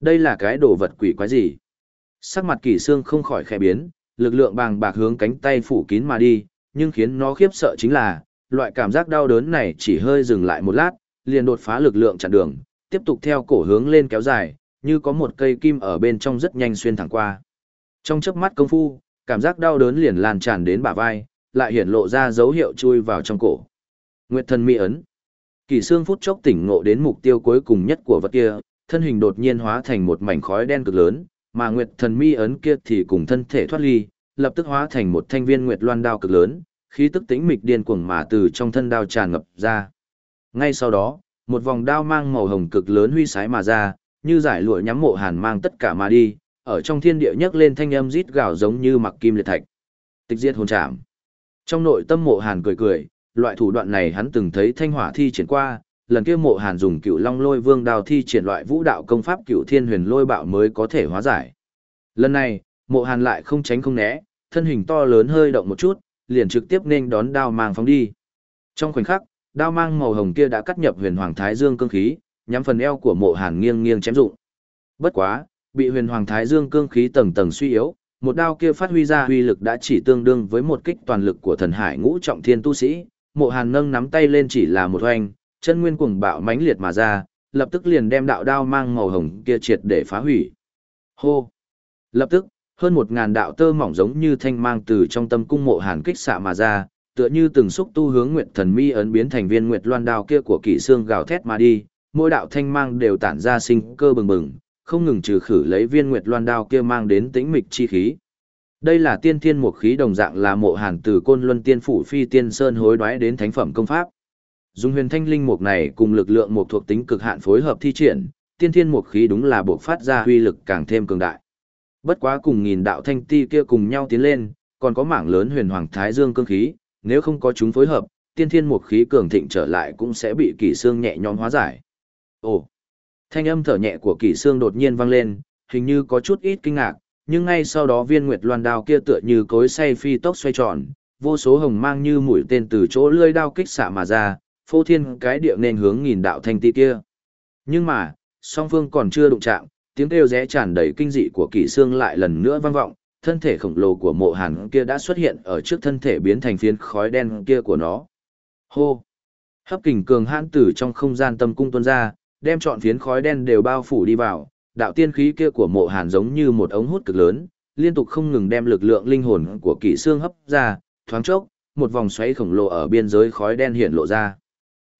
Đây là cái đồ vật quỷ quái gì? Sắc mặt kỷ xương không khỏi khẽ biến, lực lượng bàng bạc hướng cánh tay phủ kín mà đi, nhưng khiến nó khiếp sợ chính là, loại cảm giác đau đớn này chỉ hơi dừng lại một lát, liền đột phá lực lượng chặn đường, tiếp tục theo cổ hướng lên kéo dài, như có một cây kim ở bên trong rất nhanh xuyên thẳng qua. Trong chớp mắt công phu, cảm giác đau đớn liền lan tràn đến bả vai, lại hiển lộ ra dấu hiệu chui vào trong cổ. Nguyệt thần mi ấn. Kỳ xương phút chốc tỉnh ngộ đến mục tiêu cuối cùng nhất của vật kia, thân hình đột nhiên hóa thành một mảnh khói đen cực lớn, mà Nguyệt thần mi ấn kia thì cùng thân thể thoát ly, lập tức hóa thành một thanh viên Nguyệt loan đao cực lớn, khí tức tĩnh mịch điên cuồng mà từ trong thân đao tràn ngập ra. Ngay sau đó, một vòng đao mang màu hồng cực lớn huy sái mà ra, như giải lụa nhắm mộ hàn mang tất cả mà đi, ở trong thiên địa nhấc lên thanh âm rít gào giống như mặc kim liệt thạch. Tịch diệt hồn trảm. Trong nội tâm mộ hàn cười cười, loại thủ đoạn này hắn từng thấy thanh hỏa thi triển qua, lần kia mộ hàn dùng cựu long lôi vương đào thi triển loại vũ đạo công pháp cựu thiên huyền lôi bạo mới có thể hóa giải. Lần này, mộ hàn lại không tránh không né, thân hình to lớn hơi động một chút, liền trực tiếp nên đón đao mang phóng đi. Trong khoảnh khắc, đao mang màu hồng kia đã cắt nhập huyền hoàng thái dương cương khí, nhắm phần eo của mộ hàn nghiêng nghiêng chém dụng. Bất quá, bị huyền hoàng thái dương cương khí tầng tầng suy yếu, một đao kia phát huy ra huy lực đã chỉ tương đương với một kích toàn lực của thần hải ngũ trọng thiên tu sĩ, mộ hàn nâng nắm tay lên chỉ là một hoành, chân nguyên cuồng bạo mãnh liệt mà ra, lập tức liền đem đạo đao mang màu hồng kia triệt để phá hủy. Hô! Lập tức, hơn một ngàn đạo tơ mỏng giống như thanh mang từ trong tâm cung mộ hàn kích xạ mà ra, tựa như từng xúc tu hướng nguyệt thần mi ấn biến thành viên nguyệt loan đao kia của kỵ xương gào thét mà đi, mỗi đạo thanh mang đều tản ra sinh cơ bừng bừng, không ngừng trừ khử lấy viên nguyệt loan đao kia mang đến tĩnh mịch chi khí. Đây là tiên thiên một khí đồng dạng là mộ hàn từ côn luân tiên phủ phi tiên sơn hối đoái đến thánh phẩm công pháp. Dùng huyền thanh linh mục này cùng lực lượng mục thuộc tính cực hạn phối hợp thi triển, tiên thiên mục khí đúng là buộc phát ra huy lực càng thêm cường đại. Bất quá cùng nghìn đạo thanh ti kia cùng nhau tiến lên, còn có mảng lớn huyền hoàng thái dương cương khí, nếu không có chúng phối hợp, tiên thiên mục khí cường thịnh trở lại cũng sẽ bị kỷ xương nhẹ nhõm hóa giải. Ồ! Thanh âm thở nhẹ của kỷ xương đột nhiên vang lên, hình như có chút ít kinh ngạc, nhưng ngay sau đó viên nguyệt loan đao kia tựa như cối say phi tốc xoay tròn, vô số hồng mang như mũi tên từ chỗ lưỡi đao kích xạ mà ra, phô thiên cái địa nên hướng nghìn đạo thanh ti kia. Nhưng mà, song phương còn chưa đụng chạm, tiếng kêu rẽ tràn đầy kinh dị của kỷ xương lại lần nữa vang vọng, thân thể khổng lồ của mộ hàn kia đã xuất hiện ở trước thân thể biến thành phiến khói đen kia của nó. Hô! Hấp kình cường hãn tử trong không gian tâm cung tuôn ra, đem trọn phiến khói đen đều bao phủ đi vào, đạo tiên khí kia của mộ hàn giống như một ống hút cực lớn, liên tục không ngừng đem lực lượng linh hồn của kỷ xương hấp ra, thoáng chốc, một vòng xoáy khổng lồ ở biên giới khói đen hiện lộ ra.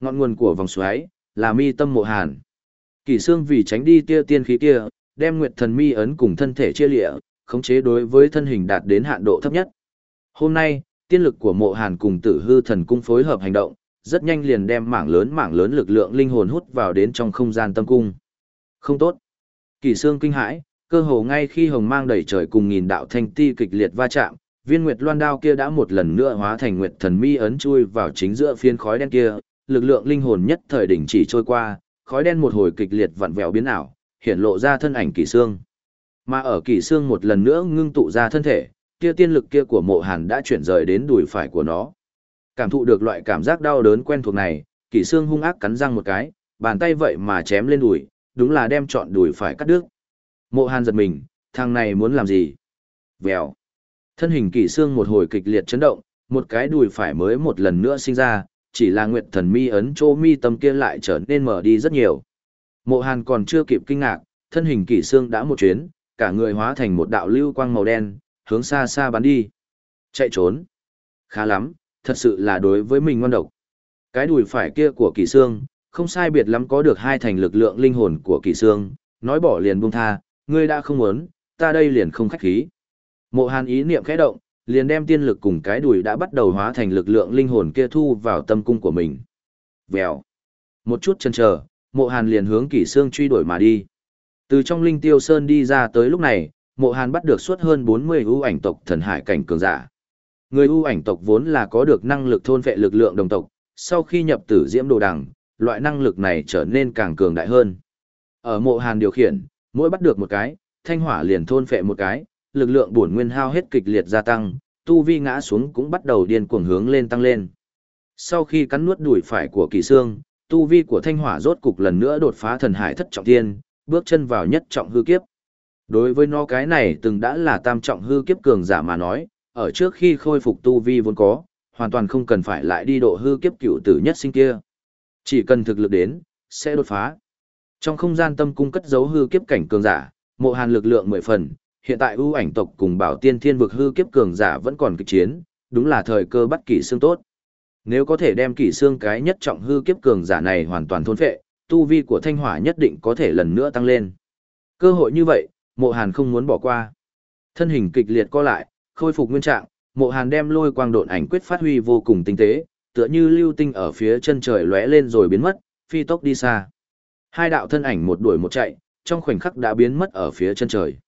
Ngọn nguồn của vòng xoáy là mi tâm mộ hàn. Kỷ xương vì tránh đi tia tiên khí kia, đem nguyệt thần mi ấn cùng thân thể chia lịa, khống chế đối với thân hình đạt đến hạn độ thấp nhất. Hôm nay, tiên lực của mộ hàn cùng tử hư thần cung phối hợp hành động, rất nhanh liền đem mảng lớn mảng lớn lực lượng linh hồn hút vào đến trong không gian tâm cung. Không tốt. Kỳ xương kinh hãi, cơ hồ ngay khi hồng mang đẩy trời cùng nghìn đạo thanh ti kịch liệt va chạm, viên nguyệt loan đao kia đã một lần nữa hóa thành nguyệt thần mi ấn chui vào chính giữa phiến khói đen kia, lực lượng linh hồn nhất thời đỉnh chỉ trôi qua, khói đen một hồi kịch liệt vặn vẹo biến ảo, hiện lộ ra thân ảnh kỳ xương. Mà ở kỳ xương một lần nữa ngưng tụ ra thân thể, kia tiên lực kia của mộ hàn đã chuyển rời đến đùi phải của nó. Cảm thụ được loại cảm giác đau đớn quen thuộc này, kỳ xương hung ác cắn răng một cái, bàn tay vậy mà chém lên đùi, đúng là đem chọn đùi phải cắt đứt. Mộ hàn giật mình, thằng này muốn làm gì? Vèo. Thân hình kỳ xương một hồi kịch liệt chấn động, một cái đùi phải mới một lần nữa sinh ra, chỉ là nguyệt thần mi ấn chỗ mi tâm kia lại trở nên mở đi rất nhiều. Mộ hàn còn chưa kịp kinh ngạc, thân hình kỳ xương đã một chuyến, cả người hóa thành một đạo lưu quang màu đen, hướng xa xa bắn đi. Chạy trốn. Khá lắm, thật sự là đối với mình ngon độc. Cái đùi phải kia của kỳ xương, không sai biệt lắm có được hai thành lực lượng linh hồn của kỳ xương, nói bỏ liền buông tha, ngươi đã không muốn, ta đây liền không khách khí. Mộ hàn ý niệm khẽ động, liền đem tiên lực cùng cái đùi đã bắt đầu hóa thành lực lượng linh hồn kia thu vào tâm cung của mình. Vèo. Một chút chần chờ, mộ hàn liền hướng kỷ xương truy đuổi mà đi. Từ trong linh tiêu sơn đi ra tới lúc này, mộ hàn bắt được suốt hơn 40 ưu ảnh tộc thần hải cảnh cường giả. Người ưu ảnh tộc vốn là có được năng lực thôn vệ lực lượng đồng tộc, sau khi nhập tử diễm đồ đằng, loại năng lực này trở nên càng cường đại hơn. Ở mộ hàn điều khiển, mỗi bắt được một cái, thanh hỏa liền thôn phệ một cái, lực lượng bổn nguyên hao hết kịch liệt gia tăng, tu vi ngã xuống cũng bắt đầu điên cuồng hướng lên tăng lên. Sau khi cắn nuốt đuổi phải của kỳ xương, tu vi của thanh hỏa rốt cục lần nữa đột phá thần hải thất trọng thiên, bước chân vào nhất trọng hư kiếp. Đối với nó cái này từng đã là tam trọng hư kiếp cường giả mà nói, ở trước khi khôi phục tu vi vốn có, hoàn toàn không cần phải lại đi độ hư kiếp cựu tử nhất sinh kia. Chỉ cần thực lực đến, sẽ đột phá. Trong không gian tâm cung cất giấu hư kiếp cảnh cường giả, mộ hàn lực lượng mười phần, hiện tại ưu ảnh tộc cùng bảo tiên thiên vực hư kiếp cường giả vẫn còn kịch chiến, đúng là thời cơ bắt kỷ xương tốt. Nếu có thể đem kỷ xương cái nhất trọng hư kiếp cường giả này hoàn toàn thôn phệ, tu vi của thanh hỏa nhất định có thể lần nữa tăng lên. Cơ hội như vậy, mộ hàn không muốn bỏ qua. Thân hình kịch liệt co lại, khôi phục nguyên trạng, mộ hàn đem lôi quang độn ảnh quyết phát huy vô cùng tinh tế, tựa như lưu tinh ở phía chân trời lóe lên rồi biến mất, phi tốc đi xa. Hai đạo thân ảnh một đuổi một chạy, trong khoảnh khắc đã biến mất ở phía chân trời.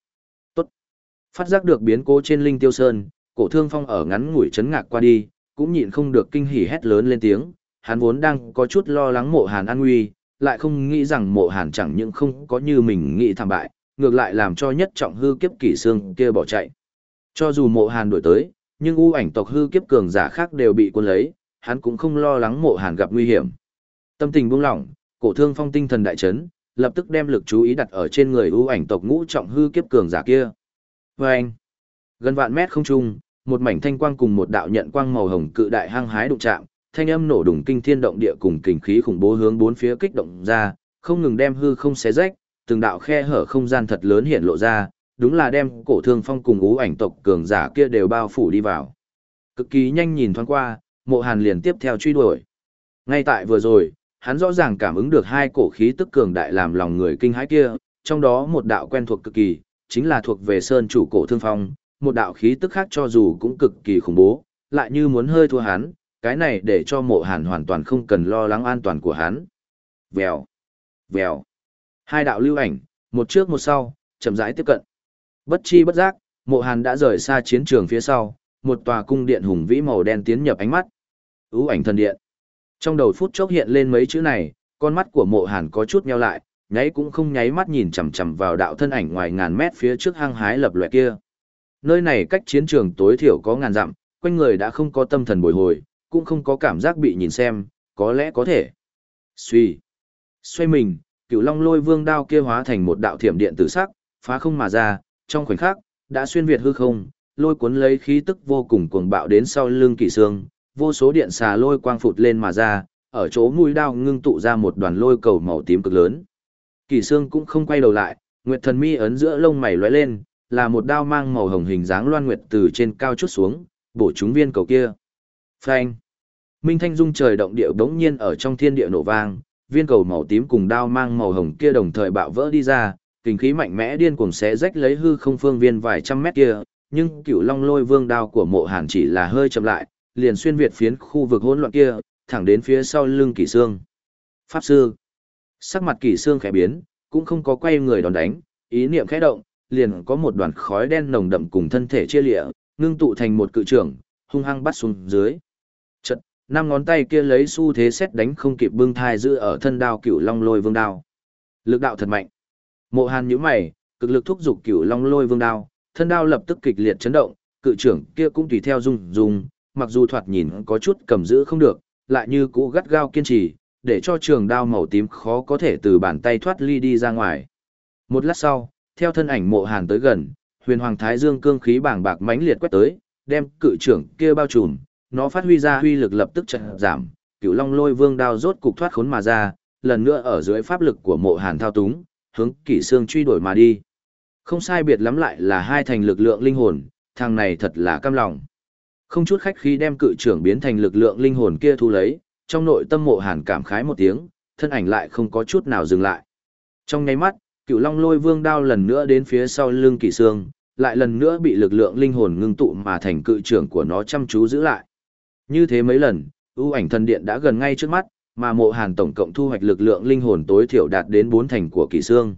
Phát giác được biến cố trên linh tiêu sơn, cổ thương phong ở ngắn ngủi chấn ngạc qua đi, cũng nhịn không được kinh hỉ hét lớn lên tiếng, hắn vốn đang có chút lo lắng mộ hàn an nguy, lại không nghĩ rằng mộ hàn chẳng những không có như mình nghĩ thảm bại, ngược lại làm cho nhất trọng hư kiếp kỷ xương kia bỏ chạy. Cho dù mộ hàn đổi tới, nhưng u ảnh tộc hư kiếp cường giả khác đều bị quân lấy, hắn cũng không lo lắng mộ hàn gặp nguy hiểm. Tâm tình buông lỏng, cổ thương phong tinh thần đại chấn, lập tức đem lực chú ý đặt ở trên người ưu ảnh tộc ngũ trọng hư kiếp cường giả kia. Vâng! gần vạn mét không trung, một mảnh thanh quang cùng một đạo nhận quang màu hồng cự đại hăng hái đụng chạm, thanh âm nổ đùng kinh thiên động địa cùng kình khí khủng bố hướng bốn phía kích động ra, không ngừng đem hư không xé rách, từng đạo khe hở không gian thật lớn hiện lộ ra, đúng là đem cổ thương phong cùng ú ảnh tộc cường giả kia đều bao phủ đi vào. Cực kỳ nhanh nhìn thoáng qua, mộ hàn liền tiếp theo truy đuổi. Ngay tại vừa rồi, hắn rõ ràng cảm ứng được hai cổ khí tức cường đại làm lòng người kinh hãi kia, trong đó một đạo quen thuộc cực kỳ, chính là thuộc về sơn chủ cổ thương phong, một đạo khí tức khác cho dù cũng cực kỳ khủng bố, lại như muốn hơi thua hắn, cái này để cho mộ hàn hoàn toàn không cần lo lắng an toàn của hắn. Vèo, vèo, hai đạo lưu ảnh, một trước một sau, chậm rãi tiếp cận. Bất chi bất giác, mộ hàn đã rời xa chiến trường phía sau, một tòa cung điện hùng vĩ màu đen tiến nhập ánh mắt. Ú ảnh thần điện. Trong đầu phút chốc hiện lên mấy chữ này, con mắt của mộ hàn có chút nheo lại, nháy cũng không nháy mắt nhìn chằm chằm vào đạo thân ảnh ngoài ngàn mét phía trước hang hái lập loại kia. Nơi này cách chiến trường tối thiểu có ngàn dặm, quanh người đã không có tâm thần bồi hồi, cũng không có cảm giác bị nhìn xem, có lẽ có thể. Suy. Xoay mình, cựu long lôi vương đao kia hóa thành một đạo thiểm điện tử sắc, phá không mà ra, trong khoảnh khắc, đã xuyên việt hư không, lôi cuốn lấy khí tức vô cùng cuồng bạo đến sau lưng kỳ xương, vô số điện xà lôi quang phụt lên mà ra, ở chỗ mũi đao ngưng tụ ra một đoàn lôi cầu màu tím cực lớn. Kỳ Sương cũng không quay đầu lại, Nguyệt Thần Mi ấn giữa lông mày lóe lên, là một đao mang màu hồng hình dáng loan nguyệt từ trên cao chút xuống, bổ trúng viên cầu kia. Phanh! Minh Thanh Dung trời động địa bỗng nhiên ở trong thiên địa nổ vang, viên cầu màu tím cùng đao mang màu hồng kia đồng thời bạo vỡ đi ra, kinh khí mạnh mẽ điên cuồng xé rách lấy hư không phương viên vài trăm mét kia, nhưng cựu long lôi vương đao của mộ hàn chỉ là hơi chậm lại, liền xuyên việt phiến khu vực hỗn loạn kia, thẳng đến phía sau lưng kỳ xương. Pháp sư. Sắc mặt kỳ xương khẽ biến, cũng không có quay người đòn đánh, ý niệm khẽ động, liền có một đoàn khói đen nồng đậm cùng thân thể chia lịa, ngưng tụ thành một cự trưởng, hung hăng bắt xuống dưới. Chật, năm ngón tay kia lấy xu thế xét đánh không kịp bưng thai giữ ở thân đao cửu long lôi vương đao. Lực đạo thật mạnh. Mộ Hàn nhíu mày, cực lực thúc giục cửu long lôi vương đao, thân đao lập tức kịch liệt chấn động, cự trưởng kia cũng tùy theo rung rung, mặc dù thoạt nhìn có chút cầm giữ không được, lại như cũ gắt gao kiên trì, để cho trường đao màu tím khó có thể từ bàn tay thoát ly đi ra ngoài. Một lát sau, theo thân ảnh mộ hàn tới gần, huyền hoàng thái dương cương khí bảng bạc mãnh liệt quét tới, đem cự trưởng kia bao trùm, nó phát huy ra huy lực lập tức chợt giảm, cửu long lôi vương đao rốt cục thoát khốn mà ra, lần nữa ở dưới pháp lực của mộ hàn thao túng, hướng kỷ xương truy đuổi mà đi. Không sai biệt lắm lại là hai thành lực lượng linh hồn, thằng này thật là cam lòng. Không chút khách khí đem cự trưởng biến thành lực lượng linh hồn kia thu lấy, trong nội tâm mộ hàn cảm khái một tiếng, thân ảnh lại không có chút nào dừng lại. Trong nháy mắt, cựu long lôi vương đao lần nữa đến phía sau lưng kỳ xương, lại lần nữa bị lực lượng linh hồn ngưng tụ mà thành cự trưởng của nó chăm chú giữ lại. Như thế mấy lần, ưu ảnh thần điện đã gần ngay trước mắt, mà mộ hàn tổng cộng thu hoạch lực lượng linh hồn tối thiểu đạt đến bốn thành của kỳ xương.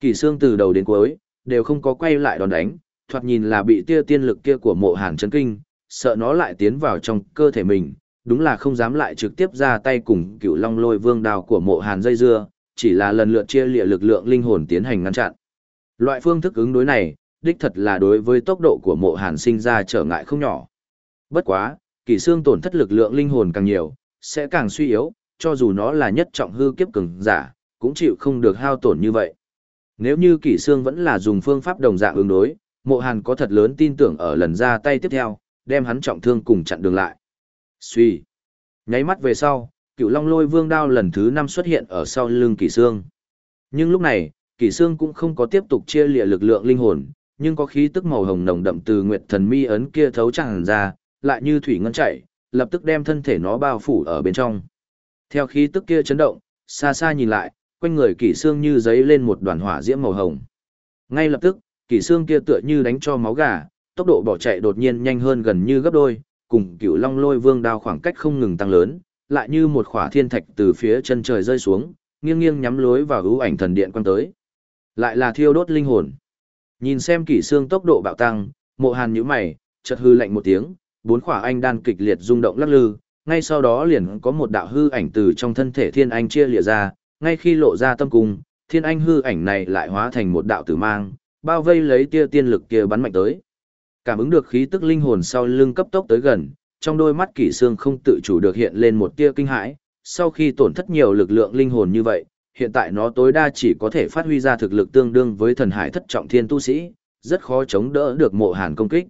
Kỳ xương từ đầu đến cuối, đều không có quay lại đòn đánh, thoạt nhìn là bị tia tiên lực kia của mộ hàn chấn kinh, sợ nó lại tiến vào trong cơ thể mình, đúng là không dám lại trực tiếp ra tay cùng cựu long lôi vương đào của mộ hàn dây dưa, chỉ là lần lượt chia lịa lực lượng linh hồn tiến hành ngăn chặn. Loại phương thức ứng đối này, đích thật là đối với tốc độ của mộ hàn sinh ra trở ngại không nhỏ. Bất quá, kỳ xương tổn thất lực lượng linh hồn càng nhiều, sẽ càng suy yếu, cho dù nó là nhất trọng hư kiếp cường giả, cũng chịu không được hao tổn như vậy. Nếu như kỳ xương vẫn là dùng phương pháp đồng dạng ứng đối, mộ hàn có thật lớn tin tưởng ở lần ra tay tiếp theo, đem hắn trọng thương cùng chặn đường lại. Suy, Nháy mắt về sau, cựu long lôi vương đao lần thứ năm xuất hiện ở sau lưng kỳ xương. Nhưng lúc này, kỳ xương cũng không có tiếp tục chia lịa lực lượng linh hồn, nhưng có khí tức màu hồng nồng đậm từ nguyệt thần mi ấn kia thấu tràn ra, lại như thủy ngân chảy, lập tức đem thân thể nó bao phủ ở bên trong. Theo khí tức kia chấn động, xa xa nhìn lại, quanh người kỳ xương như giấy lên một đoàn hỏa diễm màu hồng. Ngay lập tức, kỳ xương kia tựa như đánh cho máu gà, tốc độ bỏ chạy đột nhiên nhanh hơn gần như gấp đôi, cùng cựu long lôi vương đao khoảng cách không ngừng tăng lớn, lại như một khỏa thiên thạch từ phía chân trời rơi xuống, nghiêng nghiêng nhắm lối vào hữu ảnh thần điện quan tới. Lại là thiêu đốt linh hồn. Nhìn xem kỷ xương tốc độ bạo tăng, mộ hàn nhíu mày, chợt hư lạnh một tiếng, bốn khỏa anh đan kịch liệt rung động lắc lư, ngay sau đó liền có một đạo hư ảnh từ trong thân thể thiên anh chia lìa ra, ngay khi lộ ra tâm cung, thiên anh hư ảnh này lại hóa thành một đạo tử mang, bao vây lấy tia tiên lực kia bắn mạnh tới. Cảm ứng được khí tức linh hồn sau lưng cấp tốc tới gần, trong đôi mắt kỷ xương không tự chủ được hiện lên một tia kinh hãi, sau khi tổn thất nhiều lực lượng linh hồn như vậy, hiện tại nó tối đa chỉ có thể phát huy ra thực lực tương đương với thần hải thất trọng thiên tu sĩ, rất khó chống đỡ được mộ hàn công kích.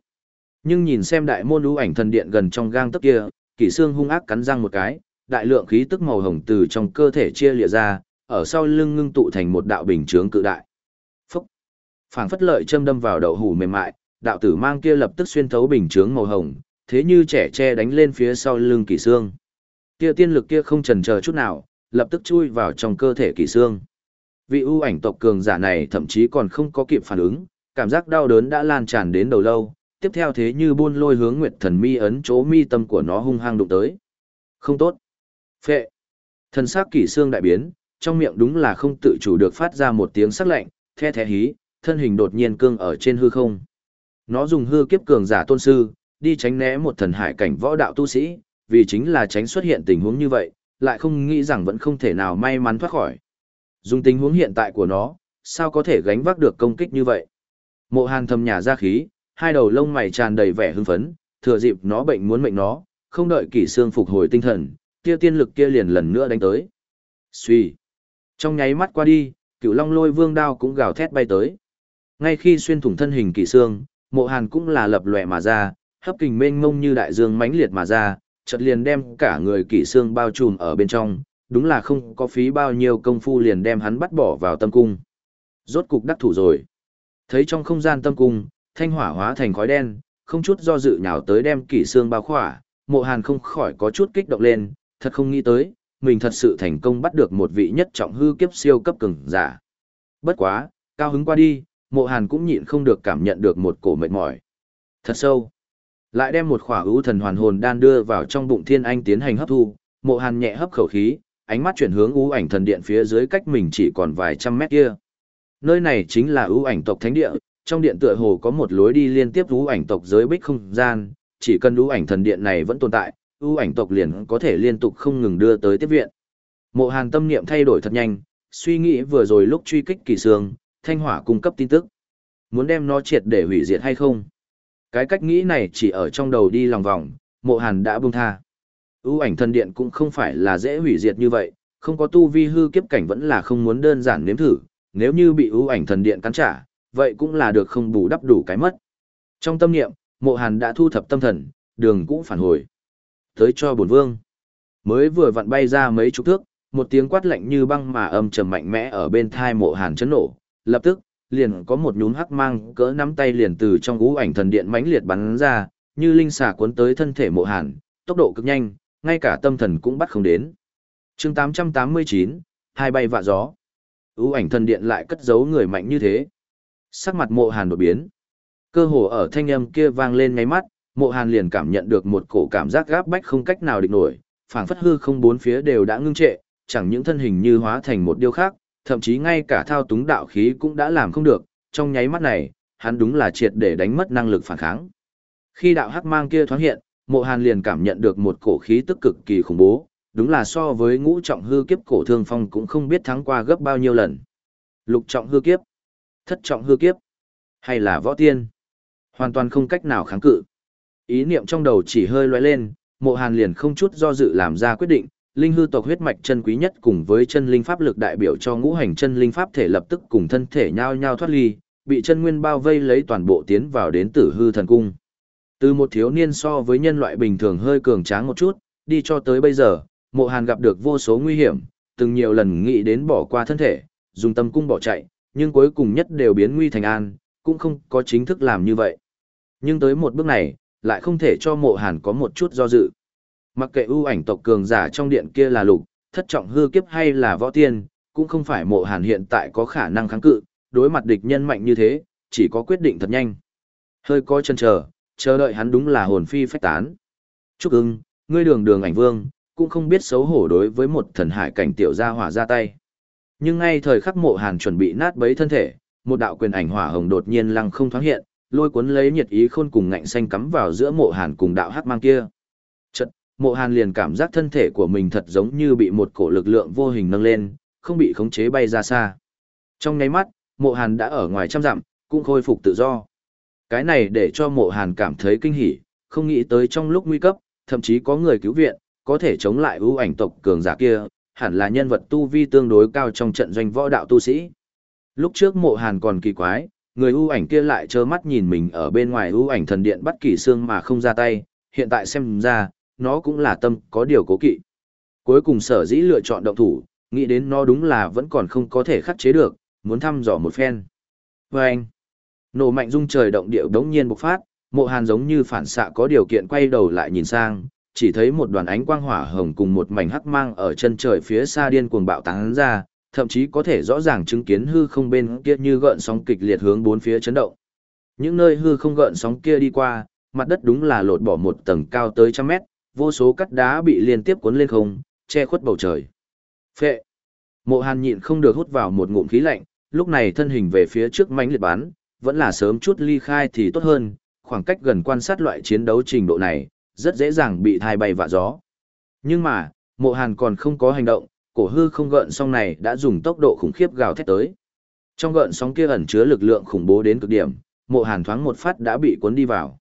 Nhưng nhìn xem đại môn lũ ảnh thần điện gần trong gang tấc kia, kỷ xương hung ác cắn răng một cái, đại lượng khí tức màu hồng từ trong cơ thể chia lịa ra, ở sau lưng ngưng tụ thành một đạo bình chướng cự đại. Phúc! Phảng phất lợi châm đâm vào đầu hủ mềm mại, đạo tử mang kia lập tức xuyên thấu bình chướng màu hồng, thế như trẻ tre đánh lên phía sau lưng kỳ xương. Kia tiên lực kia không chần chờ chút nào, lập tức chui vào trong cơ thể kỳ xương. Vị ưu ảnh tộc cường giả này thậm chí còn không có kịp phản ứng, cảm giác đau đớn đã lan tràn đến đầu lâu, tiếp theo thế như buôn lôi hướng nguyệt thần mi ấn chỗ mi tâm của nó hung hăng đụng tới. Không tốt. Phệ. Thần sắc kỷ xương đại biến, trong miệng đúng là không tự chủ được phát ra một tiếng sắc lạnh, the thé hí, thân hình đột nhiên cương ở trên hư không. Nó dùng hư kiếp cường giả tôn sư, đi tránh né một thần hải cảnh võ đạo tu sĩ, vì chính là tránh xuất hiện tình huống như vậy, lại không nghĩ rằng vẫn không thể nào may mắn thoát khỏi. Dùng tình huống hiện tại của nó, sao có thể gánh vác được công kích như vậy? Mộ Hàn thầm nhà ra khí, hai đầu lông mày tràn đầy vẻ hưng phấn, thừa dịp nó bệnh muốn mệnh nó, không đợi kỷ xương phục hồi tinh thần, kia tiên lực kia liền lần nữa đánh tới. Xuy. Trong nháy mắt qua đi, cựu long lôi vương đao cũng gào thét bay tới. Ngay khi xuyên thủng thân hình kỷ xương, mộ hàn cũng là lập lòe mà ra, hấp kình mênh mông như đại dương mãnh liệt mà ra, chợt liền đem cả người kỷ xương bao trùm ở bên trong, đúng là không có phí bao nhiêu công phu liền đem hắn bắt bỏ vào tâm cung. Rốt cục đắc thủ rồi. Thấy trong không gian tâm cung, thanh hỏa hóa thành khói đen, không chút do dự nhào tới đem kỷ xương bao khỏa, mộ hàn không khỏi có chút kích động lên, thật không nghĩ tới, mình thật sự thành công bắt được một vị nhất trọng hư kiếp siêu cấp cường giả. Bất quá, cao hứng qua đi, mộ hàn cũng nhịn không được cảm nhận được một cổ mệt mỏi. Thật sâu. Lại đem một khỏa ưu thần hoàn hồn đan đưa vào trong bụng thiên anh tiến hành hấp thu, mộ hàn nhẹ hấp khẩu khí, ánh mắt chuyển hướng ưu ảnh thần điện phía dưới cách mình chỉ còn vài trăm mét kia. Nơi này chính là ưu ảnh tộc thánh địa, trong điện tựa hồ có một lối đi liên tiếp ưu ảnh tộc giới bích không gian, chỉ cần ưu ảnh thần điện này vẫn tồn tại, ưu ảnh tộc liền có thể liên tục không ngừng đưa tới tiếp viện. Mộ Hàn tâm niệm thay đổi thật nhanh, suy nghĩ vừa rồi lúc truy kích kỳ sương, thanh hỏa cung cấp tin tức. Muốn đem nó triệt để hủy diệt hay không? Cái cách nghĩ này chỉ ở trong đầu đi lòng vòng, mộ hàn đã buông tha. ưu ảnh thần điện cũng không phải là dễ hủy diệt như vậy, không có tu vi hư kiếp cảnh vẫn là không muốn đơn giản nếm thử, nếu như bị ưu ảnh thần điện cắn trả, vậy cũng là được không bù đắp đủ cái mất. Trong tâm niệm, mộ hàn đã thu thập tâm thần, đường cũng phản hồi. Tới cho bổn vương. Mới vừa vặn bay ra mấy chục thước, một tiếng quát lạnh như băng mà âm trầm mạnh mẽ ở bên thai mộ hàn chấn nổ. Lập tức, liền có một nhún hắc mang cỡ nắm tay liền từ trong ngũ ảnh thần điện mãnh liệt bắn ra, như linh xà cuốn tới thân thể mộ hàn, tốc độ cực nhanh, ngay cả tâm thần cũng bắt không đến. chương 889, hai bay vạ gió. Ú ảnh thần điện lại cất giấu người mạnh như thế. Sắc mặt mộ hàn đột biến. Cơ hồ ở thanh âm kia vang lên ngay mắt, mộ hàn liền cảm nhận được một cổ cảm giác gáp bách không cách nào địch nổi, phảng phất hư không bốn phía đều đã ngưng trệ, chẳng những thân hình như hóa thành một điều khác, thậm chí ngay cả thao túng đạo khí cũng đã làm không được, trong nháy mắt này, hắn đúng là triệt để đánh mất năng lực phản kháng. Khi đạo hắc mang kia thoáng hiện, mộ hàn liền cảm nhận được một cổ khí tức cực kỳ khủng bố, đúng là so với ngũ trọng hư kiếp cổ thương phong cũng không biết thắng qua gấp bao nhiêu lần. Lục trọng hư kiếp, thất trọng hư kiếp, hay là võ tiên, hoàn toàn không cách nào kháng cự. Ý niệm trong đầu chỉ hơi lóe lên, mộ hàn liền không chút do dự làm ra quyết định, linh hư tộc huyết mạch chân quý nhất cùng với chân linh pháp lực đại biểu cho ngũ hành chân linh pháp thể lập tức cùng thân thể nhao nhao thoát ly, bị chân nguyên bao vây lấy toàn bộ tiến vào đến tử hư thần cung. Từ một thiếu niên so với nhân loại bình thường hơi cường tráng một chút, đi cho tới bây giờ, mộ hàn gặp được vô số nguy hiểm, từng nhiều lần nghĩ đến bỏ qua thân thể, dùng tâm cung bỏ chạy, nhưng cuối cùng nhất đều biến nguy thành an, cũng không có chính thức làm như vậy. Nhưng tới một bước này, lại không thể cho mộ hàn có một chút do dự. Mặc kệ ưu ảnh tộc cường giả trong điện kia là lục, thất trọng hư kiếp hay là võ tiên, cũng không phải mộ hàn hiện tại có khả năng kháng cự, đối mặt địch nhân mạnh như thế, chỉ có quyết định thật nhanh. Hơi coi chân chờ, chờ đợi hắn đúng là hồn phi phách tán. Chúc ưng, ngươi đường đường ảnh vương, cũng không biết xấu hổ đối với một thần hải cảnh tiểu gia hỏa ra tay. Nhưng ngay thời khắc mộ hàn chuẩn bị nát bấy thân thể, một đạo quyền ảnh hỏa hồng đột nhiên lăng không thoáng hiện, lôi cuốn lấy nhiệt ý khôn cùng ngạnh xanh cắm vào giữa mộ hàn cùng đạo hắc mang kia. Mộ hàn liền cảm giác thân thể của mình thật giống như bị một cổ lực lượng vô hình nâng lên, không bị khống chế bay ra xa. Trong nháy mắt, mộ hàn đã ở ngoài trăm dặm, cũng khôi phục tự do. Cái này để cho mộ hàn cảm thấy kinh hỉ, không nghĩ tới trong lúc nguy cấp, thậm chí có người cứu viện, có thể chống lại ưu ảnh tộc cường giả kia, hẳn là nhân vật tu vi tương đối cao trong trận doanh võ đạo tu sĩ. Lúc trước mộ hàn còn kỳ quái, người ưu ảnh kia lại trơ mắt nhìn mình ở bên ngoài ưu ảnh thần điện bắt kỳ xương mà không ra tay, hiện tại xem ra, nó cũng là tâm có điều cố kỵ. Cuối cùng sở dĩ lựa chọn động thủ, nghĩ đến nó đúng là vẫn còn không có thể khắc chế được, muốn thăm dò một phen. Và anh, nổ mạnh rung trời động điệu đống nhiên bộc phát, mộ hàn giống như phản xạ có điều kiện quay đầu lại nhìn sang, chỉ thấy một đoàn ánh quang hỏa hồng cùng một mảnh hắc mang ở chân trời phía xa điên cuồng bạo tán ra, thậm chí có thể rõ ràng chứng kiến hư không bên kia như gợn sóng kịch liệt hướng bốn phía chấn động. Những nơi hư không gợn sóng kia đi qua, mặt đất đúng là lột bỏ một tầng cao tới trăm mét, vô số cắt đá bị liên tiếp cuốn lên không, che khuất bầu trời. Phệ. Mộ Hàn nhịn không được hút vào một ngụm khí lạnh, lúc này thân hình về phía trước mãnh liệt bán, vẫn là sớm chút ly khai thì tốt hơn, khoảng cách gần quan sát loại chiến đấu trình độ này, rất dễ dàng bị thai bay vạ gió. Nhưng mà, Mộ Hàn còn không có hành động, cổ hư không gợn sóng này đã dùng tốc độ khủng khiếp gào thét tới. Trong gợn sóng kia ẩn chứa lực lượng khủng bố đến cực điểm, Mộ Hàn thoáng một phát đã bị cuốn đi vào.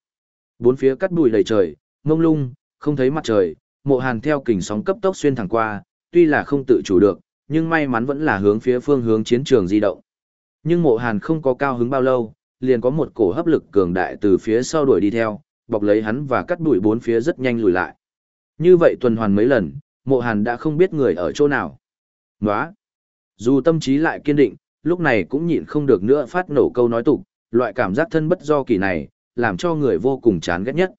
Bốn phía cắt bụi đầy trời, mông lung, không thấy mặt trời, Mộ Hàn theo kình sóng cấp tốc xuyên thẳng qua, tuy là không tự chủ được, nhưng may mắn vẫn là hướng phía phương hướng chiến trường di động. Nhưng mộ hàn không có cao hứng bao lâu, liền có một cổ hấp lực cường đại từ phía sau đuổi đi theo, bọc lấy hắn và cắt đuổi bốn phía rất nhanh lùi lại. Như vậy tuần hoàn mấy lần, mộ hàn đã không biết người ở chỗ nào. Nóa! Dù tâm trí lại kiên định, lúc này cũng nhịn không được nữa phát nổ câu nói tục, loại cảm giác thân bất do kỳ này, làm cho người vô cùng chán ghét nhất.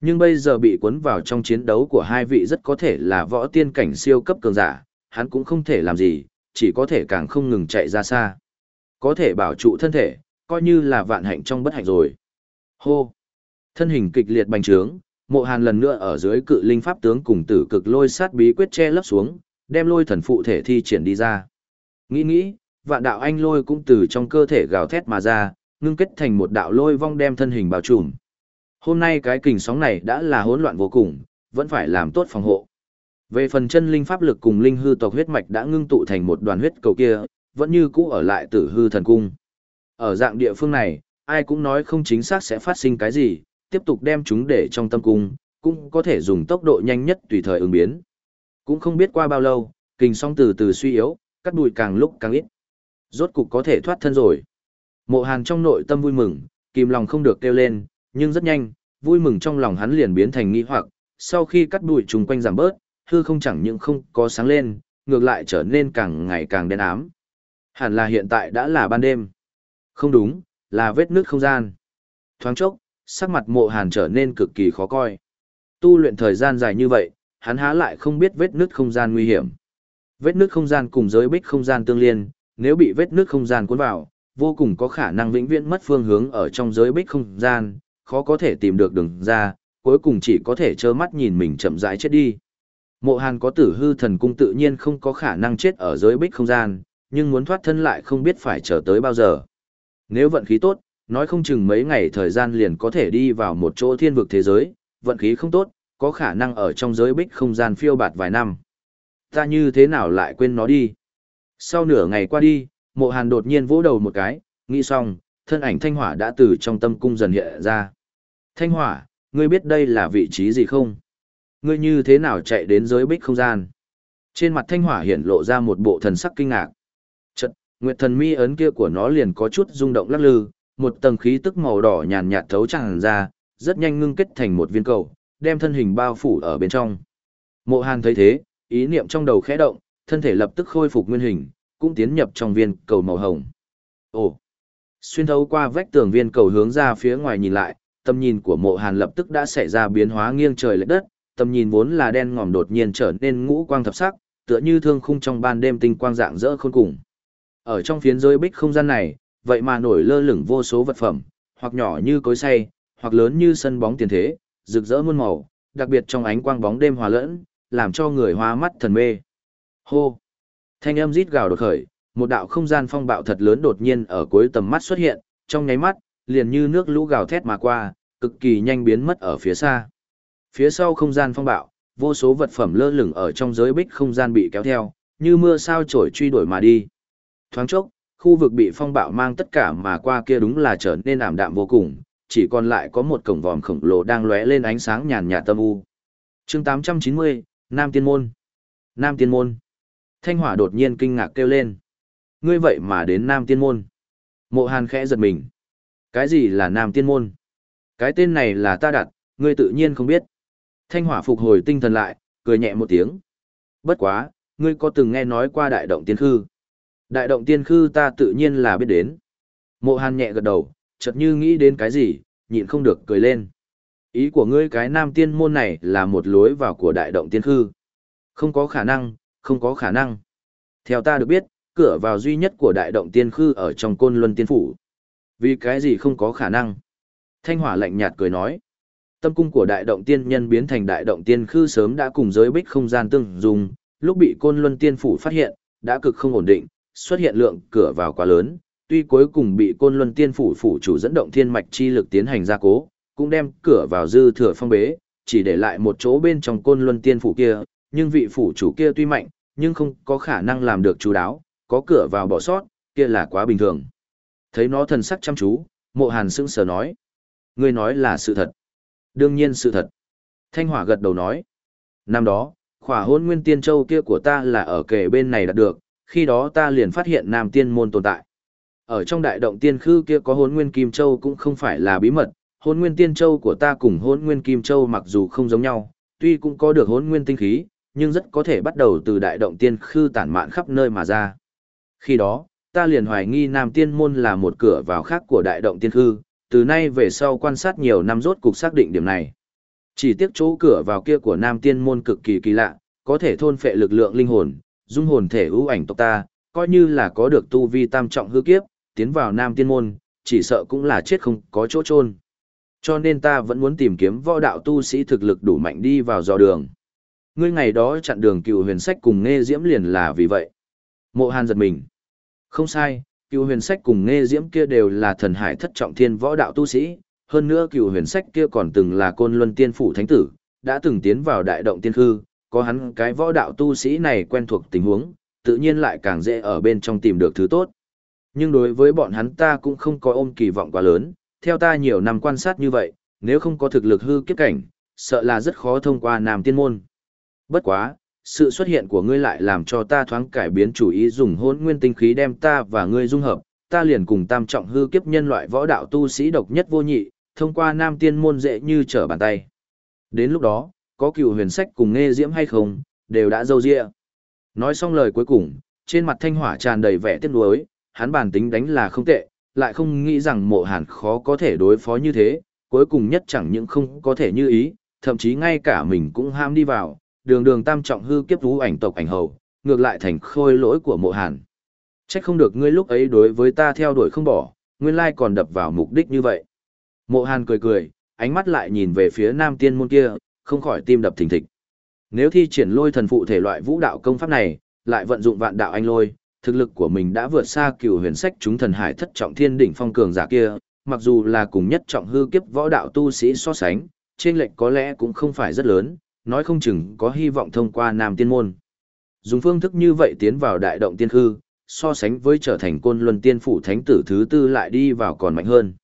Nhưng bây giờ bị cuốn vào trong chiến đấu của hai vị rất có thể là võ tiên cảnh siêu cấp cường giả, hắn cũng không thể làm gì, chỉ có thể càng không ngừng chạy ra xa. Có thể bảo trụ thân thể, coi như là vạn hạnh trong bất hạnh rồi. Hô! Thân hình kịch liệt bành trướng, mộ hàn lần nữa ở dưới cự linh pháp tướng cùng tử cực lôi sát bí quyết che lấp xuống, đem lôi thần phụ thể thi triển đi ra. Nghĩ nghĩ, vạn đạo anh lôi cũng từ trong cơ thể gào thét mà ra, ngưng kết thành một đạo lôi vong đem thân hình bao trùm. Hôm nay cái kình sóng này đã là hỗn loạn vô cùng, vẫn phải làm tốt phòng hộ. Về phần chân linh pháp lực cùng linh hư tộc huyết mạch đã ngưng tụ thành một đoàn huyết cầu kia, vẫn như cũ ở lại tử hư thần cung. Ở dạng địa phương này, ai cũng nói không chính xác sẽ phát sinh cái gì, tiếp tục đem chúng để trong tâm cung, cũng có thể dùng tốc độ nhanh nhất tùy thời ứng biến. Cũng không biết qua bao lâu, kình song từ từ suy yếu, cắt đùi càng lúc càng ít. Rốt cục có thể thoát thân rồi. Mộ Hàn trong nội tâm vui mừng, kìm lòng không được kêu lên, nhưng rất nhanh, vui mừng trong lòng hắn liền biến thành nghi hoặc, sau khi cắt bụi trùng quanh giảm bớt, hư không chẳng những không có sáng lên, ngược lại trở nên càng ngày càng đen ám. Hẳn là hiện tại đã là ban đêm. Không đúng, là vết nước không gian. Thoáng chốc, sắc mặt mộ hàn trở nên cực kỳ khó coi. Tu luyện thời gian dài như vậy, hắn há lại không biết vết nước không gian nguy hiểm. Vết nước không gian cùng giới bích không gian tương liên, nếu bị vết nước không gian cuốn vào, vô cùng có khả năng vĩnh viễn mất phương hướng ở trong giới bích không gian, khó có thể tìm được đường ra, cuối cùng chỉ có thể trơ mắt nhìn mình chậm rãi chết đi. Mộ Hàn có tử hư thần cung tự nhiên không có khả năng chết ở giới bích không gian, nhưng muốn thoát thân lại không biết phải chờ tới bao giờ. Nếu vận khí tốt, nói không chừng mấy ngày thời gian liền có thể đi vào một chỗ thiên vực thế giới, vận khí không tốt, có khả năng ở trong giới bích không gian phiêu bạt vài năm. Ta như thế nào lại quên nó đi? Sau nửa ngày qua đi, mộ hàn đột nhiên vỗ đầu một cái, nghĩ xong, thân ảnh thanh hỏa đã từ trong tâm cung dần hiện ra. Thanh hỏa, ngươi biết đây là vị trí gì không? Ngươi như thế nào chạy đến giới bích không gian? Trên mặt thanh hỏa hiện lộ ra một bộ thần sắc kinh ngạc. Chật, nguyệt thần mi ấn kia của nó liền có chút rung động lắc lư, một tầng khí tức màu đỏ nhàn nhạt thấu tràn ra, rất nhanh ngưng kết thành một viên cầu, đem thân hình bao phủ ở bên trong. Mộ Hàn thấy thế, ý niệm trong đầu khẽ động, thân thể lập tức khôi phục nguyên hình, cũng tiến nhập trong viên cầu màu hồng. Ồ! Xuyên thấu qua vách tường viên cầu hướng ra phía ngoài nhìn lại, tầm nhìn của mộ hàn lập tức đã xảy ra biến hóa nghiêng trời lệch đất, tầm nhìn vốn là đen ngòm đột nhiên trở nên ngũ quang thập sắc, tựa như thương khung trong ban đêm tinh quang dạng rỡ khôn cùng. Ở trong phiến rơi bích không gian này, vậy mà nổi lơ lửng vô số vật phẩm, hoặc nhỏ như cối xay, hoặc lớn như sân bóng tiền thế, rực rỡ muôn màu, đặc biệt trong ánh quang bóng đêm hòa lẫn, làm cho người hoa mắt thần mê. Hô! Thanh âm rít gào đột khởi, một đạo không gian phong bạo thật lớn đột nhiên ở cuối tầm mắt xuất hiện, trong nháy mắt, liền như nước lũ gào thét mà qua, cực kỳ nhanh biến mất ở phía xa. Phía sau không gian phong bạo, vô số vật phẩm lơ lửng ở trong giới bích không gian bị kéo theo, như mưa sao trổi truy đuổi mà đi. Thoáng chốc, khu vực bị phong bạo mang tất cả mà qua kia đúng là trở nên ảm đạm vô cùng, chỉ còn lại có một cổng vòm khổng lồ đang lóe lên ánh sáng nhàn nhạt tâm u. Chương 890, Nam Tiên Môn. Nam Tiên Môn. Thanh Hỏa đột nhiên kinh ngạc kêu lên. Ngươi vậy mà đến Nam Tiên Môn. Mộ Hàn khẽ giật mình. Cái gì là Nam Tiên Môn? Cái tên này là ta đặt, ngươi tự nhiên không biết. Thanh Hỏa phục hồi tinh thần lại, cười nhẹ một tiếng. Bất quá, ngươi có từng nghe nói qua Đại Động Tiên Khư? Đại Động Tiên Khư ta tự nhiên là biết đến. Mộ Hàn nhẹ gật đầu, chợt như nghĩ đến cái gì, nhịn không được cười lên. Ý của ngươi cái Nam Tiên Môn này là một lối vào của Đại Động Tiên Khư. Không có khả năng, không có khả năng. Theo ta được biết, cửa vào duy nhất của đại động tiên khư ở trong côn luân tiên phủ. Vì cái gì không có khả năng? Thanh hỏa lạnh nhạt cười nói. Tâm cung của đại động tiên nhân biến thành đại động tiên khư sớm đã cùng giới bích không gian tương dùng, lúc bị côn luân tiên phủ phát hiện, đã cực không ổn định, xuất hiện lượng cửa vào quá lớn, tuy cuối cùng bị côn luân tiên phủ phủ chủ dẫn động thiên mạch chi lực tiến hành gia cố, cũng đem cửa vào dư thừa phong bế, chỉ để lại một chỗ bên trong côn luân tiên phủ kia, nhưng vị phủ chủ kia tuy mạnh, nhưng không có khả năng làm được chú đáo, có cửa vào bỏ sót, kia là quá bình thường. Thấy nó thần sắc chăm chú, mộ hàn sững sờ nói. Ngươi nói là sự thật. Đương nhiên sự thật. Thanh hỏa gật đầu nói. Năm đó, khỏa hôn nguyên tiên châu kia của ta là ở kề bên này đạt được, khi đó ta liền phát hiện nam tiên môn tồn tại. Ở trong đại động tiên khư kia có hôn nguyên kim châu cũng không phải là bí mật, hôn nguyên tiên châu của ta cùng hôn nguyên kim châu mặc dù không giống nhau, tuy cũng có được hôn nguyên tinh khí, nhưng rất có thể bắt đầu từ đại động tiên khư tản mạn khắp nơi mà ra. Khi đó, ta liền hoài nghi Nam Tiên Môn là một cửa vào khác của đại động tiên khư, từ nay về sau quan sát nhiều năm rốt cục xác định điểm này. Chỉ tiếc chỗ cửa vào kia của Nam Tiên Môn cực kỳ kỳ lạ, có thể thôn phệ lực lượng linh hồn, dung hồn thể ưu ảnh tộc ta, coi như là có được tu vi tam trọng hư kiếp, tiến vào Nam Tiên Môn, chỉ sợ cũng là chết không có chỗ chôn. Cho nên ta vẫn muốn tìm kiếm võ đạo tu sĩ thực lực đủ mạnh đi vào dò đường. Ngươi ngày đó chặn đường cựu huyền sách cùng nghe diễm liền là vì vậy. Mộ Hàn giật mình. Không sai, cựu huyền sách cùng nghe diễm kia đều là thần hải thất trọng thiên võ đạo tu sĩ, hơn nữa cựu huyền sách kia còn từng là côn luân tiên phủ thánh tử, đã từng tiến vào đại động tiên khư, có hắn cái võ đạo tu sĩ này quen thuộc tình huống, tự nhiên lại càng dễ ở bên trong tìm được thứ tốt. Nhưng đối với bọn hắn ta cũng không có ôm kỳ vọng quá lớn, theo ta nhiều năm quan sát như vậy, nếu không có thực lực hư kiếp cảnh, sợ là rất khó thông qua nam tiên môn. Bất quá, sự xuất hiện của ngươi lại làm cho ta thoáng cải biến chủ ý dùng hôn nguyên tinh khí đem ta và ngươi dung hợp, ta liền cùng tam trọng hư kiếp nhân loại võ đạo tu sĩ độc nhất vô nhị, thông qua nam tiên môn dễ như trở bàn tay. Đến lúc đó, có cựu huyền sách cùng nghe diễm hay không, đều đã dâu dịa. Nói xong lời cuối cùng, trên mặt thanh hỏa tràn đầy vẻ tiếc nuối, hắn bản tính đánh là không tệ, lại không nghĩ rằng mộ hàn khó có thể đối phó như thế, cuối cùng nhất chẳng những không có thể như ý, thậm chí ngay cả mình cũng ham đi vào, đường đường tam trọng hư kiếp vũ ảnh tộc ảnh hầu, ngược lại thành khôi lỗi của mộ hàn. Trách không được ngươi lúc ấy đối với ta theo đuổi không bỏ, nguyên lai còn đập vào mục đích như vậy. Mộ hàn cười cười, ánh mắt lại nhìn về phía nam tiên môn kia, không khỏi tim đập thình thịch. Nếu thi triển lôi thần phụ thể loại vũ đạo công pháp này, lại vận dụng vạn đạo anh lôi, thực lực của mình đã vượt xa cửu huyền sách chúng thần hải thất trọng thiên đỉnh phong cường giả kia, mặc dù là cùng nhất trọng hư kiếp võ đạo tu sĩ so sánh, trên lệnh có lẽ cũng không phải rất lớn, nói không chừng có hy vọng thông qua Nam Tiên Môn. Dùng phương thức như vậy tiến vào đại động tiên khư, so sánh với trở thành côn luân tiên phủ thánh tử thứ tư lại đi vào còn mạnh hơn.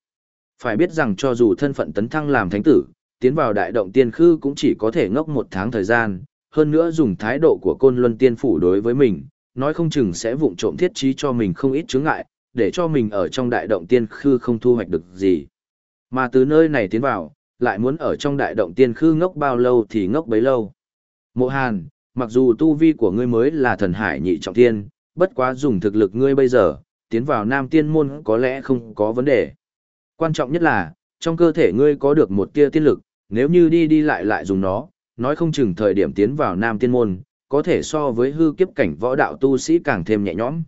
Phải biết rằng cho dù thân phận tấn thăng làm thánh tử, tiến vào đại động tiên khư cũng chỉ có thể ngốc một tháng thời gian, hơn nữa dùng thái độ của côn luân tiên phủ đối với mình, nói không chừng sẽ vụng trộm thiết trí cho mình không ít chướng ngại, để cho mình ở trong đại động tiên khư không thu hoạch được gì. Mà từ nơi này tiến vào, lại muốn ở trong đại động tiên khư ngốc bao lâu thì ngốc bấy lâu. Mộ Hàn, mặc dù tu vi của ngươi mới là thần hải nhị trọng tiên, bất quá dùng thực lực ngươi bây giờ, tiến vào nam tiên môn có lẽ không có vấn đề. Quan trọng nhất là, trong cơ thể ngươi có được một tia tiên lực, nếu như đi đi lại lại dùng nó, nói không chừng thời điểm tiến vào nam tiên môn, có thể so với hư kiếp cảnh võ đạo tu sĩ càng thêm nhẹ nhõm.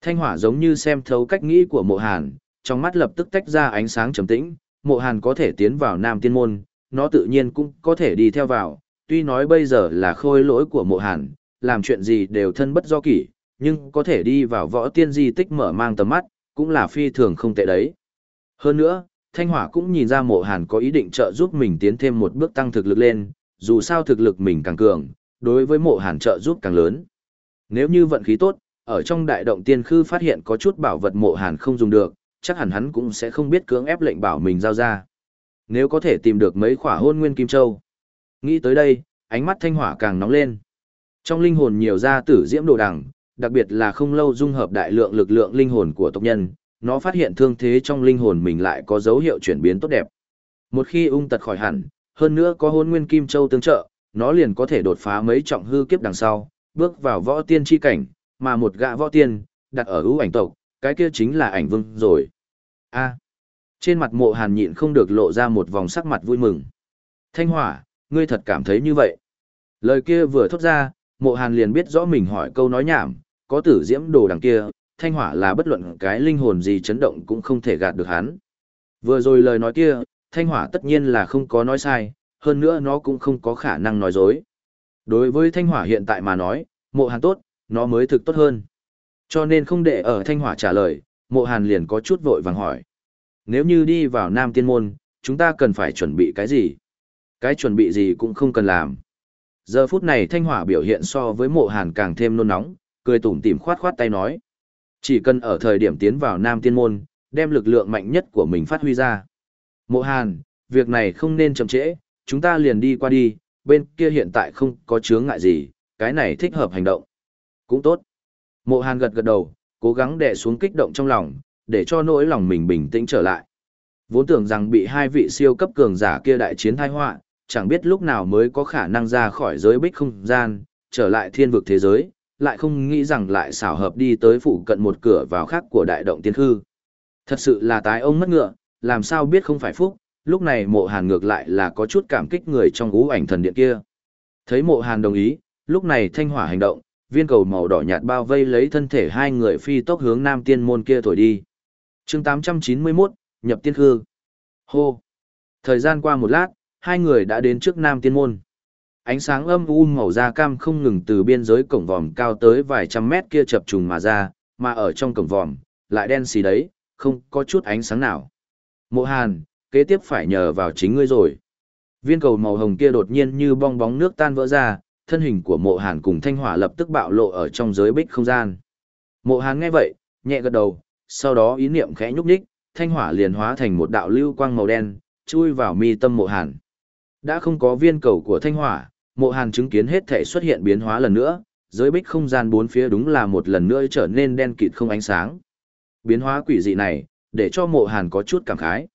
Thanh hỏa giống như xem thấu cách nghĩ của mộ hàn, trong mắt lập tức tách ra ánh sáng trầm tĩnh, mộ hàn có thể tiến vào nam tiên môn, nó tự nhiên cũng có thể đi theo vào, tuy nói bây giờ là khôi lỗi của mộ hàn, làm chuyện gì đều thân bất do kỷ, nhưng có thể đi vào võ tiên di tích mở mang tầm mắt, cũng là phi thường không tệ đấy. Hơn nữa, Thanh Hỏa cũng nhìn ra mộ hàn có ý định trợ giúp mình tiến thêm một bước tăng thực lực lên, dù sao thực lực mình càng cường, đối với mộ hàn trợ giúp càng lớn. Nếu như vận khí tốt, ở trong đại động tiên khư phát hiện có chút bảo vật mộ hàn không dùng được, chắc hẳn hắn cũng sẽ không biết cưỡng ép lệnh bảo mình giao ra. Nếu có thể tìm được mấy khỏa hôn nguyên kim châu. Nghĩ tới đây, ánh mắt thanh hỏa càng nóng lên. Trong linh hồn nhiều ra tử diễm đồ đằng, đặc biệt là không lâu dung hợp đại lượng lực lượng linh hồn của tộc nhân, nó phát hiện thương thế trong linh hồn mình lại có dấu hiệu chuyển biến tốt đẹp. Một khi ung tật khỏi hẳn, hơn nữa có hôn nguyên kim châu tương trợ, nó liền có thể đột phá mấy trọng hư kiếp đằng sau, bước vào võ tiên chi cảnh, mà một gã võ tiên, đặt ở ưu ảnh tộc, cái kia chính là ảnh vương rồi. A. trên mặt mộ hàn nhịn không được lộ ra một vòng sắc mặt vui mừng. Thanh hỏa, ngươi thật cảm thấy như vậy. Lời kia vừa thốt ra, mộ hàn liền biết rõ mình hỏi câu nói nhảm, có tử diễm đồ đằng kia, thanh hỏa là bất luận cái linh hồn gì chấn động cũng không thể gạt được hắn. Vừa rồi lời nói kia, thanh hỏa tất nhiên là không có nói sai, hơn nữa nó cũng không có khả năng nói dối. Đối với thanh hỏa hiện tại mà nói, mộ hàn tốt, nó mới thực tốt hơn. Cho nên không để ở thanh hỏa trả lời, mộ hàn liền có chút vội vàng hỏi. Nếu như đi vào nam tiên môn, chúng ta cần phải chuẩn bị cái gì? Cái chuẩn bị gì cũng không cần làm. Giờ phút này thanh hỏa biểu hiện so với mộ hàn càng thêm nôn nóng, cười tủm tỉm khoát khoát tay nói. Chỉ cần ở thời điểm tiến vào nam tiên môn, đem lực lượng mạnh nhất của mình phát huy ra. Mộ hàn, việc này không nên chậm trễ, chúng ta liền đi qua đi, bên kia hiện tại không có chướng ngại gì, cái này thích hợp hành động. Cũng tốt. Mộ hàn gật gật đầu, cố gắng đè xuống kích động trong lòng, để cho nỗi lòng mình bình tĩnh trở lại. Vốn tưởng rằng bị hai vị siêu cấp cường giả kia đại chiến thai họa, chẳng biết lúc nào mới có khả năng ra khỏi giới bích không gian, trở lại thiên vực thế giới, lại không nghĩ rằng lại xảo hợp đi tới phụ cận một cửa vào khác của đại động tiên khư. Thật sự là tái ông mất ngựa, làm sao biết không phải phúc, lúc này mộ hàn ngược lại là có chút cảm kích người trong ú ảnh thần điện kia. Thấy mộ hàn đồng ý, lúc này thanh hỏa hành động, viên cầu màu đỏ nhạt bao vây lấy thân thể hai người phi tốc hướng nam tiên môn kia thổi đi. chương 891, nhập tiên khư. Hô! Thời gian qua một lát, hai người đã đến trước nam tiên môn. Ánh sáng âm u màu da cam không ngừng từ biên giới cổng vòm cao tới vài trăm mét kia chập trùng mà ra, mà ở trong cổng vòm, lại đen xì đấy, không có chút ánh sáng nào. Mộ Hàn, kế tiếp phải nhờ vào chính ngươi rồi. Viên cầu màu hồng kia đột nhiên như bong bóng nước tan vỡ ra, thân hình của mộ hàn cùng thanh hỏa lập tức bạo lộ ở trong giới bích không gian. Mộ hàn nghe vậy, nhẹ gật đầu, sau đó ý niệm khẽ nhúc nhích, thanh hỏa liền hóa thành một đạo lưu quang màu đen, chui vào mi tâm mộ hàn. Đã không có viên cầu của thanh hỏa, mộ hàn chứng kiến hết thể xuất hiện biến hóa lần nữa, giới bích không gian bốn phía đúng là một lần nữa trở nên đen kịt không ánh sáng. Biến hóa quỷ dị này, để cho mộ hàn có chút cảm khái.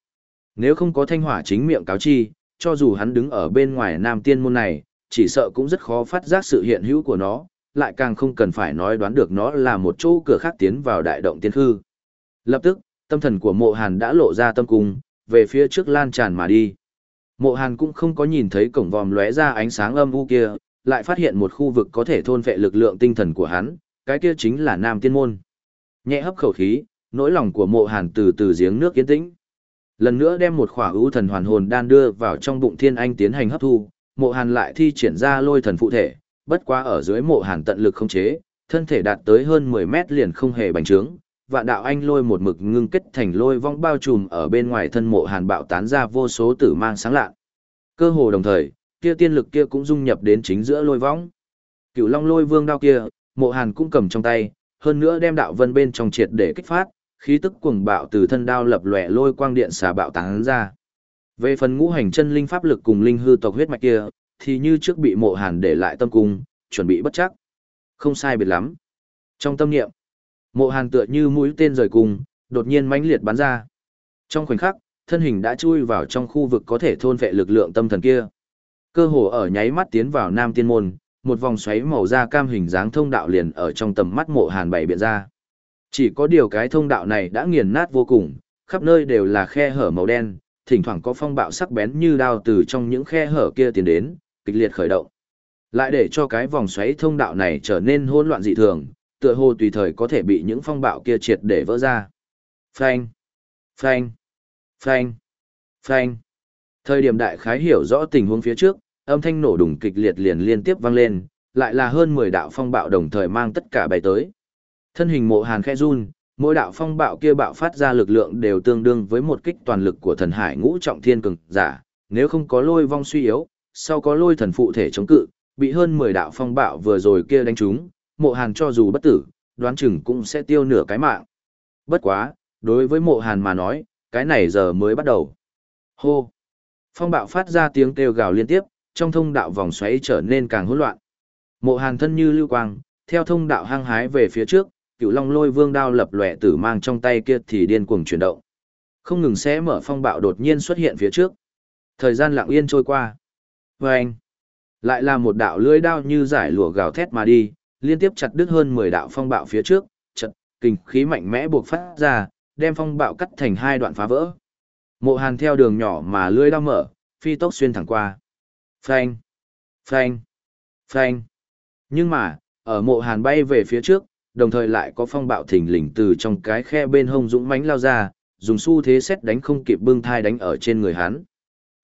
Nếu không có thanh hỏa chính miệng cáo chi, cho dù hắn đứng ở bên ngoài nam tiên môn này, chỉ sợ cũng rất khó phát giác sự hiện hữu của nó, lại càng không cần phải nói đoán được nó là một chỗ cửa khác tiến vào đại động tiên hư. Lập tức, tâm thần của mộ hàn đã lộ ra tâm cung, về phía trước lan tràn mà đi. Mộ hàn cũng không có nhìn thấy cổng vòm lóe ra ánh sáng âm u kia, lại phát hiện một khu vực có thể thôn vệ lực lượng tinh thần của hắn, cái kia chính là Nam Tiên Môn. Nhẹ hấp khẩu khí, nỗi lòng của mộ hàn từ từ giếng nước yên tĩnh. Lần nữa đem một khỏa ưu thần hoàn hồn đan đưa vào trong bụng thiên anh tiến hành hấp thu, mộ hàn lại thi triển ra lôi thần phụ thể, bất quá ở dưới mộ hàn tận lực không chế, thân thể đạt tới hơn 10 mét liền không hề bành trướng. Vạn đạo anh lôi một mực ngưng kết thành lôi vong bao trùm ở bên ngoài thân mộ hàn bạo tán ra vô số tử mang sáng lạ. Cơ hồ đồng thời, kia tiên lực kia cũng dung nhập đến chính giữa lôi vong. Cửu long lôi vương đao kia, mộ hàn cũng cầm trong tay, hơn nữa đem đạo vân bên trong triệt để kích phát, khí tức cuồng bạo từ thân đao lập lòe lôi quang điện xà bạo tán ra. Về phần ngũ hành chân linh pháp lực cùng linh hư tộc huyết mạch kia, thì như trước bị mộ hàn để lại tâm cung, chuẩn bị bất chắc. Không sai biệt lắm. Trong tâm niệm, mộ hàn tựa như mũi tên rời cung, đột nhiên mãnh liệt bắn ra. Trong khoảnh khắc, thân hình đã chui vào trong khu vực có thể thôn vệ lực lượng tâm thần kia. Cơ hồ ở nháy mắt tiến vào Nam Tiên Môn, một vòng xoáy màu da cam hình dáng thông đạo liền ở trong tầm mắt mộ hàn bảy biện ra. Chỉ có điều cái thông đạo này đã nghiền nát vô cùng, khắp nơi đều là khe hở màu đen, thỉnh thoảng có phong bạo sắc bén như đao từ trong những khe hở kia tiến đến, kịch liệt khởi động. Lại để cho cái vòng xoáy thông đạo này trở nên hỗn loạn dị thường, tựa hồ tùy thời có thể bị những phong bạo kia triệt để vỡ ra. Phanh, phanh, phanh, phanh. Thời điểm đại khái hiểu rõ tình huống phía trước, âm thanh nổ đùng kịch liệt liền liên tiếp vang lên, lại là hơn 10 đạo phong bạo đồng thời mang tất cả bay tới. Thân hình mộ hàn khẽ run, mỗi đạo phong bạo kia bạo phát ra lực lượng đều tương đương với một kích toàn lực của thần hải ngũ trọng thiên cường giả, nếu không có lôi vong suy yếu, sau có lôi thần phụ thể chống cự, bị hơn 10 đạo phong bạo vừa rồi kia đánh trúng, mộ hàn cho dù bất tử, đoán chừng cũng sẽ tiêu nửa cái mạng. Bất quá, đối với mộ hàn mà nói, cái này giờ mới bắt đầu. Hô! Phong bạo phát ra tiếng kêu gào liên tiếp, trong thông đạo vòng xoáy trở nên càng hỗn loạn. Mộ hàn thân như lưu quang, theo thông đạo hăng hái về phía trước, cựu long lôi vương đao lập lòe tử mang trong tay kia thì điên cuồng chuyển động. Không ngừng sẽ mở phong bạo đột nhiên xuất hiện phía trước. Thời gian lặng yên trôi qua. vê anh, lại là một đạo lưới đao như giải lụa gào thét mà đi, liên tiếp chặt đứt hơn 10 đạo phong bạo phía trước, chật, kinh khí mạnh mẽ buộc phát ra, đem phong bạo cắt thành hai đoạn phá vỡ. Mộ Hàn theo đường nhỏ mà lưới đao mở, phi tốc xuyên thẳng qua. Phanh, phanh, phanh. Nhưng mà, ở mộ Hàn bay về phía trước, đồng thời lại có phong bạo thình lình từ trong cái khe bên hông dũng mãnh lao ra, dùng xu thế xét đánh không kịp bưng thai đánh ở trên người hắn.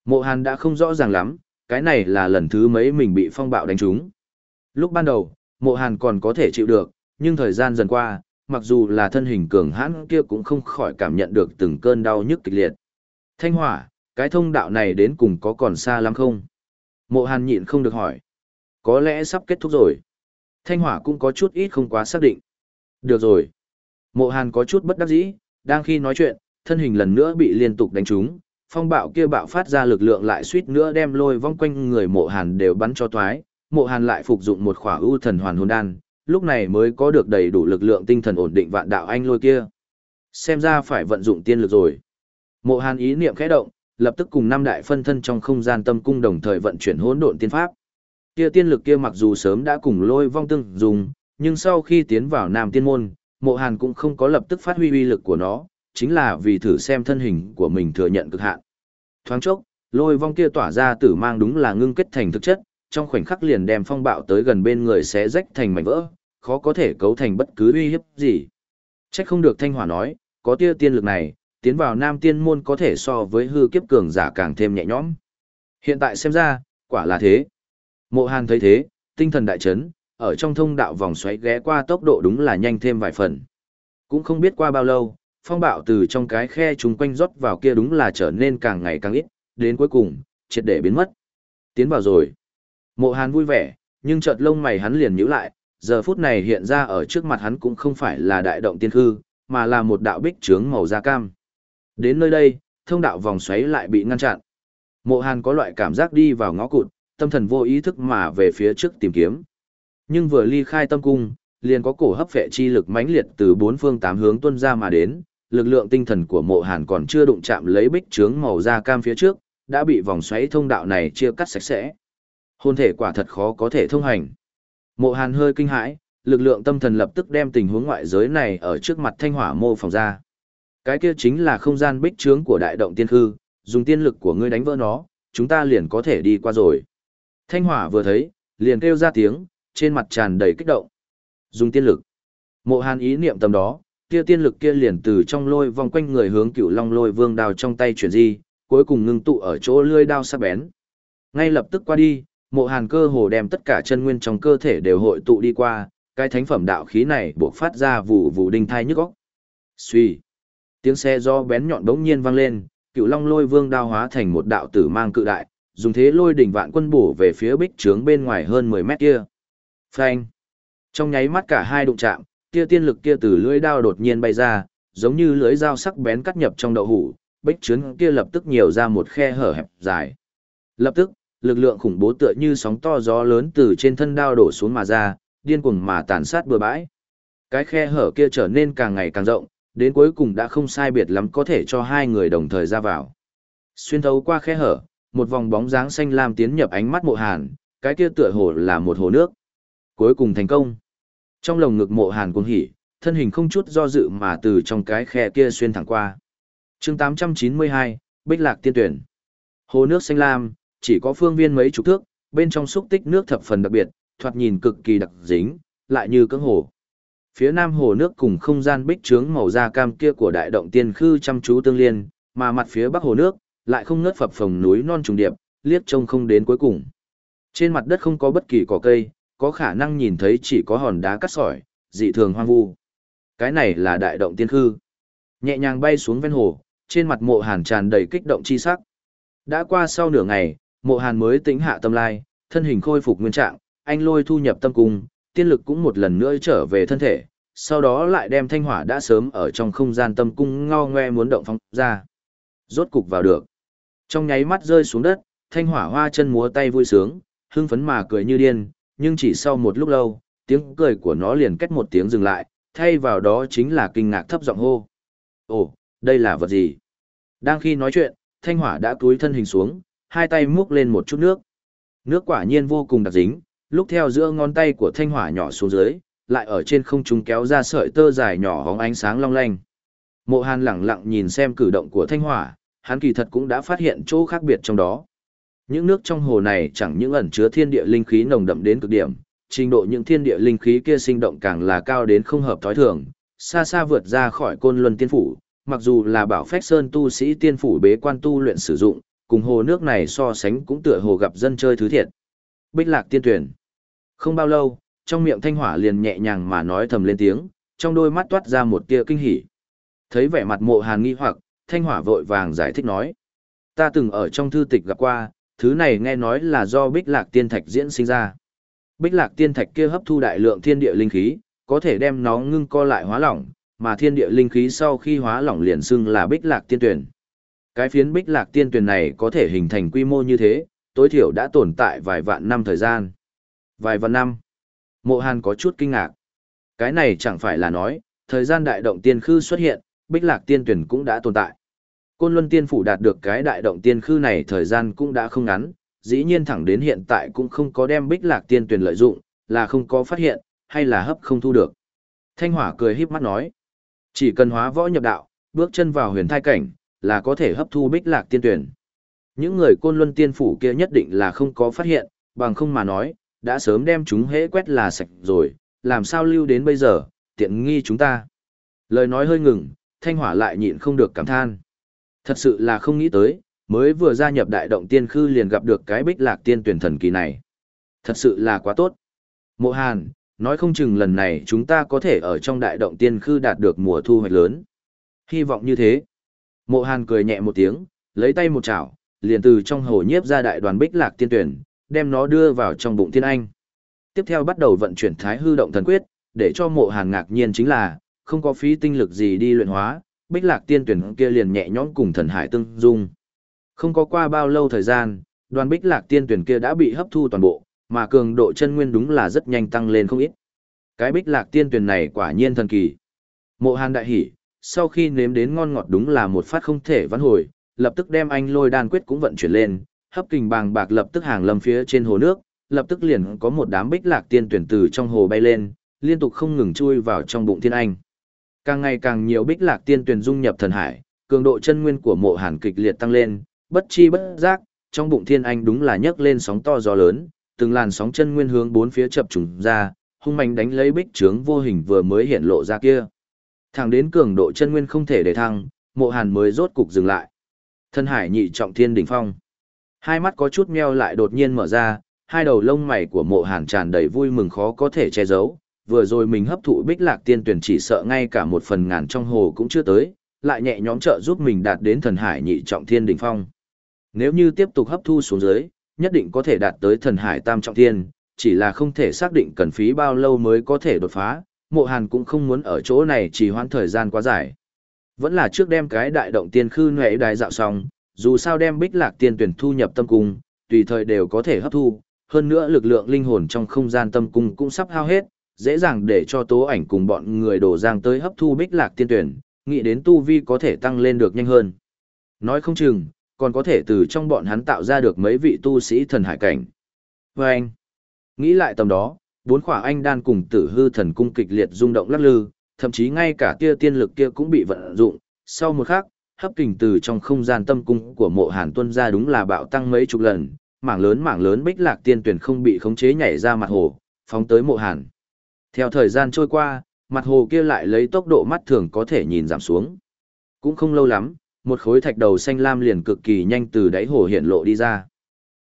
Mộ Hàn đã không rõ ràng lắm, cái này là lần thứ mấy mình bị phong bạo đánh trúng. Lúc ban đầu, Mộ Hàn còn có thể chịu được, nhưng thời gian dần qua, mặc dù là thân hình cường hãn kia cũng không khỏi cảm nhận được từng cơn đau nhức kịch liệt. Thanh hỏa, cái thông đạo này đến cùng có còn xa lắm không? Mộ Hàn nhịn không được hỏi. Có lẽ sắp kết thúc rồi. Thanh hỏa cũng có chút ít không quá xác định. Được rồi. Mộ Hàn có chút bất đắc dĩ, đang khi nói chuyện, thân hình lần nữa bị liên tục đánh trúng, phong bạo kia bạo phát ra lực lượng lại suýt nữa đem lôi vong quanh người Mộ Hàn đều bắn cho toái. Mộ Hàn lại phục dụng một khỏa ưu thần hoàn hồn đan, lúc này mới có được đầy đủ lực lượng tinh thần ổn định vạn đạo anh lôi kia. Xem ra phải vận dụng tiên lực rồi. Mộ Hàn ý niệm khẽ động, lập tức cùng năm đại phân thân trong không gian tâm cung đồng thời vận chuyển hỗn độn tiên pháp. Kia tiên lực kia mặc dù sớm đã cùng lôi vong tương dùng, nhưng sau khi tiến vào Nam Tiên môn, Mộ Hàn cũng không có lập tức phát huy uy lực của nó, chính là vì thử xem thân hình của mình thừa nhận cực hạn. Thoáng chốc, lôi vong kia tỏa ra tử mang đúng là ngưng kết thành thực chất, trong khoảnh khắc liền đem phong bạo tới gần bên người sẽ rách thành mảnh vỡ, khó có thể cấu thành bất cứ uy hiếp gì. Chắc không được Thanh Hỏa nói, có tia tiên lực này, tiến vào Nam Tiên môn có thể so với hư kiếp cường giả càng thêm nhẹ nhõm. Hiện tại xem ra, quả là thế. Mộ Hàn thấy thế, tinh thần đại chấn, ở trong thông đạo vòng xoáy ghé qua tốc độ đúng là nhanh thêm vài phần. Cũng không biết qua bao lâu, phong bạo từ trong cái khe chúng quanh rót vào kia đúng là trở nên càng ngày càng ít, đến cuối cùng, triệt để biến mất. Tiến vào rồi. Mộ Hàn vui vẻ, nhưng chợt lông mày hắn liền nhíu lại, giờ phút này hiện ra ở trước mặt hắn cũng không phải là đại động tiên hư, mà là một đạo bích trướng màu da cam. Đến nơi đây, thông đạo vòng xoáy lại bị ngăn chặn. Mộ Hàn có loại cảm giác đi vào ngõ cụt, tâm thần vô ý thức mà về phía trước tìm kiếm. Nhưng vừa ly khai tâm cung, liền có cổ hấp phệ chi lực mãnh liệt từ bốn phương tám hướng tuôn ra mà đến, lực lượng tinh thần của Mộ Hàn còn chưa đụng chạm lấy bích trướng màu da cam phía trước, đã bị vòng xoáy thông đạo này chia cắt sạch sẽ. Hôn thể quả thật khó có thể thông hành. Mộ Hàn hơi kinh hãi, lực lượng tâm thần lập tức đem tình huống ngoại giới này ở trước mặt thanh hỏa mô phỏng ra. Cái kia chính là không gian bích trướng của đại động tiên hư, dùng tiên lực của ngươi đánh vỡ nó, chúng ta liền có thể đi qua rồi. Thanh hỏa vừa thấy, liền kêu ra tiếng, trên mặt tràn đầy kích động. Dùng tiên lực. Mộ Hàn ý niệm tầm đó, kia tiên lực kia liền từ trong lôi vòng quanh người hướng cửu long lôi vương đao trong tay chuyển di, cuối cùng ngưng tụ ở chỗ lưỡi đao sắc bén. Ngay lập tức qua đi, mộ hàn cơ hồ đem tất cả chân nguyên trong cơ thể đều hội tụ đi qua, cái thánh phẩm đạo khí này buộc phát ra vụ vụ đinh thai nhức óc. Xuy. Tiếng xe do bén nhọn đống nhiên vang lên, cửu long lôi vương đao hóa thành một đạo tử mang cự đại, dùng thế lôi đỉnh vạn quân bổ về phía bích trướng bên ngoài hơn 10 mét kia. Phanh. Trong nháy mắt cả hai đụng chạm, tia tiên lực kia từ lưỡi đao đột nhiên bay ra, giống như lưỡi dao sắc bén cắt nhập trong đậu hủ, bích trướng kia lập tức nhiều ra một khe hở hẹp dài. Lập tức, lực lượng khủng bố tựa như sóng to gió lớn từ trên thân đao đổ xuống mà ra, điên cuồng mà tàn sát bừa bãi. Cái khe hở kia trở nên càng ngày càng rộng, đến cuối cùng đã không sai biệt lắm có thể cho hai người đồng thời ra vào. Xuyên thấu qua khe hở, một vòng bóng dáng xanh lam tiến nhập ánh mắt mộ hàn, cái kia tựa hồ là một hồ nước. Cuối cùng thành công. Trong lồng ngực mộ hàn cuồng hỉ, thân hình không chút do dự mà từ trong cái khe kia xuyên thẳng qua. chương 892, Bích Lạc Tiên Tuyển. Hồ nước xanh lam, chỉ có phương viên mấy chục thước, bên trong xúc tích nước thập phần đặc biệt, thoạt nhìn cực kỳ đặc dính, lại như cưỡng hồ. Phía nam hồ nước cùng không gian bích trướng màu da cam kia của đại động tiên khư chăm chú tương liên, mà mặt phía bắc hồ nước lại không ngớt phập phồng núi non trùng điệp, liếc trông không đến cuối cùng. Trên mặt đất không có bất kỳ cỏ cây, có khả năng nhìn thấy chỉ có hòn đá cắt sỏi, dị thường hoang vu. Cái này là đại động tiên khư. Nhẹ nhàng bay xuống ven hồ, trên mặt mộ hàn tràn đầy kích động chi sắc. Đã qua sau nửa ngày, mộ hàn mới tĩnh hạ tâm lai, thân hình khôi phục nguyên trạng, anh lôi thu nhập tâm cung, tiên lực cũng một lần nữa trở về thân thể, sau đó lại đem thanh hỏa đã sớm ở trong không gian tâm cung ngao ngoe muốn động phong ra. Rốt cục vào được. Trong nháy mắt rơi xuống đất, thanh hỏa hoa chân múa tay vui sướng, hưng phấn mà cười như điên, nhưng chỉ sau một lúc lâu, tiếng cười của nó liền kết một tiếng dừng lại, thay vào đó chính là kinh ngạc thấp giọng hô. Ồ, đây là vật gì? Đang khi nói chuyện, thanh hỏa đã túi thân hình xuống, hai tay múc lên một chút nước. Nước quả nhiên vô cùng đặc dính, lúc theo giữa ngón tay của thanh hỏa nhỏ xuống dưới, lại ở trên không trung kéo ra sợi tơ dài nhỏ hóng ánh sáng long lanh. Mộ Hàn lẳng lặng nhìn xem cử động của thanh hỏa, hắn kỳ thật cũng đã phát hiện chỗ khác biệt trong đó. Những nước trong hồ này chẳng những ẩn chứa thiên địa linh khí nồng đậm đến cực điểm, trình độ những thiên địa linh khí kia sinh động càng là cao đến không hợp thói thường, xa xa vượt ra khỏi côn luân tiên phủ, mặc dù là bảo phách sơn tu sĩ tiên phủ bế quan tu luyện sử dụng, cùng hồ nước này so sánh cũng tựa hồ gặp dân chơi thứ thiệt. Bích lạc tiên tuyển. Không bao lâu, trong miệng thanh hỏa liền nhẹ nhàng mà nói thầm lên tiếng, trong đôi mắt toát ra một tia kinh hỉ. Thấy vẻ mặt mộ hàn nghi hoặc, thanh hỏa vội vàng giải thích nói. Ta từng ở trong thư tịch gặp qua, thứ này nghe nói là do bích lạc tiên thạch diễn sinh ra. Bích lạc tiên thạch kia hấp thu đại lượng thiên địa linh khí, có thể đem nó ngưng co lại hóa lỏng, mà thiên địa linh khí sau khi hóa lỏng liền xưng là bích lạc tiên tuyển. Cái phiến bích lạc tiên tuyển này có thể hình thành quy mô như thế, tối thiểu đã tồn tại vài vạn năm thời gian. Vài vạn năm. Mộ Hàn có chút kinh ngạc. Cái này chẳng phải là nói, thời gian đại động tiên khư xuất hiện, bích lạc tiên tuyển cũng đã tồn tại. Côn Luân Tiên Phủ đạt được cái đại động tiên khư này thời gian cũng đã không ngắn, dĩ nhiên thẳng đến hiện tại cũng không có đem bích lạc tiên tuyển lợi dụng, là không có phát hiện, hay là hấp không thu được. Thanh Hỏa cười híp mắt nói, chỉ cần hóa võ nhập đạo, bước chân vào huyền thai cảnh, là có thể hấp thu bích lạc tiên tuyển. Những người Côn Luân Tiên Phủ kia nhất định là không có phát hiện, bằng không mà nói, đã sớm đem chúng hễ quét là sạch rồi, làm sao lưu đến bây giờ, tiện nghi chúng ta. Lời nói hơi ngừng, Thanh Hỏa lại nhịn không được cảm than. Thật sự là không nghĩ tới, mới vừa gia nhập đại động tiên khư liền gặp được cái bích lạc tiên tuyển thần kỳ này. Thật sự là quá tốt. Mộ Hàn, nói không chừng lần này chúng ta có thể ở trong đại động tiên khư đạt được mùa thu hoạch lớn. Hy vọng như thế. Mộ Hàn cười nhẹ một tiếng, lấy tay một chảo, liền từ trong hồ nhiếp ra đại đoàn bích lạc tiên tuyển, đem nó đưa vào trong bụng thiên anh. Tiếp theo bắt đầu vận chuyển thái hư động thần quyết, để cho mộ Hàn ngạc nhiên chính là, không có phí tinh lực gì đi luyện hóa, bích lạc tiên tuyển kia liền nhẹ nhõm cùng thần hải tương dung. Không có qua bao lâu thời gian, đoàn bích lạc tiên tuyển kia đã bị hấp thu toàn bộ, mà cường độ chân nguyên đúng là rất nhanh tăng lên không ít. Cái bích lạc tiên tuyển này quả nhiên thần kỳ. Mộ hàn đại hỉ, sau khi nếm đến ngon ngọt đúng là một phát không thể vãn hồi, lập tức đem anh lôi đan quyết cũng vận chuyển lên, hấp kình bàng bạc lập tức hàng lâm phía trên hồ nước, lập tức liền có một đám bích lạc tiên tuyển từ trong hồ bay lên, liên tục không ngừng chui vào trong bụng thiên anh. Càng ngày càng nhiều bích lạc tiên tuyển dung nhập thần hải, cường độ chân nguyên của mộ hàn kịch liệt tăng lên, bất chi bất giác, trong bụng thiên anh đúng là nhấc lên sóng to gió lớn, từng làn sóng chân nguyên hướng bốn phía chập trùng ra, hung mạnh đánh lấy bích trướng vô hình vừa mới hiện lộ ra kia. Thẳng đến cường độ chân nguyên không thể để thăng, mộ hàn mới rốt cục dừng lại. Thân hải nhị trọng thiên đỉnh phong. Hai mắt có chút meo lại đột nhiên mở ra, hai đầu lông mày của mộ hàn tràn đầy vui mừng khó có thể che giấu, vừa rồi mình hấp thụ bích lạc tiên tuyển chỉ sợ ngay cả một phần ngàn trong hồ cũng chưa tới, lại nhẹ nhõm trợ giúp mình đạt đến thần hải nhị trọng thiên đỉnh phong. Nếu như tiếp tục hấp thu xuống dưới, nhất định có thể đạt tới thần hải tam trọng thiên, chỉ là không thể xác định cần phí bao lâu mới có thể đột phá, mộ hàn cũng không muốn ở chỗ này chỉ hoãn thời gian quá dài. Vẫn là trước đem cái đại động tiên khư nhuệ đài dạo xong, dù sao đem bích lạc tiên tuyển thu nhập tâm cung, tùy thời đều có thể hấp thu, hơn nữa lực lượng linh hồn trong không gian tâm cung cũng sắp hao hết, dễ dàng để cho tố ảnh cùng bọn người đổ giang tới hấp thu bích lạc tiên tuyển, nghĩ đến tu vi có thể tăng lên được nhanh hơn. Nói không chừng, còn có thể từ trong bọn hắn tạo ra được mấy vị tu sĩ thần hải cảnh. Và anh, nghĩ lại tầm đó, bốn khỏa anh đan cùng tử hư thần cung kịch liệt rung động lắc lư, thậm chí ngay cả tia tiên lực kia cũng bị vận dụng. Sau một khắc, hấp kình từ trong không gian tâm cung của mộ hàn tuân ra đúng là bạo tăng mấy chục lần, mảng lớn mảng lớn bích lạc tiên tuyển không bị khống chế nhảy ra mặt hồ, phóng tới mộ hàn. Theo thời gian trôi qua, mặt hồ kia lại lấy tốc độ mắt thường có thể nhìn giảm xuống. Cũng không lâu lắm, một khối thạch đầu xanh lam liền cực kỳ nhanh từ đáy hồ hiện lộ đi ra.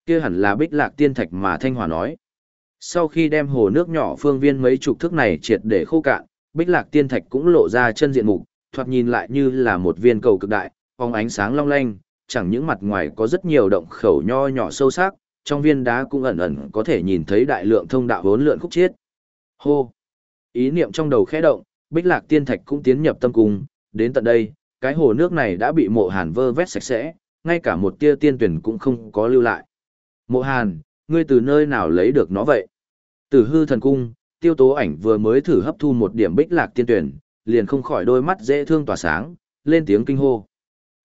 Kia hẳn là bích lạc tiên thạch mà Thanh Hòa nói. Sau khi đem hồ nước nhỏ phương viên mấy chục thước này triệt để khô cạn, bích lạc tiên thạch cũng lộ ra chân diện mục, thoạt nhìn lại như là một viên cầu cực đại, phóng ánh sáng long lanh, chẳng những mặt ngoài có rất nhiều động khẩu nho nhỏ sâu sắc, trong viên đá cũng ẩn ẩn có thể nhìn thấy đại lượng thông đạo vốn lượn khúc chiết. Hô! Ý niệm trong đầu khẽ động, bích lạc tiên thạch cũng tiến nhập tâm cung, đến tận đây, cái hồ nước này đã bị mộ hàn vơ vét sạch sẽ, ngay cả một tia tiên tuyển cũng không có lưu lại. Mộ hàn, ngươi từ nơi nào lấy được nó vậy? Từ hư thần cung, tiêu tố ảnh vừa mới thử hấp thu một điểm bích lạc tiên tuyển, liền không khỏi đôi mắt dễ thương tỏa sáng, lên tiếng kinh hô.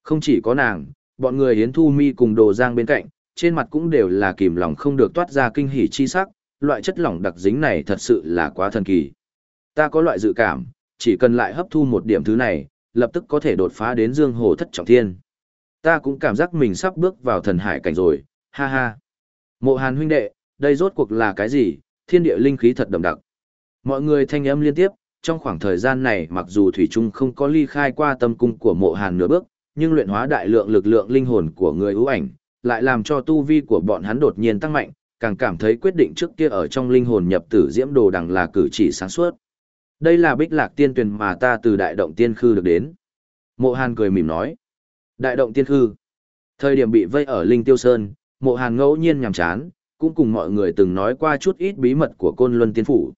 Không chỉ có nàng, bọn người yến thu mi cùng đồ giang bên cạnh, trên mặt cũng đều là kìm lòng không được toát ra kinh hỉ chi sắc, loại chất lỏng đặc dính này thật sự là quá thần kỳ. Ta có loại dự cảm, chỉ cần lại hấp thu một điểm thứ này, lập tức có thể đột phá đến dương hồ thất trọng thiên. Ta cũng cảm giác mình sắp bước vào thần hải cảnh rồi, ha ha. Mộ hàn huynh đệ, đây rốt cuộc là cái gì, thiên địa linh khí thật đậm đặc. Mọi người thanh âm liên tiếp, trong khoảng thời gian này mặc dù Thủy Trung không có ly khai qua tâm cung của mộ hàn nửa bước, nhưng luyện hóa đại lượng lực lượng linh hồn của người ưu ảnh, lại làm cho tu vi của bọn hắn đột nhiên tăng mạnh, càng cảm thấy quyết định trước kia ở trong linh hồn nhập tử diễm đồ đằng là cử chỉ sáng suốt. Đây là bích lạc tiên tuyển mà ta từ đại động tiên khư được đến. Mộ Hàn cười mỉm nói. Đại động tiên khư. Thời điểm bị vây ở Linh Tiêu Sơn, mộ Hàn ngẫu nhiên nhằm chán, cũng cùng mọi người từng nói qua chút ít bí mật của côn luân tiên phủ.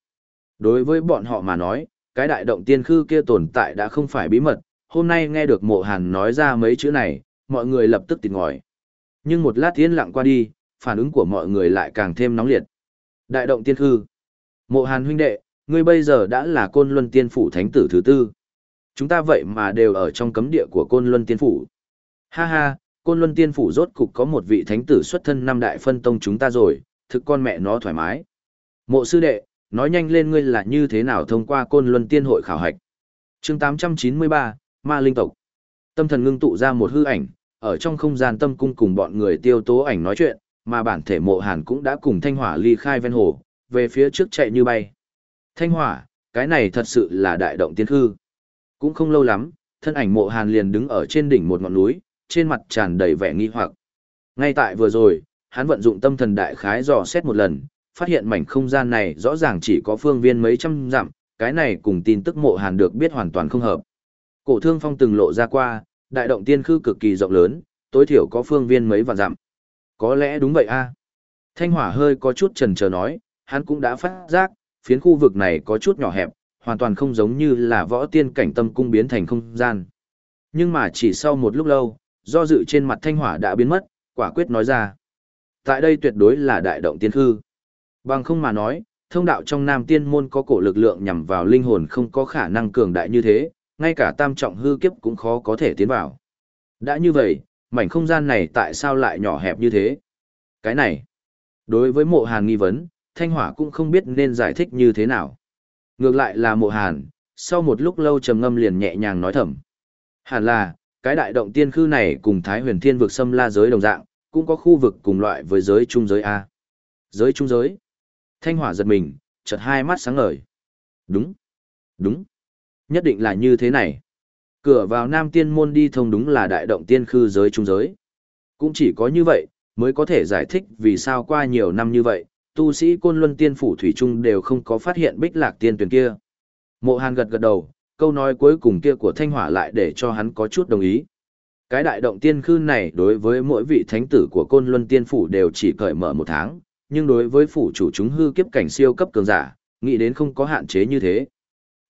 Đối với bọn họ mà nói, cái đại động tiên khư kia tồn tại đã không phải bí mật, hôm nay nghe được mộ Hàn nói ra mấy chữ này, mọi người lập tức tỉnh ngòi. Nhưng một lát tiến lặng qua đi, phản ứng của mọi người lại càng thêm nóng liệt. Đại động tiên khư. Mộ Hàn huynh đệ, ngươi bây giờ đã là côn luân tiên phủ thánh tử thứ tư. Chúng ta vậy mà đều ở trong cấm địa của côn luân tiên phủ. Ha ha, côn luân tiên phủ rốt cục có một vị thánh tử xuất thân năm đại phân tông chúng ta rồi, thực con mẹ nó thoải mái. Mộ sư đệ, nói nhanh lên ngươi là như thế nào thông qua côn luân tiên hội khảo hạch. chương 893, Ma Linh Tộc. Tâm thần ngưng tụ ra một hư ảnh, ở trong không gian tâm cung cùng bọn người tiêu tố ảnh nói chuyện, mà bản thể mộ hàn cũng đã cùng thanh hỏa ly khai ven hồ, về phía trước chạy như bay. Thanh hỏa, cái này thật sự là đại động tiên hư. Cũng không lâu lắm, thân ảnh mộ hàn liền đứng ở trên đỉnh một ngọn núi, trên mặt tràn đầy vẻ nghi hoặc. Ngay tại vừa rồi, hắn vận dụng tâm thần đại khái dò xét một lần, phát hiện mảnh không gian này rõ ràng chỉ có phương viên mấy trăm dặm, cái này cùng tin tức mộ hàn được biết hoàn toàn không hợp. Cổ thương phong từng lộ ra qua, đại động tiên khư cực kỳ rộng lớn, tối thiểu có phương viên mấy vạn dặm. Có lẽ đúng vậy a Thanh hỏa hơi có chút trần chờ nói, hắn cũng đã phát giác, phiến khu vực này có chút nhỏ hẹp, hoàn toàn không giống như là võ tiên cảnh tâm cung biến thành không gian. Nhưng mà chỉ sau một lúc lâu, do dự trên mặt thanh hỏa đã biến mất, quả quyết nói ra. Tại đây tuyệt đối là đại động tiên khư. Bằng không mà nói, thông đạo trong nam tiên môn có cổ lực lượng nhằm vào linh hồn không có khả năng cường đại như thế, ngay cả tam trọng hư kiếp cũng khó có thể tiến vào. Đã như vậy, mảnh không gian này tại sao lại nhỏ hẹp như thế? Cái này, đối với mộ hàn nghi vấn, thanh hỏa cũng không biết nên giải thích như thế nào. Ngược lại là mộ hàn, sau một lúc lâu trầm ngâm liền nhẹ nhàng nói thầm. Hẳn là, cái đại động tiên khư này cùng Thái huyền thiên vực xâm la giới đồng dạng, cũng có khu vực cùng loại với giới trung giới A. Giới trung giới. Thanh hỏa giật mình, chợt hai mắt sáng ngời. Đúng. Đúng. Nhất định là như thế này. Cửa vào Nam Tiên Môn đi thông đúng là đại động tiên khư giới trung giới. Cũng chỉ có như vậy, mới có thể giải thích vì sao qua nhiều năm như vậy, tu sĩ côn luân tiên phủ thủy trung đều không có phát hiện bích lạc tiên tuyển kia. Mộ Hàn gật gật đầu, câu nói cuối cùng kia của Thanh Hỏa lại để cho hắn có chút đồng ý. Cái đại động tiên khư này đối với mỗi vị thánh tử của côn luân tiên phủ đều chỉ cởi mở một tháng, nhưng đối với phủ chủ chúng hư kiếp cảnh siêu cấp cường giả, nghĩ đến không có hạn chế như thế.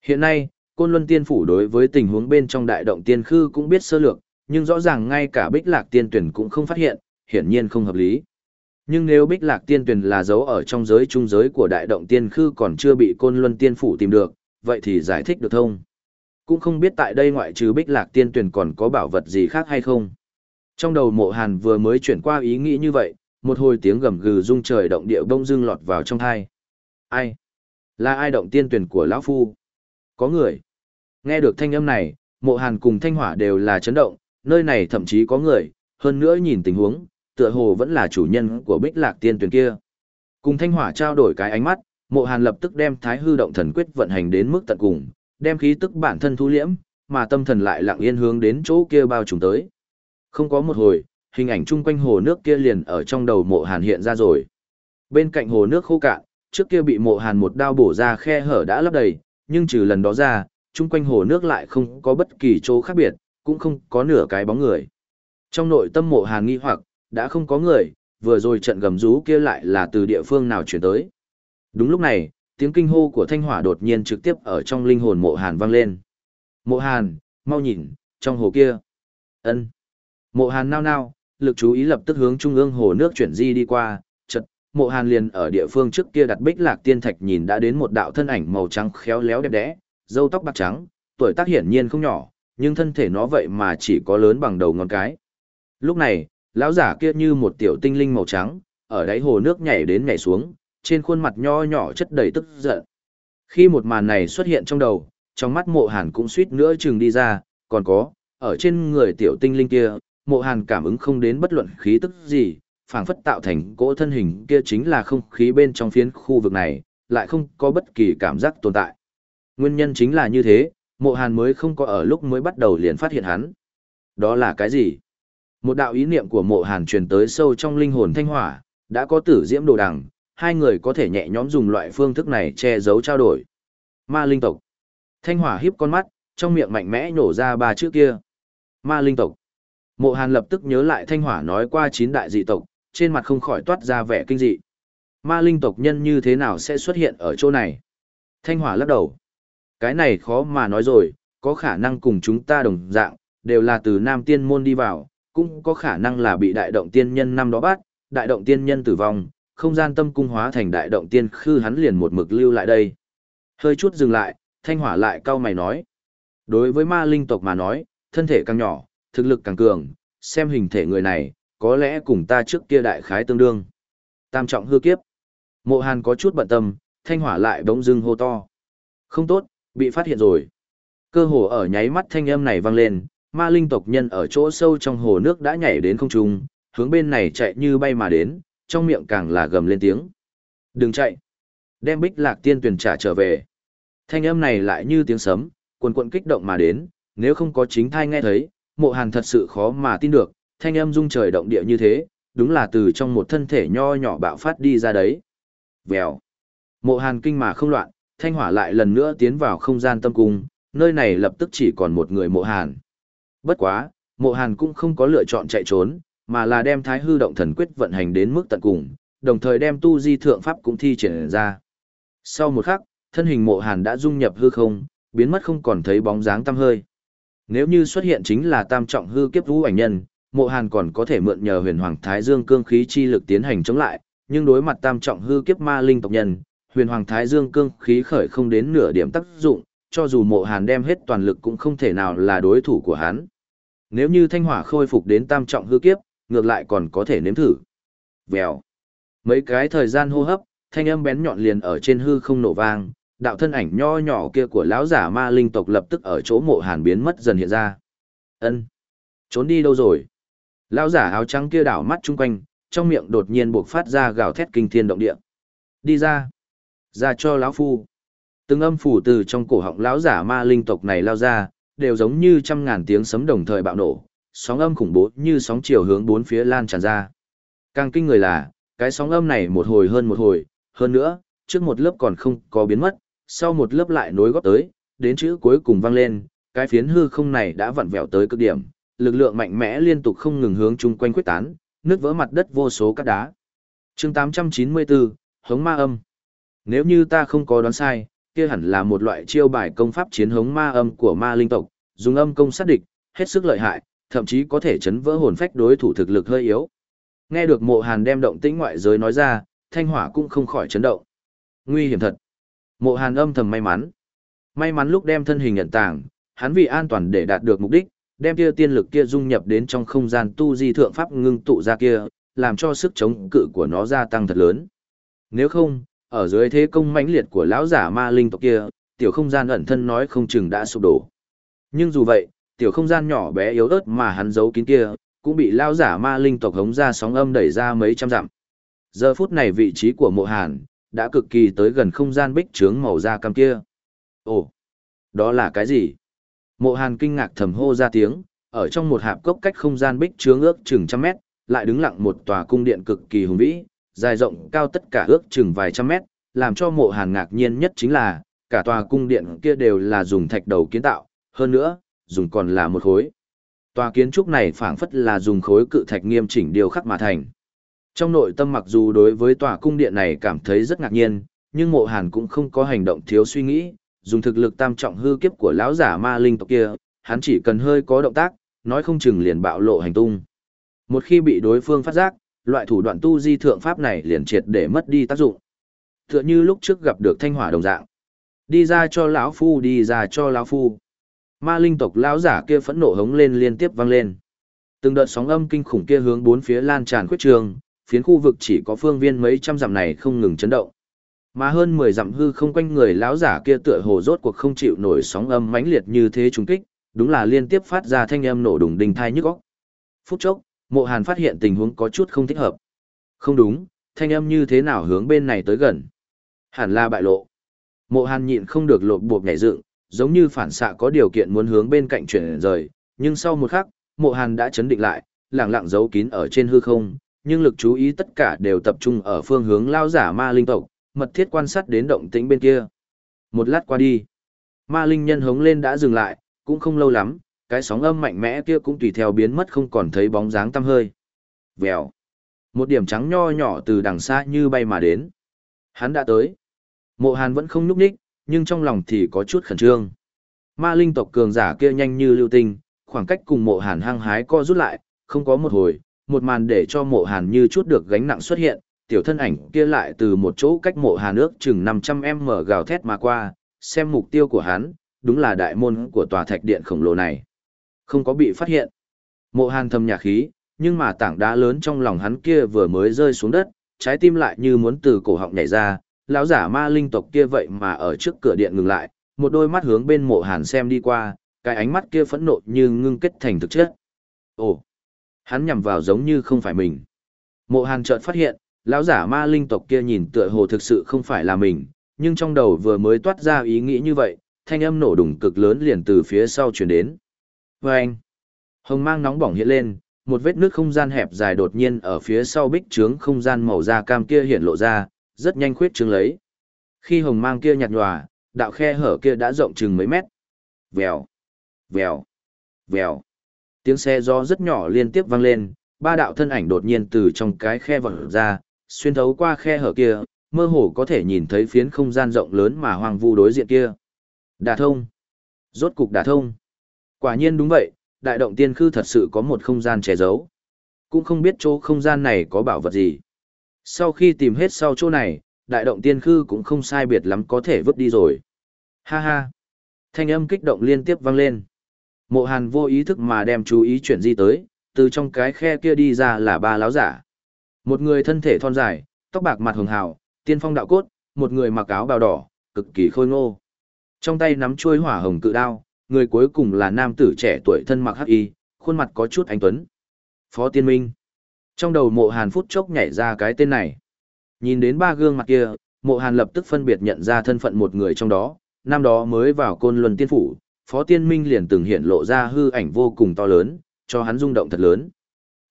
Hiện nay, côn luân tiên phủ đối với tình huống bên trong đại động tiên khư cũng biết sơ lược, nhưng rõ ràng ngay cả bích lạc tiên tuyển cũng không phát hiện, hiển nhiên không hợp lý. Nhưng nếu Bích Lạc Tiên Tuyền là dấu ở trong giới trung giới của Đại Động Tiên Khư còn chưa bị Côn Luân Tiên Phủ tìm được, vậy thì giải thích được thông. Cũng không biết tại đây ngoại trừ Bích Lạc Tiên Tuyền còn có bảo vật gì khác hay không. Trong đầu mộ hàn vừa mới chuyển qua ý nghĩ như vậy, một hồi tiếng gầm gừ rung trời động địa bông dưng lọt vào trong thai. Ai? Là ai động tiên tuyển của lão Phu? Có người. Nghe được thanh âm này, mộ hàn cùng thanh hỏa đều là chấn động, nơi này thậm chí có người, hơn nữa nhìn tình huống, tựa hồ vẫn là chủ nhân của bích lạc tiên tuyển kia. Cùng thanh hỏa trao đổi cái ánh mắt, mộ hàn lập tức đem thái hư động thần quyết vận hành đến mức tận cùng, đem khí tức bản thân thu liễm, mà tâm thần lại lặng yên hướng đến chỗ kia bao trùm tới. Không có một hồi, hình ảnh chung quanh hồ nước kia liền ở trong đầu mộ hàn hiện ra rồi. Bên cạnh hồ nước khô cạn, trước kia bị mộ hàn một đao bổ ra khe hở đã lấp đầy, nhưng trừ lần đó ra, chung quanh hồ nước lại không có bất kỳ chỗ khác biệt, cũng không có nửa cái bóng người. Trong nội tâm mộ hàn nghi hoặc, đã không có người, vừa rồi trận gầm rú kia lại là từ địa phương nào chuyển tới. Đúng lúc này, tiếng kinh hô của thanh hỏa đột nhiên trực tiếp ở trong linh hồn mộ hàn vang lên. Mộ hàn, mau nhìn, trong hồ kia. ân Mộ hàn nao nao, lực chú ý lập tức hướng trung ương hồ nước chuyển di đi qua, chật, mộ hàn liền ở địa phương trước kia đặt bích lạc tiên thạch nhìn đã đến một đạo thân ảnh màu trắng khéo léo đẹp đẽ, râu tóc bạc trắng, tuổi tác hiển nhiên không nhỏ, nhưng thân thể nó vậy mà chỉ có lớn bằng đầu ngón cái. Lúc này, lão giả kia như một tiểu tinh linh màu trắng, ở đáy hồ nước nhảy đến nhảy xuống, trên khuôn mặt nho nhỏ chất đầy tức giận. Khi một màn này xuất hiện trong đầu, trong mắt mộ hàn cũng suýt nữa chừng đi ra, còn có, ở trên người tiểu tinh linh kia, mộ hàn cảm ứng không đến bất luận khí tức gì, phảng phất tạo thành cỗ thân hình kia chính là không khí bên trong phiến khu vực này, lại không có bất kỳ cảm giác tồn tại. Nguyên nhân chính là như thế, mộ hàn mới không có ở lúc mới bắt đầu liền phát hiện hắn. Đó là cái gì? Một đạo ý niệm của mộ hàn truyền tới sâu trong linh hồn thanh hỏa, đã có tử diễm đồ đằng, hai người có thể nhẹ nhõm dùng loại phương thức này che giấu trao đổi. Ma linh tộc. Thanh hỏa híp con mắt, trong miệng mạnh mẽ nhổ ra ba chữ kia. Ma linh tộc. Mộ Hàn lập tức nhớ lại Thanh Hỏa nói qua chín đại dị tộc, trên mặt không khỏi toát ra vẻ kinh dị. Ma linh tộc nhân như thế nào sẽ xuất hiện ở chỗ này? Thanh Hỏa lắc đầu. Cái này khó mà nói rồi, có khả năng cùng chúng ta đồng dạng, đều là từ Nam Tiên Môn đi vào, cũng có khả năng là bị đại động tiên nhân năm đó bắt, đại động tiên nhân tử vong, không gian tâm cung hóa thành đại động tiên khư hắn liền một mực lưu lại đây. Hơi chút dừng lại, Thanh Hỏa lại cau mày nói. Đối với ma linh tộc mà nói, thân thể càng nhỏ, thực lực càng cường, xem hình thể người này, có lẽ cùng ta trước kia đại khái tương đương. Tam trọng hư kiếp. Mộ Hàn có chút bận tâm, thanh hỏa lại bỗng dưng hô to. Không tốt, bị phát hiện rồi. Cơ hồ ở nháy mắt thanh âm này vang lên, ma linh tộc nhân ở chỗ sâu trong hồ nước đã nhảy đến không trung, hướng bên này chạy như bay mà đến, trong miệng càng là gầm lên tiếng. Đừng chạy. Đem bích lạc tiên tuyển trả trở về. Thanh âm này lại như tiếng sấm, cuồn cuộn kích động mà đến, nếu không có chính thai nghe thấy, mộ hàn thật sự khó mà tin được, thanh âm rung trời động địa như thế, đúng là từ trong một thân thể nho nhỏ bạo phát đi ra đấy. Vèo. Mộ hàn kinh mà không loạn, thanh hỏa lại lần nữa tiến vào không gian tâm cung, nơi này lập tức chỉ còn một người mộ hàn. Bất quá, mộ hàn cũng không có lựa chọn chạy trốn, mà là đem thái hư động thần quyết vận hành đến mức tận cùng, đồng thời đem tu di thượng pháp cũng thi triển ra. Sau một khắc, thân hình mộ hàn đã dung nhập hư không, biến mất không còn thấy bóng dáng tăm hơi. Nếu như xuất hiện chính là tam trọng hư kiếp vũ ảnh nhân, mộ hàn còn có thể mượn nhờ huyền hoàng thái dương cương khí chi lực tiến hành chống lại, nhưng đối mặt tam trọng hư kiếp ma linh tộc nhân, huyền hoàng thái dương cương khí khởi không đến nửa điểm tác dụng, cho dù mộ hàn đem hết toàn lực cũng không thể nào là đối thủ của hắn. Nếu như thanh hỏa khôi phục đến tam trọng hư kiếp, ngược lại còn có thể nếm thử. Vèo. Mấy cái thời gian hô hấp, thanh âm bén nhọn liền ở trên hư không nổ vang, đạo thân ảnh nho nhỏ kia của lão giả ma linh tộc lập tức ở chỗ mộ hàn biến mất dần hiện ra. ân Trốn đi đâu rồi? Lão giả áo trắng kia đảo mắt chung quanh, trong miệng đột nhiên buộc phát ra gào thét kinh thiên động địa. Đi ra! Ra cho lão phu! Từng âm phủ từ trong cổ họng lão giả ma linh tộc này lao ra, đều giống như trăm ngàn tiếng sấm đồng thời bạo nổ, sóng âm khủng bố như sóng chiều hướng bốn phía lan tràn ra. Càng kinh người là, cái sóng âm này một hồi hơn một hồi, hơn nữa, trước một lớp còn không có biến mất, sau một lớp lại nối góp tới, đến chữ cuối cùng vang lên, cái phiến hư không này đã vặn vẹo tới cực điểm, lực lượng mạnh mẽ liên tục không ngừng hướng chung quanh quyết tán, nước vỡ mặt đất vô số cát đá. chương 894, Hống Ma Âm Nếu như ta không có đoán sai, kia hẳn là một loại chiêu bài công pháp chiến hống ma âm của ma linh tộc, dùng âm công sát địch, hết sức lợi hại, thậm chí có thể chấn vỡ hồn phách đối thủ thực lực hơi yếu. Nghe được mộ hàn đem động tĩnh ngoại giới nói ra, thanh hỏa cũng không khỏi chấn động. Nguy hiểm thật. Mộ hàn âm thầm may mắn. May mắn lúc đem thân hình nhận tàng, hắn vì an toàn để đạt được mục đích, đem kia tiên lực kia dung nhập đến trong không gian tu di thượng pháp ngưng tụ ra kia, làm cho sức chống cự của nó gia tăng thật lớn. Nếu không, ở dưới thế công mãnh liệt của lão giả ma linh tộc kia, tiểu không gian ẩn thân nói không chừng đã sụp đổ. Nhưng dù vậy, tiểu không gian nhỏ bé yếu ớt mà hắn giấu kín kia, cũng bị lão giả ma linh tộc hống ra sóng âm đẩy ra mấy trăm dặm. Giờ phút này vị trí của mộ hàn, đã cực kỳ tới gần không gian bích trướng màu da cam kia. Ồ, đó là cái gì? Mộ hàn kinh ngạc thầm hô ra tiếng, ở trong một hạp cốc cách không gian bích trướng ước chừng trăm mét, lại đứng lặng một tòa cung điện cực kỳ hùng vĩ, dài rộng cao tất cả ước chừng vài trăm mét, làm cho mộ hàn ngạc nhiên nhất chính là, cả tòa cung điện kia đều là dùng thạch đầu kiến tạo, hơn nữa, dùng còn là một khối. Tòa kiến trúc này phảng phất là dùng khối cự thạch nghiêm chỉnh điều khắc mà thành. Trong nội tâm mặc dù đối với tòa cung điện này cảm thấy rất ngạc nhiên, nhưng mộ hàn cũng không có hành động thiếu suy nghĩ, dùng thực lực tam trọng hư kiếp của lão giả ma linh tộc kia, hắn chỉ cần hơi có động tác, nói không chừng liền bạo lộ hành tung. Một khi bị đối phương phát giác, loại thủ đoạn tu di thượng pháp này liền triệt để mất đi tác dụng. Tựa như lúc trước gặp được thanh hỏa đồng dạng. Đi ra cho lão phu, đi ra cho lão phu. Ma linh tộc lão giả kia phẫn nộ hống lên liên tiếp vang lên. Từng đợt sóng âm kinh khủng kia hướng bốn phía lan tràn khuyết trường, phiến khu vực chỉ có phương viên mấy trăm dặm này không ngừng chấn động. Mà hơn 10 dặm hư không quanh người lão giả kia tựa hồ rốt cuộc không chịu nổi sóng âm mãnh liệt như thế trùng kích, đúng là liên tiếp phát ra thanh âm nổ đùng đình thai nhức óc. Phút chốc, Mộ Hàn phát hiện tình huống có chút không thích hợp. Không đúng, thanh âm như thế nào hướng bên này tới gần? Hẳn là bại lộ. Mộ Hàn nhịn không được lột bộp nhảy dựng, giống như phản xạ có điều kiện muốn hướng bên cạnh chuyển rời, nhưng sau một khắc, Mộ Hàn đã chấn định lại, lẳng lặng giấu kín ở trên hư không, nhưng lực chú ý tất cả đều tập trung ở phương hướng lao giả ma linh tộc, mật thiết quan sát đến động tĩnh bên kia. Một lát qua đi, ma linh nhân hống lên đã dừng lại, cũng không lâu lắm, cái sóng âm mạnh mẽ kia cũng tùy theo biến mất không còn thấy bóng dáng tăm hơi. Vèo. Một điểm trắng nho nhỏ từ đằng xa như bay mà đến. Hắn đã tới. Mộ Hàn vẫn không nhúc nhích, nhưng trong lòng thì có chút khẩn trương. Ma linh tộc cường giả kia nhanh như lưu tinh, khoảng cách cùng mộ Hàn hăng hái co rút lại, không có một hồi, một màn để cho mộ Hàn như chút được gánh nặng xuất hiện, tiểu thân ảnh kia lại từ một chỗ cách mộ Hàn nước chừng 500m gào thét mà qua, xem mục tiêu của hắn, đúng là đại môn của tòa thạch điện khổng lồ này. Không có bị phát hiện. Mộ Hàn thầm nhà khí, nhưng mà tảng đá lớn trong lòng hắn kia vừa mới rơi xuống đất, trái tim lại như muốn từ cổ họng nhảy ra, lão giả ma linh tộc kia vậy mà ở trước cửa điện ngừng lại, một đôi mắt hướng bên mộ Hàn xem đi qua, cái ánh mắt kia phẫn nộ như ngưng kết thành thực chất. Ồ, hắn nhằm vào giống như không phải mình. Mộ Hàn chợt phát hiện, lão giả ma linh tộc kia nhìn tựa hồ thực sự không phải là mình, nhưng trong đầu vừa mới toát ra ý nghĩ như vậy, thanh âm nổ đùng cực lớn liền từ phía sau chuyển đến. Và anh, hồng mang nóng bỏng hiện lên, một vết nước không gian hẹp dài đột nhiên ở phía sau bích trướng không gian màu da cam kia hiện lộ ra, rất nhanh khuyết trướng lấy. Khi hồng mang kia nhạt nhòa, đạo khe hở kia đã rộng chừng mấy mét. Vèo, vèo, vèo. Tiếng xe gió rất nhỏ liên tiếp vang lên, ba đạo thân ảnh đột nhiên từ trong cái khe vọt ra, xuyên thấu qua khe hở kia, mơ hồ có thể nhìn thấy phiến không gian rộng lớn mà hoang vu đối diện kia. Đả thông. Rốt cục đả thông. Quả nhiên đúng vậy, đại động tiên khư thật sự có một không gian che giấu. Cũng không biết chỗ không gian này có bảo vật gì. Sau khi tìm hết sau chỗ này, đại động tiên khư cũng không sai biệt lắm có thể vứt đi rồi. Ha ha. Thanh âm kích động liên tiếp vang lên. Mộ hàn vô ý thức mà đem chú ý chuyển di tới, từ trong cái khe kia đi ra là ba láo giả. Một người thân thể thon dài, tóc bạc mặt hường hào, tiên phong đạo cốt, một người mặc áo bào đỏ, cực kỳ khôi ngô. Trong tay nắm chuôi hỏa hồng cự đao, người cuối cùng là nam tử trẻ tuổi thân mặc hắc y, khuôn mặt có chút anh tuấn. Phó Tiên Minh. Trong đầu mộ hàn phút chốc nhảy ra cái tên này. Nhìn đến ba gương mặt kia, mộ hàn lập tức phân biệt nhận ra thân phận một người trong đó, năm đó mới vào côn luân tiên phủ, Phó Tiên Minh liền từng hiện lộ ra hư ảnh vô cùng to lớn, cho hắn rung động thật lớn.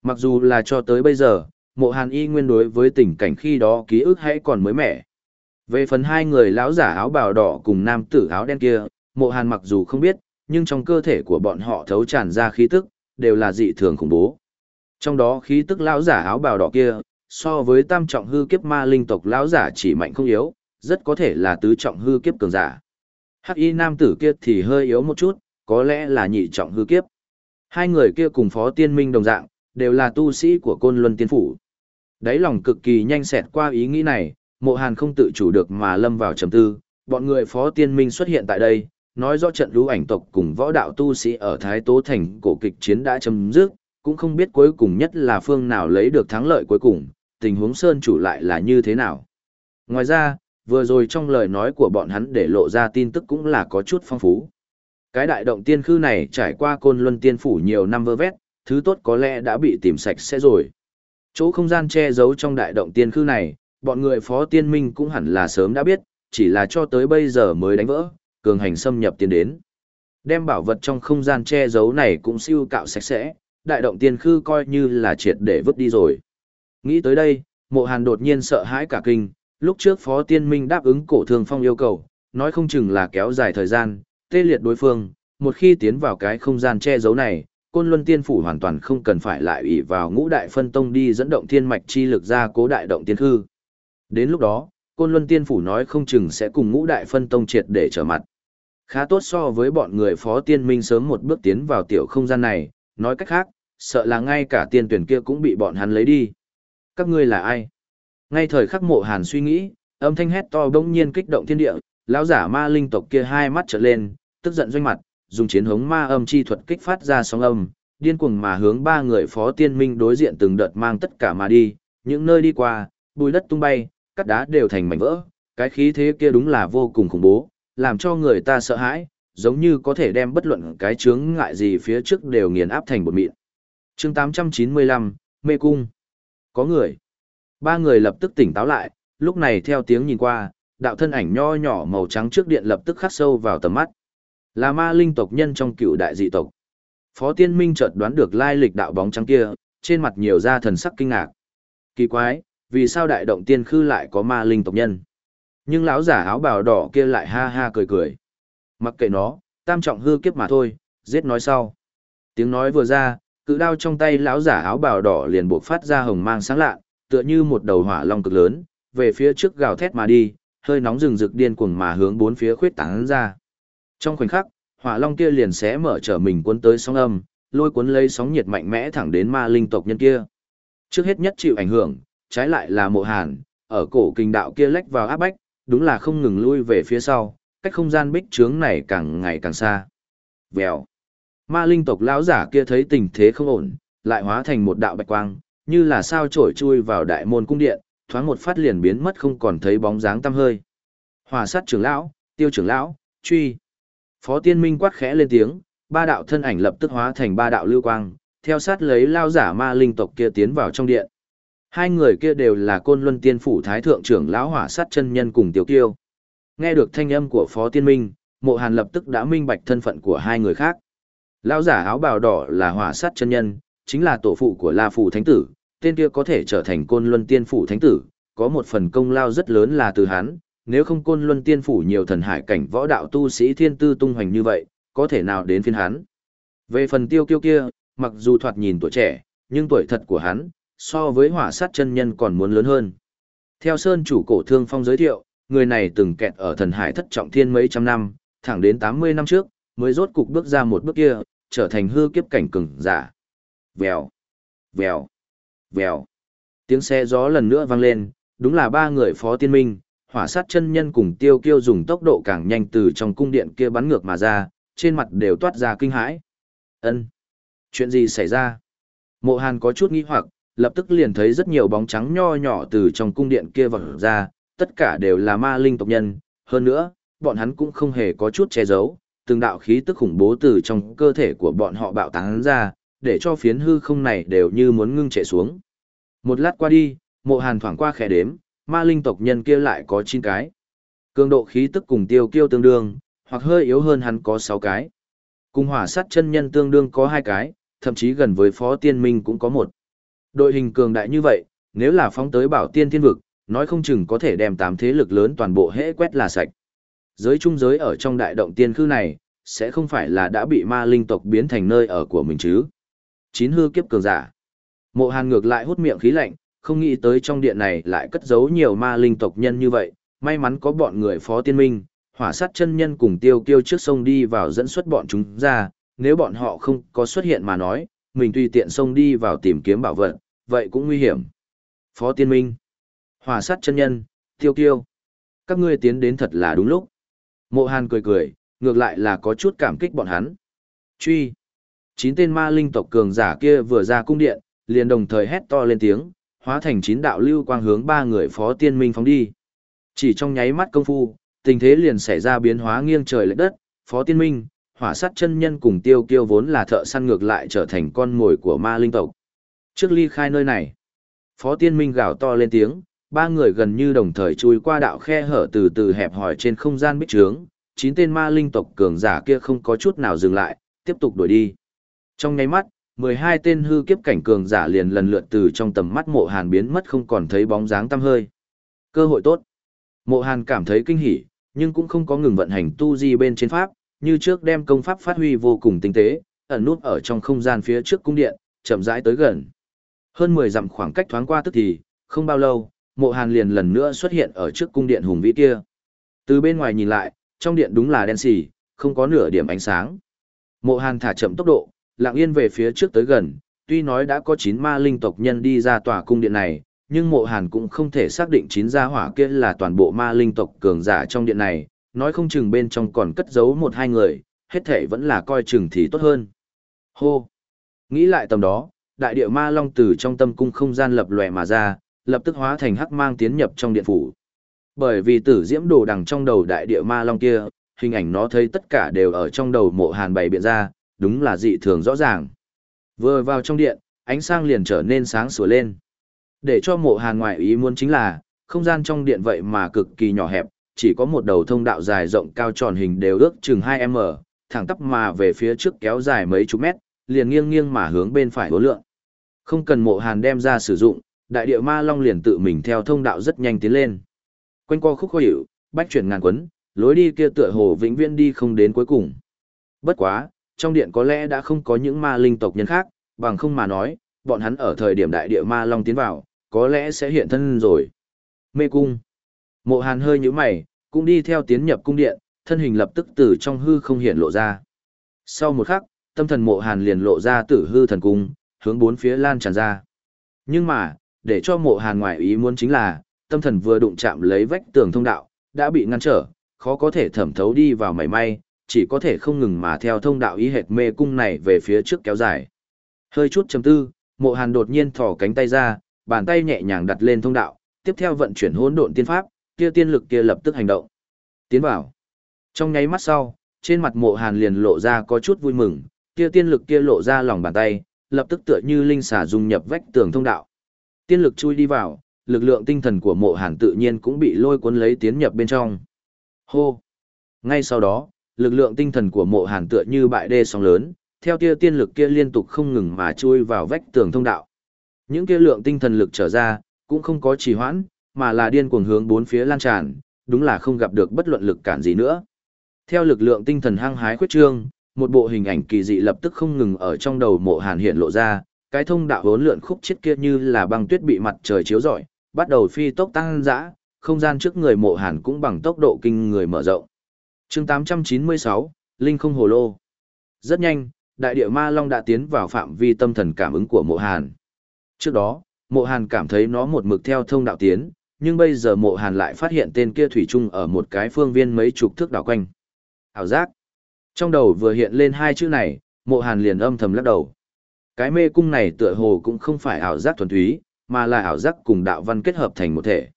Mặc dù là cho tới bây giờ, mộ hàn y nguyên đối với tình cảnh khi đó ký ức hãy còn mới mẻ. Về phần hai người lão giả áo bào đỏ cùng nam tử áo đen kia, mộ hàn mặc dù không biết, nhưng trong cơ thể của bọn họ thấu tràn ra khí tức, đều là dị thường khủng bố. Trong đó khí tức lão giả áo bào đỏ kia, so với tam trọng hư kiếp ma linh tộc lão giả chỉ mạnh không yếu, rất có thể là tứ trọng hư kiếp cường giả. Hắc y nam tử kia thì hơi yếu một chút, có lẽ là nhị trọng hư kiếp. Hai người kia cùng phó tiên minh đồng dạng, đều là tu sĩ của côn luân tiên phủ. Đáy lòng cực kỳ nhanh xẹt qua ý nghĩ này, mộ hàn không tự chủ được mà lâm vào trầm tư, bọn người phó tiên minh xuất hiện tại đây, nói rõ trận lũ ảnh tộc cùng võ đạo tu sĩ ở Thái Tố Thành cổ kịch chiến đã chấm dứt, cũng không biết cuối cùng nhất là phương nào lấy được thắng lợi cuối cùng, tình huống Sơn chủ lại là như thế nào. Ngoài ra, vừa rồi trong lời nói của bọn hắn để lộ ra tin tức cũng là có chút phong phú. Cái đại động tiên khư này trải qua côn luân tiên phủ nhiều năm vơ vét, thứ tốt có lẽ đã bị tìm sạch sẽ rồi. Chỗ không gian che giấu trong đại động tiên khư này, bọn người phó tiên minh cũng hẳn là sớm đã biết, chỉ là cho tới bây giờ mới đánh vỡ, cường hành xâm nhập tiến đến. Đem bảo vật trong không gian che giấu này cũng siêu cạo sạch sẽ, đại động tiên khư coi như là triệt để vứt đi rồi. Nghĩ tới đây, mộ hàn đột nhiên sợ hãi cả kinh, lúc trước phó tiên minh đáp ứng cổ thương phong yêu cầu, nói không chừng là kéo dài thời gian, tê liệt đối phương, một khi tiến vào cái không gian che giấu này, côn luân tiên phủ hoàn toàn không cần phải lại ủy vào ngũ đại phân tông đi dẫn động thiên mạch chi lực ra cố đại động tiên khư. Đến lúc đó, côn luân tiên phủ nói không chừng sẽ cùng ngũ đại phân tông triệt để trở mặt. Khá tốt so với bọn người phó tiên minh sớm một bước tiến vào tiểu không gian này, nói cách khác, sợ là ngay cả tiên tuyển kia cũng bị bọn hắn lấy đi. Các ngươi là ai? Ngay thời khắc mộ hàn suy nghĩ, âm thanh hét to bỗng nhiên kích động thiên địa, lão giả ma linh tộc kia hai mắt trợn lên, tức giận doanh mặt, dùng chiến hống ma âm chi thuật kích phát ra sóng âm, điên cuồng mà hướng ba người phó tiên minh đối diện từng đợt mang tất cả mà đi, những nơi đi qua, bùi đất tung bay, cắt đá đều thành mảnh vỡ, cái khí thế kia đúng là vô cùng khủng bố, làm cho người ta sợ hãi, giống như có thể đem bất luận cái chướng ngại gì phía trước đều nghiền áp thành bột mịn. chương 895, Mê Cung. Có người. Ba người lập tức tỉnh táo lại, lúc này theo tiếng nhìn qua, đạo thân ảnh nho nhỏ màu trắng trước điện lập tức khắc sâu vào tầm mắt. Là ma linh tộc nhân trong cựu đại dị tộc. Phó Tiên Minh chợt đoán được lai lịch đạo bóng trắng kia, trên mặt nhiều ra thần sắc kinh ngạc. Kỳ quái, vì sao đại động tiên khư lại có ma linh tộc nhân? Nhưng lão giả áo bào đỏ kia lại ha ha cười cười. Mặc kệ nó, tam trọng hư kiếp mà thôi, giết nói sau. Tiếng nói vừa ra, cự đao trong tay lão giả áo bào đỏ liền buộc phát ra hồng mang sáng lạ, tựa như một đầu hỏa long cực lớn, về phía trước gào thét mà đi, hơi nóng rừng rực điên cuồng mà hướng bốn phía khuyết tán ra. Trong khoảnh khắc, hỏa long kia liền xé mở trở mình cuốn tới sóng âm, lôi cuốn lấy sóng nhiệt mạnh mẽ thẳng đến ma linh tộc nhân kia. Trước hết nhất chịu ảnh hưởng, trái lại là mộ hàn, ở cổ kinh đạo kia lách vào áp bách, đúng là không ngừng lui về phía sau, cách không gian bích trướng này càng ngày càng xa. Vèo. Ma linh tộc lão giả kia thấy tình thế không ổn, lại hóa thành một đạo bạch quang, như là sao trổi chui vào đại môn cung điện, thoáng một phát liền biến mất không còn thấy bóng dáng tăm hơi. Hòa sát trưởng lão, tiêu trưởng lão, truy. Phó tiên minh quát khẽ lên tiếng, ba đạo thân ảnh lập tức hóa thành ba đạo lưu quang, theo sát lấy lao giả ma linh tộc kia tiến vào trong điện. Hai người kia đều là côn luân tiên phủ thái thượng trưởng lão hỏa sát chân nhân cùng tiểu kiêu. Nghe được thanh âm của phó tiên minh, mộ hàn lập tức đã minh bạch thân phận của hai người khác. Lão giả áo bào đỏ là hỏa sát chân nhân, chính là tổ phụ của La Phủ Thánh Tử, tên kia có thể trở thành côn luân tiên phủ Thánh Tử, có một phần công lao rất lớn là từ hắn, nếu không côn luân tiên phủ nhiều thần hải cảnh võ đạo tu sĩ thiên tư tung hoành như vậy, có thể nào đến phiên hắn. Về phần tiêu kiêu kia, mặc dù thoạt nhìn tuổi trẻ, nhưng tuổi thật của hắn, so với hỏa sát chân nhân còn muốn lớn hơn. Theo Sơn chủ cổ thương phong giới thiệu, người này từng kẹt ở thần hải thất trọng thiên mấy trăm năm, thẳng đến 80 năm trước, mới rốt cục bước ra một bước kia, trở thành hư kiếp cảnh cường giả. Vèo, vèo, vèo. Tiếng xe gió lần nữa vang lên, đúng là ba người phó tiên minh, hỏa sát chân nhân cùng tiêu kiêu dùng tốc độ càng nhanh từ trong cung điện kia bắn ngược mà ra, trên mặt đều toát ra kinh hãi. Ân, Chuyện gì xảy ra? Mộ Hàn có chút nghi hoặc, lập tức liền thấy rất nhiều bóng trắng nho nhỏ từ trong cung điện kia vọt ra, tất cả đều là ma linh tộc nhân, hơn nữa, bọn hắn cũng không hề có chút che giấu, từng đạo khí tức khủng bố từ trong cơ thể của bọn họ bạo tán ra, để cho phiến hư không này đều như muốn ngưng trệ xuống. Một lát qua đi, mộ hàn thoảng qua khẽ đếm, ma linh tộc nhân kia lại có 9 cái. Cường độ khí tức cùng tiêu kiêu tương đương, hoặc hơi yếu hơn hắn có 6 cái. Cùng hỏa sát chân nhân tương đương có 2 cái, thậm chí gần với phó tiên minh cũng có một. Đội hình cường đại như vậy, nếu là phóng tới bảo tiên thiên vực, nói không chừng có thể đem tám thế lực lớn toàn bộ hễ quét là sạch. Giới trung giới ở trong đại động tiên khư này, sẽ không phải là đã bị ma linh tộc biến thành nơi ở của mình chứ. Chín hư kiếp cường giả. Mộ hàn ngược lại hút miệng khí lạnh, không nghĩ tới trong điện này lại cất giấu nhiều ma linh tộc nhân như vậy, may mắn có bọn người phó tiên minh, hỏa sát chân nhân cùng tiêu kiêu trước sông đi vào dẫn xuất bọn chúng ra, nếu bọn họ không có xuất hiện mà nói, mình tùy tiện xông đi vào tìm kiếm bảo vật, vậy cũng nguy hiểm. Phó Tiên Minh, Hỏa sát chân nhân, Tiêu Kiêu. Các ngươi tiến đến thật là đúng lúc. Mộ Hàn cười cười, ngược lại là có chút cảm kích bọn hắn. Truy. Chín tên ma linh tộc cường giả kia vừa ra cung điện, liền đồng thời hét to lên tiếng, hóa thành chín đạo lưu quang hướng ba người Phó Tiên Minh phóng đi. Chỉ trong nháy mắt công phu, tình thế liền xảy ra biến hóa nghiêng trời lệch đất, Phó Tiên Minh, hỏa sát chân nhân cùng tiêu kiêu vốn là thợ săn ngược lại trở thành con mồi của ma linh tộc. Trước ly khai nơi này, Phó Tiên Minh gào to lên tiếng, ba người gần như đồng thời chui qua đạo khe hở từ từ hẹp hỏi trên không gian bích trướng, chín tên ma linh tộc cường giả kia không có chút nào dừng lại, tiếp tục đuổi đi. Trong nháy mắt, 12 tên hư kiếp cảnh cường giả liền lần lượt từ trong tầm mắt mộ hàn biến mất không còn thấy bóng dáng tăm hơi. Cơ hội tốt. Mộ hàn cảm thấy kinh hỉ, nhưng cũng không có ngừng vận hành tu di bên trên pháp, như trước đem công pháp phát huy vô cùng tinh tế, ẩn nút ở trong không gian phía trước cung điện, chậm rãi tới gần. Hơn 10 dặm khoảng cách thoáng qua tức thì, không bao lâu, Mộ Hàn liền lần nữa xuất hiện ở trước cung điện hùng vĩ kia. Từ bên ngoài nhìn lại, trong điện đúng là đen xì, không có nửa điểm ánh sáng. Mộ Hàn thả chậm tốc độ, lặng yên về phía trước tới gần, tuy nói đã có 9 ma linh tộc nhân đi ra tòa cung điện này, nhưng Mộ Hàn cũng không thể xác định chín gia hỏa kia là toàn bộ ma linh tộc cường giả trong điện này, nói không chừng bên trong còn cất giấu một hai người, hết thể vẫn là coi chừng thì tốt hơn. Hô! Nghĩ lại tầm đó, đại địa ma long từ trong tâm cung không gian lập lòe mà ra, lập tức hóa thành hắc mang tiến nhập trong điện phủ. Bởi vì tử diễm đồ đằng trong đầu đại địa ma long kia, hình ảnh nó thấy tất cả đều ở trong đầu mộ hàn bày biện ra, đúng là dị thường rõ ràng. Vừa vào trong điện, ánh sáng liền trở nên sáng sủa lên. Để cho mộ hàn ngoại ý muốn chính là, không gian trong điện vậy mà cực kỳ nhỏ hẹp, chỉ có một đầu thông đạo dài rộng cao tròn hình đều ước chừng 2m, thẳng tắp mà về phía trước kéo dài mấy chục mét, liền nghiêng nghiêng mà hướng bên phải hướng lượng. Không cần mộ hàn đem ra sử dụng, đại địa ma long liền tự mình theo thông đạo rất nhanh tiến lên. Quanh co khúc khó hiểu, bách chuyển ngàn quấn, lối đi kia tựa hồ vĩnh viễn đi không đến cuối cùng. Bất quá, trong điện có lẽ đã không có những ma linh tộc nhân khác, bằng không mà nói, bọn hắn ở thời điểm đại địa ma long tiến vào, có lẽ sẽ hiện thân rồi. Mê cung. Mộ Hàn hơi như mày, cũng đi theo tiến nhập cung điện, thân hình lập tức từ trong hư không hiện lộ ra. Sau một khắc, tâm thần Mộ Hàn liền lộ ra tử hư thần cung, hướng bốn phía lan tràn ra. Nhưng mà, để cho Mộ Hàn ngoại ý muốn chính là, tâm thần vừa đụng chạm lấy vách tường thông đạo, đã bị ngăn trở, khó có thể thẩm thấu đi vào mảy may, chỉ có thể không ngừng mà theo thông đạo ý hệt mê cung này về phía trước kéo dài. Hơi chút chấm tư, Mộ Hàn đột nhiên thỏ cánh tay ra, bàn tay nhẹ nhàng đặt lên thông đạo, tiếp theo vận chuyển hỗn độn tiên pháp, kia tiên lực kia lập tức hành động. Tiến vào. Trong nháy mắt sau, trên mặt mộ hàn liền lộ ra có chút vui mừng, kia tiên lực kia lộ ra lòng bàn tay, lập tức tựa như linh xà dung nhập vách tường thông đạo. Tiên lực chui đi vào, lực lượng tinh thần của mộ hàn tự nhiên cũng bị lôi cuốn lấy tiến nhập bên trong. Hô! Ngay sau đó, lực lượng tinh thần của mộ hàn tựa như bại đê sóng lớn, theo tia tiên lực kia liên tục không ngừng mà chui vào vách tường thông đạo. Những kia lượng tinh thần lực trở ra, cũng không có trì hoãn, mà là điên cuồng hướng bốn phía lan tràn, đúng là không gặp được bất luận lực cản gì nữa. Theo lực lượng tinh thần hăng hái khuyết trương, một bộ hình ảnh kỳ dị lập tức không ngừng ở trong đầu mộ hàn hiện lộ ra, cái thông đạo hốn lượn khúc chết kia như là băng tuyết bị mặt trời chiếu rọi, bắt đầu phi tốc tăng dã, không gian trước người mộ hàn cũng bằng tốc độ kinh người mở rộng. chương 896, Linh không hồ lô. Rất nhanh, đại địa ma long đã tiến vào phạm vi tâm thần cảm ứng của mộ hàn. Trước đó, mộ hàn cảm thấy nó một mực theo thông đạo tiến, nhưng bây giờ mộ hàn lại phát hiện tên kia thủy chung ở một cái phương viên mấy chục thước đảo quanh. Ảo giác. Trong đầu vừa hiện lên hai chữ này, mộ hàn liền âm thầm lắc đầu. Cái mê cung này tựa hồ cũng không phải ảo giác thuần túy, mà là ảo giác cùng đạo văn kết hợp thành một thể.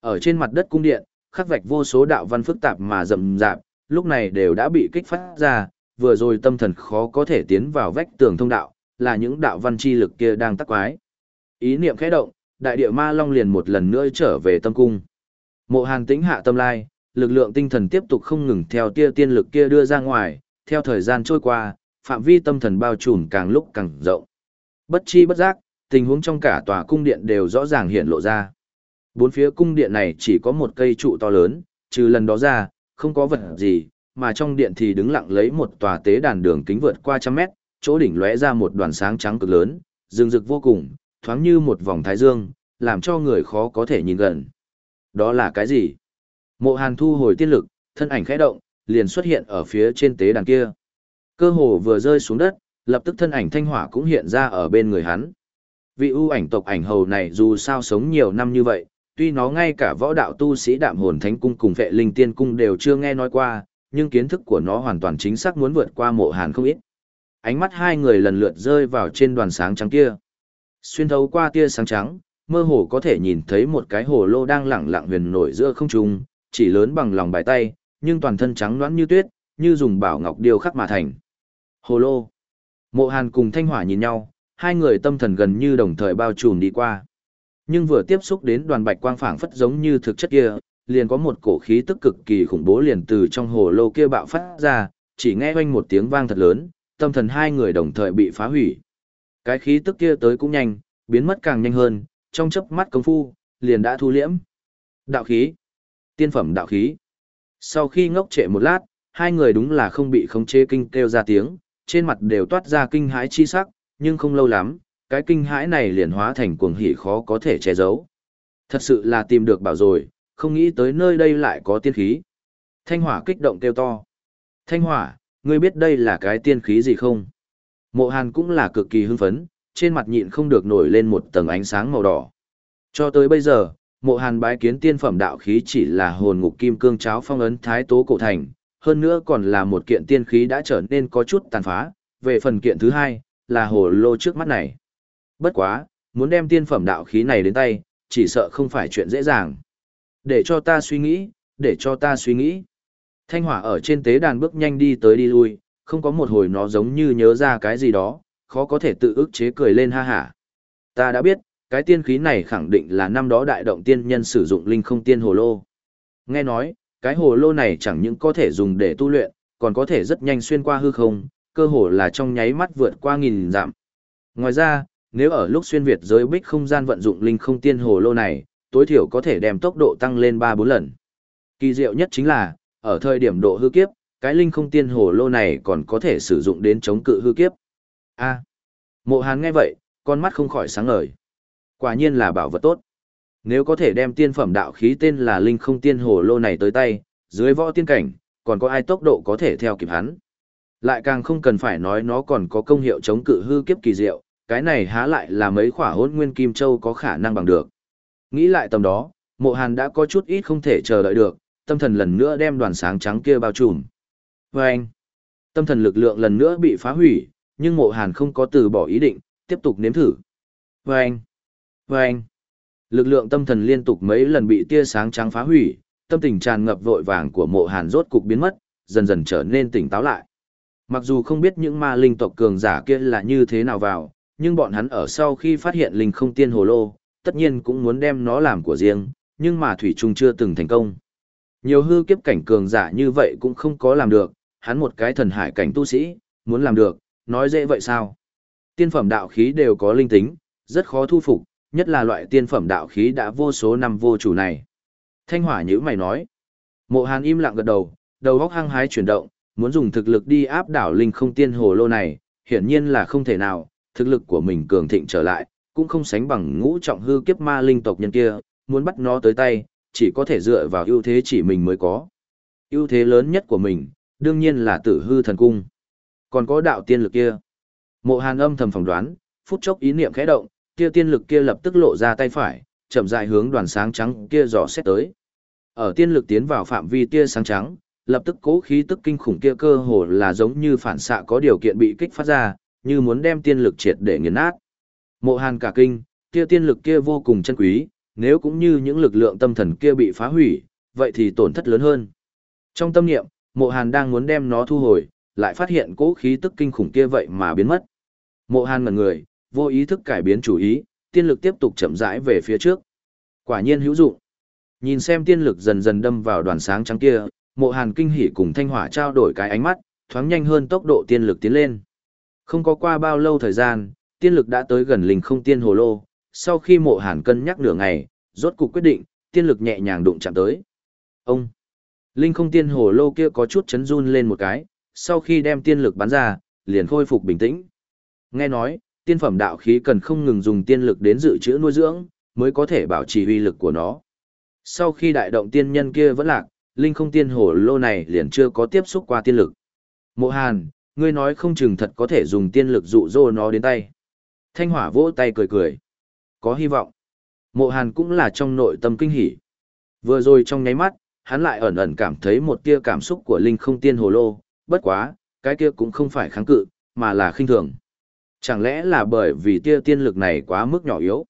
Ở trên mặt đất cung điện, khắc vạch vô số đạo văn phức tạp mà rậm rạp, lúc này đều đã bị kích phát ra, vừa rồi tâm thần khó có thể tiến vào vách tường thông đạo, là những đạo văn chi lực kia đang tắc quái. Ý niệm khẽ động, đại địa ma long liền một lần nữa trở về tâm cung. Mộ Hàn tĩnh hạ tâm lai, lực lượng tinh thần tiếp tục không ngừng theo tia tiên lực kia đưa ra ngoài, theo thời gian trôi qua, phạm vi tâm thần bao trùm càng lúc càng rộng. Bất chi bất giác, tình huống trong cả tòa cung điện đều rõ ràng hiện lộ ra. Bốn phía cung điện này chỉ có một cây trụ to lớn, trừ lần đó ra, không có vật gì, mà trong điện thì đứng lặng lấy một tòa tế đàn đường kính vượt qua trăm mét, chỗ đỉnh lóe ra một đoàn sáng trắng cực lớn, rừng rực vô cùng, thoáng như một vòng thái dương, làm cho người khó có thể nhìn gần. Đó là cái gì? Mộ Hàn thu hồi tiên lực, thân ảnh khẽ động, liền xuất hiện ở phía trên tế đàn kia. Cơ hồ vừa rơi xuống đất, lập tức thân ảnh thanh hỏa cũng hiện ra ở bên người hắn. Vị ưu ảnh tộc ảnh hầu này dù sao sống nhiều năm như vậy, tuy nó ngay cả võ đạo tu sĩ đạm hồn thánh cung cùng vệ linh tiên cung đều chưa nghe nói qua, nhưng kiến thức của nó hoàn toàn chính xác muốn vượt qua mộ hàn không ít. Ánh mắt hai người lần lượt rơi vào trên đoàn sáng trắng kia. Xuyên thấu qua tia sáng trắng, mơ hồ có thể nhìn thấy một cái hồ lô đang lẳng lặng huyền nổi giữa không trung, chỉ lớn bằng lòng bài tay, nhưng toàn thân trắng loãng như tuyết, như dùng bảo ngọc điêu khắc mà thành. Hồ lô. Mộ Hàn cùng Thanh Hỏa nhìn nhau, hai người tâm thần gần như đồng thời bao trùm đi qua. Nhưng vừa tiếp xúc đến đoàn bạch quang phảng phất giống như thực chất kia, liền có một cổ khí tức cực kỳ khủng bố liền từ trong hồ lô kia bạo phát ra, chỉ nghe oanh một tiếng vang thật lớn, tâm thần hai người đồng thời bị phá hủy. Cái khí tức kia tới cũng nhanh, biến mất càng nhanh hơn, trong chớp mắt công phu, liền đã thu liễm. Đạo khí. Tiên phẩm đạo khí. Sau khi ngốc trệ một lát, hai người đúng là không bị khống chế kinh kêu ra tiếng, trên mặt đều toát ra kinh hãi chi sắc, nhưng không lâu lắm, cái kinh hãi này liền hóa thành cuồng hỉ khó có thể che giấu. Thật sự là tìm được bảo rồi, không nghĩ tới nơi đây lại có tiên khí. Thanh hỏa kích động kêu to. Thanh hỏa, ngươi biết đây là cái tiên khí gì không? Mộ hàn cũng là cực kỳ hưng phấn, trên mặt nhịn không được nổi lên một tầng ánh sáng màu đỏ. Cho tới bây giờ, mộ hàn bái kiến tiên phẩm đạo khí chỉ là hồn ngục kim cương cháo phong ấn thái tố cổ thành, hơn nữa còn là một kiện tiên khí đã trở nên có chút tàn phá, về phần kiện thứ hai, là hồ lô trước mắt này. Bất quá, muốn đem tiên phẩm đạo khí này đến tay, chỉ sợ không phải chuyện dễ dàng. Để cho ta suy nghĩ, để cho ta suy nghĩ. Thanh hỏa ở trên tế đàn bước nhanh đi tới đi lui, không có một hồi nó giống như nhớ ra cái gì đó, khó có thể tự ức chế cười lên ha hả. Ta đã biết, cái tiên khí này khẳng định là năm đó đại động tiên nhân sử dụng linh không tiên hồ lô. Nghe nói, cái hồ lô này chẳng những có thể dùng để tu luyện, còn có thể rất nhanh xuyên qua hư không, cơ hồ là trong nháy mắt vượt qua nghìn dặm. Ngoài ra, nếu ở lúc xuyên Việt giới bích không gian vận dụng linh không tiên hồ lô này, tối thiểu có thể đem tốc độ tăng lên 3-4 lần. Kỳ diệu nhất chính là, ở thời điểm độ hư kiếp, cái linh không tiên hồ lô này còn có thể sử dụng đến chống cự hư kiếp. A. À, mộ Hàn nghe vậy, con mắt không khỏi sáng ngời. Quả nhiên là bảo vật tốt. Nếu có thể đem tiên phẩm đạo khí tên là linh không tiên hồ lô này tới tay, dưới võ tiên cảnh, còn có ai tốc độ có thể theo kịp hắn. Lại càng không cần phải nói nó còn có công hiệu chống cự hư kiếp kỳ diệu, cái này há lại là mấy khỏa hôn nguyên kim châu có khả năng bằng được. Nghĩ lại tầm đó, mộ hàn đã có chút ít không thể chờ đợi được, tâm thần lần nữa đem đoàn sáng trắng kia bao trùm. Và anh, tâm thần lực lượng lần nữa bị phá hủy, nhưng mộ hàn không có từ bỏ ý định, tiếp tục nếm thử. Và anh, và anh, lực lượng tâm thần liên tục mấy lần bị tia sáng trắng phá hủy, tâm tình tràn ngập vội vàng của mộ hàn rốt cục biến mất, dần dần trở nên tỉnh táo lại. Mặc dù không biết những ma linh tộc cường giả kia là như thế nào vào, nhưng bọn hắn ở sau khi phát hiện linh không tiên hồ lô, tất nhiên cũng muốn đem nó làm của riêng, nhưng mà Thủy Trung chưa từng thành công. Nhiều hư kiếp cảnh cường giả như vậy cũng không có làm được, hắn một cái thần hải cảnh tu sĩ, muốn làm được, nói dễ vậy sao? Tiên phẩm đạo khí đều có linh tính, rất khó thu phục, nhất là loại tiên phẩm đạo khí đã vô số năm vô chủ này. Thanh hỏa nhữ mày nói. Mộ hàn im lặng gật đầu, đầu góc hăng hái chuyển động, muốn dùng thực lực đi áp đảo linh không tiên hồ lô này, hiển nhiên là không thể nào, thực lực của mình cường thịnh trở lại, cũng không sánh bằng ngũ trọng hư kiếp ma linh tộc nhân kia, muốn bắt nó tới tay, chỉ có thể dựa vào ưu thế chỉ mình mới có. ưu thế lớn nhất của mình, đương nhiên là tử hư thần cung. Còn có đạo tiên lực kia. Mộ hàn âm thầm phỏng đoán, phút chốc ý niệm khẽ động, kia tiên lực kia lập tức lộ ra tay phải, chậm rãi hướng đoàn sáng trắng kia dò xét tới. Ở tiên lực tiến vào phạm vi tia sáng trắng, lập tức cố khí tức kinh khủng kia cơ hồ là giống như phản xạ có điều kiện bị kích phát ra, như muốn đem tiên lực triệt để nghiền nát. Mộ Hàn cả kinh, kia tiên lực kia vô cùng chân quý, nếu cũng như những lực lượng tâm thần kia bị phá hủy, vậy thì tổn thất lớn hơn. Trong tâm niệm, Mộ Hàn đang muốn đem nó thu hồi, lại phát hiện cố khí tức kinh khủng kia vậy mà biến mất. Mộ Hàn ngẩn người, vô ý thức cải biến chủ ý, tiên lực tiếp tục chậm rãi về phía trước. Quả nhiên hữu dụng. Nhìn xem tiên lực dần dần đâm vào đoàn sáng trắng kia, Mộ Hàn kinh hỉ cùng Thanh Hỏa trao đổi cái ánh mắt, thoáng nhanh hơn tốc độ tiên lực tiến lên. Không có qua bao lâu thời gian, tiên lực đã tới gần linh không tiên hồ lô, sau khi mộ hàn cân nhắc nửa ngày, rốt cục quyết định, tiên lực nhẹ nhàng đụng chạm tới. Ông! Linh không tiên hồ lô kia có chút chấn run lên một cái, sau khi đem tiên lực bắn ra, liền khôi phục bình tĩnh. Nghe nói, tiên phẩm đạo khí cần không ngừng dùng tiên lực đến dự trữ nuôi dưỡng, mới có thể bảo trì uy lực của nó. Sau khi đại động tiên nhân kia vẫn lạc, linh không tiên hồ lô này liền chưa có tiếp xúc qua tiên lực. Mộ Hàn, ngươi nói không chừng thật có thể dùng tiên lực dụ dỗ nó đến tay. Thanh hỏa vỗ tay cười cười. Có hy vọng. Mộ Hàn cũng là trong nội tâm kinh hỉ. Vừa rồi trong nháy mắt, hắn lại ẩn ẩn cảm thấy một tia cảm xúc của linh không tiên hồ lô, bất quá, cái kia cũng không phải kháng cự, mà là khinh thường. Chẳng lẽ là bởi vì tia tiên lực này quá mức nhỏ yếu?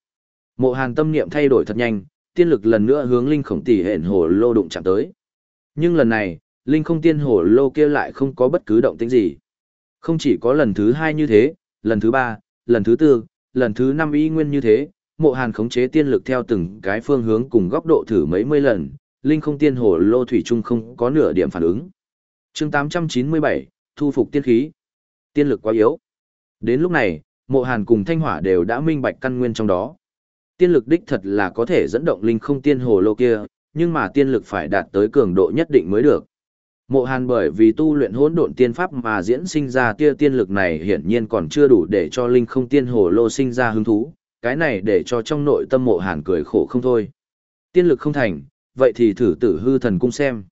Mộ Hàn tâm niệm thay đổi thật nhanh, tiên lực lần nữa hướng linh khổng tỷ hển hồ lô đụng chạm tới. Nhưng lần này, linh không tiên hồ lô kia lại không có bất cứ động tĩnh gì. Không chỉ có lần thứ hai như thế, lần thứ ba, lần thứ tư, lần thứ năm y nguyên như thế, mộ hàn khống chế tiên lực theo từng cái phương hướng cùng góc độ thử mấy mươi lần, linh không tiên hồ lô thủy Trung không có nửa điểm phản ứng. chương 897, thu phục tiên khí. Tiên lực quá yếu. Đến lúc này, mộ hàn cùng thanh hỏa đều đã minh bạch căn nguyên trong đó. Tiên lực đích thật là có thể dẫn động linh không tiên hồ lô kia, nhưng mà tiên lực phải đạt tới cường độ nhất định mới được. Mộ Hàn bởi vì tu luyện hỗn độn tiên pháp mà diễn sinh ra tia tiên lực này hiển nhiên còn chưa đủ để cho linh không tiên hồ lô sinh ra hứng thú, cái này để cho trong nội tâm Mộ Hàn cười khổ không thôi. Tiên lực không thành, vậy thì thử tử hư thần cung xem.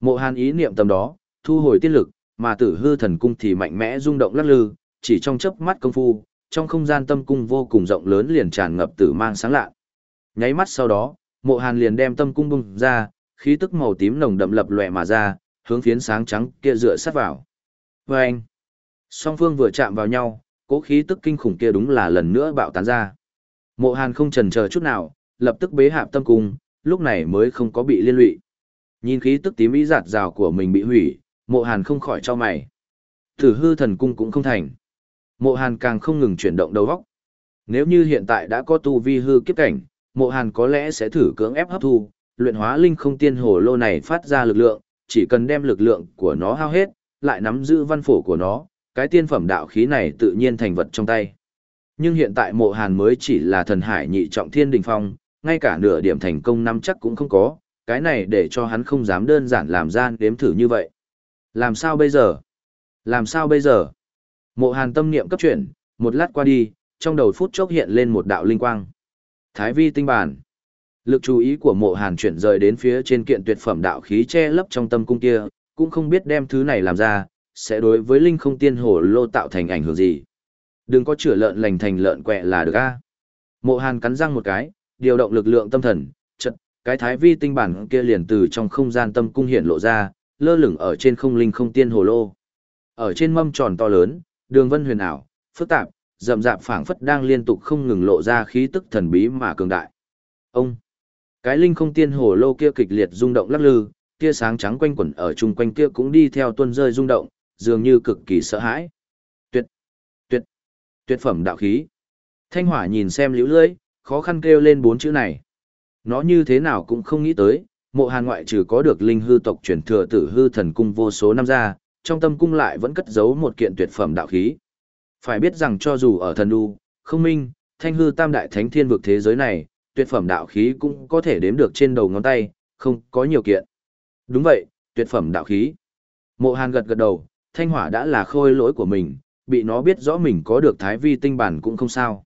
Mộ Hàn ý niệm tầm đó, thu hồi tiên lực, mà tử hư thần cung thì mạnh mẽ rung động lắc lư, chỉ trong chớp mắt công phu, trong không gian tâm cung vô cùng rộng lớn liền tràn ngập tử mang sáng lạ. Nháy mắt sau đó, Mộ Hàn liền đem tâm cung bung ra, khí tức màu tím nồng đậm lập lòe mà ra, hướng phiến sáng trắng kia dựa sát vào. Và anh, song phương vừa chạm vào nhau, cố khí tức kinh khủng kia đúng là lần nữa bạo tán ra. Mộ Hàn không chần chờ chút nào, lập tức bế hạp tâm cung, lúc này mới không có bị liên lụy. Nhìn khí tức tím ý giạt rào của mình bị hủy, Mộ Hàn không khỏi cho mày. Thử hư thần cung cũng không thành. Mộ Hàn càng không ngừng chuyển động đầu góc. Nếu như hiện tại đã có tu vi hư kiếp cảnh, Mộ Hàn có lẽ sẽ thử cưỡng ép hấp thu, luyện hóa linh không tiên hồ lô này phát ra lực lượng, chỉ cần đem lực lượng của nó hao hết, lại nắm giữ văn phổ của nó, cái tiên phẩm đạo khí này tự nhiên thành vật trong tay. Nhưng hiện tại mộ hàn mới chỉ là thần hải nhị trọng thiên đình phong, ngay cả nửa điểm thành công năm chắc cũng không có, cái này để cho hắn không dám đơn giản làm gian đếm thử như vậy. Làm sao bây giờ? Làm sao bây giờ? Mộ hàn tâm niệm cấp chuyển, một lát qua đi, trong đầu phút chốc hiện lên một đạo linh quang. Thái vi tinh bản. Lực chú ý của mộ hàn chuyển rời đến phía trên kiện tuyệt phẩm đạo khí che lấp trong tâm cung kia, cũng không biết đem thứ này làm ra, sẽ đối với linh không tiên hồ lô tạo thành ảnh hưởng gì. Đừng có chữa lợn lành thành lợn quẹ là được a Mộ hàn cắn răng một cái, điều động lực lượng tâm thần, chật, cái thái vi tinh bản kia liền từ trong không gian tâm cung hiện lộ ra, lơ lửng ở trên không linh không tiên hồ lô. Ở trên mâm tròn to lớn, đường vân huyền ảo, phức tạp, rậm rạp phảng phất đang liên tục không ngừng lộ ra khí tức thần bí mà cường đại. Ông cái linh không tiên hồ lô kia kịch liệt rung động lắc lư, tia sáng trắng quanh quẩn ở chung quanh kia cũng đi theo tuôn rơi rung động, dường như cực kỳ sợ hãi. Tuyệt, tuyệt, tuyệt phẩm đạo khí. Thanh hỏa nhìn xem liễu lưỡi, khó khăn kêu lên bốn chữ này. Nó như thế nào cũng không nghĩ tới, mộ hàn ngoại trừ có được linh hư tộc truyền thừa tử hư thần cung vô số năm ra, trong tâm cung lại vẫn cất giấu một kiện tuyệt phẩm đạo khí. Phải biết rằng cho dù ở thần đu, không minh, thanh hư tam đại thánh thiên vực thế giới này, tuyệt phẩm đạo khí cũng có thể đếm được trên đầu ngón tay, không có nhiều kiện. Đúng vậy, tuyệt phẩm đạo khí. Mộ Hàn gật gật đầu, thanh hỏa đã là khôi lỗi của mình, bị nó biết rõ mình có được thái vi tinh bản cũng không sao.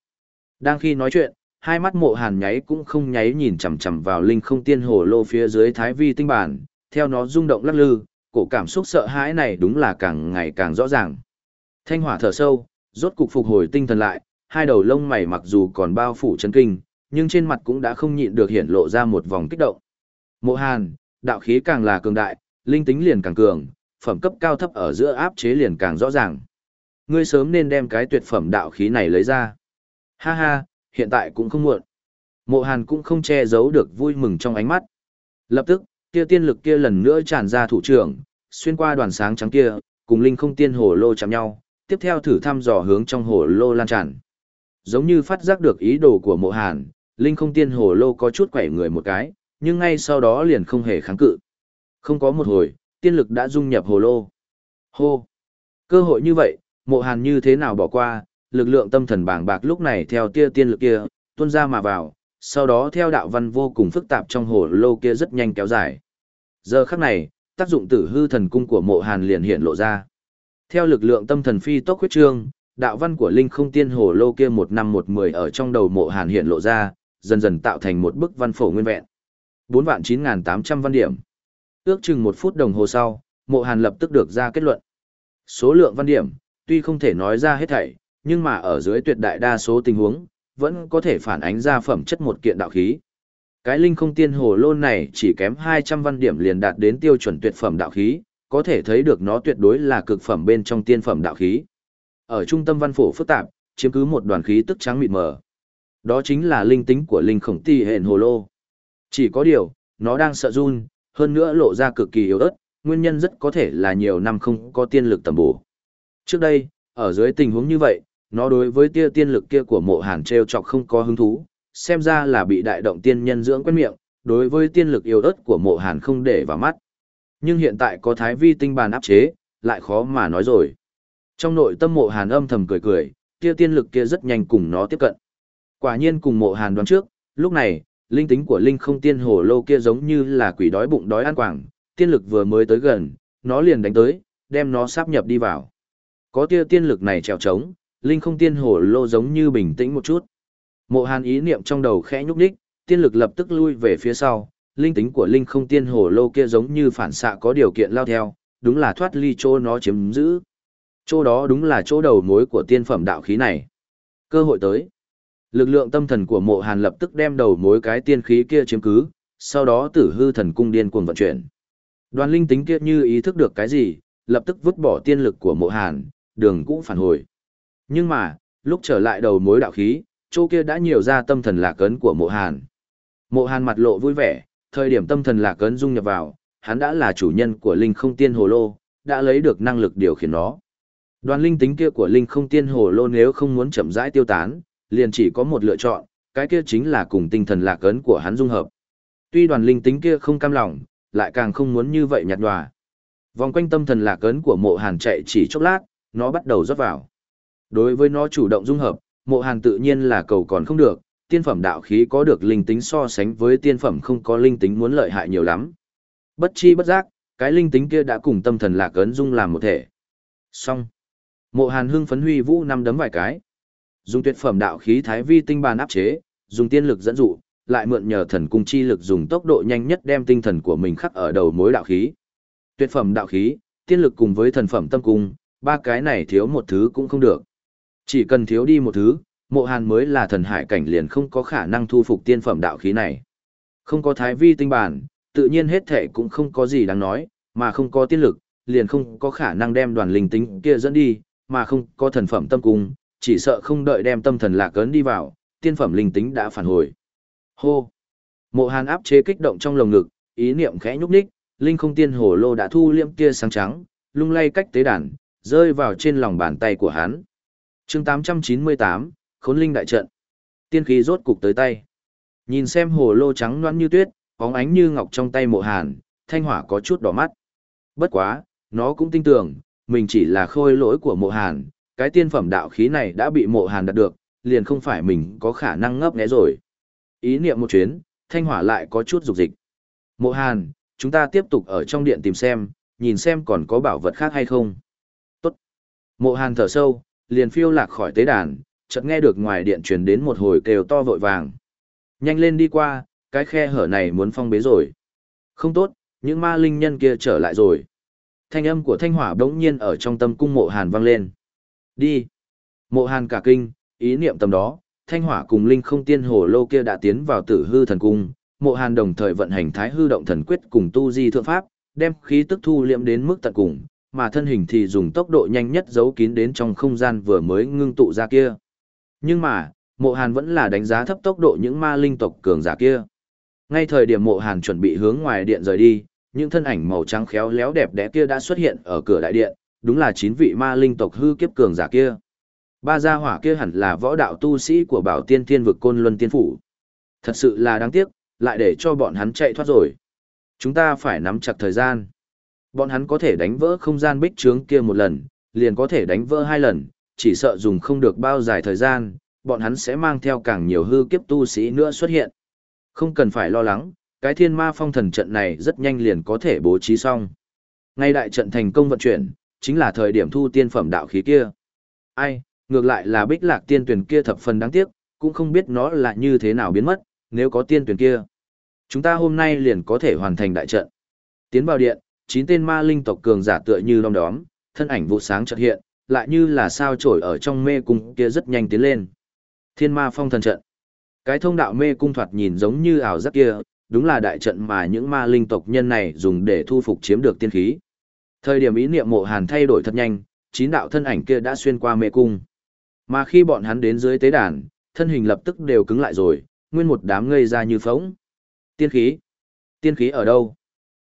Đang khi nói chuyện, hai mắt mộ Hàn nháy cũng không nháy nhìn chằm chằm vào linh không tiên hồ lô phía dưới thái vi tinh bản, theo nó rung động lắc lư, cổ cảm xúc sợ hãi này đúng là càng ngày càng rõ ràng. Thanh hỏa thở sâu, rốt cục phục hồi tinh thần lại, hai đầu lông mày mặc dù còn bao phủ chân kinh, nhưng trên mặt cũng đã không nhịn được hiển lộ ra một vòng kích động. Mộ Hàn, đạo khí càng là cường đại, linh tính liền càng cường, phẩm cấp cao thấp ở giữa áp chế liền càng rõ ràng. Ngươi sớm nên đem cái tuyệt phẩm đạo khí này lấy ra. Ha ha, hiện tại cũng không muộn. Mộ Hàn cũng không che giấu được vui mừng trong ánh mắt. Lập tức, kia tiên lực kia lần nữa tràn ra thủ trưởng, xuyên qua đoàn sáng trắng kia, cùng linh không tiên hồ lô chạm nhau, tiếp theo thử thăm dò hướng trong hồ lô lan tràn. Giống như phát giác được ý đồ của mộ hàn, Linh không tiên hồ lô có chút quẩy người một cái, nhưng ngay sau đó liền không hề kháng cự. Không có một hồi, tiên lực đã dung nhập hồ lô. Hô! Cơ hội như vậy, mộ hàn như thế nào bỏ qua, lực lượng tâm thần bảng bạc lúc này theo tia tiên lực kia, tuôn ra mà vào, sau đó theo đạo văn vô cùng phức tạp trong hồ lô kia rất nhanh kéo dài. Giờ khắc này, tác dụng tử hư thần cung của mộ hàn liền hiện lộ ra. Theo lực lượng tâm thần phi tốc huyết trương, đạo văn của linh không tiên hồ lô kia một năm một mười ở trong đầu mộ hàn hiện lộ ra, dần dần tạo thành một bức văn phổ nguyên vẹn. bốn vạn 9.800 văn điểm. Ước chừng một phút đồng hồ sau, mộ hàn lập tức được ra kết luận. Số lượng văn điểm, tuy không thể nói ra hết thảy, nhưng mà ở dưới tuyệt đại đa số tình huống, vẫn có thể phản ánh ra phẩm chất một kiện đạo khí. Cái linh không tiên hồ lô này chỉ kém 200 văn điểm liền đạt đến tiêu chuẩn tuyệt phẩm đạo khí, có thể thấy được nó tuyệt đối là cực phẩm bên trong tiên phẩm đạo khí. Ở trung tâm văn phổ phức tạp, chiếm cứ một đoàn khí tức trắng mịt mờ. Đó chính là linh tính của linh khổng ti hện hồ lô. Chỉ có điều, nó đang sợ run, hơn nữa lộ ra cực kỳ yếu ớt, nguyên nhân rất có thể là nhiều năm không có tiên lực tầm bổ. Trước đây, ở dưới tình huống như vậy, nó đối với tia tiên lực kia của mộ hàn treo chọc không có hứng thú, xem ra là bị đại động tiên nhân dưỡng quen miệng, đối với tiên lực yếu ớt của mộ hàn không để vào mắt. Nhưng hiện tại có thái vi tinh bàn áp chế, lại khó mà nói rồi. Trong nội tâm mộ hàn âm thầm cười cười, tia tiên lực kia rất nhanh cùng nó tiếp cận. Quả nhiên cùng mộ hàn đoán trước, lúc này, linh tính của linh không tiên hồ lô kia giống như là quỷ đói bụng đói ăn quảng, tiên lực vừa mới tới gần, nó liền đánh tới, đem nó sáp nhập đi vào. Có tia tiên lực này trèo trống, linh không tiên Hổ lô giống như bình tĩnh một chút. Mộ Hàn ý niệm trong đầu khẽ nhúc đích, tiên lực lập tức lui về phía sau, linh tính của linh không tiên Hổ lô kia giống như phản xạ có điều kiện lao theo, đúng là thoát ly chỗ nó chiếm giữ. Chỗ đó đúng là chỗ đầu mối của tiên phẩm đạo khí này. Cơ hội tới. Lực lượng tâm thần của mộ hàn lập tức đem đầu mối cái tiên khí kia chiếm cứ, sau đó tử hư thần cung điên cuồng vận chuyển. Đoàn linh tính kia như ý thức được cái gì, lập tức vứt bỏ tiên lực của mộ hàn, đường cũ phản hồi. Nhưng mà, lúc trở lại đầu mối đạo khí, chỗ kia đã nhiều ra tâm thần lạc cấn của mộ hàn. Mộ hàn mặt lộ vui vẻ, thời điểm tâm thần lạc cấn dung nhập vào, hắn đã là chủ nhân của linh không tiên hồ lô, đã lấy được năng lực điều khiển nó. Đoàn linh tính kia của linh không tiên hồ lô nếu không muốn chậm rãi tiêu tán, liền chỉ có một lựa chọn, cái kia chính là cùng tinh thần lạc ấn của hắn dung hợp. Tuy đoàn linh tính kia không cam lòng, lại càng không muốn như vậy nhạt nhòa. Vòng quanh tâm thần lạc ấn của mộ hàn chạy chỉ chốc lát, nó bắt đầu rót vào. Đối với nó chủ động dung hợp, mộ hàn tự nhiên là cầu còn không được, tiên phẩm đạo khí có được linh tính so sánh với tiên phẩm không có linh tính muốn lợi hại nhiều lắm. Bất chi bất giác, cái linh tính kia đã cùng tâm thần lạc ấn dung làm một thể. Xong. Mộ hàn hưng phấn huy vũ năm đấm vài cái. Dùng tuyệt phẩm đạo khí thái vi tinh bàn áp chế, dùng tiên lực dẫn dụ, lại mượn nhờ thần cung chi lực dùng tốc độ nhanh nhất đem tinh thần của mình khắc ở đầu mối đạo khí. Tuyệt phẩm đạo khí, tiên lực cùng với thần phẩm tâm cung, ba cái này thiếu một thứ cũng không được. Chỉ cần thiếu đi một thứ, mộ hàn mới là thần hải cảnh liền không có khả năng thu phục tiên phẩm đạo khí này. Không có thái vi tinh bản, tự nhiên hết thể cũng không có gì đáng nói, mà không có tiên lực, liền không có khả năng đem đoàn linh tính kia dẫn đi, mà không có thần phẩm tâm cung, chỉ sợ không đợi đem tâm thần lạc cấn đi vào, tiên phẩm linh tính đã phản hồi. Hô! Mộ hàn áp chế kích động trong lồng ngực, ý niệm khẽ nhúc nhích, linh không tiên hồ lô đã thu liệm kia sáng trắng, lung lay cách tế đàn, rơi vào trên lòng bàn tay của hắn chương 898, Khốn Linh Đại Trận. Tiên khí rốt cục tới tay. Nhìn xem hồ lô trắng loãng như tuyết, bóng ánh như ngọc trong tay mộ hàn, thanh hỏa có chút đỏ mắt. Bất quá, nó cũng tin tưởng, mình chỉ là khôi lỗi của mộ hàn, cái tiên phẩm đạo khí này đã bị mộ hàn đạt được, liền không phải mình có khả năng ngấp nghé rồi. Ý niệm một chuyến, thanh hỏa lại có chút dục dịch. Mộ hàn, chúng ta tiếp tục ở trong điện tìm xem, nhìn xem còn có bảo vật khác hay không. Tốt. Mộ hàn thở sâu, liền phiêu lạc khỏi tế đàn, chợt nghe được ngoài điện truyền đến một hồi kêu to vội vàng. Nhanh lên đi qua, cái khe hở này muốn phong bế rồi. Không tốt, những ma linh nhân kia trở lại rồi. Thanh âm của thanh hỏa đống nhiên ở trong tâm cung mộ hàn vang lên. Đi. Mộ hàn cả kinh, ý niệm tầm đó, thanh hỏa cùng linh không tiên hồ lô kia đã tiến vào tử hư thần cung. Mộ hàn đồng thời vận hành thái hư động thần quyết cùng tu di thượng pháp, đem khí tức thu liệm đến mức tận cùng, mà thân hình thì dùng tốc độ nhanh nhất giấu kín đến trong không gian vừa mới ngưng tụ ra kia. Nhưng mà, mộ hàn vẫn là đánh giá thấp tốc độ những ma linh tộc cường giả kia. Ngay thời điểm mộ hàn chuẩn bị hướng ngoài điện rời đi, những thân ảnh màu trắng khéo léo đẹp đẽ kia đã xuất hiện ở cửa đại điện, đúng là chín vị ma linh tộc hư kiếp cường giả kia. Ba gia hỏa kia hẳn là võ đạo tu sĩ của bảo tiên thiên vực côn luân tiên phủ. Thật sự là đáng tiếc, lại để cho bọn hắn chạy thoát rồi. Chúng ta phải nắm chặt thời gian. Bọn hắn có thể đánh vỡ không gian bích trướng kia một lần, liền có thể đánh vỡ hai lần, chỉ sợ dùng không được bao dài thời gian, bọn hắn sẽ mang theo càng nhiều hư kiếp tu sĩ nữa xuất hiện. Không cần phải lo lắng, cái thiên ma phong thần trận này rất nhanh liền có thể bố trí xong. Ngay đại trận thành công vận chuyển, chính là thời điểm thu tiên phẩm đạo khí kia. Ai, ngược lại là bích lạc tiên tuyển kia thập phần đáng tiếc, cũng không biết nó là như thế nào biến mất, nếu có tiên tuyển kia. Chúng ta hôm nay liền có thể hoàn thành đại trận. Tiến vào điện, chín tên ma linh tộc cường giả tựa như đom đóm, thân ảnh vụ sáng chợt hiện, lại như là sao trổi ở trong mê cung kia rất nhanh tiến lên. Thiên ma phong thần trận. Cái thông đạo mê cung thoạt nhìn giống như ảo giác kia, đúng là đại trận mà những ma linh tộc nhân này dùng để thu phục chiếm được tiên khí. Thời điểm ý niệm mộ hàn thay đổi thật nhanh, chín đạo thân ảnh kia đã xuyên qua mê cung. Mà khi bọn hắn đến dưới tế đàn, thân hình lập tức đều cứng lại rồi, nguyên một đám ngây ra như phóng. Tiên khí? Tiên khí ở đâu?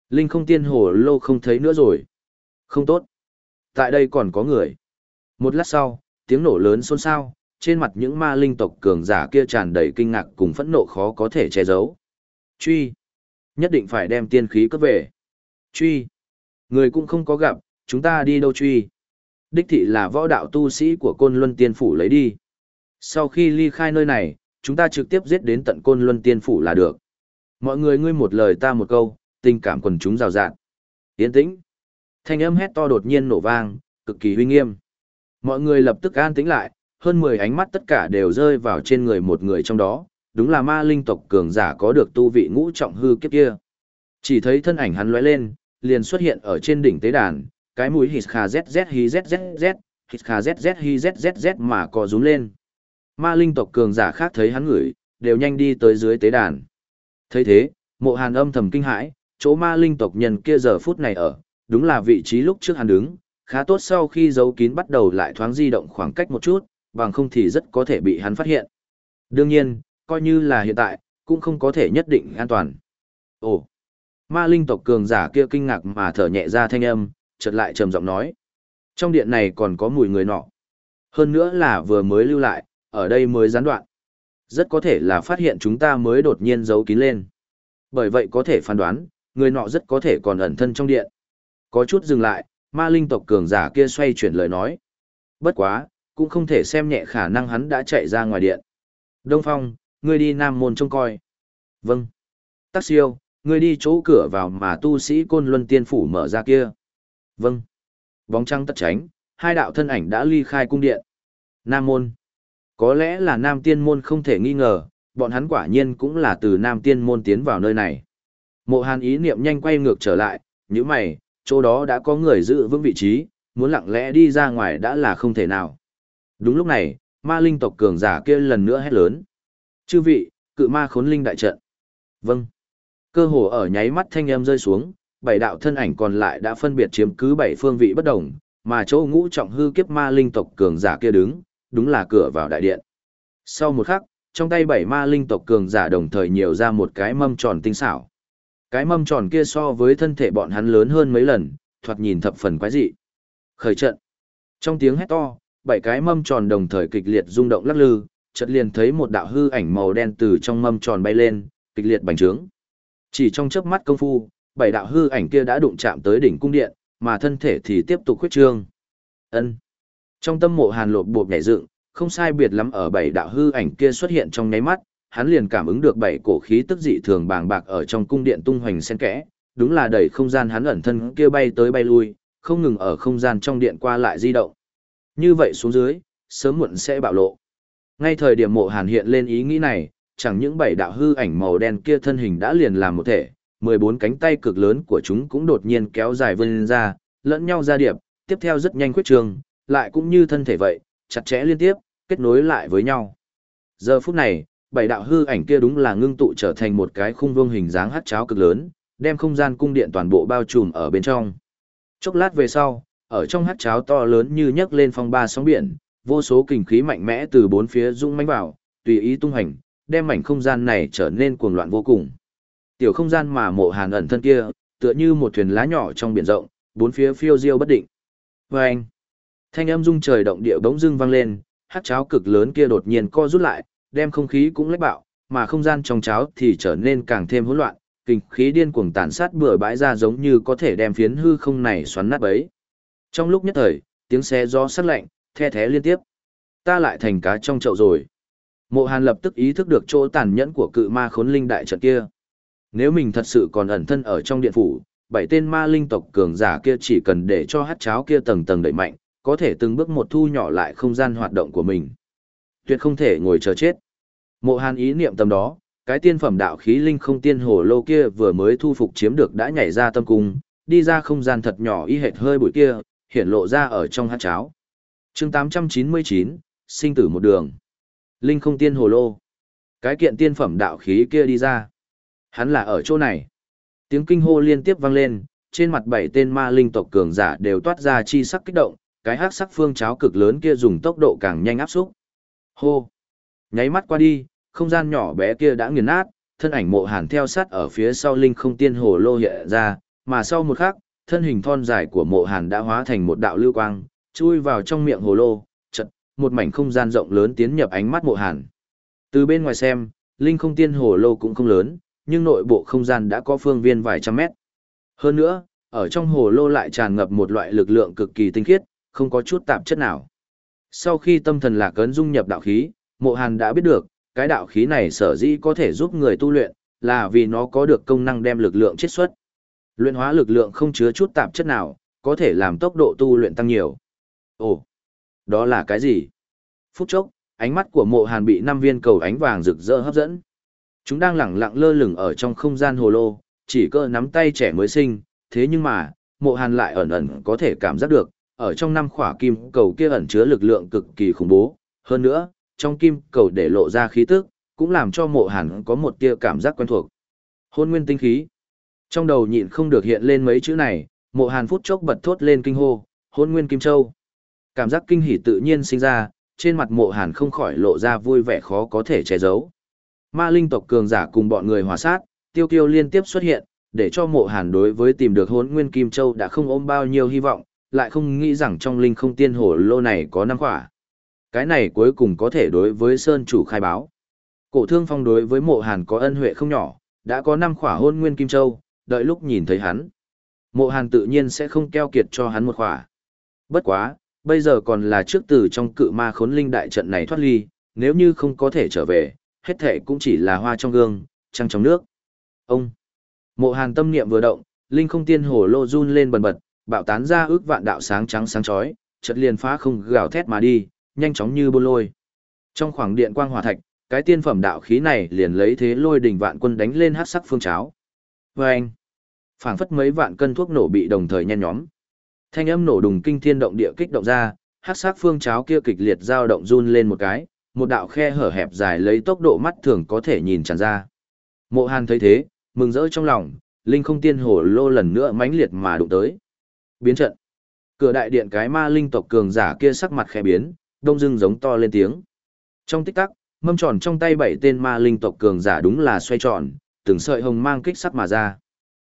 Linh không tiên hồ lô không thấy nữa rồi. Không tốt. Tại đây còn có người. Một lát sau, tiếng nổ lớn xôn xao, trên mặt những ma linh tộc cường giả kia tràn đầy kinh ngạc cùng phẫn nộ khó có thể che giấu. Truy. Nhất định phải đem tiên khí cướp về. Truy. Người cũng không có gặp, chúng ta đi đâu truy. Đích thị là võ đạo tu sĩ của Côn Luân Tiên Phủ lấy đi. Sau khi ly khai nơi này, chúng ta trực tiếp giết đến tận Côn Luân Tiên Phủ là được. Mọi người ngươi một lời ta một câu, tình cảm quần chúng rào rạt. Yên tĩnh. Thanh âm hét to đột nhiên nổ vang, cực kỳ uy nghiêm. Mọi người lập tức an tĩnh lại, hơn 10 ánh mắt tất cả đều rơi vào trên người một người trong đó, đúng là ma linh tộc cường giả có được tu vị ngũ trọng hư kiếp kia. Chỉ thấy thân ảnh hắn lóe lên, liền xuất hiện ở trên đỉnh tế đàn, cái mũi hít kha zz hi zz hít kha zz hi zz mà co rúm lên. Ma linh tộc cường giả khác thấy hắn ngửi, đều nhanh đi tới dưới tế đàn. thấy thế, mộ hàn âm thầm kinh hãi, chỗ ma linh tộc nhân kia giờ phút này ở, đúng là vị trí lúc trước hắn đứng, khá tốt sau khi giấu kín bắt đầu lại thoáng di động khoảng cách một chút, bằng không thì rất có thể bị hắn phát hiện. Đương nhiên, coi như là hiện tại, cũng không có thể nhất định an toàn. Ồ, ma linh tộc cường giả kia kinh ngạc mà thở nhẹ ra thanh âm, chợt lại trầm giọng nói. Trong điện này còn có mùi người nọ. Hơn nữa là vừa mới lưu lại, ở đây mới gián đoạn. Rất có thể là phát hiện chúng ta mới đột nhiên giấu kín lên. Bởi vậy có thể phán đoán, người nọ rất có thể còn ẩn thân trong điện. Có chút dừng lại, ma linh tộc cường giả kia xoay chuyển lời nói. Bất quá, cũng không thể xem nhẹ khả năng hắn đã chạy ra ngoài điện. Đông Phong, ngươi đi Nam Môn trông coi. Vâng. Tắc siêu, ngươi đi chỗ cửa vào mà tu sĩ Côn Luân Tiên Phủ mở ra kia. Vâng. Bóng trăng tất tránh, hai đạo thân ảnh đã ly khai cung điện. Nam Môn. Có lẽ là Nam Tiên Môn không thể nghi ngờ, bọn hắn quả nhiên cũng là từ Nam Tiên Môn tiến vào nơi này. Mộ Hàn ý niệm nhanh quay ngược trở lại, như mày, chỗ đó đã có người giữ vững vị trí, muốn lặng lẽ đi ra ngoài đã là không thể nào. Đúng lúc này, ma linh tộc cường giả kia lần nữa hét lớn. Chư vị, cự ma khốn linh đại trận. Vâng. Cơ hồ ở nháy mắt thanh âm rơi xuống, bảy đạo thân ảnh còn lại đã phân biệt chiếm cứ bảy phương vị bất đồng, mà chỗ ngũ trọng hư kiếp ma linh tộc cường giả kia đứng, đúng là cửa vào đại điện. Sau một khắc, trong tay bảy ma linh tộc cường giả đồng thời nhiều ra một cái mâm tròn tinh xảo. Cái mâm tròn kia so với thân thể bọn hắn lớn hơn mấy lần, thoạt nhìn thập phần quái dị. Khởi trận. Trong tiếng hét to, bảy cái mâm tròn đồng thời kịch liệt rung động lắc lư, chợt liền thấy một đạo hư ảnh màu đen từ trong mâm tròn bay lên, kịch liệt bành trướng. Chỉ trong chớp mắt công phu, bảy đạo hư ảnh kia đã đụng chạm tới đỉnh cung điện, mà thân thể thì tiếp tục khuyết trương. Ân. Trong tâm mộ Hàn Lộp bột nhảy dựng, không sai biệt lắm ở bảy đạo hư ảnh kia xuất hiện trong nháy mắt, hắn liền cảm ứng được bảy cổ khí tức dị thường bàng bạc ở trong cung điện tung hoành xen kẽ, đúng là đẩy không gian hắn ẩn thân kia bay tới bay lui, không ngừng ở không gian trong điện qua lại di động. Như vậy xuống dưới, sớm muộn sẽ bạo lộ. Ngay thời điểm mộ hàn hiện lên ý nghĩ này, chẳng những bảy đạo hư ảnh màu đen kia thân hình đã liền làm một thể, 14 cánh tay cực lớn của chúng cũng đột nhiên kéo dài vươn ra, lẫn nhau ra điệp, tiếp theo rất nhanh khuyết trường, lại cũng như thân thể vậy, chặt chẽ liên tiếp, kết nối lại với nhau. Giờ phút này, bảy đạo hư ảnh kia đúng là ngưng tụ trở thành một cái khung vương hình dáng hát cháo cực lớn, đem không gian cung điện toàn bộ bao trùm ở bên trong. Chốc lát về sau, ở trong hát cháo to lớn như nhấc lên phong ba sóng biển, vô số kình khí mạnh mẽ từ bốn phía rung mãnh vào, tùy ý tung hành, đem mảnh không gian này trở nên cuồng loạn vô cùng. Tiểu không gian mà mộ hàn ẩn thân kia, tựa như một thuyền lá nhỏ trong biển rộng, bốn phía phiêu diêu bất định. Và anh, thanh âm rung trời động địa bỗng dưng vang lên, hát cháo cực lớn kia đột nhiên co rút lại, đem không khí cũng lách bạo, mà không gian trong cháo thì trở nên càng thêm hỗn loạn, kinh khí điên cuồng tàn sát bừa bãi ra giống như có thể đem phiến hư không này xoắn nát bấy. Trong lúc nhất thời, tiếng xe gió sắt lạnh, the thé liên tiếp. Ta lại thành cá trong chậu rồi. Mộ Hàn lập tức ý thức được chỗ tàn nhẫn của cự ma khốn linh đại trận kia. Nếu mình thật sự còn ẩn thân ở trong điện phủ, bảy tên ma linh tộc cường giả kia chỉ cần để cho hát cháo kia tầng tầng đẩy mạnh, có thể từng bước một thu nhỏ lại không gian hoạt động của mình. Tuyệt không thể ngồi chờ chết. Mộ Hàn ý niệm tầm đó, cái tiên phẩm đạo khí linh không tiên hồ lô kia vừa mới thu phục chiếm được đã nhảy ra tâm cung, đi ra không gian thật nhỏ y hệt hơi bụi kia, hiện lộ ra ở trong hát cháo. chương 899, sinh tử một đường. Linh không tiên hồ lô. Cái kiện tiên phẩm đạo khí kia đi ra. Hắn là ở chỗ này. Tiếng kinh hô liên tiếp vang lên, trên mặt bảy tên ma linh tộc cường giả đều toát ra chi sắc kích động, cái hắc sắc phương cháo cực lớn kia dùng tốc độ càng nhanh áp xúc. Hô! Nháy mắt qua đi, không gian nhỏ bé kia đã nghiền nát, thân ảnh mộ hàn theo sát ở phía sau linh không tiên hồ lô hiện ra, mà sau một khắc, thân hình thon dài của mộ hàn đã hóa thành một đạo lưu quang, chui vào trong miệng hồ lô, chật, một mảnh không gian rộng lớn tiến nhập ánh mắt mộ hàn. Từ bên ngoài xem, linh không tiên hồ lô cũng không lớn, nhưng nội bộ không gian đã có phương viên vài trăm mét. Hơn nữa, ở trong hồ lô lại tràn ngập một loại lực lượng cực kỳ tinh khiết, không có chút tạp chất nào. Sau khi tâm thần lạc ấn dung nhập đạo khí, mộ hàn đã biết được, cái đạo khí này sở dĩ có thể giúp người tu luyện, là vì nó có được công năng đem lực lượng chiết xuất. Luyện hóa lực lượng không chứa chút tạp chất nào, có thể làm tốc độ tu luyện tăng nhiều. Ồ, đó là cái gì? Phút chốc, ánh mắt của mộ hàn bị năm viên cầu ánh vàng rực rỡ hấp dẫn. Chúng đang lẳng lặng lơ lửng ở trong không gian hồ lô, chỉ cơ nắm tay trẻ mới sinh, thế nhưng mà, mộ hàn lại ẩn ẩn có thể cảm giác được, ở trong năm khỏa kim cầu kia ẩn chứa lực lượng cực kỳ khủng bố. Hơn nữa, trong kim cầu để lộ ra khí tức, cũng làm cho mộ hàn có một tia cảm giác quen thuộc. Hôn nguyên tinh khí. Trong đầu nhịn không được hiện lên mấy chữ này, mộ hàn phút chốc bật thốt lên kinh hô, hôn nguyên kim châu. Cảm giác kinh hỉ tự nhiên sinh ra, trên mặt mộ hàn không khỏi lộ ra vui vẻ khó có thể che giấu. Ma linh tộc cường giả cùng bọn người hòa sát, tiêu kiêu liên tiếp xuất hiện, để cho mộ hàn đối với tìm được hốn nguyên kim châu đã không ôm bao nhiêu hy vọng, lại không nghĩ rằng trong linh không tiên hồ lô này có năm khỏa. Cái này cuối cùng có thể đối với Sơn chủ khai báo. Cổ thương phong đối với mộ hàn có ân huệ không nhỏ, đã có năm khỏa hôn nguyên kim châu, đợi lúc nhìn thấy hắn. Mộ hàn tự nhiên sẽ không keo kiệt cho hắn một khỏa. Bất quá, bây giờ còn là trước từ trong cự ma khốn linh đại trận này thoát ly, nếu như không có thể trở về, hết thể cũng chỉ là hoa trong gương, trăng trong nước. Ông! Mộ hàn tâm niệm vừa động, linh không tiên hồ lô run lên bần bật, bạo tán ra ước vạn đạo sáng trắng sáng chói, chợt liền phá không gào thét mà đi, nhanh chóng như bôn lôi. Trong khoảng điện quang hỏa thạch, cái tiên phẩm đạo khí này liền lấy thế lôi đỉnh vạn quân đánh lên hắc sắc phương cháo. Vâng! anh, phảng phất mấy vạn cân thuốc nổ bị đồng thời nhen nhóm. Thanh âm nổ đùng kinh thiên động địa kích động ra, hắc sắc phương cháo kia kịch liệt dao động run lên một cái, một đạo khe hở hẹp dài lấy tốc độ mắt thường có thể nhìn tràn ra. Mộ Hàn thấy thế, mừng rỡ trong lòng, linh không tiên hồ lô lần nữa mãnh liệt mà đụng tới. Biến trận. Cửa đại điện cái ma linh tộc cường giả kia sắc mặt khẽ biến, đông dưng giống to lên tiếng. Trong tích tắc, mâm tròn trong tay bảy tên ma linh tộc cường giả đúng là xoay tròn, từng sợi hồng mang kích sắc mà ra.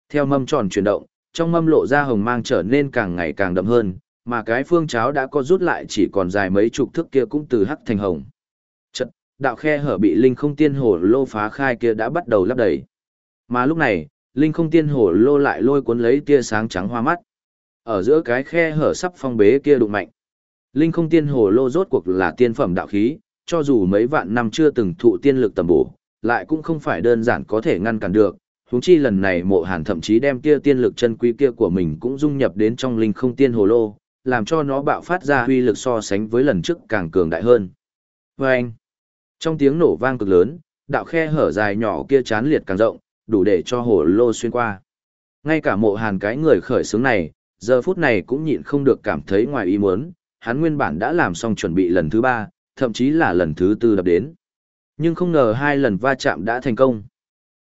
Theo mâm tròn chuyển động, trong mâm lộ ra hồng mang trở nên càng ngày càng đậm hơn, mà cái phương cháo đã có rút lại chỉ còn dài mấy chục thước kia cũng từ hắc thành hồng. Trận, đạo khe hở bị linh không tiên hồ lô phá khai kia đã bắt đầu lấp đầy. Mà lúc này, linh không tiên hồ lô lại lôi cuốn lấy tia sáng trắng hoa mắt. Ở giữa cái khe hở sắp phong bế kia đụng mạnh. Linh không tiên hồ lô rốt cuộc là tiên phẩm đạo khí, cho dù mấy vạn năm chưa từng thụ tiên lực tầm bổ, lại cũng không phải đơn giản có thể ngăn cản được. Huống chi lần này mộ hàn thậm chí đem kia tiên lực chân quý kia của mình cũng dung nhập đến trong linh không tiên hồ lô, làm cho nó bạo phát ra huy lực so sánh với lần trước càng cường đại hơn. Và anh, trong tiếng nổ vang cực lớn, đạo khe hở dài nhỏ kia chán liệt càng rộng, đủ để cho hồ lô xuyên qua. Ngay cả mộ hàn cái người khởi xướng này, giờ phút này cũng nhịn không được cảm thấy ngoài ý muốn, hắn nguyên bản đã làm xong chuẩn bị lần thứ ba, thậm chí là lần thứ tư đập đến. Nhưng không ngờ hai lần va chạm đã thành công.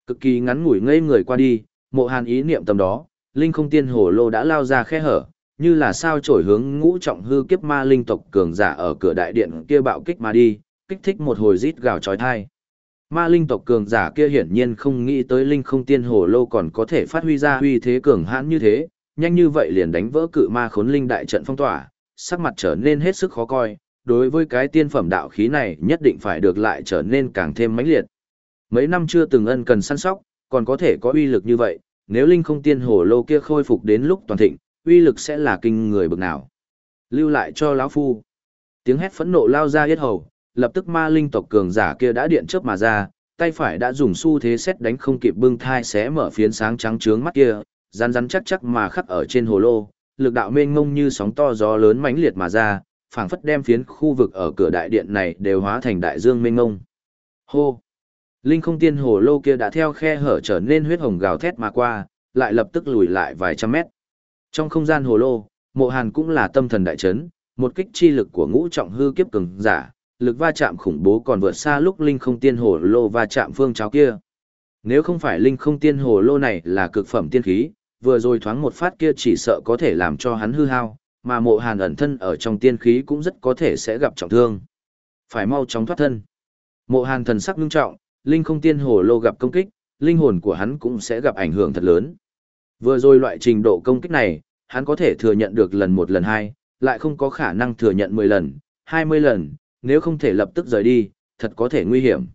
Cực kỳ ngắn ngủi ngây người qua đi, mộ hàn ý niệm tầm đó, linh không tiên hồ lô đã lao ra khe hở, như là sao trổi hướng ngũ trọng hư kiếp ma linh tộc cường giả ở cửa đại điện kia bạo kích mà đi, kích thích một hồi rít gào chói tai. Ma linh tộc cường giả kia hiển nhiên không nghĩ tới linh không tiên hồ lô còn có thể phát huy ra huy thế cường hãn như thế, nhanh như vậy liền đánh vỡ cự ma khốn linh đại trận phong tỏa, sắc mặt trở nên hết sức khó coi, đối với cái tiên phẩm đạo khí này nhất định phải được lại trở nên càng thêm mãnh liệt. Mấy năm chưa từng ân cần săn sóc, còn có thể có uy lực như vậy, nếu linh không tiên hồ lô kia khôi phục đến lúc toàn thịnh, uy lực sẽ là kinh người bực nào. Lưu lại cho lão phu. Tiếng hét phẫn nộ lao ra yết hầu, lập tức ma linh tộc cường giả kia đã điện chớp mà ra, tay phải đã dùng xu thế xét đánh không kịp bưng thai xé mở phiến sáng trắng trướng mắt kia, rắn rắn chắc chắc mà khắc ở trên hồ lô, lực đạo mênh mông như sóng to gió lớn mãnh liệt mà ra, phảng phất đem phiến khu vực ở cửa đại điện này đều hóa thành đại dương mênh mông. Hô! Linh không tiên hồ lô kia đã theo khe hở trở nên huyết hồng gào thét mà qua, lại lập tức lùi lại vài trăm mét. Trong không gian hồ lô, mộ hàn cũng là tâm thần đại chấn, một kích chi lực của ngũ trọng hư kiếp cường giả, lực va chạm khủng bố còn vượt xa lúc linh không tiên hồ lô va chạm phương cháo kia. Nếu không phải linh không tiên hồ lô này là cực phẩm tiên khí, vừa rồi thoáng một phát kia chỉ sợ có thể làm cho hắn hư hao, mà mộ hàn ẩn thân ở trong tiên khí cũng rất có thể sẽ gặp trọng thương. Phải mau chóng thoát thân. Mộ hàn thần sắc ngưng trọng, linh không tiên hồ lô gặp công kích, linh hồn của hắn cũng sẽ gặp ảnh hưởng thật lớn. Vừa rồi loại trình độ công kích này, hắn có thể thừa nhận được lần một lần hai, lại không có khả năng thừa nhận 10 lần, 20 lần, nếu không thể lập tức rời đi, thật có thể nguy hiểm.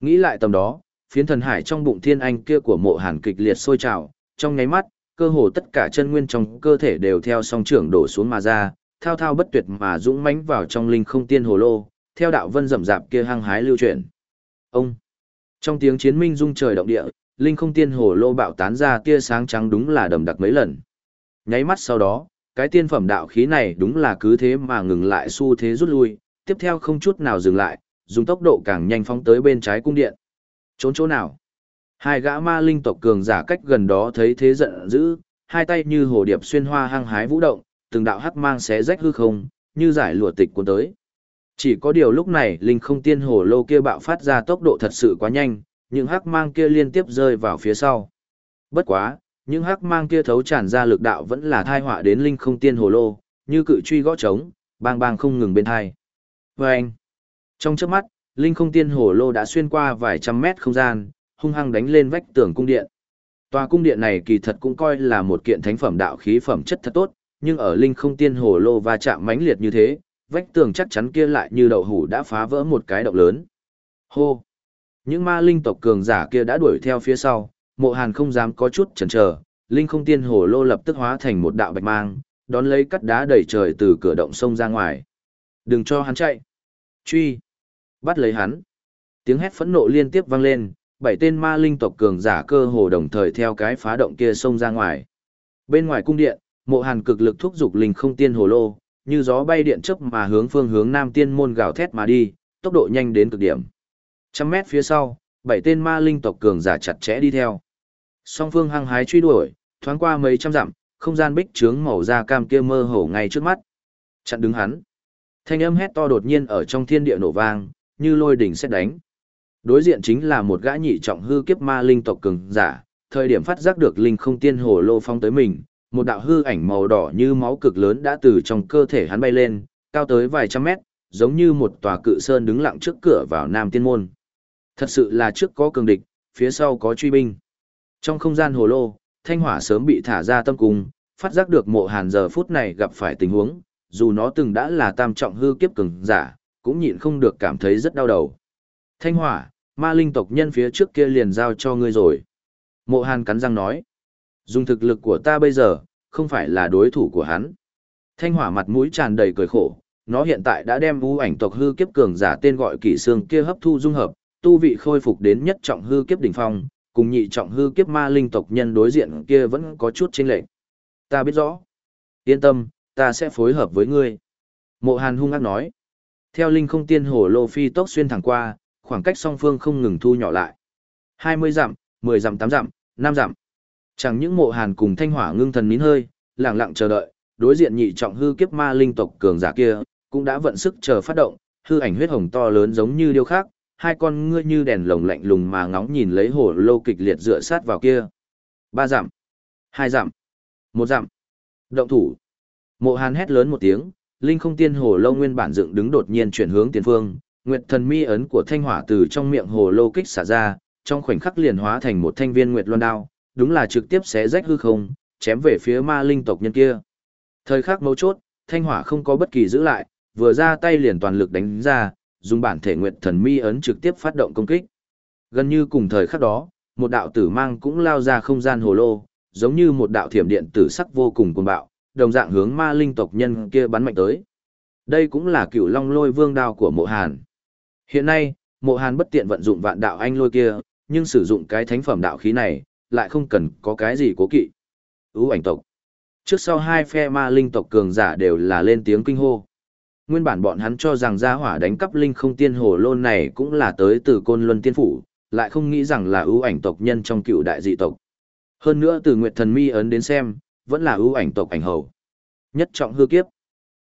Nghĩ lại tầm đó, phiến thần hải trong bụng thiên anh kia của mộ hàn kịch liệt sôi trào, trong nháy mắt, cơ hồ tất cả chân nguyên trong cơ thể đều theo song trưởng đổ xuống mà ra, thao thao bất tuyệt mà dũng mãnh vào trong linh không tiên hồ lô, theo đạo vân rậm rạp kia hăng hái lưu chuyển. Ông trong tiếng chiến minh rung trời động địa, linh không tiên hồ lô bạo tán ra tia sáng trắng đúng là đầm đặc mấy lần. Nháy mắt sau đó, cái tiên phẩm đạo khí này đúng là cứ thế mà ngừng lại xu thế rút lui, tiếp theo không chút nào dừng lại, dùng tốc độ càng nhanh phóng tới bên trái cung điện. Trốn chỗ nào? Hai gã ma linh tộc cường giả cách gần đó thấy thế giận dữ, hai tay như hồ điệp xuyên hoa hăng hái vũ động, từng đạo hắc mang xé rách hư không, như giải lụa tịch cuốn tới. Chỉ có điều lúc này linh không tiên hồ lô kia bạo phát ra tốc độ thật sự quá nhanh, những hắc mang kia liên tiếp rơi vào phía sau. Bất quá, những hắc mang kia thấu tràn ra lực đạo vẫn là thai họa đến linh không tiên hồ lô, như cự truy gõ trống, bang bang không ngừng bên thai. Và vâng! anh, trong chớp mắt, linh không tiên hồ lô đã xuyên qua vài trăm mét không gian, hung hăng đánh lên vách tường cung điện. Tòa cung điện này kỳ thật cũng coi là một kiện thánh phẩm đạo khí phẩm chất thật tốt, nhưng ở linh không tiên hồ lô va chạm mãnh liệt như thế, vách tường chắc chắn kia lại như đậu hủ đã phá vỡ một cái động lớn. Hô! Những ma linh tộc cường giả kia đã đuổi theo phía sau, mộ hàn không dám có chút chần chờ linh không tiên hồ lô lập tức hóa thành một đạo bạch mang, đón lấy cắt đá đầy trời từ cửa động sông ra ngoài. Đừng cho hắn chạy! Truy! Bắt lấy hắn! Tiếng hét phẫn nộ liên tiếp vang lên, bảy tên ma linh tộc cường giả cơ hồ đồng thời theo cái phá động kia xông ra ngoài. Bên ngoài cung điện, mộ hàn cực lực thúc dục linh không tiên hồ lô, như gió bay điện chớp mà hướng phương hướng nam tiên môn gào thét mà đi, tốc độ nhanh đến cực điểm. Trăm mét phía sau, bảy tên ma linh tộc cường giả chặt chẽ đi theo. Song phương hăng hái truy đuổi, thoáng qua mấy trăm dặm, không gian bích trướng màu da cam kia mơ hồ ngay trước mắt. Chặn đứng hắn. Thanh âm hét to đột nhiên ở trong thiên địa nổ vang, như lôi đỉnh xét đánh. Đối diện chính là một gã nhị trọng hư kiếp ma linh tộc cường giả, thời điểm phát giác được linh không tiên hồ lô phong tới mình, một đạo hư ảnh màu đỏ như máu cực lớn đã từ trong cơ thể hắn bay lên, cao tới vài trăm mét, giống như một tòa cự sơn đứng lặng trước cửa vào Nam Tiên Môn. Thật sự là trước có cường địch, phía sau có truy binh. Trong không gian hồ lô, thanh hỏa sớm bị thả ra tâm cung, phát giác được mộ hàn giờ phút này gặp phải tình huống, dù nó từng đã là tam trọng hư kiếp cường giả, cũng nhịn không được cảm thấy rất đau đầu. Thanh hỏa, ma linh tộc nhân phía trước kia liền giao cho ngươi rồi. Mộ hàn cắn răng nói. Dùng thực lực của ta bây giờ, không phải là đối thủ của hắn. Thanh hỏa mặt mũi tràn đầy cười khổ, nó hiện tại đã đem vũ ảnh tộc hư kiếp cường giả tên gọi kỷ xương kia hấp thu dung hợp, tu vị khôi phục đến nhất trọng hư kiếp đỉnh phong, cùng nhị trọng hư kiếp ma linh tộc nhân đối diện kia vẫn có chút chênh lệch. Ta biết rõ. Yên tâm, ta sẽ phối hợp với ngươi. Mộ Hàn hung ác nói. Theo linh không tiên hồ lô phi tốc xuyên thẳng qua, khoảng cách song phương không ngừng thu nhỏ lại. 20 dặm, 10 dặm 8 dặm, 5 dặm. Chẳng những mộ hàn cùng thanh hỏa ngưng thần nín hơi, lặng lặng chờ đợi, đối diện nhị trọng hư kiếp ma linh tộc cường giả kia, cũng đã vận sức chờ phát động, hư ảnh huyết hồng to lớn giống như điêu khác, hai con ngươi như đèn lồng lạnh lùng mà ngóng nhìn lấy hồ lô kịch liệt dựa sát vào kia. Ba dặm, hai dặm, một dặm, động thủ. Mộ hàn hét lớn một tiếng, linh không tiên hồ lô nguyên bản dựng đứng đột nhiên chuyển hướng tiền phương, nguyệt thần mi ấn của thanh hỏa từ trong miệng hồ lô kích xả ra, trong khoảnh khắc liền hóa thành một thanh viên nguyệt loan đao, đúng là trực tiếp xé rách hư không, chém về phía ma linh tộc nhân kia. Thời khắc mấu chốt, thanh hỏa không có bất kỳ giữ lại, vừa ra tay liền toàn lực đánh ra, dùng bản thể nguyệt thần mi ấn trực tiếp phát động công kích. Gần như cùng thời khắc đó, một đạo tử mang cũng lao ra không gian hồ lô, giống như một đạo thiểm điện tử sắc vô cùng cuồng bạo, đồng dạng hướng ma linh tộc nhân kia bắn mạnh tới. Đây cũng là cựu long lôi vương đao của mộ hàn. Hiện nay, mộ hàn bất tiện vận dụng vạn đạo anh lôi kia, nhưng sử dụng cái thánh phẩm đạo khí này, lại không cần có cái gì cố kỵ. Ú ảnh tộc. Trước sau hai phe ma linh tộc cường giả đều là lên tiếng kinh hô. Nguyên bản bọn hắn cho rằng gia hỏa đánh cắp linh không tiên hồ lôn này cũng là tới từ côn luân tiên phủ, lại không nghĩ rằng là ưu ảnh tộc nhân trong cựu đại dị tộc. Hơn nữa từ Nguyệt Thần Mi ấn đến xem, vẫn là ưu ảnh tộc ảnh hầu. Nhất trọng hư kiếp.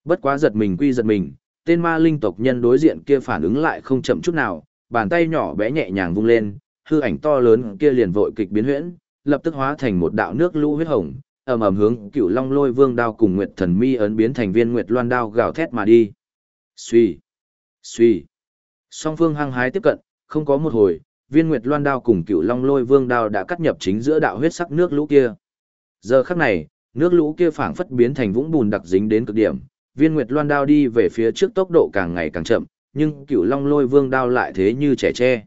Bất quá giật mình quy giật mình, Tên ma linh tộc nhân đối diện kia phản ứng lại không chậm chút nào, bàn tay nhỏ bé nhẹ nhàng vung lên, hư ảnh to lớn kia liền vội kịch biến huyễn, lập tức hóa thành một đạo nước lũ huyết hồng, ầm ầm hướng Cựu Long Lôi Vương đao cùng Nguyệt Thần Mi ấn biến thành viên Nguyệt Loan đao gào thét mà đi. Suy, suy. Song phương hăng hái tiếp cận, không có một hồi, viên Nguyệt Loan đao cùng Cựu Long Lôi Vương đao đã cắt nhập chính giữa đạo huyết sắc nước lũ kia. Giờ khắc này, nước lũ kia phảng phất biến thành vũng bùn đặc dính đến cực điểm, viên Nguyệt Loan đao đi về phía trước tốc độ càng ngày càng chậm, nhưng Cựu Long Lôi Vương đao lại thế như trẻ tre.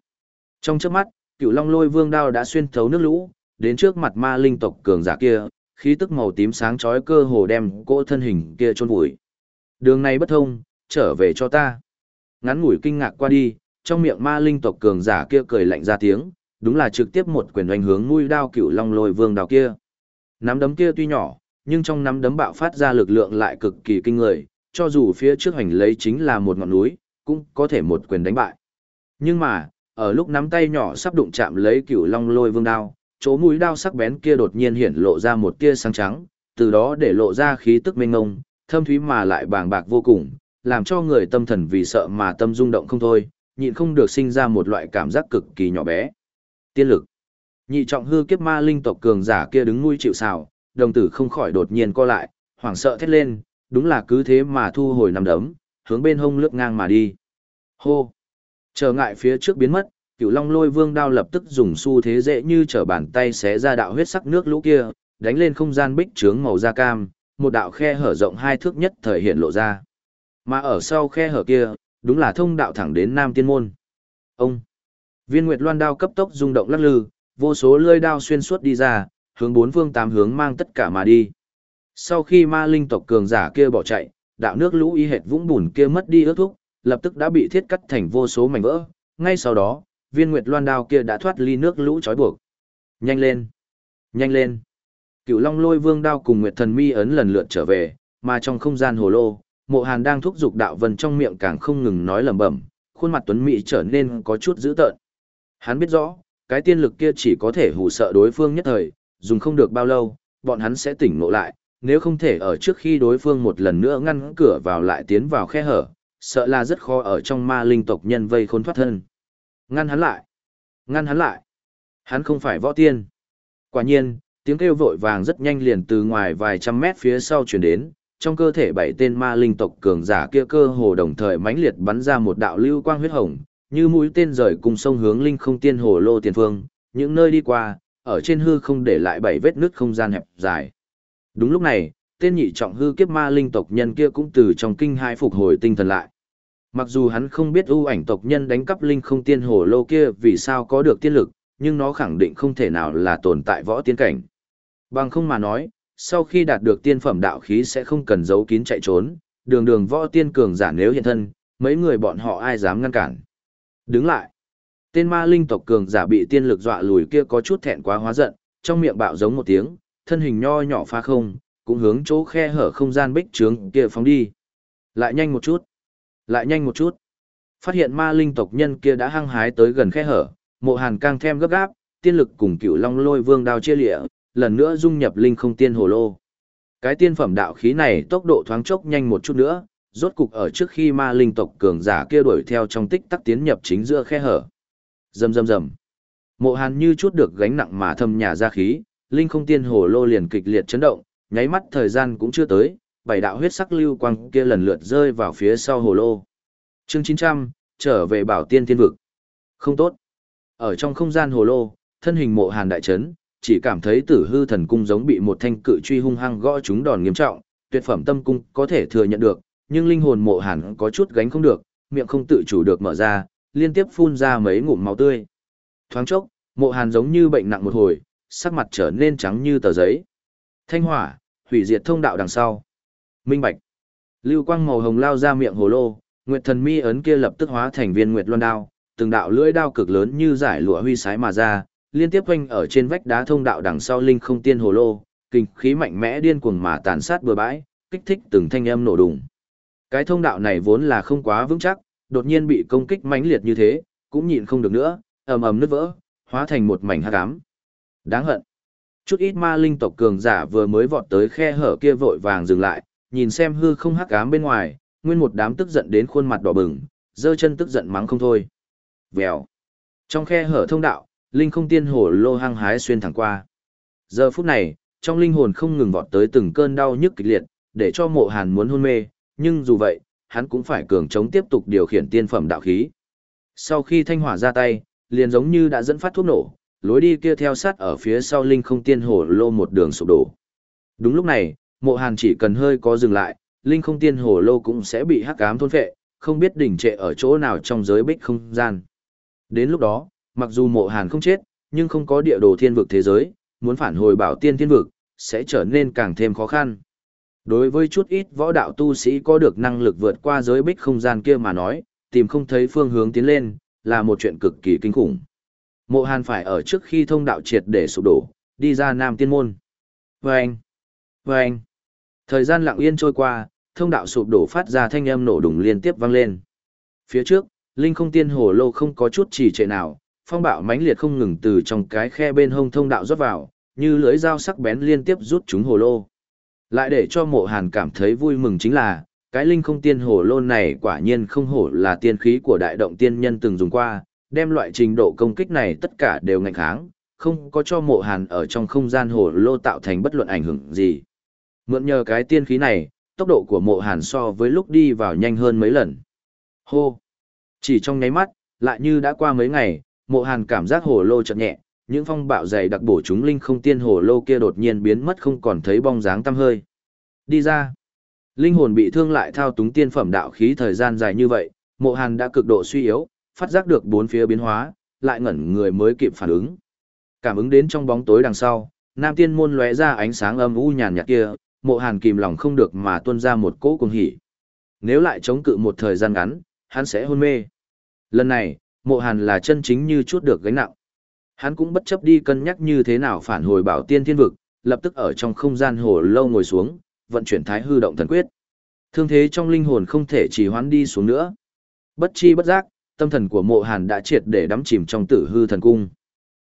Trong chớp mắt, Cựu Long Lôi Vương đao đã xuyên thấu nước lũ, đến trước mặt ma linh tộc cường giả kia, khí tức màu tím sáng chói cơ hồ đem cỗ thân hình kia chôn vùi. Đường này bất thông, trở về cho ta. Ngắn ngủi kinh ngạc qua đi, trong miệng ma linh tộc cường giả kia cười lạnh ra tiếng, đúng là trực tiếp một quyền oanh hướng nuôi đao cựu long lôi vương đao kia. Nắm đấm kia tuy nhỏ, nhưng trong nắm đấm bạo phát ra lực lượng lại cực kỳ kinh người, cho dù phía trước hành lấy chính là một ngọn núi, cũng có thể một quyền đánh bại. Nhưng mà, ở lúc nắm tay nhỏ sắp đụng chạm lấy cựu long lôi vương đao, chỗ mũi đao sắc bén kia đột nhiên hiện lộ ra một tia sáng trắng, từ đó để lộ ra khí tức mênh ngông, thâm thúy mà lại bàng bạc vô cùng, làm cho người tâm thần vì sợ mà tâm rung động không thôi, nhịn không được sinh ra một loại cảm giác cực kỳ nhỏ bé. Tiên lực. Nhị trọng hư kiếp ma linh tộc cường giả kia đứng nuôi chịu sào, đồng tử không khỏi đột nhiên co lại, hoảng sợ thét lên, đúng là cứ thế mà thu hồi nằm đấm, hướng bên hông lướt ngang mà đi. Hô. Trở ngại phía trước biến mất, cựu long lôi vương đao lập tức dùng xu thế dễ như trở bàn tay xé ra đạo huyết sắc nước lũ kia, đánh lên không gian bích trướng màu da cam, một đạo khe hở rộng hai thước nhất thời hiện lộ ra. Mà ở sau khe hở kia, đúng là thông đạo thẳng đến Nam Tiên Môn. Ông! Viên Nguyệt Loan đao cấp tốc rung động lắc lư, vô số lưỡi đao xuyên suốt đi ra, hướng bốn phương tám hướng mang tất cả mà đi. Sau khi ma linh tộc cường giả kia bỏ chạy, đạo nước lũ y hệt vũng bùn kia mất đi ước thúc, lập tức đã bị thiết cắt thành vô số mảnh vỡ. Ngay sau đó, viên nguyệt loan đao kia đã thoát ly nước lũ trói buộc. Nhanh lên! Nhanh lên! Cựu Long Lôi Vương đao cùng Nguyệt Thần Mi ấn lần lượt trở về, mà trong không gian hồ lô, Mộ Hàn đang thúc giục đạo vần trong miệng càng không ngừng nói lẩm bẩm, khuôn mặt tuấn mỹ trở nên có chút dữ tợn. Hắn biết rõ, cái tiên lực kia chỉ có thể hù sợ đối phương nhất thời, dùng không được bao lâu, bọn hắn sẽ tỉnh ngộ lại, nếu không thể ở trước khi đối phương một lần nữa ngăn cửa vào lại tiến vào khe hở, sợ là rất khó ở trong ma linh tộc nhân vây khốn thoát thân. Ngăn hắn lại! Ngăn hắn lại! Hắn không phải võ tiên. Quả nhiên, tiếng kêu vội vàng rất nhanh liền từ ngoài vài trăm mét phía sau chuyển đến, trong cơ thể bảy tên ma linh tộc cường giả kia cơ hồ đồng thời mãnh liệt bắn ra một đạo lưu quang huyết hồng, như mũi tên rời cùng sông hướng linh không tiên hồ lô tiền phương, những nơi đi qua, ở trên hư không để lại bảy vết nứt không gian hẹp dài. Đúng lúc này, tên nhị trọng hư kiếp ma linh tộc nhân kia cũng từ trong kinh hai phục hồi tinh thần lại. Mặc dù hắn không biết ưu ảnh tộc nhân đánh cắp linh không tiên hồ lô kia vì sao có được tiên lực, nhưng nó khẳng định không thể nào là tồn tại võ tiên cảnh. Bằng không mà nói, sau khi đạt được tiên phẩm đạo khí sẽ không cần giấu kín chạy trốn, đường đường võ tiên cường giả nếu hiện thân, mấy người bọn họ ai dám ngăn cản. Đứng lại. Tên ma linh tộc cường giả bị tiên lực dọa lùi kia có chút thẹn quá hóa giận, trong miệng bạo giống một tiếng, thân hình nho nhỏ phá không, cũng hướng chỗ khe hở không gian bích trướng kia phóng đi. Lại nhanh một chút. Lại nhanh một chút. Phát hiện ma linh tộc nhân kia đã hăng hái tới gần khe hở, mộ hàn càng thêm gấp gáp, tiên lực cùng cựu long lôi vương đao chia lịa, lần nữa dung nhập linh không tiên hồ lô. Cái tiên phẩm đạo khí này tốc độ thoáng chốc nhanh một chút nữa, rốt cục ở trước khi ma linh tộc cường giả kia đuổi theo trong tích tắc tiến nhập chính giữa khe hở. Rầm rầm rầm. Mộ Hàn như chút được gánh nặng mà thâm nhà ra khí, linh không tiên hồ lô liền kịch liệt chấn động, nháy mắt thời gian cũng chưa tới, bảy đạo huyết sắc lưu quang kia lần lượt rơi vào phía sau hồ lô. Chương 900, trở về bảo tiên thiên vực. Không tốt. Ở trong không gian hồ lô, thân hình mộ hàn đại chấn, chỉ cảm thấy tử hư thần cung giống bị một thanh cự truy hung hăng gõ chúng đòn nghiêm trọng, tuyệt phẩm tâm cung có thể thừa nhận được, nhưng linh hồn mộ hàn có chút gánh không được, miệng không tự chủ được mở ra, liên tiếp phun ra mấy ngụm máu tươi. Thoáng chốc, mộ hàn giống như bệnh nặng một hồi, sắc mặt trở nên trắng như tờ giấy. Thanh hỏa, hủy diệt thông đạo đằng sau. Minh bạch. Lưu quang màu hồng lao ra miệng hồ lô, nguyệt thần mi ấn kia lập tức hóa thành viên nguyệt loan đao, từng đạo lưỡi đao cực lớn như giải lụa huy sái mà ra, liên tiếp quanh ở trên vách đá thông đạo đằng sau linh không tiên hồ lô, kinh khí mạnh mẽ điên cuồng mà tàn sát bừa bãi, kích thích từng thanh âm nổ đùng. Cái thông đạo này vốn là không quá vững chắc, đột nhiên bị công kích mãnh liệt như thế, cũng nhịn không được nữa, ầm ầm nứt vỡ, hóa thành một mảnh hắc ám. Đáng hận. Chút ít ma linh tộc cường giả vừa mới vọt tới khe hở kia vội vàng dừng lại, nhìn xem hư không hắc ám bên ngoài, nguyên một đám tức giận đến khuôn mặt đỏ bừng, giơ chân tức giận mắng không thôi. Vèo. Trong khe hở thông đạo, linh không tiên hồ lô hăng hái xuyên thẳng qua. Giờ phút này, trong linh hồn không ngừng vọt tới từng cơn đau nhức kịch liệt, để cho mộ hàn muốn hôn mê, nhưng dù vậy, hắn cũng phải cường chống tiếp tục điều khiển tiên phẩm đạo khí. Sau khi thanh hỏa ra tay, liền giống như đã dẫn phát thuốc nổ, lối đi kia theo sát ở phía sau linh không tiên hồ lô một đường sụp đổ. Đúng lúc này, mộ hàn chỉ cần hơi có dừng lại, linh không tiên hồ lô cũng sẽ bị hắc ám thôn phệ, không biết đỉnh trệ ở chỗ nào trong giới bích không gian. Đến lúc đó, mặc dù mộ hàn không chết, nhưng không có địa đồ thiên vực thế giới, muốn phản hồi bảo tiên thiên vực, sẽ trở nên càng thêm khó khăn. Đối với chút ít võ đạo tu sĩ có được năng lực vượt qua giới bích không gian kia mà nói, tìm không thấy phương hướng tiến lên, là một chuyện cực kỳ kinh khủng. Mộ Hàn phải ở trước khi thông đạo triệt để sụp đổ, đi ra Nam Tiên Môn. Vâng! Vâng! Thời gian lặng yên trôi qua, thông đạo sụp đổ phát ra thanh âm nổ đùng liên tiếp vang lên. Phía trước, Linh không tiên hồ lô không có chút trì trệ nào, phong bạo mãnh liệt không ngừng từ trong cái khe bên hông thông đạo rót vào, như lưỡi dao sắc bén liên tiếp rút chúng hồ lô. Lại để cho mộ hàn cảm thấy vui mừng chính là, cái linh không tiên hồ lô này quả nhiên không hổ là tiên khí của đại động tiên nhân từng dùng qua, đem loại trình độ công kích này tất cả đều ngạnh kháng, không có cho mộ hàn ở trong không gian hồ lô tạo thành bất luận ảnh hưởng gì. Mượn nhờ cái tiên khí này, tốc độ của mộ hàn so với lúc đi vào nhanh hơn mấy lần. Hô! Chỉ trong nháy mắt, lại như đã qua mấy ngày, mộ hàn cảm giác hồ lô chợt nhẹ, những phong bạo dày đặc bổ chúng linh không tiên hồ lô kia đột nhiên biến mất không còn thấy bong dáng tăm hơi. Đi ra! Linh hồn bị thương lại thao túng tiên phẩm đạo khí thời gian dài như vậy, mộ hàn đã cực độ suy yếu, phát giác được bốn phía biến hóa, lại ngẩn người mới kịp phản ứng. Cảm ứng đến trong bóng tối đằng sau, nam tiên môn lóe ra ánh sáng âm u nhàn nhạt kia, mộ hàn kìm lòng không được mà tuôn ra một cỗ cuồng hỉ. Nếu lại chống cự một thời gian ngắn, hắn sẽ hôn mê. Lần này, mộ hàn là chân chính như chút được gánh nặng. Hắn cũng bất chấp đi cân nhắc như thế nào phản hồi bảo tiên thiên vực, lập tức ở trong không gian hồ lâu ngồi xuống, vận chuyển thái hư động thần quyết. Thương thế trong linh hồn không thể trì hoãn đi xuống nữa. Bất chi bất giác, tâm thần của mộ hàn đã triệt để đắm chìm trong tử hư thần cung.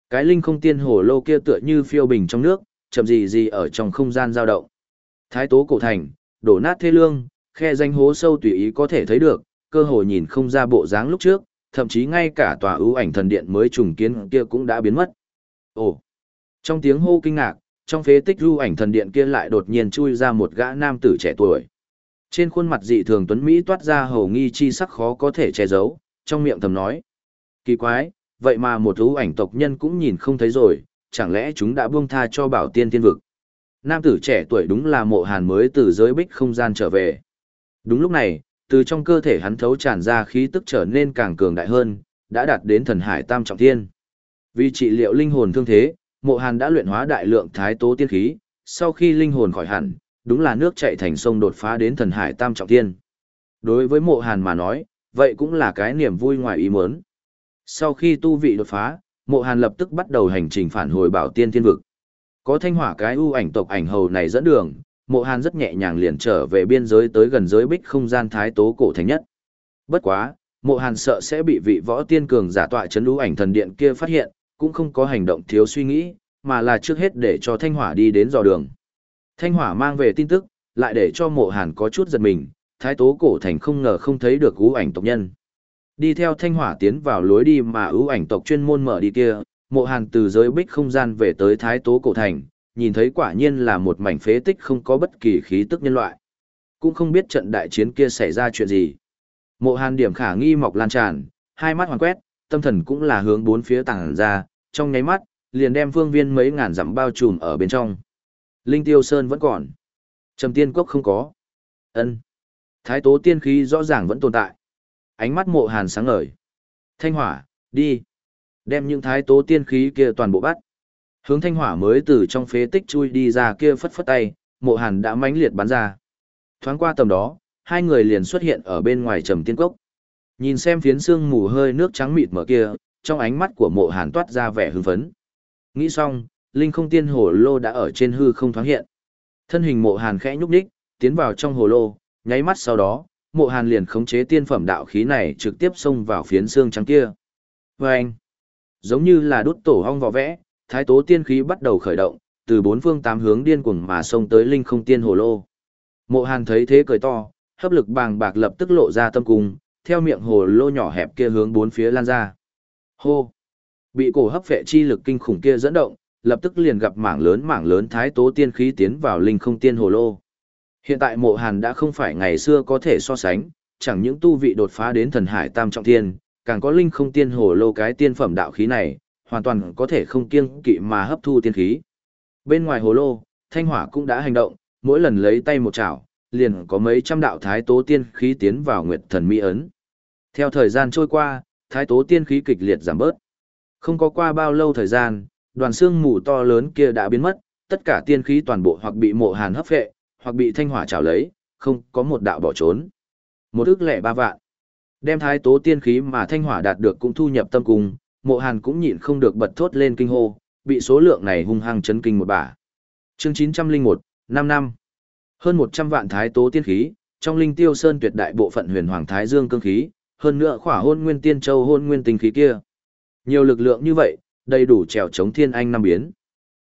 Cái linh không tiên hồ lô kia tựa như phiêu bình trong nước, chậm gì gì ở trong không gian dao động. Thái tố cổ thành, đổ nát thê lương, khe danh hố sâu tùy ý có thể thấy được, cơ hồ nhìn không ra bộ dáng lúc trước, thậm chí ngay cả tòa ưu ảnh thần điện mới trùng kiến kia cũng đã biến mất. Ồ! Trong tiếng hô kinh ngạc, trong phế tích ưu ảnh thần điện kia lại đột nhiên chui ra một gã nam tử trẻ tuổi. Trên khuôn mặt dị thường tuấn Mỹ toát ra hầu nghi chi sắc khó có thể che giấu, trong miệng thầm nói. Kỳ quái, vậy mà một ưu ảnh tộc nhân cũng nhìn không thấy rồi, chẳng lẽ chúng đã buông tha cho bảo tiên thiên vực. Nam tử trẻ tuổi đúng là mộ hàn mới từ giới bích không gian trở về. Đúng lúc này, từ trong cơ thể hắn thấu tràn ra khí tức trở nên càng cường đại hơn, đã đạt đến thần hải tam trọng thiên. Vì trị liệu linh hồn thương thế, mộ hàn đã luyện hóa đại lượng thái tố tiên khí, sau khi linh hồn khỏi hẳn, đúng là nước chạy thành sông đột phá đến thần hải tam trọng thiên. Đối với mộ hàn mà nói, vậy cũng là cái niềm vui ngoài ý muốn. Sau khi tu vị đột phá, mộ hàn lập tức bắt đầu hành trình phản hồi bảo tiên thiên vực. Có thanh hỏa cái ưu ảnh tộc ảnh hầu này dẫn đường, mộ hàn rất nhẹ nhàng liền trở về biên giới tới gần giới bích không gian thái tố cổ thành nhất. Bất quá, mộ hàn sợ sẽ bị vị võ tiên cường giả tọa chấn lũ ảnh thần điện kia phát hiện, cũng không có hành động thiếu suy nghĩ, mà là trước hết để cho thanh hỏa đi đến dò đường. Thanh hỏa mang về tin tức, lại để cho mộ hàn có chút giật mình, thái tố cổ thành không ngờ không thấy được ưu ảnh tộc nhân. Đi theo thanh hỏa tiến vào lối đi mà ưu ảnh tộc chuyên môn mở đi kia, mộ hàn từ giới bích không gian về tới thái tố cổ thành, nhìn thấy quả nhiên là một mảnh phế tích không có bất kỳ khí tức nhân loại. Cũng không biết trận đại chiến kia xảy ra chuyện gì. Mộ hàn điểm khả nghi mọc lan tràn, hai mắt hoàn quét, tâm thần cũng là hướng bốn phía tảng ra, trong nháy mắt, liền đem phương viên mấy ngàn dặm bao trùm ở bên trong. Linh tiêu sơn vẫn còn. Trầm tiên quốc không có. ân Thái tố tiên khí rõ ràng vẫn tồn tại. Ánh mắt mộ hàn sáng ngời. Thanh hỏa, đi. Đem những thái tố tiên khí kia toàn bộ bắt. Hướng thanh hỏa mới từ trong phế tích chui đi ra kia phất phất tay, mộ hàn đã mãnh liệt bắn ra. Thoáng qua tầm đó, hai người liền xuất hiện ở bên ngoài trầm tiên cốc. Nhìn xem phiến xương mù hơi nước trắng mịt mở kia, trong ánh mắt của mộ hàn toát ra vẻ hưng phấn. Nghĩ xong, linh không tiên hồ lô đã ở trên hư không thoáng hiện. Thân hình mộ hàn khẽ nhúc nhích, tiến vào trong hồ lô, nháy mắt sau đó, mộ hàn liền khống chế tiên phẩm đạo khí này trực tiếp xông vào phiến xương trắng kia. Và anh, giống như là đút tổ hong vỏ vẽ, thái tố tiên khí bắt đầu khởi động, từ bốn phương tám hướng điên cuồng mà xông tới linh không tiên hồ lô. Mộ Hàn thấy thế cười to, hấp lực bàng bạc lập tức lộ ra tâm cung, theo miệng hồ lô nhỏ hẹp kia hướng bốn phía lan ra. Hô! Bị cổ hấp phệ chi lực kinh khủng kia dẫn động, lập tức liền gặp mảng lớn mảng lớn thái tố tiên khí tiến vào linh không tiên hồ lô. Hiện tại mộ hàn đã không phải ngày xưa có thể so sánh, chẳng những tu vị đột phá đến thần hải tam trọng thiên, càng có linh không tiên hồ lô cái tiên phẩm đạo khí này, hoàn toàn có thể không kiêng kỵ mà hấp thu tiên khí. Bên ngoài hồ lô, thanh hỏa cũng đã hành động, mỗi lần lấy tay một chảo, liền có mấy trăm đạo thái tố tiên khí tiến vào nguyệt thần mỹ ấn. Theo thời gian trôi qua, thái tố tiên khí kịch liệt giảm bớt. Không có qua bao lâu thời gian, đoàn xương mù to lớn kia đã biến mất, tất cả tiên khí toàn bộ hoặc bị mộ hàn hấp phệ, hoặc bị thanh hỏa trào lấy, không có một đạo bỏ trốn. Một ức lẻ ba vạn. Đem thái tố tiên khí mà thanh hỏa đạt được cũng thu nhập tâm cung, mộ hàn cũng nhịn không được bật thốt lên kinh hô, bị số lượng này hung hăng chấn kinh một bả. Chương 901, 5 năm. Hơn 100 vạn thái tố tiên khí, trong linh tiêu sơn tuyệt đại bộ phận huyền hoàng thái dương cương khí, hơn nữa khỏa hôn nguyên tiên châu hôn nguyên tinh khí kia. Nhiều lực lượng như vậy, đầy đủ trèo chống thiên anh năm biến.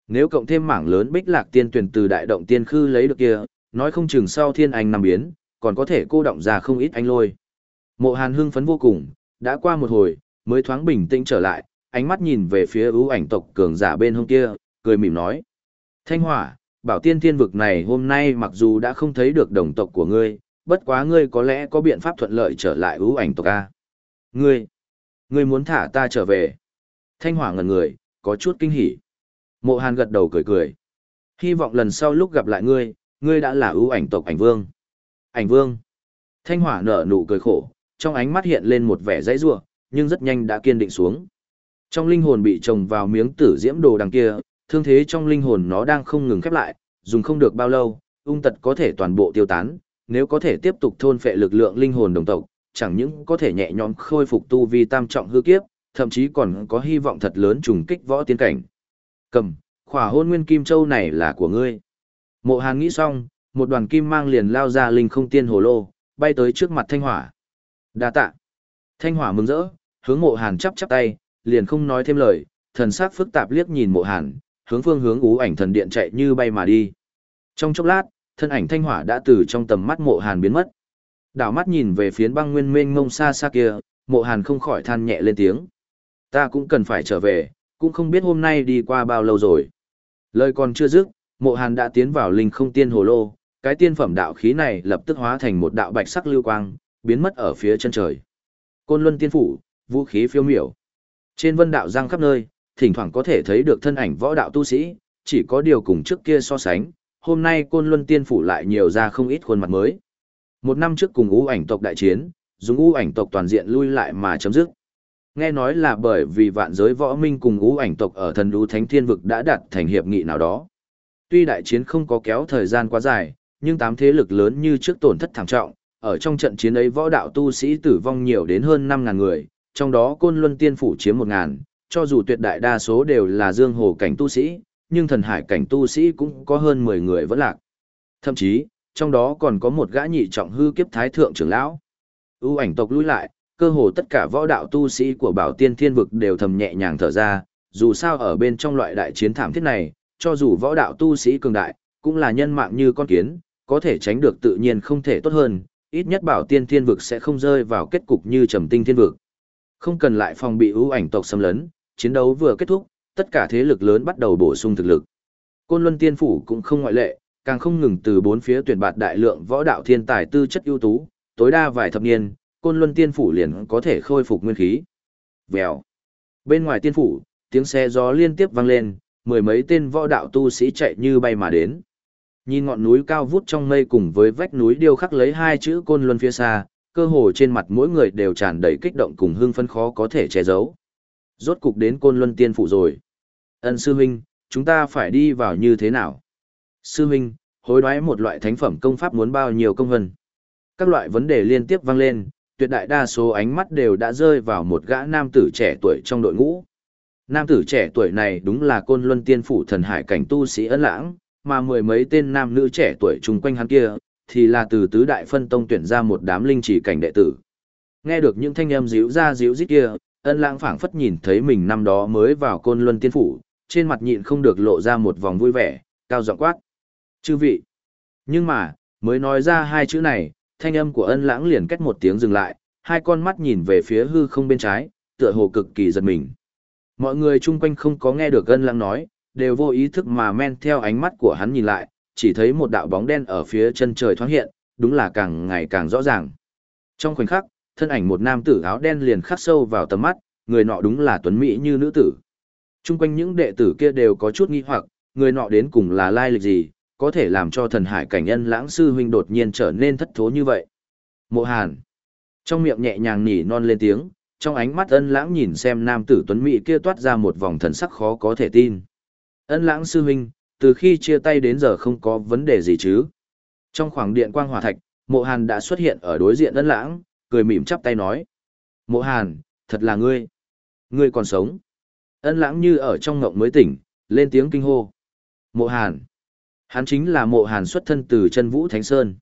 Nếu cộng thêm mảng lớn bích lạc tiên tuyển từ đại động tiên khư lấy được kia, nói không chừng sau thiên anh năm biến, còn có thể cô động ra không ít anh lôi. Mộ Hàn hưng phấn vô cùng, đã qua một hồi, mới thoáng bình tĩnh trở lại, ánh mắt nhìn về phía ưu ảnh tộc cường giả bên hôm kia, cười mỉm nói. Thanh hỏa, bảo tiên thiên vực này hôm nay mặc dù đã không thấy được đồng tộc của ngươi, bất quá ngươi có lẽ có biện pháp thuận lợi trở lại ưu ảnh tộc A. Ngươi, ngươi muốn thả ta trở về. Thanh hỏa ngần người, có chút kinh hỉ. Mộ hàn gật đầu cười cười. Hy vọng lần sau lúc gặp lại ngươi, ngươi đã là ưu ảnh tộc ảnh vương. Ảnh vương. Thanh hỏa nở nụ cười khổ, trong ánh mắt hiện lên một vẻ dãy rua, nhưng rất nhanh đã kiên định xuống. Trong linh hồn bị trồng vào miếng tử diễm đồ đằng kia, thương thế trong linh hồn nó đang không ngừng khép lại, dùng không được bao lâu, ung tật có thể toàn bộ tiêu tán, nếu có thể tiếp tục thôn phệ lực lượng linh hồn đồng tộc, chẳng những có thể nhẹ nhõm khôi phục tu vi tam trọng hư kiếp, thậm chí còn có hy vọng thật lớn trùng kích võ tiên cảnh. Cầm, khỏa hôn nguyên kim châu này là của ngươi. Mộ Hàn nghĩ xong, một đoàn kim mang liền lao ra linh không tiên hồ lô, bay tới trước mặt thanh hỏa. Đa tạ. Thanh hỏa mừng rỡ, hướng mộ Hàn chắp chắp tay, liền không nói thêm lời, thần sắc phức tạp liếc nhìn mộ Hàn, hướng phương hướng ú ảnh thần điện chạy như bay mà đi. Trong chốc lát, thân ảnh thanh hỏa đã từ trong tầm mắt mộ Hàn biến mất. Đảo mắt nhìn về phía băng nguyên mênh mông xa xa kia, mộ Hàn không khỏi than nhẹ lên tiếng. Ta cũng cần phải trở về, cũng không biết hôm nay đi qua bao lâu rồi. Lời còn chưa dứt, mộ hàn đã tiến vào linh không tiên hồ lô, cái tiên phẩm đạo khí này lập tức hóa thành một đạo bạch sắc lưu quang, biến mất ở phía chân trời. Côn luân tiên phủ, vũ khí phiêu miểu. Trên vân đạo giang khắp nơi, thỉnh thoảng có thể thấy được thân ảnh võ đạo tu sĩ, chỉ có điều cùng trước kia so sánh, hôm nay côn luân tiên phủ lại nhiều ra không ít khuôn mặt mới. Một năm trước cùng ưu ảnh tộc đại chiến, dùng ưu ảnh tộc toàn diện lui lại mà chấm dứt. Nghe nói là bởi vì vạn giới võ minh cùng ưu ảnh tộc ở thần đú thánh thiên vực đã đạt thành hiệp nghị nào đó. Tuy đại chiến không có kéo thời gian quá dài, nhưng tám thế lực lớn như trước tổn thất thảm trọng, ở trong trận chiến ấy võ đạo tu sĩ tử vong nhiều đến hơn 5.000 người, trong đó côn luân tiên phủ chiếm 1.000, cho dù tuyệt đại đa số đều là dương hồ cảnh tu sĩ, nhưng thần hải cảnh tu sĩ cũng có hơn 10 người vẫn lạc. Thậm chí, trong đó còn có một gã nhị trọng hư kiếp thái thượng trưởng lão. ưu ảnh tộc lui lại, cơ hồ tất cả võ đạo tu sĩ của bảo tiên thiên vực đều thầm nhẹ nhàng thở ra, dù sao ở bên trong loại đại chiến thảm thiết này, cho dù võ đạo tu sĩ cường đại, cũng là nhân mạng như con kiến, có thể tránh được tự nhiên không thể tốt hơn, ít nhất bảo tiên thiên vực sẽ không rơi vào kết cục như trầm tinh thiên vực. Không cần lại phòng bị ưu ảnh tộc xâm lấn, chiến đấu vừa kết thúc, tất cả thế lực lớn bắt đầu bổ sung thực lực. Côn Luân Tiên phủ cũng không ngoại lệ, càng không ngừng từ bốn phía tuyển bạt đại lượng võ đạo thiên tài tư chất ưu tú, tối đa vài thập niên, Côn Luân Tiên phủ liền có thể khôi phục nguyên khí. Vèo. Bên ngoài tiên phủ, tiếng xe gió liên tiếp vang lên, mười mấy tên võ đạo tu sĩ chạy như bay mà đến. Nhìn ngọn núi cao vút trong mây cùng với vách núi điêu khắc lấy hai chữ côn luân phía xa, cơ hồ trên mặt mỗi người đều tràn đầy kích động cùng hưng phấn khó có thể che giấu. Rốt cục đến côn luân tiên phủ rồi. Ân sư huynh, chúng ta phải đi vào như thế nào? Sư huynh, hối đoái một loại thánh phẩm công pháp muốn bao nhiêu công vân. Các loại vấn đề liên tiếp vang lên, tuyệt đại đa số ánh mắt đều đã rơi vào một gã nam tử trẻ tuổi trong đội ngũ. Nam tử trẻ tuổi này đúng là côn luân tiên phủ thần hải cảnh tu sĩ ân lãng, mà mười mấy tên nam nữ trẻ tuổi chung quanh hắn kia, thì là từ tứ đại phân tông tuyển ra một đám linh chỉ cảnh đệ tử. Nghe được những thanh âm díu ra díu dít kia, ân lãng phảng phất nhìn thấy mình năm đó mới vào côn luân tiên phủ, trên mặt nhịn không được lộ ra một vòng vui vẻ, cao giọng quát. Chư vị! Nhưng mà, mới nói ra hai chữ này, thanh âm của ân lãng liền cách một tiếng dừng lại, hai con mắt nhìn về phía hư không bên trái, tựa hồ cực kỳ giật mình. Mọi người chung quanh không có nghe được ân lãng nói, đều vô ý thức mà men theo ánh mắt của hắn nhìn lại, chỉ thấy một đạo bóng đen ở phía chân trời thoáng hiện, đúng là càng ngày càng rõ ràng. Trong khoảnh khắc, thân ảnh một nam tử áo đen liền khắc sâu vào tầm mắt, người nọ đúng là tuấn mỹ như nữ tử. Trung quanh những đệ tử kia đều có chút nghi hoặc, người nọ đến cùng là lai lịch gì, có thể làm cho thần hải cảnh nhân lãng sư huynh đột nhiên trở nên thất thố như vậy. Mộ Hàn. Trong miệng nhẹ nhàng nỉ non lên tiếng, trong ánh mắt ân lãng nhìn xem nam tử tuấn mỹ kia toát ra một vòng thần sắc khó có thể tin. Ân lãng sư huynh, từ khi chia tay đến giờ không có vấn đề gì chứ. Trong khoảng điện quang hòa thạch, mộ hàn đã xuất hiện ở đối diện ân lãng, cười mỉm chắp tay nói. Mộ hàn, thật là ngươi. Ngươi còn sống. Ân lãng như ở trong ngộng mới tỉnh, lên tiếng kinh hô. Mộ hàn. Hắn chính là mộ hàn xuất thân từ chân vũ Thánh Sơn.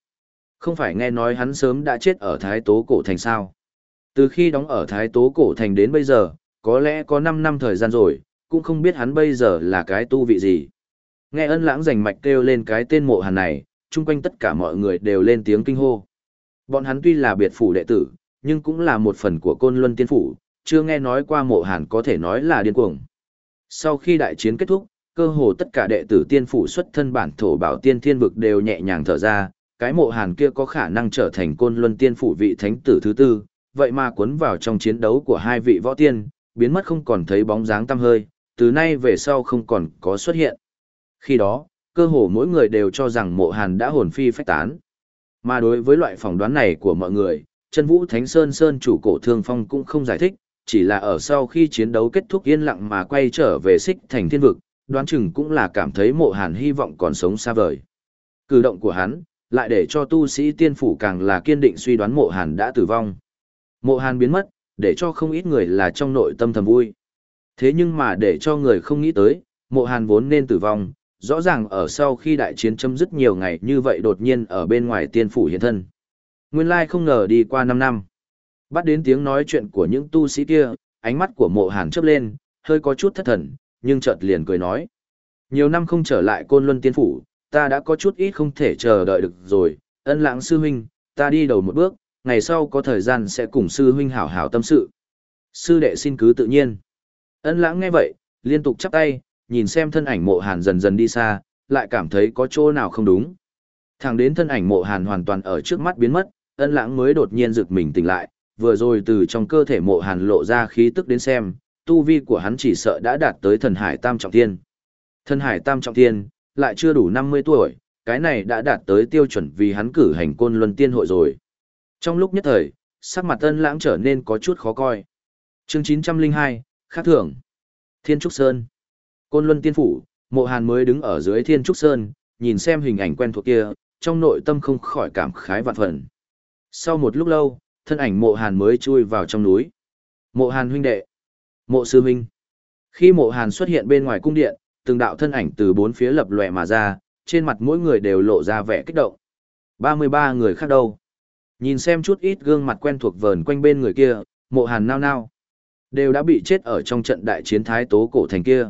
Không phải nghe nói hắn sớm đã chết ở Thái Tố Cổ Thành sao. Từ khi đóng ở Thái Tố Cổ Thành đến bây giờ, có lẽ có 5 năm thời gian rồi, cũng không biết hắn bây giờ là cái tu vị gì. Nghe ân lãng rành mạch kêu lên cái tên mộ hàn này, chung quanh tất cả mọi người đều lên tiếng kinh hô. Bọn hắn tuy là biệt phủ đệ tử, nhưng cũng là một phần của côn luân tiên phủ, chưa nghe nói qua mộ hàn có thể nói là điên cuồng. Sau khi đại chiến kết thúc, cơ hồ tất cả đệ tử tiên phủ xuất thân bản thổ bảo tiên thiên vực đều nhẹ nhàng thở ra, cái mộ hàn kia có khả năng trở thành côn luân tiên phủ vị thánh tử thứ tư, vậy mà cuốn vào trong chiến đấu của hai vị võ tiên, biến mất không còn thấy bóng dáng tăm hơi, từ nay về sau không còn có xuất hiện. Khi đó, cơ hồ mỗi người đều cho rằng mộ hàn đã hồn phi phách tán. Mà đối với loại phỏng đoán này của mọi người, chân vũ Thánh Sơn Sơn chủ cổ thương phong cũng không giải thích, chỉ là ở sau khi chiến đấu kết thúc yên lặng mà quay trở về xích thành thiên vực, đoán chừng cũng là cảm thấy mộ hàn hy vọng còn sống xa vời. Cử động của hắn, lại để cho tu sĩ tiên phủ càng là kiên định suy đoán mộ hàn đã tử vong. Mộ hàn biến mất, để cho không ít người là trong nội tâm thầm vui. Thế nhưng mà để cho người không nghĩ tới, mộ hàn vốn nên tử vong, rõ ràng ở sau khi đại chiến chấm dứt nhiều ngày như vậy đột nhiên ở bên ngoài tiên phủ hiện thân. Nguyên lai không ngờ đi qua 5 năm. Bắt đến tiếng nói chuyện của những tu sĩ kia, ánh mắt của mộ hàn chớp lên, hơi có chút thất thần, nhưng chợt liền cười nói. Nhiều năm không trở lại côn luân tiên phủ, ta đã có chút ít không thể chờ đợi được rồi, ân lãng sư huynh, ta đi đầu một bước, ngày sau có thời gian sẽ cùng sư huynh hảo hảo tâm sự. Sư đệ xin cứ tự nhiên. Ân lãng nghe vậy, liên tục chắp tay, nhìn xem thân ảnh mộ hàn dần dần đi xa, lại cảm thấy có chỗ nào không đúng. Thẳng đến thân ảnh mộ hàn hoàn toàn ở trước mắt biến mất, ân lãng mới đột nhiên rực mình tỉnh lại, vừa rồi từ trong cơ thể mộ hàn lộ ra khí tức đến xem, tu vi của hắn chỉ sợ đã đạt tới thần hải tam trọng thiên. Thần hải tam trọng thiên, lại chưa đủ 50 tuổi, cái này đã đạt tới tiêu chuẩn vì hắn cử hành côn luân tiên hội rồi. Trong lúc nhất thời, sắc mặt ân lãng trở nên có chút khó coi. chương 902, khác thường. Thiên Trúc Sơn. Côn Luân Tiên Phủ, mộ hàn mới đứng ở dưới Thiên Trúc Sơn, nhìn xem hình ảnh quen thuộc kia, trong nội tâm không khỏi cảm khái vạn phần. Sau một lúc lâu, thân ảnh mộ hàn mới chui vào trong núi. Mộ hàn huynh đệ. Mộ sư huynh. Khi mộ hàn xuất hiện bên ngoài cung điện, từng đạo thân ảnh từ bốn phía lập lòe mà ra, trên mặt mỗi người đều lộ ra vẻ kích động. 33 người khác đâu? Nhìn xem chút ít gương mặt quen thuộc vờn quanh bên người kia, mộ hàn nao nao. Đều đã bị chết ở trong trận đại chiến thái tố cổ thành kia.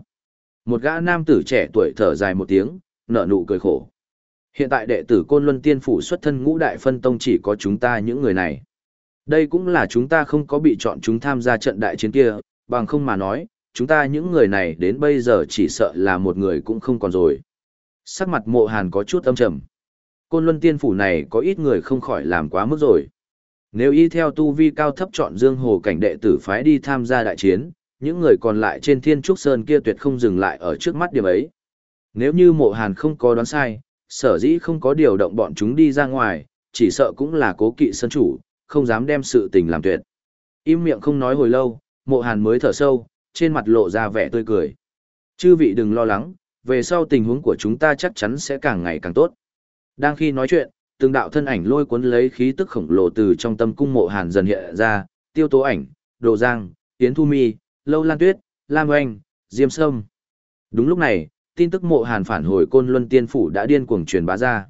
Một gã nam tử trẻ tuổi thở dài một tiếng, nở nụ cười khổ. Hiện tại đệ tử Côn Luân Tiên Phủ xuất thân ngũ đại phân tông chỉ có chúng ta những người này. Đây cũng là chúng ta không có bị chọn chúng tham gia trận đại chiến kia, bằng không mà nói, chúng ta những người này đến bây giờ chỉ sợ là một người cũng không còn rồi. Sắc mặt mộ hàn có chút âm trầm. Côn Luân Tiên Phủ này có ít người không khỏi làm quá mức rồi. Nếu y theo tu vi cao thấp chọn Dương Hồ cảnh đệ tử phái đi tham gia đại chiến, những người còn lại trên thiên trúc sơn kia tuyệt không dừng lại ở trước mắt điểm ấy. Nếu như mộ hàn không có đoán sai, sở dĩ không có điều động bọn chúng đi ra ngoài, chỉ sợ cũng là cố kỵ sân chủ, không dám đem sự tình làm tuyệt. Im miệng không nói hồi lâu, mộ hàn mới thở sâu, trên mặt lộ ra vẻ tươi cười. Chư vị đừng lo lắng, về sau tình huống của chúng ta chắc chắn sẽ càng ngày càng tốt. Đang khi nói chuyện, từng đạo thân ảnh lôi cuốn lấy khí tức khổng lồ từ trong tâm cung mộ hàn dần hiện ra, tiêu tố ảnh, đồ giang, tiến thu mi, lâu lan tuyết, lam oanh, diêm sâm. Đúng lúc này, tin tức mộ hàn phản hồi côn luân tiên phủ đã điên cuồng truyền bá ra.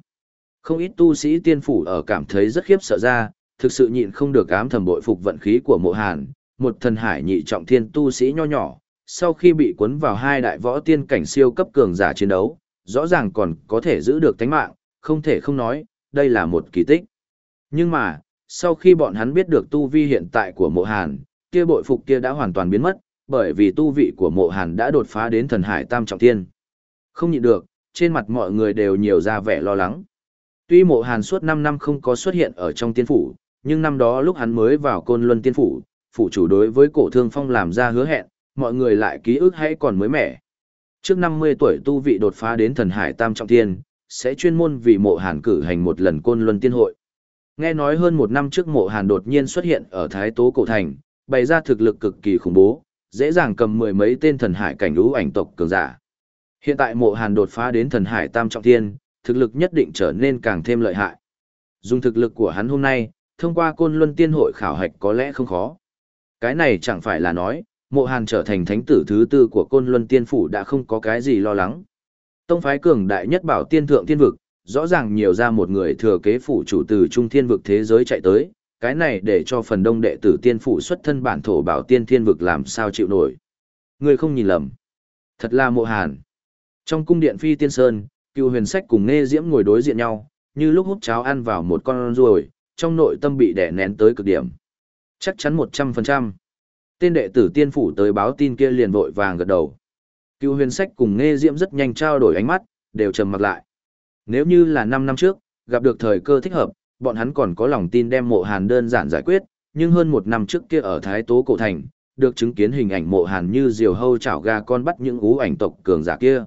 Không ít tu sĩ tiên phủ ở cảm thấy rất khiếp sợ ra, thực sự nhịn không được ám thầm bội phục vận khí của mộ hàn, một thần hải nhị trọng thiên tu sĩ nho nhỏ, sau khi bị cuốn vào hai đại võ tiên cảnh siêu cấp cường giả chiến đấu, rõ ràng còn có thể giữ được tánh mạng, không thể không nói, đây là một kỳ tích. Nhưng mà, sau khi bọn hắn biết được tu vi hiện tại của mộ hàn, kia bội phục kia đã hoàn toàn biến mất, bởi vì tu vị của mộ hàn đã đột phá đến thần hải tam trọng thiên. Không nhịn được, trên mặt mọi người đều nhiều ra vẻ lo lắng. Tuy mộ hàn suốt 5 năm không có xuất hiện ở trong tiên phủ, nhưng năm đó lúc hắn mới vào côn luân tiên phủ, phủ chủ đối với cổ thương phong làm ra hứa hẹn, mọi người lại ký ức hay còn mới mẻ. Trước 50 tuổi tu vị đột phá đến thần hải tam trọng thiên, sẽ chuyên môn vì mộ hàn cử hành một lần côn luân tiên hội. Nghe nói hơn một năm trước mộ hàn đột nhiên xuất hiện ở Thái Tố Cổ Thành, bày ra thực lực cực kỳ khủng bố, dễ dàng cầm mười mấy tên thần hải cảnh lũ ảnh tộc cường giả. Hiện tại mộ hàn đột phá đến thần hải tam trọng thiên, thực lực nhất định trở nên càng thêm lợi hại. Dùng thực lực của hắn hôm nay, thông qua côn luân tiên hội khảo hạch có lẽ không khó. Cái này chẳng phải là nói, mộ hàn trở thành thánh tử thứ tư của côn luân tiên phủ đã không có cái gì lo lắng. Tông phái cường đại nhất bảo tiên thượng tiên vực, rõ ràng nhiều ra một người thừa kế phủ chủ từ trung thiên vực thế giới chạy tới, cái này để cho phần đông đệ tử tiên phủ xuất thân bản thổ bảo tiên thiên vực làm sao chịu nổi. Người không nhìn lầm. Thật là mộ hàn. Trong cung điện phi tiên sơn, cựu huyền sách cùng nghe diễm ngồi đối diện nhau, như lúc hút cháo ăn vào một con ruồi, trong nội tâm bị đè nén tới cực điểm. Chắc chắn 100%. Tên đệ tử tiên phủ tới báo tin kia liền vội vàng gật đầu. Cựu huyền sách cùng nghe diễm rất nhanh trao đổi ánh mắt, đều trầm mặt lại. Nếu như là 5 năm trước, gặp được thời cơ thích hợp, bọn hắn còn có lòng tin đem mộ hàn đơn giản giải quyết, nhưng hơn một năm trước kia ở Thái Tố Cổ Thành, được chứng kiến hình ảnh mộ hàn như diều hâu chảo gà con bắt những ú ảnh tộc cường giả kia.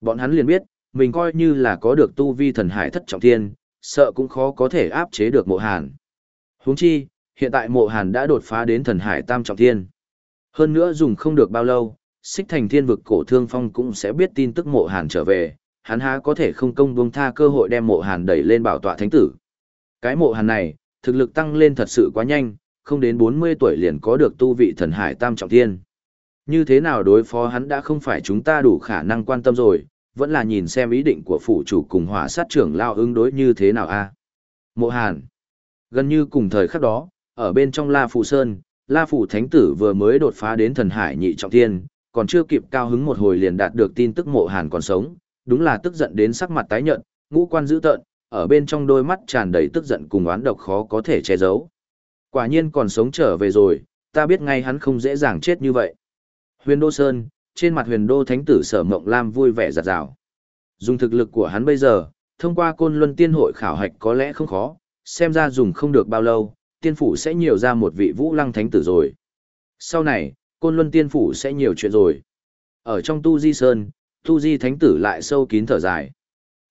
Bọn hắn liền biết, mình coi như là có được tu vi thần hải thất trọng thiên, sợ cũng khó có thể áp chế được mộ hàn. huống chi, hiện tại mộ hàn đã đột phá đến thần hải tam trọng thiên. Hơn nữa dùng không được bao lâu, xích thành thiên vực cổ thương phong cũng sẽ biết tin tức mộ hàn trở về, hắn há có thể không công buông tha cơ hội đem mộ hàn đẩy lên bảo tọa thánh tử. Cái mộ hàn này, thực lực tăng lên thật sự quá nhanh, không đến 40 tuổi liền có được tu vị thần hải tam trọng thiên. Như thế nào đối phó hắn đã không phải chúng ta đủ khả năng quan tâm rồi, vẫn là nhìn xem ý định của phủ chủ cùng hỏa sát trưởng lao ứng đối như thế nào a Mộ hàn. Gần như cùng thời khắc đó, ở bên trong La Phụ Sơn, La Phụ Thánh Tử vừa mới đột phá đến thần hải nhị trọng thiên, còn chưa kịp cao hứng một hồi liền đạt được tin tức mộ hàn còn sống, đúng là tức giận đến sắc mặt tái nhợt, ngũ quan dữ tợn, ở bên trong đôi mắt tràn đầy tức giận cùng oán độc khó có thể che giấu. Quả nhiên còn sống trở về rồi, ta biết ngay hắn không dễ dàng chết như vậy. Huyền Đô Sơn, trên mặt huyền đô thánh tử sở mộng lam vui vẻ giặt rào. Dùng thực lực của hắn bây giờ, thông qua côn luân tiên hội khảo hạch có lẽ không khó, xem ra dùng không được bao lâu, tiên phủ sẽ nhiều ra một vị vũ lăng thánh tử rồi. Sau này, côn luân tiên phủ sẽ nhiều chuyện rồi. Ở trong tu di sơn, tu di thánh tử lại sâu kín thở dài.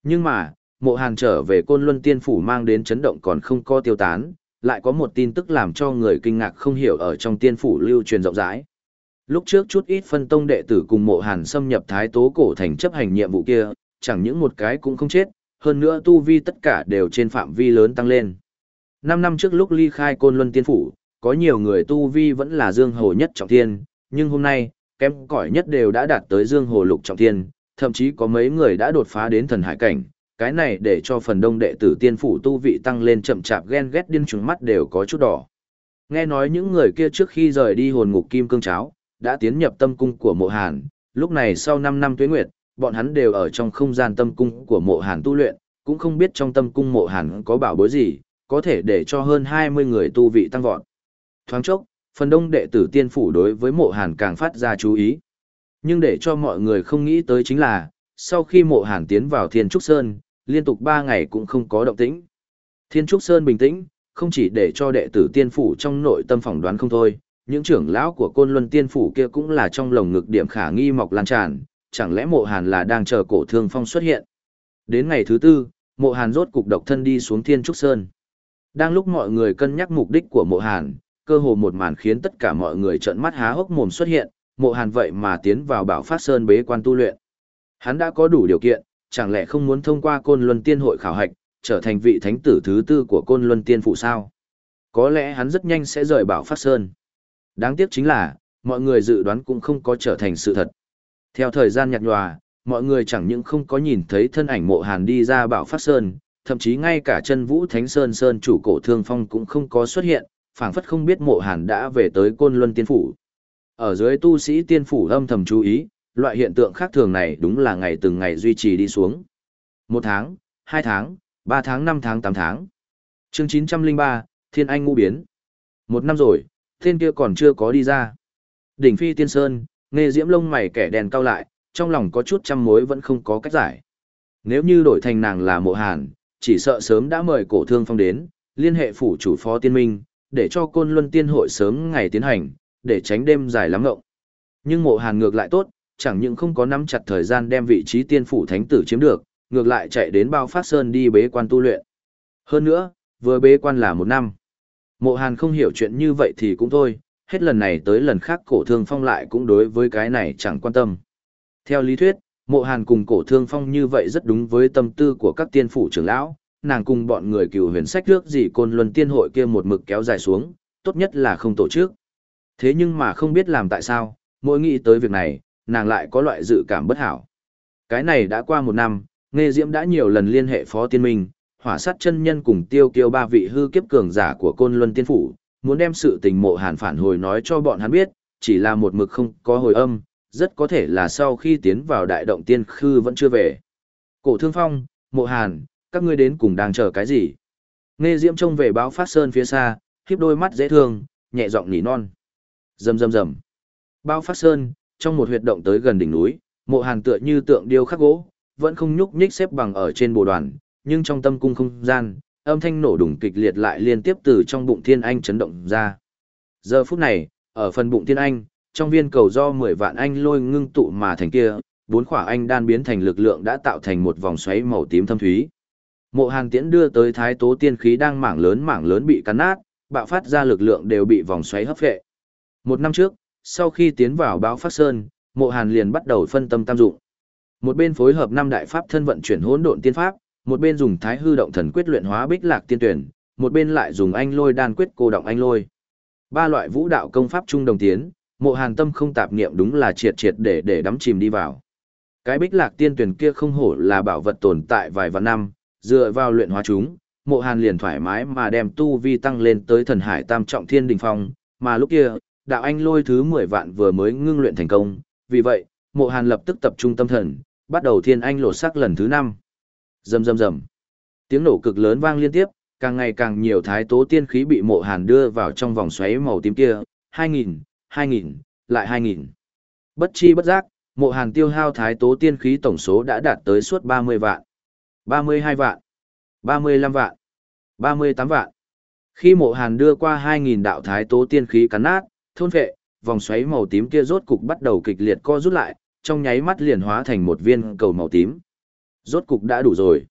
Nhưng mà, mộ hàn trở về côn luân tiên phủ mang đến chấn động còn không có tiêu tán, lại có một tin tức làm cho người kinh ngạc không hiểu ở trong tiên phủ lưu truyền rộng rãi. Lúc trước chút ít phân tông đệ tử cùng mộ hàn xâm nhập thái tố cổ thành chấp hành nhiệm vụ kia, chẳng những một cái cũng không chết, hơn nữa tu vi tất cả đều trên phạm vi lớn tăng lên. Năm năm trước lúc ly khai côn luân tiên phủ, có nhiều người tu vi vẫn là dương hồ nhất trọng thiên, nhưng hôm nay, kém cỏi nhất đều đã đạt tới dương hồ lục trọng thiên, thậm chí có mấy người đã đột phá đến thần hải cảnh, cái này để cho phần đông đệ tử tiên phủ tu vị tăng lên chậm chạp ghen ghét điên trứng mắt đều có chút đỏ. Nghe nói những người kia trước khi rời đi hồn ngục kim cương cháo, đã tiến nhập tâm cung của mộ hàn, lúc này sau 5 năm tuế nguyệt, bọn hắn đều ở trong không gian tâm cung của mộ hàn tu luyện, cũng không biết trong tâm cung mộ hàn có bảo bối gì, có thể để cho hơn 20 người tu vị tăng vọt. Thoáng chốc, phần đông đệ tử tiên phủ đối với mộ hàn càng phát ra chú ý. Nhưng để cho mọi người không nghĩ tới chính là, sau khi mộ hàn tiến vào Thiên Trúc Sơn, liên tục 3 ngày cũng không có động tĩnh. Thiên Trúc Sơn bình tĩnh, không chỉ để cho đệ tử tiên phủ trong nội tâm phỏng đoán không thôi, những trưởng lão của côn luân tiên phủ kia cũng là trong lồng ngực điểm khả nghi mọc lan tràn, chẳng lẽ mộ hàn là đang chờ cổ thương phong xuất hiện. Đến ngày thứ tư, mộ hàn rốt cục độc thân đi xuống thiên trúc sơn. Đang lúc mọi người cân nhắc mục đích của mộ hàn, cơ hồ một màn khiến tất cả mọi người trợn mắt há hốc mồm xuất hiện, mộ hàn vậy mà tiến vào bảo phát sơn bế quan tu luyện. Hắn đã có đủ điều kiện, chẳng lẽ không muốn thông qua côn luân tiên hội khảo hạch, trở thành vị thánh tử thứ tư của côn luân tiên phụ sao? Có lẽ hắn rất nhanh sẽ rời bảo phát sơn. Đáng tiếc chính là, mọi người dự đoán cũng không có trở thành sự thật. Theo thời gian nhạt nhòa, mọi người chẳng những không có nhìn thấy thân ảnh mộ hàn đi ra bảo phát sơn, thậm chí ngay cả chân vũ thánh sơn sơn chủ cổ thương phong cũng không có xuất hiện, phảng phất không biết mộ hàn đã về tới côn luân tiên phủ. Ở dưới tu sĩ tiên phủ âm thầm chú ý, loại hiện tượng khác thường này đúng là ngày từng ngày duy trì đi xuống. Một tháng, hai tháng, ba tháng, năm tháng, tám tháng. Chương 903, Thiên Anh ngũ biến. Một năm rồi, tên kia còn chưa có đi ra. Đỉnh phi tiên sơn, nghe diễm lông mày kẻ đèn cao lại, trong lòng có chút trăm mối vẫn không có cách giải. Nếu như đổi thành nàng là mộ hàn, chỉ sợ sớm đã mời cổ thương phong đến, liên hệ phủ chủ phó tiên minh, để cho côn luân tiên hội sớm ngày tiến hành, để tránh đêm dài lắm ngộng. Nhưng mộ hàn ngược lại tốt, chẳng những không có nắm chặt thời gian đem vị trí tiên phủ thánh tử chiếm được, ngược lại chạy đến bao phát sơn đi bế quan tu luyện. Hơn nữa, vừa bế quan là một năm. Mộ hàn không hiểu chuyện như vậy thì cũng thôi, hết lần này tới lần khác cổ thương phong lại cũng đối với cái này chẳng quan tâm. Theo lý thuyết, mộ hàn cùng cổ thương phong như vậy rất đúng với tâm tư của các tiên phủ trưởng lão, nàng cùng bọn người cựu huyền sách trước gì côn luân tiên hội kia một mực kéo dài xuống, tốt nhất là không tổ chức. Thế nhưng mà không biết làm tại sao, mỗi nghĩ tới việc này, nàng lại có loại dự cảm bất hảo. Cái này đã qua một năm, Nghe Diễm đã nhiều lần liên hệ Phó Tiên Minh, hỏa sát chân nhân cùng tiêu kiêu ba vị hư kiếp cường giả của côn luân tiên phủ, muốn đem sự tình mộ hàn phản hồi nói cho bọn hắn biết, chỉ là một mực không có hồi âm, rất có thể là sau khi tiến vào đại động tiên khư vẫn chưa về. Cổ thương phong, mộ hàn, các ngươi đến cùng đang chờ cái gì? Nghe Diễm trông về báo phát sơn phía xa, khiếp đôi mắt dễ thương, nhẹ giọng nỉ non. Rầm rầm rầm. Bao phát sơn, trong một huyệt động tới gần đỉnh núi, mộ hàn tựa như tượng điêu khắc gỗ, vẫn không nhúc nhích xếp bằng ở trên bồ đoàn, nhưng trong tâm cung không gian, âm thanh nổ đùng kịch liệt lại liên tiếp từ trong bụng thiên anh chấn động ra. Giờ phút này, ở phần bụng thiên anh, trong viên cầu do 10 vạn anh lôi ngưng tụ mà thành kia, bốn khỏa anh đan biến thành lực lượng đã tạo thành một vòng xoáy màu tím thâm thúy. Mộ Hàn Tiễn đưa tới thái tố tiên khí đang mảng lớn mảng lớn bị cắn nát, bạo phát ra lực lượng đều bị vòng xoáy hấp phệ. Một năm trước, sau khi tiến vào báo phát sơn, Mộ Hàn liền bắt đầu phân tâm tam dụng. Một bên phối hợp năm đại pháp thân vận chuyển hỗn độn tiên pháp, một bên dùng thái hư động thần quyết luyện hóa bích lạc tiên tuyển, một bên lại dùng anh lôi đan quyết cô động anh lôi. Ba loại vũ đạo công pháp chung đồng tiến, mộ hàn tâm không tạp niệm đúng là triệt triệt để để đắm chìm đi vào. Cái bích lạc tiên tuyển kia không hổ là bảo vật tồn tại vài vạn năm, dựa vào luyện hóa chúng, mộ hàn liền thoải mái mà đem tu vi tăng lên tới thần hải tam trọng thiên đình phong, mà lúc kia, đạo anh lôi thứ 10 vạn vừa mới ngưng luyện thành công, vì vậy, mộ hàn lập tức tập trung tâm thần, bắt đầu thiên anh lột sắc lần thứ 5. Rầm rầm rầm. Tiếng nổ cực lớn vang liên tiếp, càng ngày càng nhiều thái tố tiên khí bị mộ hàn đưa vào trong vòng xoáy màu tím kia, 2.000, 2.000, lại 2.000. Bất chi bất giác, mộ hàn tiêu hao thái tố tiên khí tổng số đã đạt tới suốt 30 vạn, 32 vạn, 35 vạn, 38 vạn. Khi mộ hàn đưa qua 2.000 đạo thái tố tiên khí cắn nát, thôn vệ, vòng xoáy màu tím kia rốt cục bắt đầu kịch liệt co rút lại, trong nháy mắt liền hóa thành một viên cầu màu tím. Rốt cục đã đủ rồi.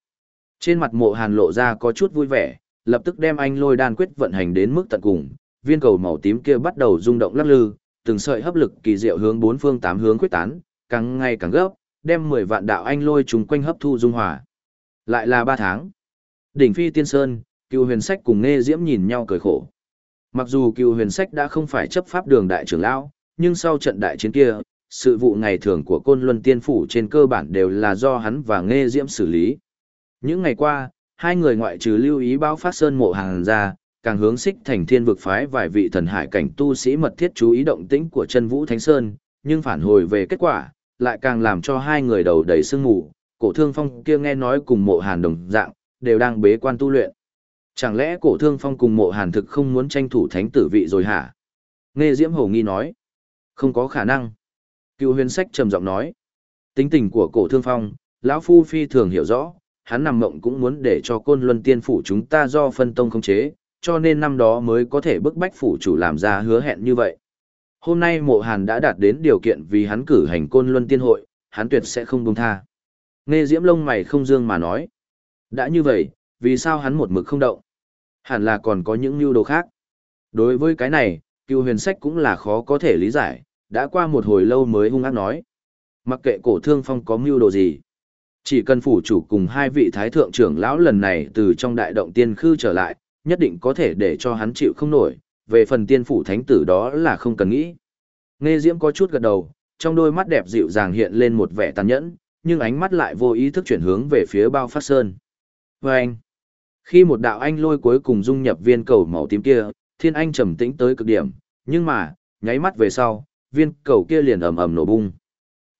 Trên mặt mộ hàn lộ ra có chút vui vẻ, lập tức đem anh lôi đan quyết vận hành đến mức tận cùng, viên cầu màu tím kia bắt đầu rung động lắc lư, từng sợi hấp lực kỳ diệu hướng bốn phương tám hướng quyết tán, càng ngày càng gấp, đem 10 vạn đạo anh lôi trùng quanh hấp thu dung hòa. Lại là ba tháng. Đỉnh Phi Tiên Sơn, Cựu Huyền Sách cùng Nghe Diễm nhìn nhau cười khổ. Mặc dù Cựu Huyền Sách đã không phải chấp pháp đường đại trưởng lão, nhưng sau trận đại chiến kia, sự vụ ngày thường của Côn Luân Tiên phủ trên cơ bản đều là do hắn và Nghe Diễm xử lý. Những ngày qua, hai người ngoại trừ lưu ý báo phát sơn mộ hàng ra, càng hướng xích thành thiên vực phái vài vị thần hải cảnh tu sĩ mật thiết chú ý động tĩnh của chân vũ thánh sơn, nhưng phản hồi về kết quả, lại càng làm cho hai người đầu đầy sương mù, cổ thương phong kia nghe nói cùng mộ hàn đồng dạng, đều đang bế quan tu luyện. Chẳng lẽ cổ thương phong cùng mộ hàn thực không muốn tranh thủ thánh tử vị rồi hả? Nghe Diễm Hổ nghi nói. Không có khả năng. Cựu huyền sách trầm giọng nói. Tính tình của cổ thương phong, lão Phu Phi thường hiểu rõ, hắn nằm mộng cũng muốn để cho côn luân tiên phủ chúng ta do phân tông không chế, cho nên năm đó mới có thể bức bách phủ chủ làm ra hứa hẹn như vậy. Hôm nay mộ hàn đã đạt đến điều kiện vì hắn cử hành côn luân tiên hội, hắn tuyệt sẽ không buông tha. Nghe diễm lông mày không dương mà nói. Đã như vậy, vì sao hắn một mực không động? Hẳn là còn có những mưu đồ khác. Đối với cái này, cựu huyền sách cũng là khó có thể lý giải, đã qua một hồi lâu mới hung ác nói. Mặc kệ cổ thương phong có mưu đồ gì. Chỉ cần phủ chủ cùng hai vị thái thượng trưởng lão lần này từ trong đại động tiên khư trở lại, nhất định có thể để cho hắn chịu không nổi, về phần tiên phủ thánh tử đó là không cần nghĩ. Nghe Diễm có chút gật đầu, trong đôi mắt đẹp dịu dàng hiện lên một vẻ tàn nhẫn, nhưng ánh mắt lại vô ý thức chuyển hướng về phía bao phát sơn. Và anh, khi một đạo anh lôi cuối cùng dung nhập viên cầu màu tím kia, thiên anh trầm tĩnh tới cực điểm, nhưng mà, nháy mắt về sau, viên cầu kia liền ầm ầm nổ bung.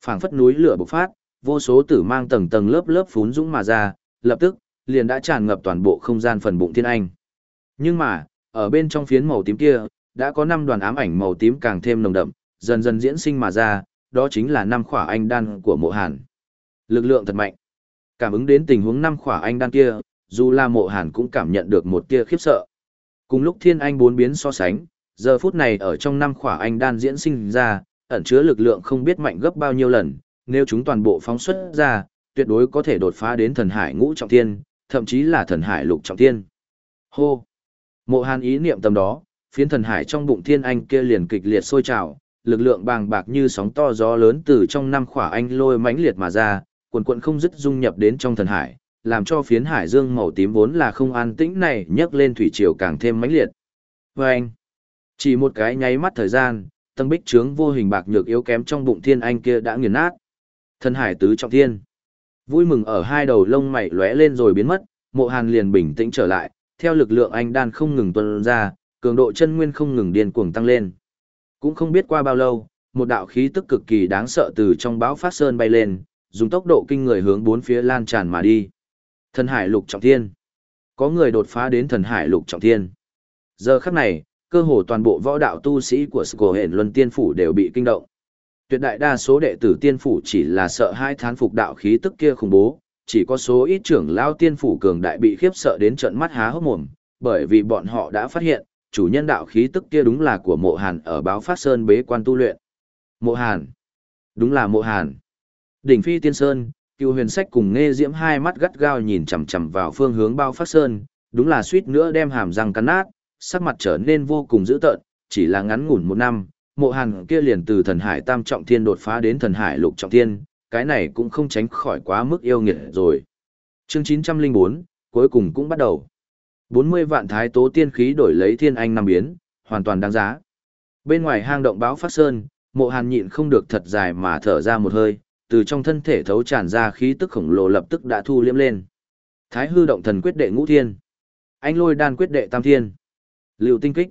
phảng phất núi lửa bộc phát, vô số tử mang tầng tầng lớp lớp phún dũng mà ra, lập tức, liền đã tràn ngập toàn bộ không gian phần bụng thiên anh. Nhưng mà, ở bên trong phiến màu tím kia, đã có năm đoàn ám ảnh màu tím càng thêm nồng đậm, dần dần diễn sinh mà ra, đó chính là năm khỏa anh đan của mộ hàn. Lực lượng thật mạnh. Cảm ứng đến tình huống năm khỏa anh đan kia, dù là mộ hàn cũng cảm nhận được một tia khiếp sợ. Cùng lúc thiên anh bốn biến so sánh, giờ phút này ở trong năm khỏa anh đan diễn sinh ra, ẩn chứa lực lượng không biết mạnh gấp bao nhiêu lần, nếu chúng toàn bộ phóng xuất ra, tuyệt đối có thể đột phá đến thần hải ngũ trọng thiên, thậm chí là thần hải lục trọng thiên. Hô! Mộ hàn ý niệm tầm đó, phiến thần hải trong bụng thiên anh kia liền kịch liệt sôi trào, lực lượng bàng bạc như sóng to gió lớn từ trong năm khỏa anh lôi mãnh liệt mà ra, quần quận không dứt dung nhập đến trong thần hải, làm cho phiến hải dương màu tím vốn là không an tĩnh này nhấc lên thủy triều càng thêm mãnh liệt. Và anh, chỉ một cái nháy mắt thời gian, tầng bích trướng vô hình bạc nhược yếu kém trong bụng thiên anh kia đã nghiền nát. Thần hải tứ trọng thiên. Vui mừng ở hai đầu lông mày lóe lên rồi biến mất, mộ hàn liền bình tĩnh trở lại, theo lực lượng anh đan không ngừng tuân ra, cường độ chân nguyên không ngừng điên cuồng tăng lên. Cũng không biết qua bao lâu, một đạo khí tức cực kỳ đáng sợ từ trong bão phát sơn bay lên, dùng tốc độ kinh người hướng bốn phía lan tràn mà đi. Thần hải lục trọng thiên. Có người đột phá đến thần hải lục trọng thiên. Giờ khắc này, cơ hồ toàn bộ võ đạo tu sĩ của Scổ Hển Luân Tiên Phủ đều bị kinh động. Tuyệt đại đa số đệ tử Tiên Phủ chỉ là sợ hai thán phục đạo khí tức kia khủng bố, chỉ có số ít trưởng lao Tiên Phủ cường đại bị khiếp sợ đến trận mắt há hốc mồm, bởi vì bọn họ đã phát hiện, chủ nhân đạo khí tức kia đúng là của mộ hàn ở báo phát sơn bế quan tu luyện. Mộ hàn. Đúng là mộ hàn. Đỉnh phi tiên sơn, cựu huyền sách cùng nghe diễm hai mắt gắt gao nhìn chằm chằm vào phương hướng bao phát sơn, đúng là suýt nữa đem hàm răng cắn nát, sắc mặt trở nên vô cùng dữ tợn, chỉ là ngắn ngủn một năm, mộ hàn kia liền từ thần hải tam trọng thiên đột phá đến thần hải lục trọng thiên, cái này cũng không tránh khỏi quá mức yêu nghiệt rồi. Chương 904, cuối cùng cũng bắt đầu. 40 vạn thái tố tiên khí đổi lấy thiên anh năm biến, hoàn toàn đáng giá. Bên ngoài hang động báo phát sơn, mộ hàn nhịn không được thật dài mà thở ra một hơi, từ trong thân thể thấu tràn ra khí tức khổng lồ lập tức đã thu liếm lên. Thái hư động thần quyết đệ ngũ thiên. Anh lôi đan quyết đệ tam thiên. Liệu tinh kích.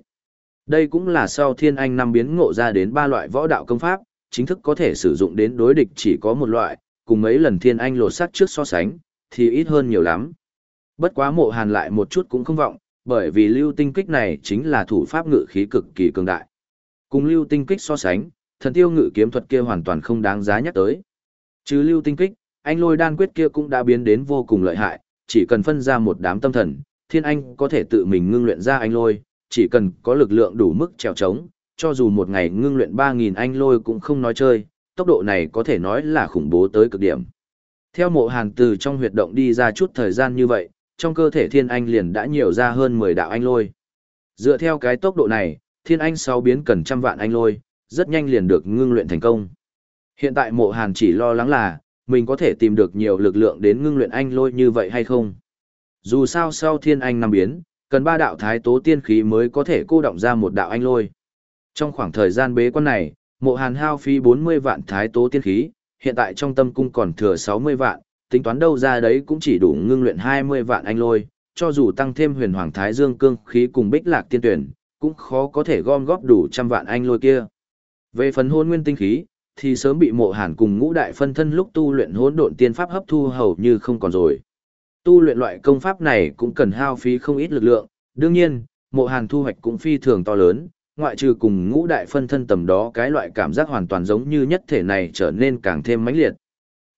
Đây cũng là sau thiên anh năm biến ngộ ra đến ba loại võ đạo công pháp, chính thức có thể sử dụng đến đối địch chỉ có một loại, cùng mấy lần thiên anh lột sắc trước so sánh, thì ít hơn nhiều lắm. Bất quá mộ hàn lại một chút cũng không vọng, bởi vì lưu tinh kích này chính là thủ pháp ngự khí cực kỳ cường đại. Cùng lưu tinh kích so sánh, thần tiêu ngự kiếm thuật kia hoàn toàn không đáng giá nhắc tới. Chứ lưu tinh kích, anh lôi đan quyết kia cũng đã biến đến vô cùng lợi hại, chỉ cần phân ra một đám tâm thần, thiên anh có thể tự mình ngưng luyện ra anh lôi, chỉ cần có lực lượng đủ mức trèo trống, cho dù một ngày ngưng luyện 3.000 anh lôi cũng không nói chơi, tốc độ này có thể nói là khủng bố tới cực điểm. Theo mộ hàn từ trong huyệt động đi ra chút thời gian như vậy, trong cơ thể thiên anh liền đã nhiều ra hơn 10 đạo anh lôi. Dựa theo cái tốc độ này, thiên anh sau biến cần trăm vạn anh lôi, rất nhanh liền được ngưng luyện thành công. Hiện tại mộ hàn chỉ lo lắng là, mình có thể tìm được nhiều lực lượng đến ngưng luyện anh lôi như vậy hay không. Dù sao sau thiên anh năm biến, cần ba đạo thái tố tiên khí mới có thể cô động ra một đạo anh lôi. Trong khoảng thời gian bế quan này, mộ hàn hao phí 40 vạn thái tố tiên khí, hiện tại trong tâm cung còn thừa 60 vạn, tính toán đâu ra đấy cũng chỉ đủ ngưng luyện 20 vạn anh lôi, cho dù tăng thêm huyền hoàng thái dương cương khí cùng bích lạc tiên tuyển, cũng khó có thể gom góp đủ trăm vạn anh lôi kia. Về phần hôn nguyên tinh khí, thì sớm bị mộ hàn cùng ngũ đại phân thân lúc tu luyện hỗn độn tiên pháp hấp thu hầu như không còn rồi. Tu luyện loại công pháp này cũng cần hao phí không ít lực lượng, đương nhiên, mộ hàn thu hoạch cũng phi thường to lớn, ngoại trừ cùng ngũ đại phân thân tầm đó cái loại cảm giác hoàn toàn giống như nhất thể này trở nên càng thêm mãnh liệt.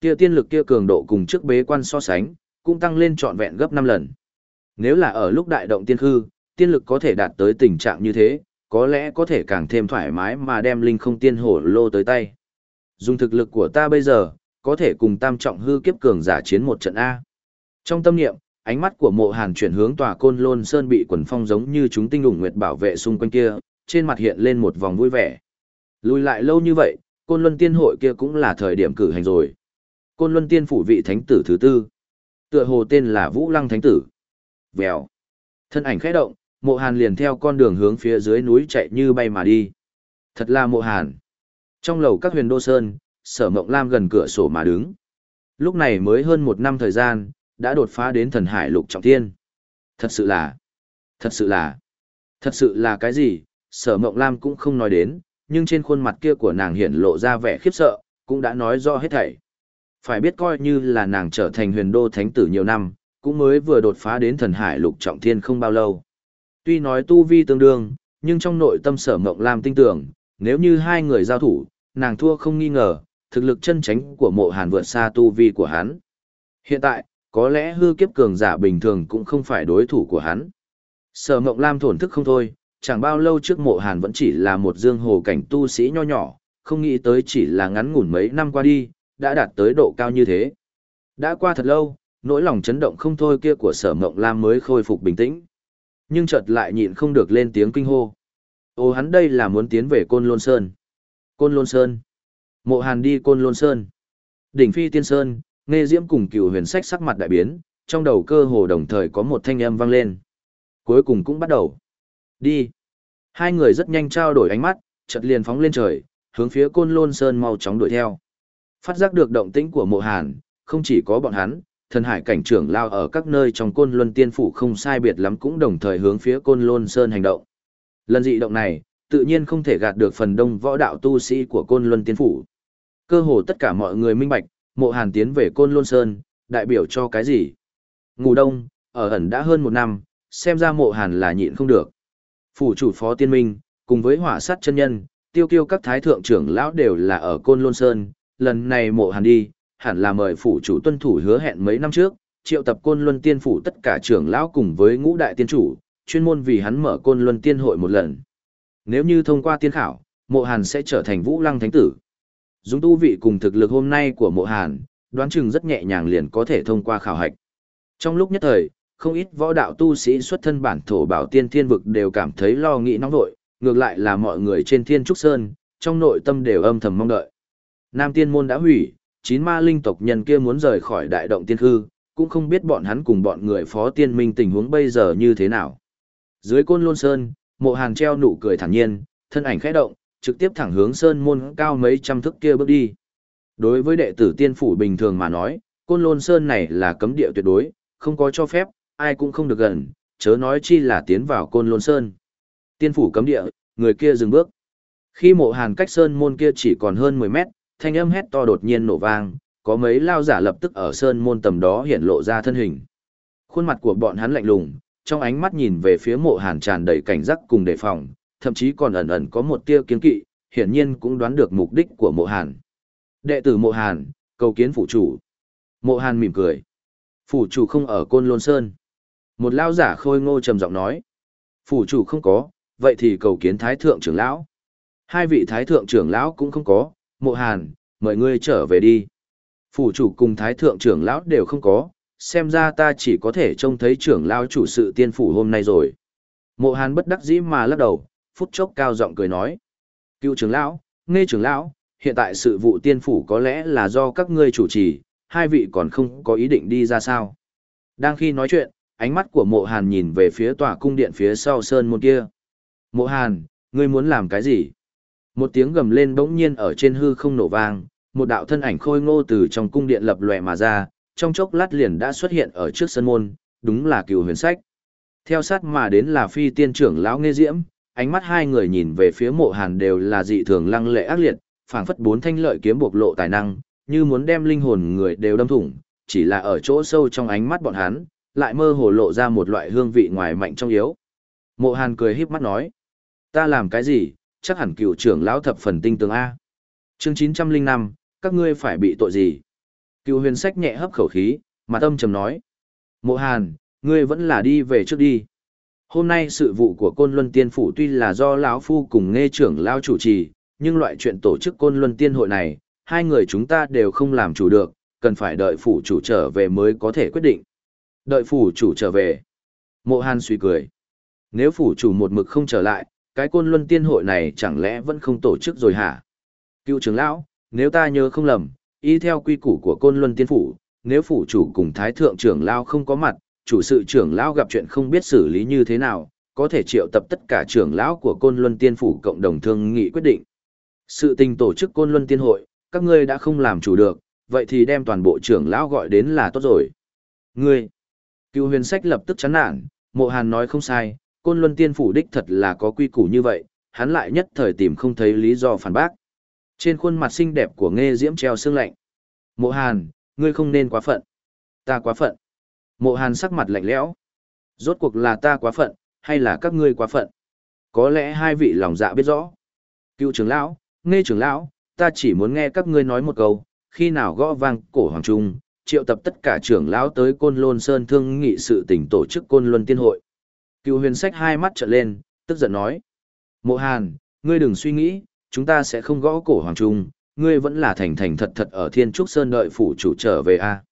Kia tiên lực kia cường độ cùng trước bế quan so sánh, cũng tăng lên trọn vẹn gấp 5 lần. Nếu là ở lúc đại động tiên khư, tiên lực có thể đạt tới tình trạng như thế, có lẽ có thể càng thêm thoải mái mà đem linh không tiên hổ lô tới tay. Dùng thực lực của ta bây giờ, có thể cùng tam trọng hư kiếp cường giả chiến một trận A. Trong tâm niệm, ánh mắt của mộ hàn chuyển hướng tòa côn lôn sơn bị quần phong giống như chúng tinh ủng nguyệt bảo vệ xung quanh kia, trên mặt hiện lên một vòng vui vẻ. Lùi lại lâu như vậy, côn luân tiên hội kia cũng là thời điểm cử hành rồi. Côn luân tiên phủ vị thánh tử thứ tư. Tựa hồ tên là Vũ Lăng Thánh Tử. Vèo. Thân ảnh khẽ động, mộ hàn liền theo con đường hướng phía dưới núi chạy như bay mà đi. Thật là mộ hàn. Trong lầu các huyền đô sơn, sở mộng lam gần cửa sổ mà đứng. Lúc này mới hơn một năm thời gian, đã đột phá đến thần hải lục trọng thiên. Thật sự là, thật sự là, thật sự là cái gì, sở mộng lam cũng không nói đến, nhưng trên khuôn mặt kia của nàng hiện lộ ra vẻ khiếp sợ, cũng đã nói rõ hết thảy. Phải biết coi như là nàng trở thành huyền đô thánh tử nhiều năm, cũng mới vừa đột phá đến thần hải lục trọng thiên không bao lâu. Tuy nói tu vi tương đương, nhưng trong nội tâm sở mộng lam tin tưởng, nếu như hai người giao thủ, nàng thua không nghi ngờ, thực lực chân tránh của mộ hàn vượt xa tu vi của hắn. Hiện tại, có lẽ hư kiếp cường giả bình thường cũng không phải đối thủ của hắn. Sở mộng lam thổn thức không thôi, chẳng bao lâu trước mộ hàn vẫn chỉ là một dương hồ cảnh tu sĩ nho nhỏ, không nghĩ tới chỉ là ngắn ngủn mấy năm qua đi, đã đạt tới độ cao như thế. Đã qua thật lâu, nỗi lòng chấn động không thôi kia của sở mộng lam mới khôi phục bình tĩnh. Nhưng chợt lại nhịn không được lên tiếng kinh hô. Ô hắn đây là muốn tiến về Côn Lôn Sơn. Côn Lôn Sơn. Mộ Hàn đi Côn Lôn Sơn. Đỉnh Phi Tiên Sơn, nghe diễm cùng cựu huyền sách sắc mặt đại biến, trong đầu cơ hồ đồng thời có một thanh âm vang lên. Cuối cùng cũng bắt đầu. Đi. Hai người rất nhanh trao đổi ánh mắt, chợt liền phóng lên trời, hướng phía Côn Lôn Sơn mau chóng đuổi theo. Phát giác được động tĩnh của Mộ Hàn, không chỉ có bọn hắn, thần hải cảnh trưởng lao ở các nơi trong Côn Luân Tiên phủ không sai biệt lắm cũng đồng thời hướng phía Côn Lôn Sơn hành động. Lần dị động này, tự nhiên không thể gạt được phần đông võ đạo tu sĩ của Côn Luân Tiên phủ. Cơ hồ tất cả mọi người minh bạch, Mộ Hàn tiến về Côn luân Sơn, đại biểu cho cái gì? Ngủ đông, ở ẩn đã hơn một năm, xem ra Mộ Hàn là nhịn không được. Phủ chủ phó tiên minh, cùng với hỏa sát chân nhân, tiêu kiêu các thái thượng trưởng lão đều là ở Côn luân Sơn, lần này Mộ Hàn đi, hẳn là mời phủ chủ tuân thủ hứa hẹn mấy năm trước, triệu tập Côn Luân Tiên phủ tất cả trưởng lão cùng với ngũ đại tiên chủ, chuyên môn vì hắn mở Côn Luân Tiên hội một lần. Nếu như thông qua tiên khảo, Mộ Hàn sẽ trở thành Vũ Lăng Thánh tử. Dùng tu vị cùng thực lực hôm nay của Mộ Hàn, đoán chừng rất nhẹ nhàng liền có thể thông qua khảo hạch. Trong lúc nhất thời, không ít võ đạo tu sĩ xuất thân bản thổ bảo tiên thiên vực đều cảm thấy lo nghĩ nóng vội, ngược lại là mọi người trên thiên trúc sơn, trong nội tâm đều âm thầm mong đợi. Nam tiên môn đã hủy, chín ma linh tộc nhân kia muốn rời khỏi đại động tiên hư, cũng không biết bọn hắn cùng bọn người phó tiên minh tình huống bây giờ như thế nào. Dưới côn lôn sơn, mộ hàn treo nụ cười thản nhiên, thân ảnh khẽ động, trực tiếp thẳng hướng sơn môn cao mấy trăm thước kia bước đi. Đối với đệ tử tiên phủ bình thường mà nói, côn lôn sơn này là cấm địa tuyệt đối, không có cho phép, ai cũng không được gần, chớ nói chi là tiến vào côn lôn sơn. Tiên phủ cấm địa, người kia dừng bước. Khi mộ hàn cách sơn môn kia chỉ còn hơn 10 mét, thanh âm hét to đột nhiên nổ vang, có mấy lao giả lập tức ở sơn môn tầm đó hiện lộ ra thân hình. Khuôn mặt của bọn hắn lạnh lùng, trong ánh mắt nhìn về phía mộ hàn tràn đầy cảnh giác cùng đề phòng, thậm chí còn ẩn ẩn có một tia kiên kỵ, hiển nhiên cũng đoán được mục đích của mộ hàn. Đệ tử mộ hàn, cầu kiến phủ chủ. Mộ hàn mỉm cười. Phủ chủ không ở Côn Lôn Sơn. Một lao giả khôi ngô trầm giọng nói. Phủ chủ không có, vậy thì cầu kiến thái thượng trưởng lão. Hai vị thái thượng trưởng lão cũng không có, mộ hàn, mời ngươi trở về đi. Phủ chủ cùng thái thượng trưởng lão đều không có, xem ra ta chỉ có thể trông thấy trưởng lão chủ sự tiên phủ hôm nay rồi. Mộ hàn bất đắc dĩ mà lắc đầu, phút chốc cao giọng cười nói. Cựu trưởng lão, nghe trưởng lão, hiện tại sự vụ tiên phủ có lẽ là do các ngươi chủ trì, hai vị còn không có ý định đi ra sao. Đang khi nói chuyện, ánh mắt của mộ hàn nhìn về phía tòa cung điện phía sau sơn môn kia. Mộ hàn, ngươi muốn làm cái gì? Một tiếng gầm lên bỗng nhiên ở trên hư không nổ vang, một đạo thân ảnh khôi ngô từ trong cung điện lập lòe mà ra, trong chốc lát liền đã xuất hiện ở trước sân môn, đúng là cựu huyền sách. Theo sát mà đến là phi tiên trưởng lão nghe diễm, ánh mắt hai người nhìn về phía mộ hàn đều là dị thường lăng lệ ác liệt, phảng phất bốn thanh lợi kiếm bộc lộ tài năng, như muốn đem linh hồn người đều đâm thủng, chỉ là ở chỗ sâu trong ánh mắt bọn hắn, lại mơ hồ lộ ra một loại hương vị ngoài mạnh trong yếu. Mộ hàn cười híp mắt nói, ta làm cái gì, chắc hẳn cựu trưởng lão thập phần tinh tường A. Chương 905, các ngươi phải bị tội gì? Cựu huyền sách nhẹ hấp khẩu khí, mà tâm trầm nói. Mộ hàn, ngươi vẫn là đi về trước đi. Hôm nay sự vụ của Côn Luân Tiên Phủ tuy là do lão Phu cùng nghe trưởng lao chủ trì, nhưng loại chuyện tổ chức Côn Luân Tiên hội này, hai người chúng ta đều không làm chủ được, cần phải đợi phủ chủ trở về mới có thể quyết định. Đợi phủ chủ trở về. Mộ Hàn suy cười. Nếu phủ chủ một mực không trở lại, cái côn luân tiên hội này chẳng lẽ vẫn không tổ chức rồi hả? Cựu trưởng lão, nếu ta nhớ không lầm, y theo quy củ của côn luân tiên phủ, nếu phủ chủ cùng thái thượng trưởng lão không có mặt, chủ sự trưởng lão gặp chuyện không biết xử lý như thế nào, có thể triệu tập tất cả trưởng lão của côn luân tiên phủ cộng đồng thương nghị quyết định. Sự tình tổ chức côn luân tiên hội, các ngươi đã không làm chủ được, vậy thì đem toàn bộ trưởng lão gọi đến là tốt rồi. Ngươi, cựu huyền sách lập tức chán nản, mộ hàn nói không sai, côn luân tiên phủ đích thật là có quy củ như vậy, hắn lại nhất thời tìm không thấy lý do phản bác. Trên khuôn mặt xinh đẹp của nghe diễm treo sương lạnh. Mộ hàn, ngươi không nên quá phận. Ta quá phận. Mộ hàn sắc mặt lạnh lẽo. Rốt cuộc là ta quá phận, hay là các ngươi quá phận? Có lẽ hai vị lòng dạ biết rõ. Cựu trưởng lão, nghe trưởng lão, ta chỉ muốn nghe các ngươi nói một câu, khi nào gõ vang cổ hoàng trung, triệu tập tất cả trưởng lão tới Côn Lôn Sơn thương nghị sự tình tổ chức Côn Luân Tiên hội. Cựu huyền sách hai mắt trợn lên, tức giận nói. Mộ Hàn, ngươi đừng suy nghĩ, chúng ta sẽ không gõ cổ hoàng trung, ngươi vẫn là thành thành thật thật ở Thiên Trúc Sơn đợi phủ chủ trở về a.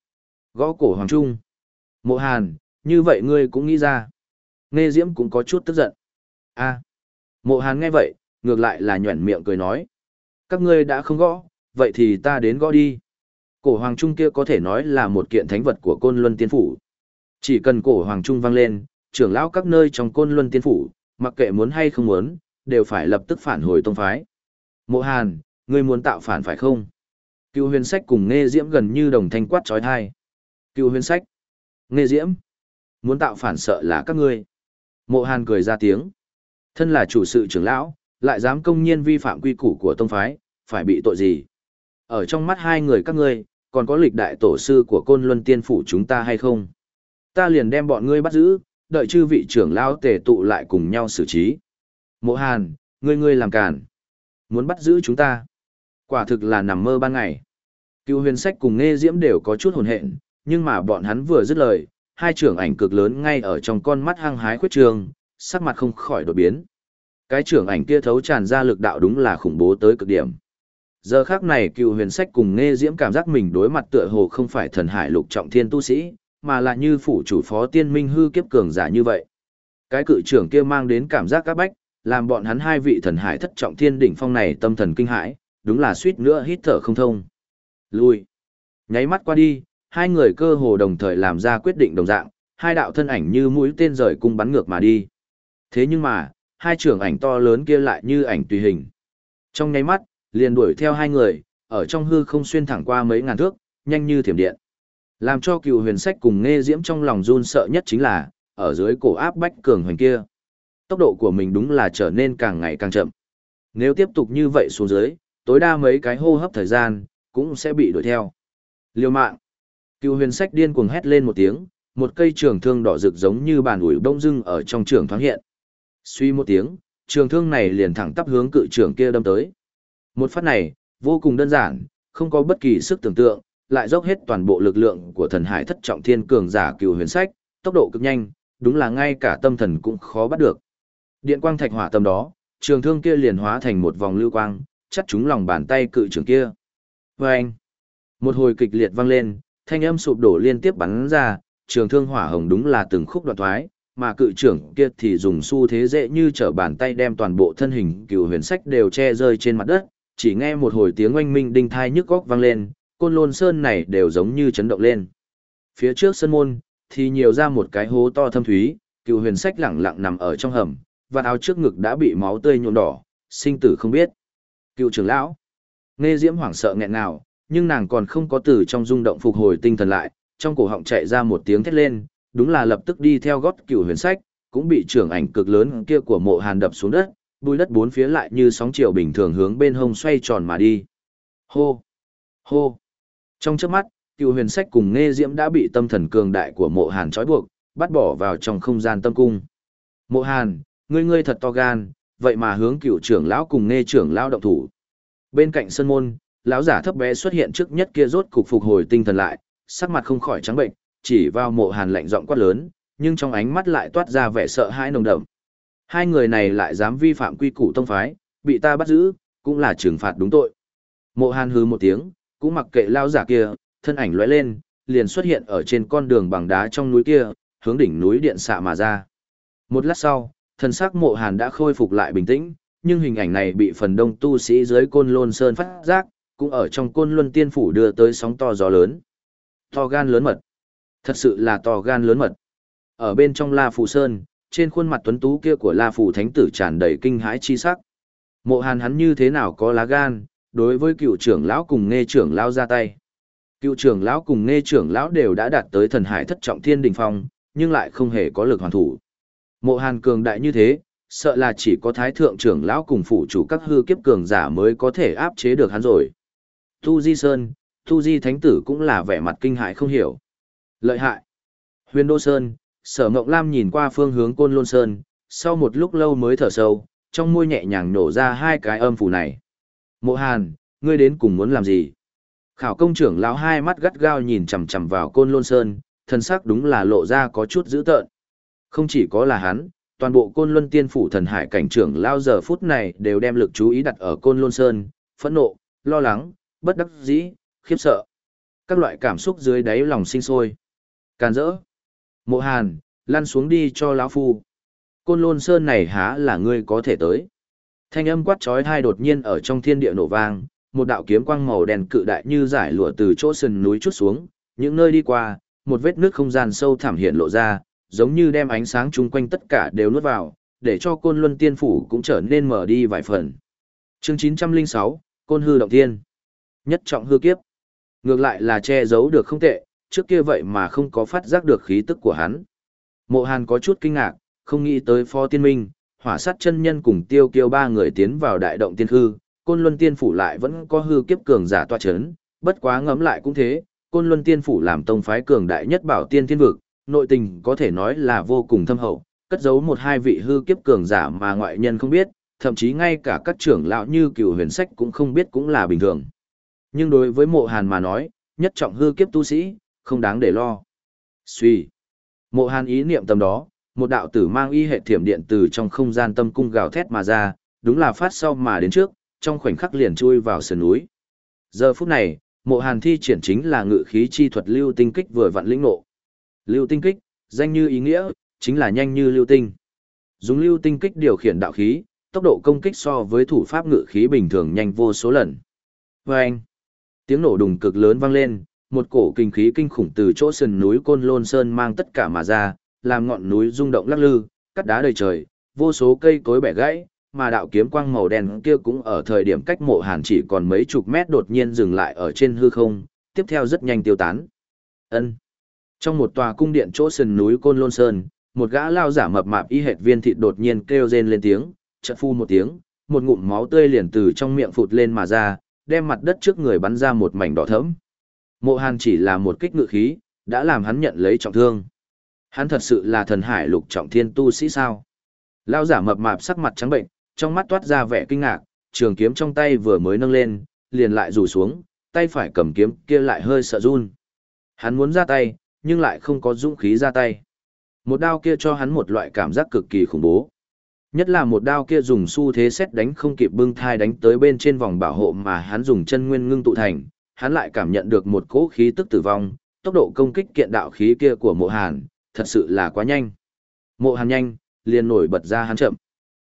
Gõ cổ hoàng trung. Mộ Hàn, như vậy ngươi cũng nghĩ ra. Nghe Diễm cũng có chút tức giận. a Mộ Hàn nghe vậy, ngược lại là nhuẩn miệng cười nói. Các ngươi đã không gõ, vậy thì ta đến gõ đi. Cổ hoàng trung kia có thể nói là một kiện thánh vật của côn luân tiên phủ. Chỉ cần cổ hoàng trung vang lên, trưởng lão các nơi trong côn luân tiên phủ, mặc kệ muốn hay không muốn, đều phải lập tức phản hồi tông phái. Mộ Hàn, ngươi muốn tạo phản phải không? Cựu huyền sách cùng nghe diễm gần như đồng thanh quát trói thai. Cựu huyền sách. Nghe diễm. Muốn tạo phản sợ là các ngươi. Mộ Hàn cười ra tiếng. Thân là chủ sự trưởng lão, lại dám công nhiên vi phạm quy củ của tông phái, phải bị tội gì? Ở trong mắt hai người các ngươi, còn có lịch đại tổ sư của côn luân tiên phủ chúng ta hay không? Ta liền đem bọn ngươi bắt giữ, đợi chư vị trưởng lão tề tụ lại cùng nhau xử trí. Mộ Hàn, ngươi ngươi làm cản. Muốn bắt giữ chúng ta. Quả thực là nằm mơ ban ngày. Cựu huyền sách cùng nghe diễm đều có chút hồn hện, nhưng mà bọn hắn vừa dứt lời, hai trưởng ảnh cực lớn ngay ở trong con mắt hăng hái khuyết trường, sắc mặt không khỏi đổi biến. Cái trưởng ảnh kia thấu tràn ra lực đạo đúng là khủng bố tới cực điểm. Giờ khác này cựu huyền sách cùng nghe diễm cảm giác mình đối mặt tựa hồ không phải thần hải lục trọng thiên tu sĩ, mà là như phủ chủ phó tiên minh hư kiếp cường giả như vậy. Cái cự trưởng kia mang đến cảm giác các bách, làm bọn hắn hai vị thần hải thất trọng thiên đỉnh phong này tâm thần kinh hãi, đúng là suýt nữa hít thở không thông. Lui. Nháy mắt qua đi, hai người cơ hồ đồng thời làm ra quyết định đồng dạng, hai đạo thân ảnh như mũi tên rời cung bắn ngược mà đi. Thế nhưng mà, hai trưởng ảnh to lớn kia lại như ảnh tùy hình. Trong nháy mắt, liền đuổi theo hai người, ở trong hư không xuyên thẳng qua mấy ngàn thước, nhanh như thiểm điện. Làm cho cựu huyền sách cùng nghe diễm trong lòng run sợ nhất chính là, ở dưới cổ áp bách cường hoành kia. Tốc độ của mình đúng là trở nên càng ngày càng chậm. Nếu tiếp tục như vậy xuống dưới, tối đa mấy cái hô hấp thời gian, cũng sẽ bị đuổi theo. liều mạng. Cựu huyền sách điên cuồng hét lên một tiếng, một cây trường thương đỏ rực giống như bàn ủi đông dưng ở trong trường thoáng hiện. Suy một tiếng, trường thương này liền thẳng tắp hướng cự trường kia đâm tới. Một phát này, vô cùng đơn giản, không có bất kỳ sức tưởng tượng, lại dốc hết toàn bộ lực lượng của thần hải thất trọng thiên cường giả cựu huyền sách, tốc độ cực nhanh, đúng là ngay cả tâm thần cũng khó bắt được. Điện quang thạch hỏa tầm đó, trường thương kia liền hóa thành một vòng lưu quang, chắt trúng lòng bàn tay cự trường kia. Và anh, một hồi kịch liệt vang lên, thanh âm sụp đổ liên tiếp bắn ra, trường thương hỏa hồng đúng là từng khúc đoạn thoái, mà cự trưởng kia thì dùng xu thế dễ như trở bàn tay đem toàn bộ thân hình cựu huyền sách đều che rơi trên mặt đất, chỉ nghe một hồi tiếng oanh minh đinh thai nhức góc vang lên, côn lôn sơn này đều giống như chấn động lên. Phía trước sân môn, thì nhiều ra một cái hố to thâm thúy, cựu huyền sách lẳng lặng nằm ở trong hầm, và áo trước ngực đã bị máu tươi nhuộm đỏ, sinh tử không biết. Cựu trưởng lão, nghe diễm hoảng sợ nghẹn nào, nhưng nàng còn không có từ trong rung động phục hồi tinh thần lại, trong cổ họng chạy ra một tiếng thét lên, đúng là lập tức đi theo gót cựu huyền sách, cũng bị trưởng ảnh cực lớn kia của mộ hàn đập xuống đất, bùi đất bốn phía lại như sóng chiều bình thường hướng bên hông xoay tròn mà đi. Hô! Hô! Trong trước mắt, cựu huyền sách cùng nghe diễm đã bị tâm thần cường đại của mộ hàn trói buộc, bắt bỏ vào trong không gian tâm cung. Mộ hàn, ngươi ngươi thật to gan, vậy mà hướng cựu trưởng lão cùng nghe trưởng lão động thủ. Bên cạnh sân môn, lão giả thấp bé xuất hiện trước nhất kia rốt cục phục hồi tinh thần lại, sắc mặt không khỏi trắng bệnh, chỉ vào mộ hàn lạnh giọng quát lớn, nhưng trong ánh mắt lại toát ra vẻ sợ hãi nồng đậm. Hai người này lại dám vi phạm quy củ tông phái, bị ta bắt giữ, cũng là trừng phạt đúng tội. Mộ hàn hứ một tiếng, cũng mặc kệ lao giả kia, thân ảnh lóe lên, liền xuất hiện ở trên con đường bằng đá trong núi kia, hướng đỉnh núi điện xạ mà ra. Một lát sau, Thần sắc mộ hàn đã khôi phục lại bình tĩnh, nhưng hình ảnh này bị phần đông tu sĩ dưới côn lôn sơn phát giác, cũng ở trong côn luân tiên phủ đưa tới sóng to gió lớn. To gan lớn mật. Thật sự là to gan lớn mật. Ở bên trong La Phù Sơn, trên khuôn mặt tuấn tú kia của La Phù Thánh Tử tràn đầy kinh hãi chi sắc. Mộ Hàn hắn như thế nào có lá gan, đối với cựu trưởng lão cùng nghe trưởng lão ra tay. Cựu trưởng lão cùng nghe trưởng lão đều đã đạt tới thần hải thất trọng thiên đình phong, nhưng lại không hề có lực hoàn thủ. Mộ Hàn cường đại như thế, sợ là chỉ có thái thượng trưởng lão cùng phụ chủ các hư kiếp cường giả mới có thể áp chế được hắn rồi. Tu Di Sơn, Tu Di Thánh Tử cũng là vẻ mặt kinh hại không hiểu. Lợi hại. Huyền Đô Sơn, Sở Ngộng Lam nhìn qua phương hướng Côn Lôn Sơn, sau một lúc lâu mới thở sâu, trong môi nhẹ nhàng nổ ra hai cái âm phủ này. Mộ Hàn, ngươi đến cùng muốn làm gì? Khảo công trưởng lão hai mắt gắt gao nhìn chằm chằm vào côn lôn sơn, thân sắc đúng là lộ ra có chút dữ tợn. Không chỉ có là hắn, toàn bộ côn luân tiên phủ thần hải cảnh trưởng lao giờ phút này đều đem lực chú ý đặt ở côn luân sơn, phẫn nộ, lo lắng, bất đắc dĩ, khiếp sợ. Các loại cảm xúc dưới đáy lòng sinh sôi. Càn rỡ. Mộ hàn, lăn xuống đi cho lão phu. Côn lôn sơn này há là ngươi có thể tới. Thanh âm quát trói thai đột nhiên ở trong thiên địa nổ vang, một đạo kiếm quang màu đen cự đại như giải lụa từ chỗ sườn núi chút xuống, những nơi đi qua, một vết nước không gian sâu thẳm hiện lộ ra, giống như đem ánh sáng chung quanh tất cả đều nuốt vào, để cho côn luân tiên phủ cũng trở nên mở đi vài phần. Chương 906, Côn hư động tiên. Nhất trọng hư kiếp. Ngược lại là che giấu được không tệ, trước kia vậy mà không có phát giác được khí tức của hắn. Mộ Hàn có chút kinh ngạc, không nghĩ tới phó tiên minh, hỏa sát chân nhân cùng tiêu kiêu ba người tiến vào đại động tiên hư, côn luân tiên phủ lại vẫn có hư kiếp cường giả toa chấn, bất quá ngẫm lại cũng thế, côn luân tiên phủ làm tông phái cường đại nhất bảo tiên thiên vực, nội tình có thể nói là vô cùng thâm hậu, cất giấu một hai vị hư kiếp cường giả mà ngoại nhân không biết, thậm chí ngay cả các trưởng lão như cửu huyền sách cũng không biết cũng là bình thường. Nhưng đối với mộ hàn mà nói, nhất trọng hư kiếp tu sĩ, không đáng để lo. Suy. Mộ hàn ý niệm tầm đó, một đạo tử mang y hệ thiểm điện từ trong không gian tâm cung gào thét mà ra, đúng là phát sau mà đến trước, trong khoảnh khắc liền chui vào sườn núi. Giờ phút này, mộ hàn thi triển chính là ngự khí chi thuật lưu tinh kích vừa vặn lĩnh ngộ. Lưu tinh kích, danh như ý nghĩa, chính là nhanh như lưu tinh. Dùng lưu tinh kích điều khiển đạo khí, tốc độ công kích so với thủ pháp ngự khí bình thường nhanh vô số lần. Vâng! tiếng nổ đùng cực lớn vang lên, một cổ kinh khí kinh khủng từ chỗ sườn núi Côn Lôn Sơn mang tất cả mà ra, làm ngọn núi rung động lắc lư, cắt đá đầy trời, vô số cây cối bẻ gãy, mà đạo kiếm quang màu đen kia cũng ở thời điểm cách mộ hàn chỉ còn mấy chục mét đột nhiên dừng lại ở trên hư không, tiếp theo rất nhanh tiêu tán. ân trong một tòa cung điện chỗ sườn núi Côn Lôn Sơn, một gã lao giả mập mạp y hệt viên thịt đột nhiên kêu rên lên tiếng, chợt phu một tiếng, một ngụm máu tươi liền từ trong miệng phụt lên mà ra, đem mặt đất trước người bắn ra một mảnh đỏ thẫm. Mộ Hàn chỉ là một kích ngự khí, đã làm hắn nhận lấy trọng thương. Hắn thật sự là thần hải lục trọng thiên tu sĩ sao? Lao giả mập mạp sắc mặt trắng bệnh, trong mắt toát ra vẻ kinh ngạc, trường kiếm trong tay vừa mới nâng lên, liền lại rủ xuống, tay phải cầm kiếm kia lại hơi sợ run. Hắn muốn ra tay, nhưng lại không có dũng khí ra tay. Một đao kia cho hắn một loại cảm giác cực kỳ khủng bố. Nhất là một đao kia dùng xu thế xét đánh không kịp bưng thai đánh tới bên trên vòng bảo hộ mà hắn dùng chân nguyên ngưng tụ thành, hắn lại cảm nhận được một cỗ khí tức tử vong, tốc độ công kích kiện đạo khí kia của mộ hàn, thật sự là quá nhanh. Mộ hàn nhanh, liền nổi bật ra hắn chậm.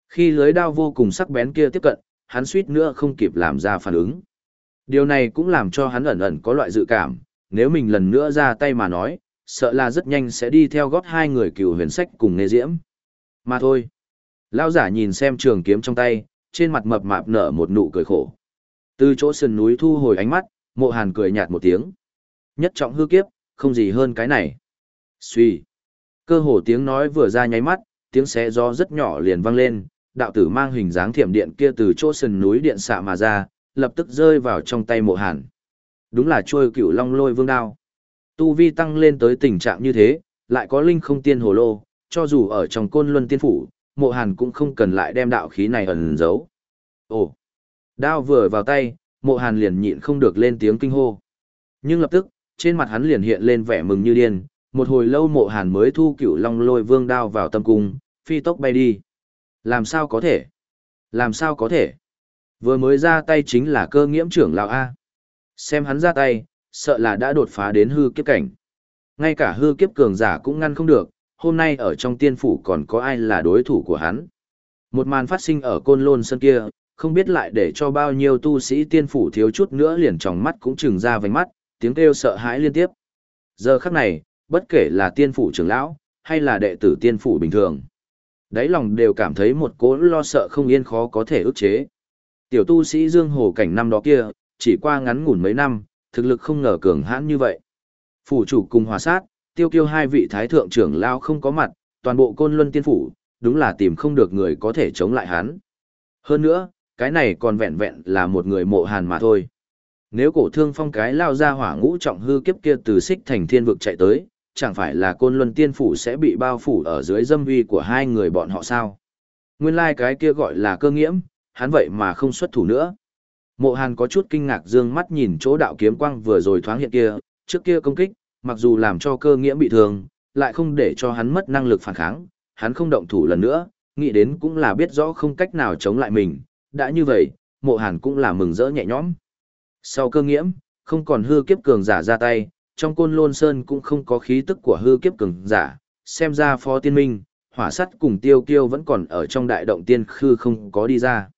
Khi lưới đao vô cùng sắc bén kia tiếp cận, hắn suýt nữa không kịp làm ra phản ứng. Điều này cũng làm cho hắn ẩn ẩn có loại dự cảm, nếu mình lần nữa ra tay mà nói, sợ là rất nhanh sẽ đi theo gót hai người cựu huyền sách cùng nghe diễm. Mà thôi. Lao giả nhìn xem trường kiếm trong tay, trên mặt mập mạp nở một nụ cười khổ. Từ chỗ sườn núi thu hồi ánh mắt, mộ hàn cười nhạt một tiếng. Nhất trọng hư kiếp, không gì hơn cái này. Xuy. Cơ hồ tiếng nói vừa ra nháy mắt, tiếng xé gió rất nhỏ liền vang lên, đạo tử mang hình dáng thiểm điện kia từ chỗ sườn núi điện xạ mà ra, lập tức rơi vào trong tay mộ hàn. Đúng là trôi cựu long lôi vương đao. Tu vi tăng lên tới tình trạng như thế, lại có linh không tiên hồ lô, cho dù ở trong côn luân tiên phủ, mộ hàn cũng không cần lại đem đạo khí này ẩn giấu. Ồ! Đao vừa vào tay, mộ hàn liền nhịn không được lên tiếng kinh hô. Nhưng lập tức, trên mặt hắn liền hiện lên vẻ mừng như điên, một hồi lâu mộ hàn mới thu cửu long lôi vương đao vào tâm cung, phi tốc bay đi. Làm sao có thể? Làm sao có thể? Vừa mới ra tay chính là cơ nghiễm trưởng lão A. Xem hắn ra tay, sợ là đã đột phá đến hư kiếp cảnh. Ngay cả hư kiếp cường giả cũng ngăn không được, hôm nay ở trong tiên phủ còn có ai là đối thủ của hắn. Một màn phát sinh ở côn lôn sân kia, không biết lại để cho bao nhiêu tu sĩ tiên phủ thiếu chút nữa liền tròng mắt cũng trừng ra vành mắt, tiếng kêu sợ hãi liên tiếp. Giờ khắc này, bất kể là tiên phủ trưởng lão, hay là đệ tử tiên phủ bình thường. Đáy lòng đều cảm thấy một cố lo sợ không yên khó có thể ức chế. Tiểu tu sĩ Dương Hồ cảnh năm đó kia, chỉ qua ngắn ngủn mấy năm, thực lực không ngờ cường hãn như vậy. Phủ chủ cùng hòa sát, tiêu kiêu hai vị thái thượng trưởng lao không có mặt, toàn bộ côn luân tiên phủ, đúng là tìm không được người có thể chống lại hắn. Hơn nữa, cái này còn vẹn vẹn là một người mộ hàn mà thôi. Nếu cổ thương phong cái lao ra hỏa ngũ trọng hư kiếp kia từ xích thành thiên vực chạy tới, chẳng phải là côn luân tiên phủ sẽ bị bao phủ ở dưới dâm vi của hai người bọn họ sao? Nguyên lai like cái kia gọi là cơ nghiễm, hắn vậy mà không xuất thủ nữa. Mộ Hàn có chút kinh ngạc dương mắt nhìn chỗ đạo kiếm quang vừa rồi thoáng hiện kia, trước kia công kích, mặc dù làm cho cơ nghiễm bị thương, lại không để cho hắn mất năng lực phản kháng, hắn không động thủ lần nữa, nghĩ đến cũng là biết rõ không cách nào chống lại mình, đã như vậy, mộ hàn cũng là mừng rỡ nhẹ nhõm. Sau cơ nghiễm, không còn hư kiếp cường giả ra tay, trong côn lôn sơn cũng không có khí tức của hư kiếp cường giả, xem ra phó tiên minh, hỏa sắt cùng tiêu kiêu vẫn còn ở trong đại động tiên khư không có đi ra.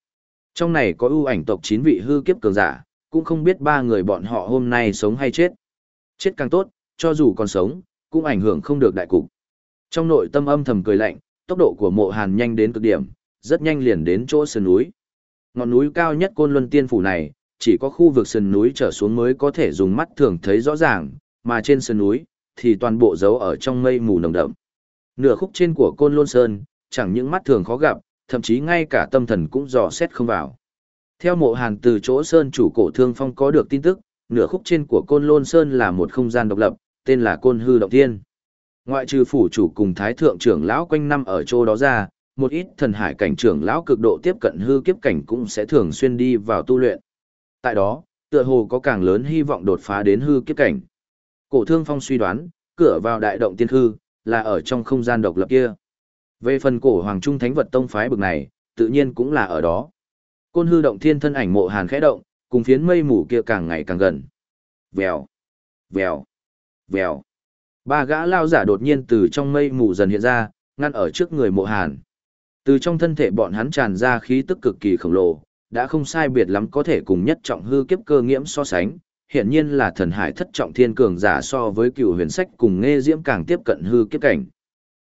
Trong này có ưu ảnh tộc 9 vị hư kiếp cường giả, cũng không biết ba người bọn họ hôm nay sống hay chết. Chết càng tốt, cho dù còn sống, cũng ảnh hưởng không được đại cục. Trong nội tâm âm thầm cười lạnh, tốc độ của mộ hàn nhanh đến cực điểm, rất nhanh liền đến chỗ sườn núi. Ngọn núi cao nhất côn luân tiên phủ này, chỉ có khu vực sườn núi trở xuống mới có thể dùng mắt thường thấy rõ ràng, mà trên sườn núi, thì toàn bộ giấu ở trong mây mù nồng đậm. Nửa khúc trên của côn luân sơn, chẳng những mắt thường khó gặp, thậm chí ngay cả tâm thần cũng dò xét không vào. Theo mộ hàn từ chỗ sơn chủ cổ thương phong có được tin tức, nửa khúc trên của côn lôn sơn là một không gian độc lập, tên là côn hư động thiên. Ngoại trừ phủ chủ cùng thái thượng trưởng lão quanh năm ở chỗ đó ra, một ít thần hải cảnh trưởng lão cực độ tiếp cận hư kiếp cảnh cũng sẽ thường xuyên đi vào tu luyện. Tại đó, tựa hồ có càng lớn hy vọng đột phá đến hư kiếp cảnh. Cổ thương phong suy đoán, cửa vào đại động tiên hư, là ở trong không gian độc lập kia. Về phần cổ hoàng trung thánh vật tông phái bực này, tự nhiên cũng là ở đó. Côn hư động thiên thân ảnh mộ hàn khẽ động, cùng phiến mây mù kia càng ngày càng gần. Vèo, vèo, vèo. Ba gã lao giả đột nhiên từ trong mây mù dần hiện ra, ngăn ở trước người mộ hàn. Từ trong thân thể bọn hắn tràn ra khí tức cực kỳ khổng lồ, đã không sai biệt lắm có thể cùng nhất trọng hư kiếp cơ nghiễm so sánh. Hiện nhiên là thần hải thất trọng thiên cường giả so với cựu huyền sách cùng nghe diễm càng tiếp cận hư kiếp cảnh.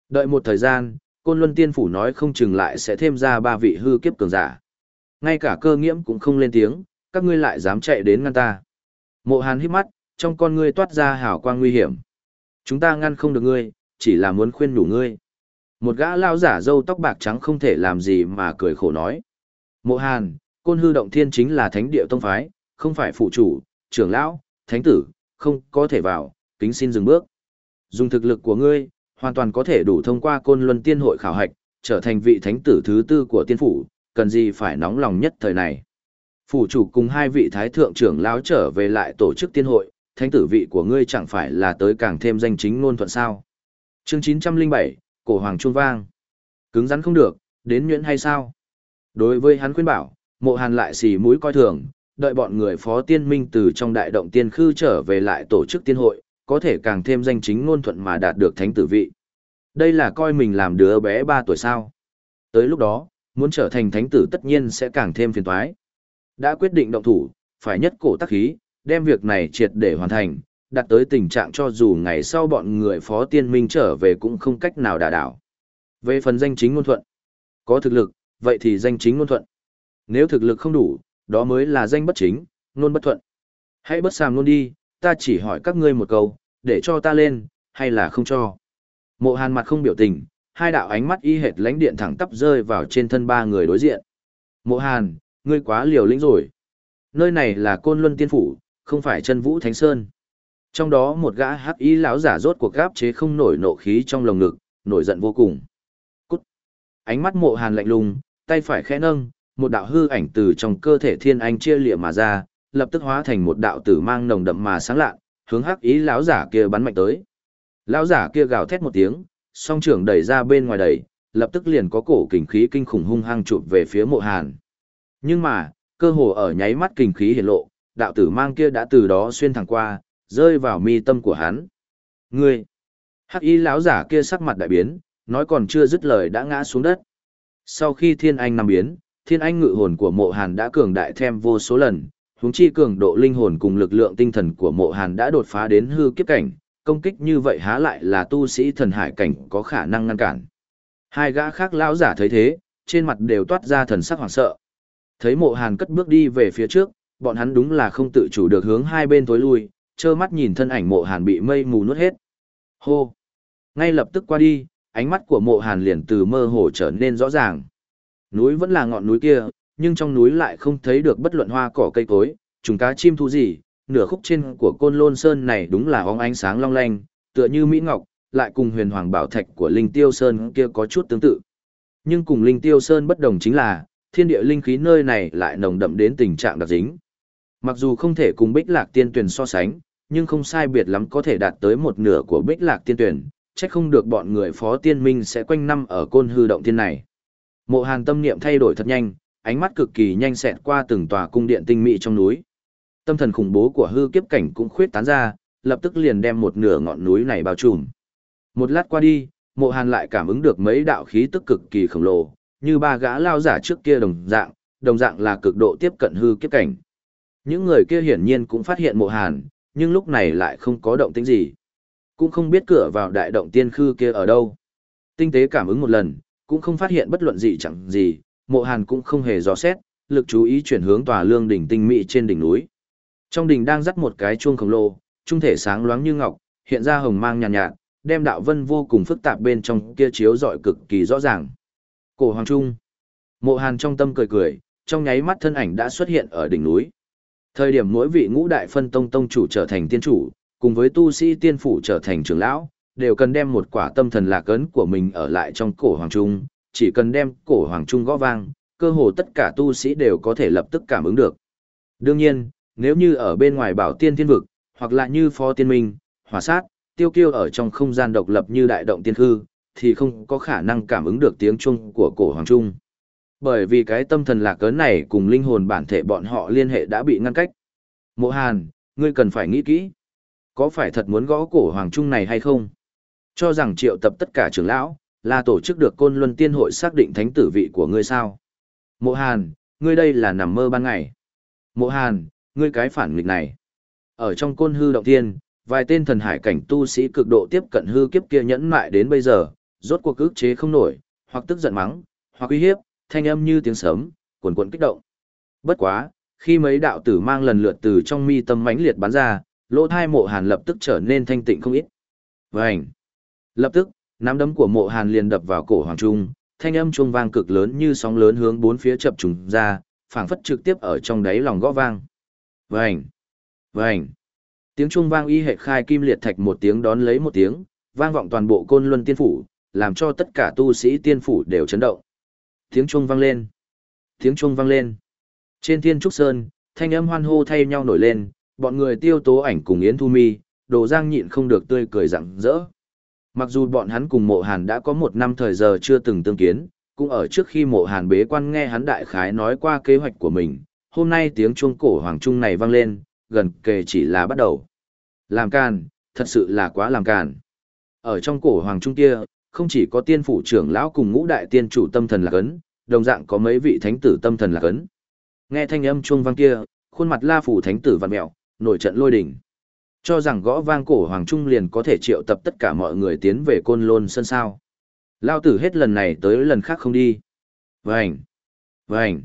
Đợi một thời gian, Côn Luân Tiên Phủ nói không chừng lại sẽ thêm ra ba vị hư kiếp cường giả. Ngay cả cơ nghiễm cũng không lên tiếng, các ngươi lại dám chạy đến ngăn ta. Mộ Hàn hít mắt, trong con ngươi toát ra hào quang nguy hiểm. Chúng ta ngăn không được ngươi, chỉ là muốn khuyên đủ ngươi. Một gã lao giả râu tóc bạc trắng không thể làm gì mà cười khổ nói. Mộ Hàn, Côn Hư Động Thiên chính là thánh địa tông phái, không phải phụ chủ, trưởng lão, thánh tử, không có thể vào, kính xin dừng bước. Dùng thực lực của ngươi, hoàn toàn có thể đủ thông qua Côn Luân Tiên hội khảo hạch, trở thành vị thánh tử thứ tư của tiên phủ, cần gì phải nóng lòng nhất thời này. Phủ chủ cùng hai vị thái thượng trưởng lão trở về lại tổ chức tiên hội, thánh tử vị của ngươi chẳng phải là tới càng thêm danh chính ngôn thuận sao. Chương 907, Cổ Hoàng Trung Vang. Cứng rắn không được, đến nhuyễn hay sao? Đối với hắn khuyên bảo, mộ hàn lại xì mũi coi thường, đợi bọn người phó tiên minh từ trong đại động tiên khư trở về lại tổ chức tiên hội, có thể càng thêm danh chính ngôn thuận mà đạt được thánh tử vị. Đây là coi mình làm đứa bé 3 tuổi sao. Tới lúc đó, muốn trở thành thánh tử tất nhiên sẽ càng thêm phiền toái. Đã quyết định động thủ, phải nhất cổ tác khí, đem việc này triệt để hoàn thành, đặt tới tình trạng cho dù ngày sau bọn người phó tiên minh trở về cũng không cách nào đả đảo. Về phần danh chính ngôn thuận, có thực lực, vậy thì danh chính ngôn thuận. Nếu thực lực không đủ, đó mới là danh bất chính, ngôn bất thuận. Hãy bất sàm luôn đi, ta chỉ hỏi các ngươi một câu, để cho ta lên, hay là không cho. Mộ hàn mặt không biểu tình, hai đạo ánh mắt y hệt lánh điện thẳng tắp rơi vào trên thân ba người đối diện. Mộ hàn, ngươi quá liều lĩnh rồi. Nơi này là côn luân tiên phủ, không phải chân vũ thánh sơn. Trong đó một gã hắc ý lão giả rốt cuộc gáp chế không nổi nộ khí trong lồng ngực, nổi giận vô cùng. Cút! Ánh mắt mộ hàn lạnh lùng, tay phải khẽ nâng, một đạo hư ảnh từ trong cơ thể thiên anh chia lịa mà ra, lập tức hóa thành một đạo tử mang nồng đậm mà sáng lạ, hướng hắc ý lão giả kia bắn mạnh tới. Lão giả kia gào thét một tiếng, song trưởng đẩy ra bên ngoài đẩy, lập tức liền có cổ kình khí kinh khủng hung hăng chụp về phía mộ hàn. Nhưng mà, cơ hồ ở nháy mắt kình khí hiển lộ, đạo tử mang kia đã từ đó xuyên thẳng qua, rơi vào mi tâm của hắn. Ngươi! Hắc y lão giả kia sắc mặt đại biến, nói còn chưa dứt lời đã ngã xuống đất. Sau khi thiên anh nằm biến, thiên anh ngự hồn của mộ hàn đã cường đại thêm vô số lần, huống chi cường độ linh hồn cùng lực lượng tinh thần của mộ hàn đã đột phá đến hư kiếp cảnh, công kích như vậy há lại là tu sĩ thần hải cảnh có khả năng ngăn cản. Hai gã khác lão giả thấy thế, trên mặt đều toát ra thần sắc hoảng sợ. Thấy mộ hàn cất bước đi về phía trước, bọn hắn đúng là không tự chủ được hướng hai bên tối lui, trơ mắt nhìn thân ảnh mộ hàn bị mây mù nuốt hết. Hô! Ngay lập tức qua đi, ánh mắt của mộ hàn liền từ mơ hồ trở nên rõ ràng. Núi vẫn là ngọn núi kia, nhưng trong núi lại không thấy được bất luận hoa cỏ cây cối, trùng cá chim thu gì, nửa khúc trên của côn lôn sơn này đúng là óng ánh sáng long lanh, tựa như Mỹ Ngọc, lại cùng huyền hoàng bảo thạch của Linh Tiêu Sơn kia có chút tương tự. Nhưng cùng Linh Tiêu Sơn bất đồng chính là, thiên địa linh khí nơi này lại nồng đậm đến tình trạng đặc dính. Mặc dù không thể cùng Bích Lạc Tiên Tuyền so sánh, nhưng không sai biệt lắm có thể đạt tới một nửa của Bích Lạc Tiên Tuyền, chắc không được bọn người Phó Tiên Minh sẽ quanh năm ở côn hư động thiên này. Mộ Hàn tâm niệm thay đổi thật nhanh, ánh mắt cực kỳ nhanh xẹt qua từng tòa cung điện tinh mỹ trong núi. Tâm thần khủng bố của hư kiếp cảnh cũng khuyết tán ra, lập tức liền đem một nửa ngọn núi này bao trùm. Một lát qua đi, Mộ Hàn lại cảm ứng được mấy đạo khí tức cực kỳ khổng lồ, như ba gã lao giả trước kia đồng dạng, đồng dạng là cực độ tiếp cận hư kiếp cảnh. Những người kia hiển nhiên cũng phát hiện Mộ Hàn, nhưng lúc này lại không có động tĩnh gì. Cũng không biết cửa vào đại động tiên khư kia ở đâu. Tinh tế cảm ứng một lần, cũng không phát hiện bất luận gì chẳng gì, mộ hàn cũng không hề dò xét, lực chú ý chuyển hướng tòa lương đỉnh tinh mỹ trên đỉnh núi. Trong đỉnh đang dắt một cái chuông khổng lồ, trung thể sáng loáng như ngọc, hiện ra hồng mang nhàn nhạt, nhạt, đem đạo vân vô cùng phức tạp bên trong kia chiếu rọi cực kỳ rõ ràng. Cổ hoàng trung. Mộ hàn trong tâm cười cười, trong nháy mắt thân ảnh đã xuất hiện ở đỉnh núi. Thời điểm mỗi vị ngũ đại phân tông tông chủ trở thành tiên chủ, cùng với tu sĩ tiên phủ trở thành trưởng lão, đều cần đem một quả tâm thần lạc ấn của mình ở lại trong cổ hoàng trung, chỉ cần đem cổ hoàng trung gõ vang, cơ hồ tất cả tu sĩ đều có thể lập tức cảm ứng được. Đương nhiên, nếu như ở bên ngoài bảo tiên thiên vực, hoặc là như phó tiên minh, hỏa sát, tiêu kiêu ở trong không gian độc lập như đại động tiên hư, thì không có khả năng cảm ứng được tiếng trung của cổ hoàng trung. Bởi vì cái tâm thần lạc ấn này cùng linh hồn bản thể bọn họ liên hệ đã bị ngăn cách. Mộ Hàn, ngươi cần phải nghĩ kỹ. Có phải thật muốn gõ cổ hoàng trung này hay không? Cho rằng triệu tập tất cả trưởng lão, là tổ chức được côn luân tiên hội xác định thánh tử vị của ngươi sao. Mộ Hàn, ngươi đây là nằm mơ ban ngày. Mộ Hàn, ngươi cái phản nghịch này. Ở trong côn hư động tiên, vài tên thần hải cảnh tu sĩ cực độ tiếp cận hư kiếp kia nhẫn mại đến bây giờ, rốt cuộc ức chế không nổi, hoặc tức giận mắng, hoặc uy hiếp, thanh âm như tiếng sấm, cuồn cuộn kích động. Bất quá, khi mấy đạo tử mang lần lượt từ trong mi tâm mãnh liệt bắn ra, lỗ thai mộ hàn lập tức trở nên thanh tịnh không ít. Vành! Lập tức, nắm đấm của mộ hàn liền đập vào cổ hoàng trung, thanh âm chuông vang cực lớn như sóng lớn hướng bốn phía chập trùng ra, phảng phất trực tiếp ở trong đáy lòng gõ vang. Vành! Vành! Tiếng chuông vang y hệ khai kim liệt thạch một tiếng đón lấy một tiếng, vang vọng toàn bộ côn luân tiên phủ, làm cho tất cả tu sĩ tiên phủ đều chấn động. Tiếng chuông vang lên. Tiếng chuông vang lên. Trên thiên trúc sơn, thanh âm hoan hô thay nhau nổi lên, bọn người tiêu tố ảnh cùng Yến Thu Mi, đồ giang nhịn không được tươi cười rặng rỡ. Mặc dù bọn hắn cùng mộ hàn đã có một năm thời giờ chưa từng tương kiến, cũng ở trước khi mộ hàn bế quan nghe hắn đại khái nói qua kế hoạch của mình, hôm nay tiếng chuông cổ hoàng trung này vang lên, gần kề chỉ là bắt đầu. Làm càn, thật sự là quá làm càn. Ở trong cổ hoàng trung kia, không chỉ có tiên phủ trưởng lão cùng ngũ đại tiên chủ tâm thần lạc ấn, đồng dạng có mấy vị thánh tử tâm thần lạc ấn. Nghe thanh âm chuông vang kia, khuôn mặt La phủ thánh tử vặn mèo, nổi trận lôi đỉnh. Cho rằng gõ vang cổ hoàng trung liền có thể triệu tập tất cả mọi người tiến về côn lôn sân sao. Lao tử hết lần này tới lần khác không đi. Vânh! Vânh!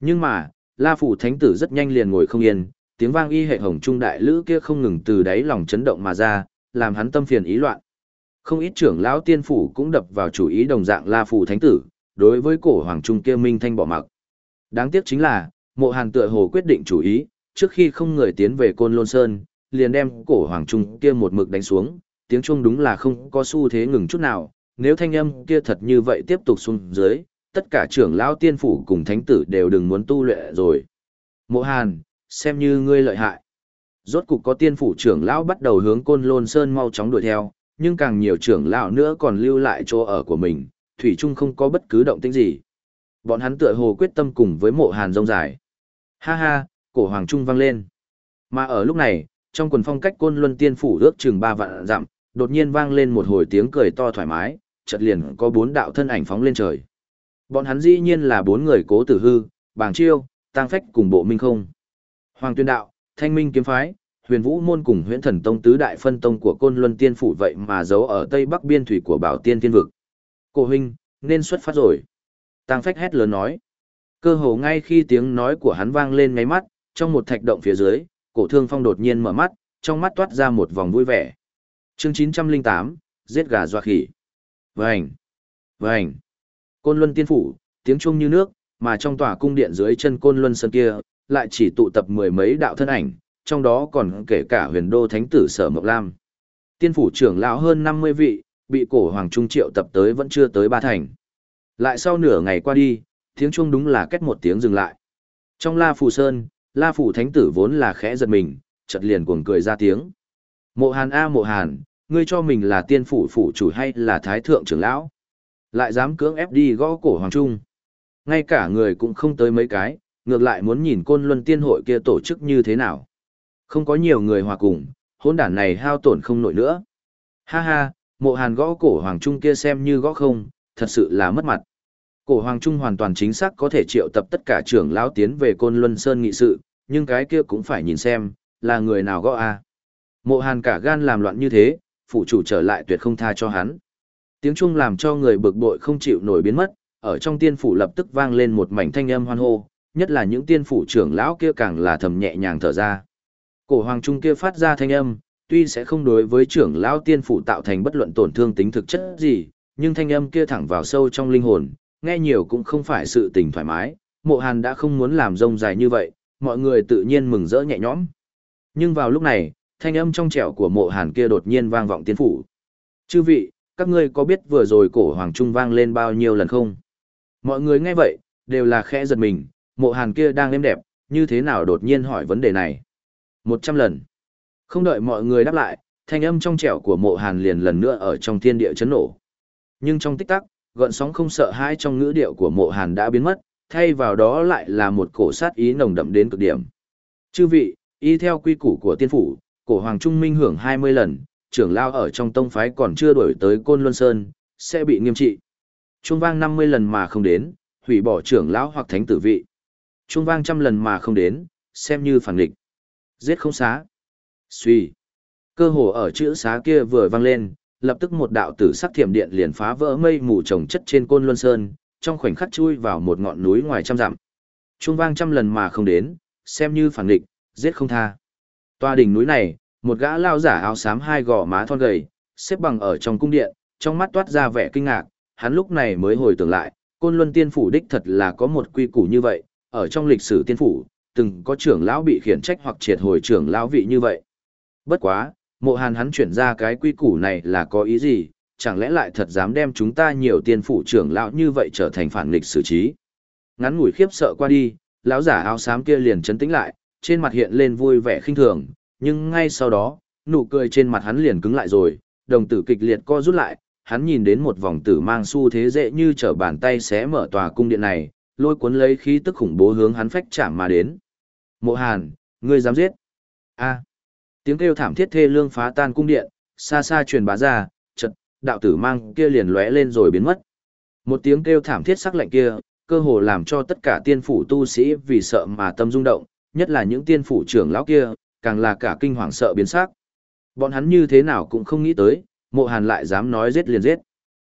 Nhưng mà, La phủ thánh tử rất nhanh liền ngồi không yên, tiếng vang y hệ hồng trung đại lữ kia không ngừng từ đáy lòng chấn động mà ra, làm hắn tâm phiền ý loạn. Không ít trưởng lão tiên phủ cũng đập vào chủ ý đồng dạng La phủ thánh tử, đối với cổ hoàng trung kia minh thanh bỏ mặc. Đáng tiếc chính là, mộ hàn tựa hồ quyết định chủ ý, trước khi không người tiến về Côn Lôn Sơn, liền đem cổ hoàng trung kia một mực đánh xuống, tiếng chuông đúng là không có xu thế ngừng chút nào, nếu thanh âm kia thật như vậy tiếp tục xuống dưới, tất cả trưởng lão tiên phủ cùng thánh tử đều đừng muốn tu luyện rồi. Mộ Hàn, xem như ngươi lợi hại. Rốt cục có tiên phủ trưởng lão bắt đầu hướng Côn Lôn Sơn mau chóng đuổi theo, nhưng càng nhiều trưởng lão nữa còn lưu lại chỗ ở của mình, thủy Chung không có bất cứ động tĩnh gì. Bọn hắn tựa hồ quyết tâm cùng với Mộ Hàn rông dài. Ha ha, cổ hoàng trung vang lên. Mà ở lúc này, trong quần phong cách côn luân tiên phủ ước chừng ba vạn dặm, đột nhiên vang lên một hồi tiếng cười to thoải mái, chợt liền có bốn đạo thân ảnh phóng lên trời. Bọn hắn dĩ nhiên là bốn người cố tử hư, bàng chiêu, tăng phách cùng bộ minh không. Hoàng tuyên đạo, thanh minh kiếm phái, huyền vũ môn cùng huyễn thần tông tứ đại phân tông của côn luân tiên phủ vậy mà giấu ở tây bắc biên thủy của bảo tiên tiên vực. Cổ huynh, nên xuất phát rồi. Tăng phách hét lớn nói. Cơ hồ ngay khi tiếng nói của hắn vang lên ngáy mắt, trong một thạch động phía dưới, cổ thương phong đột nhiên mở mắt, trong mắt toát ra một vòng vui vẻ. chương 908, giết gà doa khỉ. Vành! Vành! Côn Luân tiên phủ, tiếng chuông như nước, mà trong tòa cung điện dưới chân Côn Luân sơn kia, lại chỉ tụ tập mười mấy đạo thân ảnh, trong đó còn kể cả huyền đô thánh tử sở Mộc Lam. Tiên phủ trưởng lão hơn 50 vị, bị cổ hoàng trung triệu tập tới vẫn chưa tới ba thành. Lại sau nửa ngày qua đi, tiếng chuông đúng là kết một tiếng dừng lại. Trong La Phù Sơn, La Phủ Thánh Tử vốn là khẽ giật mình, chợt liền cuồng cười ra tiếng. Mộ Hàn A Mộ Hàn, ngươi cho mình là tiên phủ phủ chủ hay là thái thượng trưởng lão? Lại dám cưỡng ép đi gõ cổ hoàng trung. Ngay cả người cũng không tới mấy cái, ngược lại muốn nhìn côn luân tiên hội kia tổ chức như thế nào. Không có nhiều người hòa cùng, hôn đản này hao tổn không nổi nữa. Ha ha, mộ hàn gõ cổ hoàng trung kia xem như gõ không, thật sự là mất mặt. Cổ hoàng trung hoàn toàn chính xác có thể triệu tập tất cả trưởng lão tiến về côn luân sơn nghị sự, nhưng cái kia cũng phải nhìn xem, là người nào gõ a Mộ hàn cả gan làm loạn như thế, phụ chủ trở lại tuyệt không tha cho hắn. Tiếng Trung làm cho người bực bội không chịu nổi biến mất, ở trong tiên phủ lập tức vang lên một mảnh thanh âm hoan hô, nhất là những tiên phủ trưởng lão kia càng là thầm nhẹ nhàng thở ra. Cổ hoàng trung kia phát ra thanh âm, tuy sẽ không đối với trưởng lão tiên phủ tạo thành bất luận tổn thương tính thực chất gì, nhưng thanh âm kia thẳng vào sâu trong linh hồn, nghe nhiều cũng không phải sự tình thoải mái, mộ hàn đã không muốn làm rông dài như vậy, mọi người tự nhiên mừng rỡ nhẹ nhõm. Nhưng vào lúc này, thanh âm trong trẻo của mộ hàn kia đột nhiên vang vọng tiên phủ. Chư vị, các ngươi có biết vừa rồi cổ hoàng trung vang lên bao nhiêu lần không? Mọi người nghe vậy, đều là khẽ giật mình, mộ hàn kia đang êm đẹp, như thế nào đột nhiên hỏi vấn đề này? Một trăm lần. Không đợi mọi người đáp lại, thanh âm trong trẻo của mộ hàn liền lần nữa ở trong thiên địa chấn nổ. Nhưng trong tích tắc, gợn sóng không sợ hãi trong ngữ điệu của mộ hàn đã biến mất, thay vào đó lại là một cổ sát ý nồng đậm đến cực điểm. Chư vị, y theo quy củ của tiên phủ, cổ hoàng trung minh hưởng 20 lần, trưởng lao ở trong tông phái còn chưa đổi tới Côn Luân Sơn, sẽ bị nghiêm trị. Trung vang 50 lần mà không đến, hủy bỏ trưởng lão hoặc thánh tử vị. Trung vang trăm lần mà không đến, xem như phản nghịch. Giết không xá. Suy. Cơ hồ ở chữ xá kia vừa vang lên, lập tức một đạo tử sắc thiểm điện liền phá vỡ mây mù trồng chất trên Côn Luân Sơn, trong khoảnh khắc chui vào một ngọn núi ngoài trăm dặm. Trung vang trăm lần mà không đến, xem như phản nghịch, giết không tha. Toa đỉnh núi này, một gã lao giả áo xám hai gò má thon gầy, xếp bằng ở trong cung điện, trong mắt toát ra vẻ kinh ngạc, hắn lúc này mới hồi tưởng lại, Côn Luân Tiên phủ đích thật là có một quy củ như vậy, ở trong lịch sử tiên phủ, từng có trưởng lão bị khiển trách hoặc triệt hồi trưởng lão vị như vậy. Bất quá, mộ hàn hắn chuyển ra cái quy củ này là có ý gì, chẳng lẽ lại thật dám đem chúng ta nhiều tiên phủ trưởng lão như vậy trở thành phản nghịch xử trí. Ngắn ngủi khiếp sợ qua đi, lão giả áo xám kia liền chấn tĩnh lại, trên mặt hiện lên vui vẻ khinh thường, nhưng ngay sau đó, nụ cười trên mặt hắn liền cứng lại rồi, đồng tử kịch liệt co rút lại, hắn nhìn đến một vòng tử mang xu thế dễ như trở bàn tay xé mở tòa cung điện này, lôi cuốn lấy khí tức khủng bố hướng hắn phách chạm mà đến. Mộ Hàn, ngươi dám giết? A. Tiếng kêu thảm thiết thê lương phá tan cung điện, xa xa truyền bá ra, chợt, đạo tử mang kia liền lóe lên rồi biến mất. Một tiếng kêu thảm thiết sắc lạnh kia, cơ hồ làm cho tất cả tiên phủ tu sĩ vì sợ mà tâm rung động, nhất là những tiên phủ trưởng lão kia, càng là cả kinh hoàng sợ biến sắc. Bọn hắn như thế nào cũng không nghĩ tới, mộ hàn lại dám nói giết liền giết.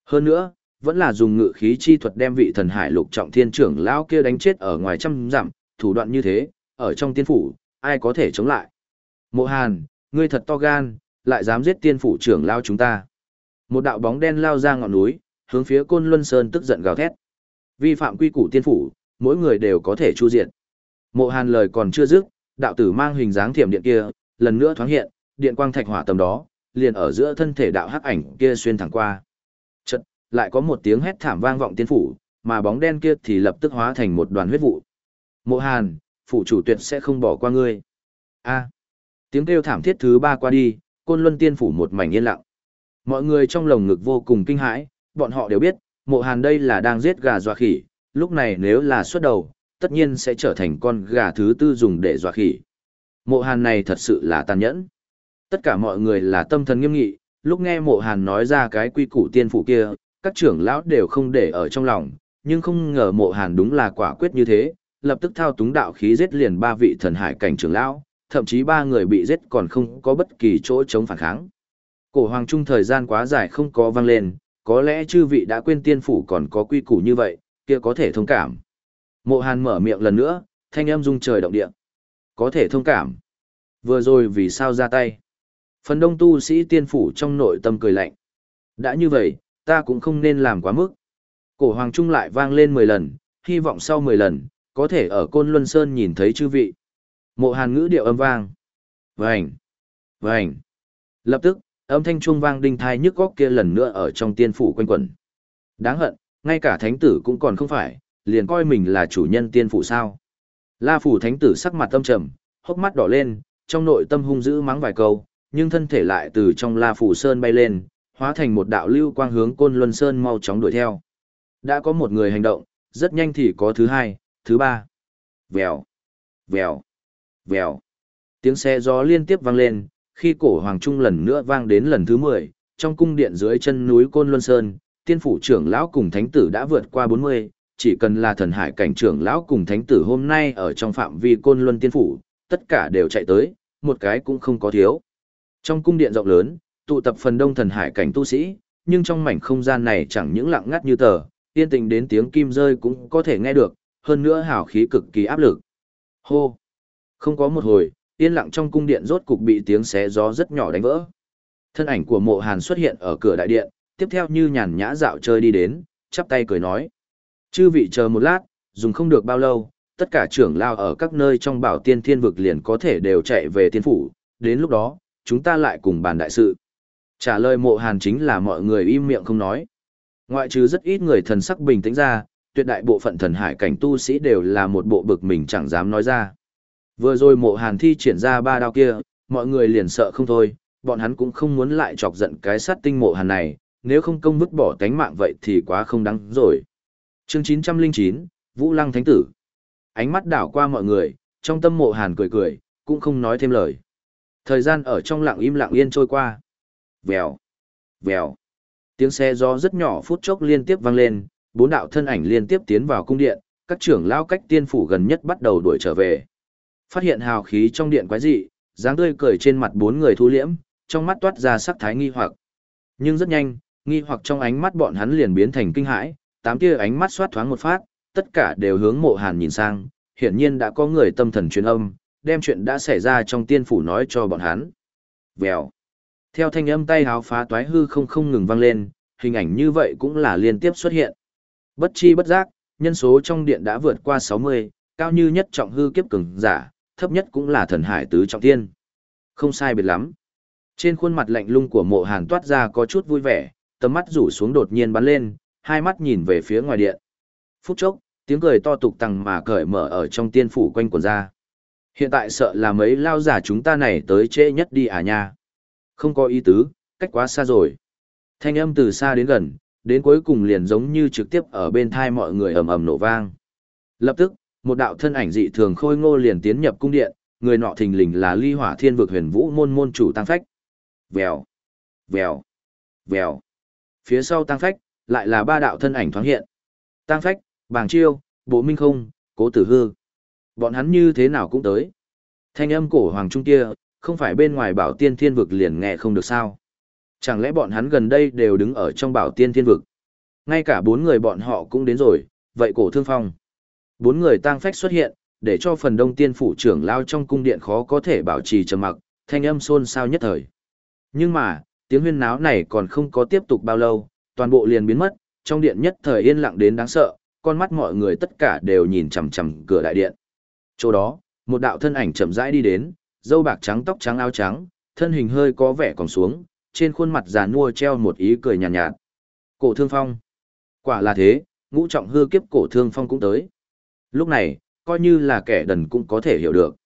Hơn nữa, vẫn là dùng ngự khí chi thuật đem vị thần hải lục trọng thiên trưởng lão kia đánh chết ở ngoài trăm dặm, thủ đoạn như thế, ở trong tiên phủ, ai có thể chống lại. Mộ hàn, ngươi thật to gan, lại dám giết tiên phủ trưởng lao chúng ta. Một đạo bóng đen lao ra ngọn núi, hướng phía côn luân sơn tức giận gào thét. Vi phạm quy củ tiên phủ, mỗi người đều có thể chu diệt. Mộ hàn lời còn chưa dứt, đạo tử mang hình dáng thiểm điện kia, lần nữa thoáng hiện, điện quang thạch hỏa tầm đó, liền ở giữa thân thể đạo hắc ảnh kia xuyên thẳng qua. Chợt, lại có một tiếng hét thảm vang vọng tiên phủ, mà bóng đen kia thì lập tức hóa thành một đoàn huyết vụ. Mộ Hàn, phủ chủ tuyệt sẽ không bỏ qua ngươi. A tiếng kêu thảm thiết thứ ba qua đi, Côn Luân Tiên phủ một mảnh yên lặng. Mọi người trong lồng ngực vô cùng kinh hãi, bọn họ đều biết, Mộ Hàn đây là đang giết gà dọa khỉ, lúc này nếu là xuất đầu, tất nhiên sẽ trở thành con gà thứ tư dùng để dọa khỉ. Mộ hàn này thật sự là tàn nhẫn. Tất cả mọi người là tâm thần nghiêm nghị, lúc nghe mộ hàn nói ra cái quy củ tiên phủ kia, các trưởng lão đều không để ở trong lòng, nhưng không ngờ mộ hàn đúng là quả quyết như thế, lập tức thao túng đạo khí giết liền ba vị thần hải cảnh trưởng lão, thậm chí ba người bị giết còn không có bất kỳ chỗ chống phản kháng. Cổ hoàng trung thời gian quá dài không có vang lên, có lẽ chư vị đã quên tiên phủ còn có quy củ như vậy, kia có thể thông cảm. Mộ Hàn mở miệng lần nữa, thanh âm rung trời động địa. Có thể thông cảm. Vừa rồi vì sao ra tay? Phần đông tu sĩ tiên phủ trong nội tâm cười lạnh. Đã như vậy, ta cũng không nên làm quá mức. Cổ Hoàng Trung lại vang lên 10 lần, hy vọng sau 10 lần, có thể ở Côn Luân Sơn nhìn thấy chư vị. Mộ Hàn ngữ điệu âm vang. Vành! Vành! Lập tức, âm thanh chuông vang đinh thai nhức góc kia lần nữa ở trong tiên phủ quanh quẩn. Đáng hận, ngay cả thánh tử cũng còn không phải, liền coi mình là chủ nhân tiên phủ sao. La phủ thánh tử sắc mặt tâm trầm, hốc mắt đỏ lên, trong nội tâm hung dữ mắng vài câu, nhưng thân thể lại từ trong La phủ sơn bay lên, hóa thành một đạo lưu quang hướng Côn Luân Sơn mau chóng đuổi theo. Đã có một người hành động, rất nhanh thì có thứ hai, thứ ba. Vèo, vèo, vèo. Tiếng xe gió liên tiếp vang lên, khi cổ hoàng trung lần nữa vang đến lần thứ 10, trong cung điện dưới chân núi Côn Luân Sơn, tiên phủ trưởng lão cùng thánh tử đã vượt qua 40, chỉ cần là thần hải cảnh trưởng lão cùng thánh tử hôm nay ở trong phạm vi Côn Luân tiên phủ, tất cả đều chạy tới, một cái cũng không có thiếu. Trong cung điện rộng lớn, tụ tập phần đông thần hải cảnh tu sĩ, nhưng trong mảnh không gian này chẳng những lặng ngắt như tờ, yên tĩnh đến tiếng kim rơi cũng có thể nghe được, hơn nữa hào khí cực kỳ áp lực. Hô! Không có một hồi, yên lặng trong cung điện rốt cục bị tiếng xé gió rất nhỏ đánh vỡ. Thân ảnh của mộ hàn xuất hiện ở cửa đại điện, tiếp theo như nhàn nhã dạo chơi đi đến, chắp tay cười nói. Chư vị chờ một lát, dùng không được bao lâu, tất cả trưởng lao ở các nơi trong bảo tiên thiên vực liền có thể đều chạy về tiên phủ, đến lúc đó, chúng ta lại cùng bàn đại sự. Trả lời mộ hàn chính là mọi người im miệng không nói. Ngoại trừ rất ít người thần sắc bình tĩnh ra, tuyệt đại bộ phận thần hải cảnh tu sĩ đều là một bộ bực mình chẳng dám nói ra. Vừa rồi mộ hàn thi triển ra ba đao kia, mọi người liền sợ không thôi, bọn hắn cũng không muốn lại chọc giận cái sát tinh mộ hàn này, nếu không công vứt bỏ tánh mạng vậy thì quá không đáng rồi. chương 909, Vũ Lăng Thánh Tử. Ánh mắt đảo qua mọi người, trong tâm mộ hàn cười cười, cũng không nói thêm lời. Thời gian ở trong lặng im lặng yên trôi qua. Vèo, vèo. Tiếng xe gió rất nhỏ phút chốc liên tiếp vang lên, bốn đạo thân ảnh liên tiếp tiến vào cung điện, các trưởng lao cách tiên phủ gần nhất bắt đầu đuổi trở về. Phát hiện hào khí trong điện quái dị, dáng tươi cười trên mặt bốn người thu liễm, trong mắt toát ra sắc thái nghi hoặc. Nhưng rất nhanh, nghi hoặc trong ánh mắt bọn hắn liền biến thành kinh hãi, tám tia ánh mắt xoát thoáng một phát, tất cả đều hướng mộ hàn nhìn sang, hiển nhiên đã có người tâm thần truyền âm, đem chuyện đã xảy ra trong tiên phủ nói cho bọn hắn. Vèo. Theo thanh âm tay háo phá toái hư không không ngừng vang lên, hình ảnh như vậy cũng là liên tiếp xuất hiện. Bất chi bất giác, nhân số trong điện đã vượt qua 60, cao như nhất trọng hư kiếp cường giả, thấp nhất cũng là thần hải tứ trọng thiên. Không sai biệt lắm. Trên khuôn mặt lạnh lung của mộ hàn toát ra có chút vui vẻ, tầm mắt rủ xuống đột nhiên bắn lên, hai mắt nhìn về phía ngoài điện. Phút chốc, tiếng cười to tục tăng mà cởi mở ở trong tiên phủ quanh quần ra. Hiện tại sợ là mấy lao giả chúng ta này tới trễ nhất đi à nha. Không có ý tứ, cách quá xa rồi. Thanh âm từ xa đến gần, đến cuối cùng liền giống như trực tiếp ở bên thai mọi người ầm ầm nổ vang. Lập tức, một đạo thân ảnh dị thường khôi ngô liền tiến nhập cung điện, người nọ thình lình là Ly Hỏa Thiên vực Huyền Vũ môn môn chủ Tăng Phách. Vèo, vèo, vèo. Phía sau Tăng Phách lại là ba đạo thân ảnh thoáng hiện. Tăng Phách, Bàng Chiêu, Bộ Minh Không, Cố Tử Hư. Bọn hắn như thế nào cũng tới. Thanh âm cổ hoàng trung kia, không phải bên ngoài bảo tiên thiên vực liền nghe không được sao. Chẳng lẽ bọn hắn gần đây đều đứng ở trong bảo tiên thiên vực? Ngay cả bốn người bọn họ cũng đến rồi, vậy cổ thương phong. Bốn người tang phách xuất hiện, để cho phần đông tiên phủ trưởng lao trong cung điện khó có thể bảo trì trầm mặc, thanh âm xôn xao nhất thời. Nhưng mà, tiếng huyên náo này còn không có tiếp tục bao lâu, toàn bộ liền biến mất, trong điện nhất thời yên lặng đến đáng sợ, con mắt mọi người tất cả đều nhìn chằm chằm cửa đại điện. Chỗ đó, một đạo thân ảnh chậm rãi đi đến, dâu bạc trắng tóc trắng áo trắng, thân hình hơi có vẻ còn xuống, trên khuôn mặt già nua treo một ý cười nhàn nhạt, nhạt. Cổ thương phong. Quả là thế, ngũ trọng hư kiếp cổ thương phong cũng tới. Lúc này, coi như là kẻ đần cũng có thể hiểu được.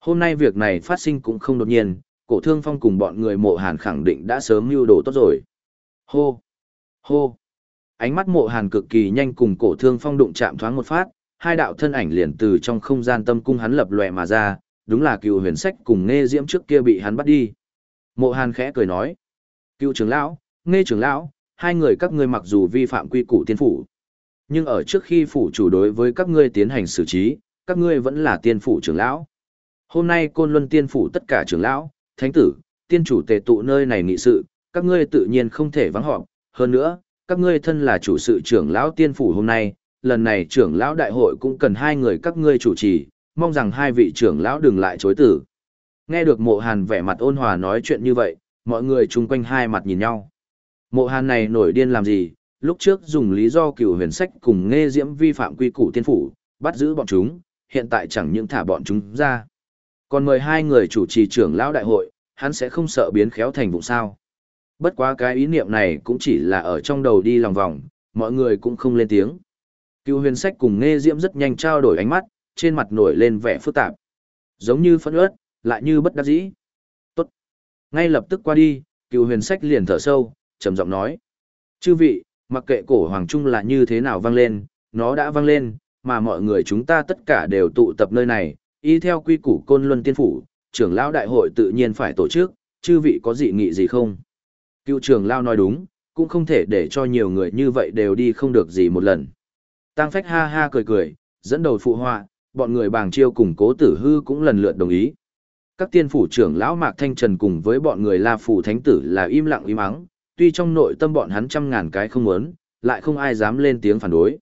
Hôm nay việc này phát sinh cũng không đột nhiên, cổ thương phong cùng bọn người mộ hàn khẳng định đã sớm mưu đồ tốt rồi. Hô! Hô! Ánh mắt mộ hàn cực kỳ nhanh cùng cổ thương phong đụng chạm thoáng một phát, hai đạo thân ảnh liền từ trong không gian tâm cung hắn lập lòe mà ra, đúng là cựu huyền sách cùng nghe diễm trước kia bị hắn bắt đi. Mộ hàn khẽ cười nói. Cựu trưởng lão, nghe trưởng lão, hai người các ngươi mặc dù vi phạm quy củ tiên phủ. Nhưng ở trước khi phủ chủ đối với các ngươi tiến hành xử trí, các ngươi vẫn là tiên phủ trưởng lão. Hôm nay côn luân tiên phủ tất cả trưởng lão, thánh tử, tiên chủ tề tụ nơi này nghị sự, các ngươi tự nhiên không thể vắng họp. Hơn nữa, các ngươi thân là chủ sự trưởng lão tiên phủ hôm nay, lần này trưởng lão đại hội cũng cần hai người các ngươi chủ trì, mong rằng hai vị trưởng lão đừng lại chối tử. Nghe được mộ hàn vẻ mặt ôn hòa nói chuyện như vậy, mọi người chung quanh hai mặt nhìn nhau. Mộ hàn này nổi điên làm gì, lúc trước dùng lý do cựu huyền sách cùng nghe diễm vi phạm quy củ tiên phủ, bắt giữ bọn chúng, hiện tại chẳng những thả bọn chúng ra. Còn mời hai người chủ trì trưởng lão đại hội, hắn sẽ không sợ biến khéo thành vụ sao. Bất quá cái ý niệm này cũng chỉ là ở trong đầu đi lòng vòng, mọi người cũng không lên tiếng. Cựu huyền sách cùng nghe diễm rất nhanh trao đổi ánh mắt, trên mặt nổi lên vẻ phức tạp. Giống như phẫn ớt, lại như bất đắc dĩ. Tốt. Ngay lập tức qua đi, cựu huyền sách liền thở sâu, trầm giọng nói. Chư vị, mặc kệ cổ hoàng trung là như thế nào vang lên, nó đã vang lên, mà mọi người chúng ta tất cả đều tụ tập nơi này, y theo quy củ côn luân tiên phủ, trưởng lão đại hội tự nhiên phải tổ chức, chư vị có dị nghị gì không? Cựu trưởng lão nói đúng, cũng không thể để cho nhiều người như vậy đều đi không được gì một lần. Tăng phách ha ha cười cười, dẫn đầu phụ họa, bọn người bàng chiêu cùng cố tử hư cũng lần lượt đồng ý. Các tiên phủ trưởng lão Mạc Thanh Trần cùng với bọn người La Phủ Thánh Tử là im lặng im ắng, tuy trong nội tâm bọn hắn trăm ngàn cái không muốn, lại không ai dám lên tiếng phản đối.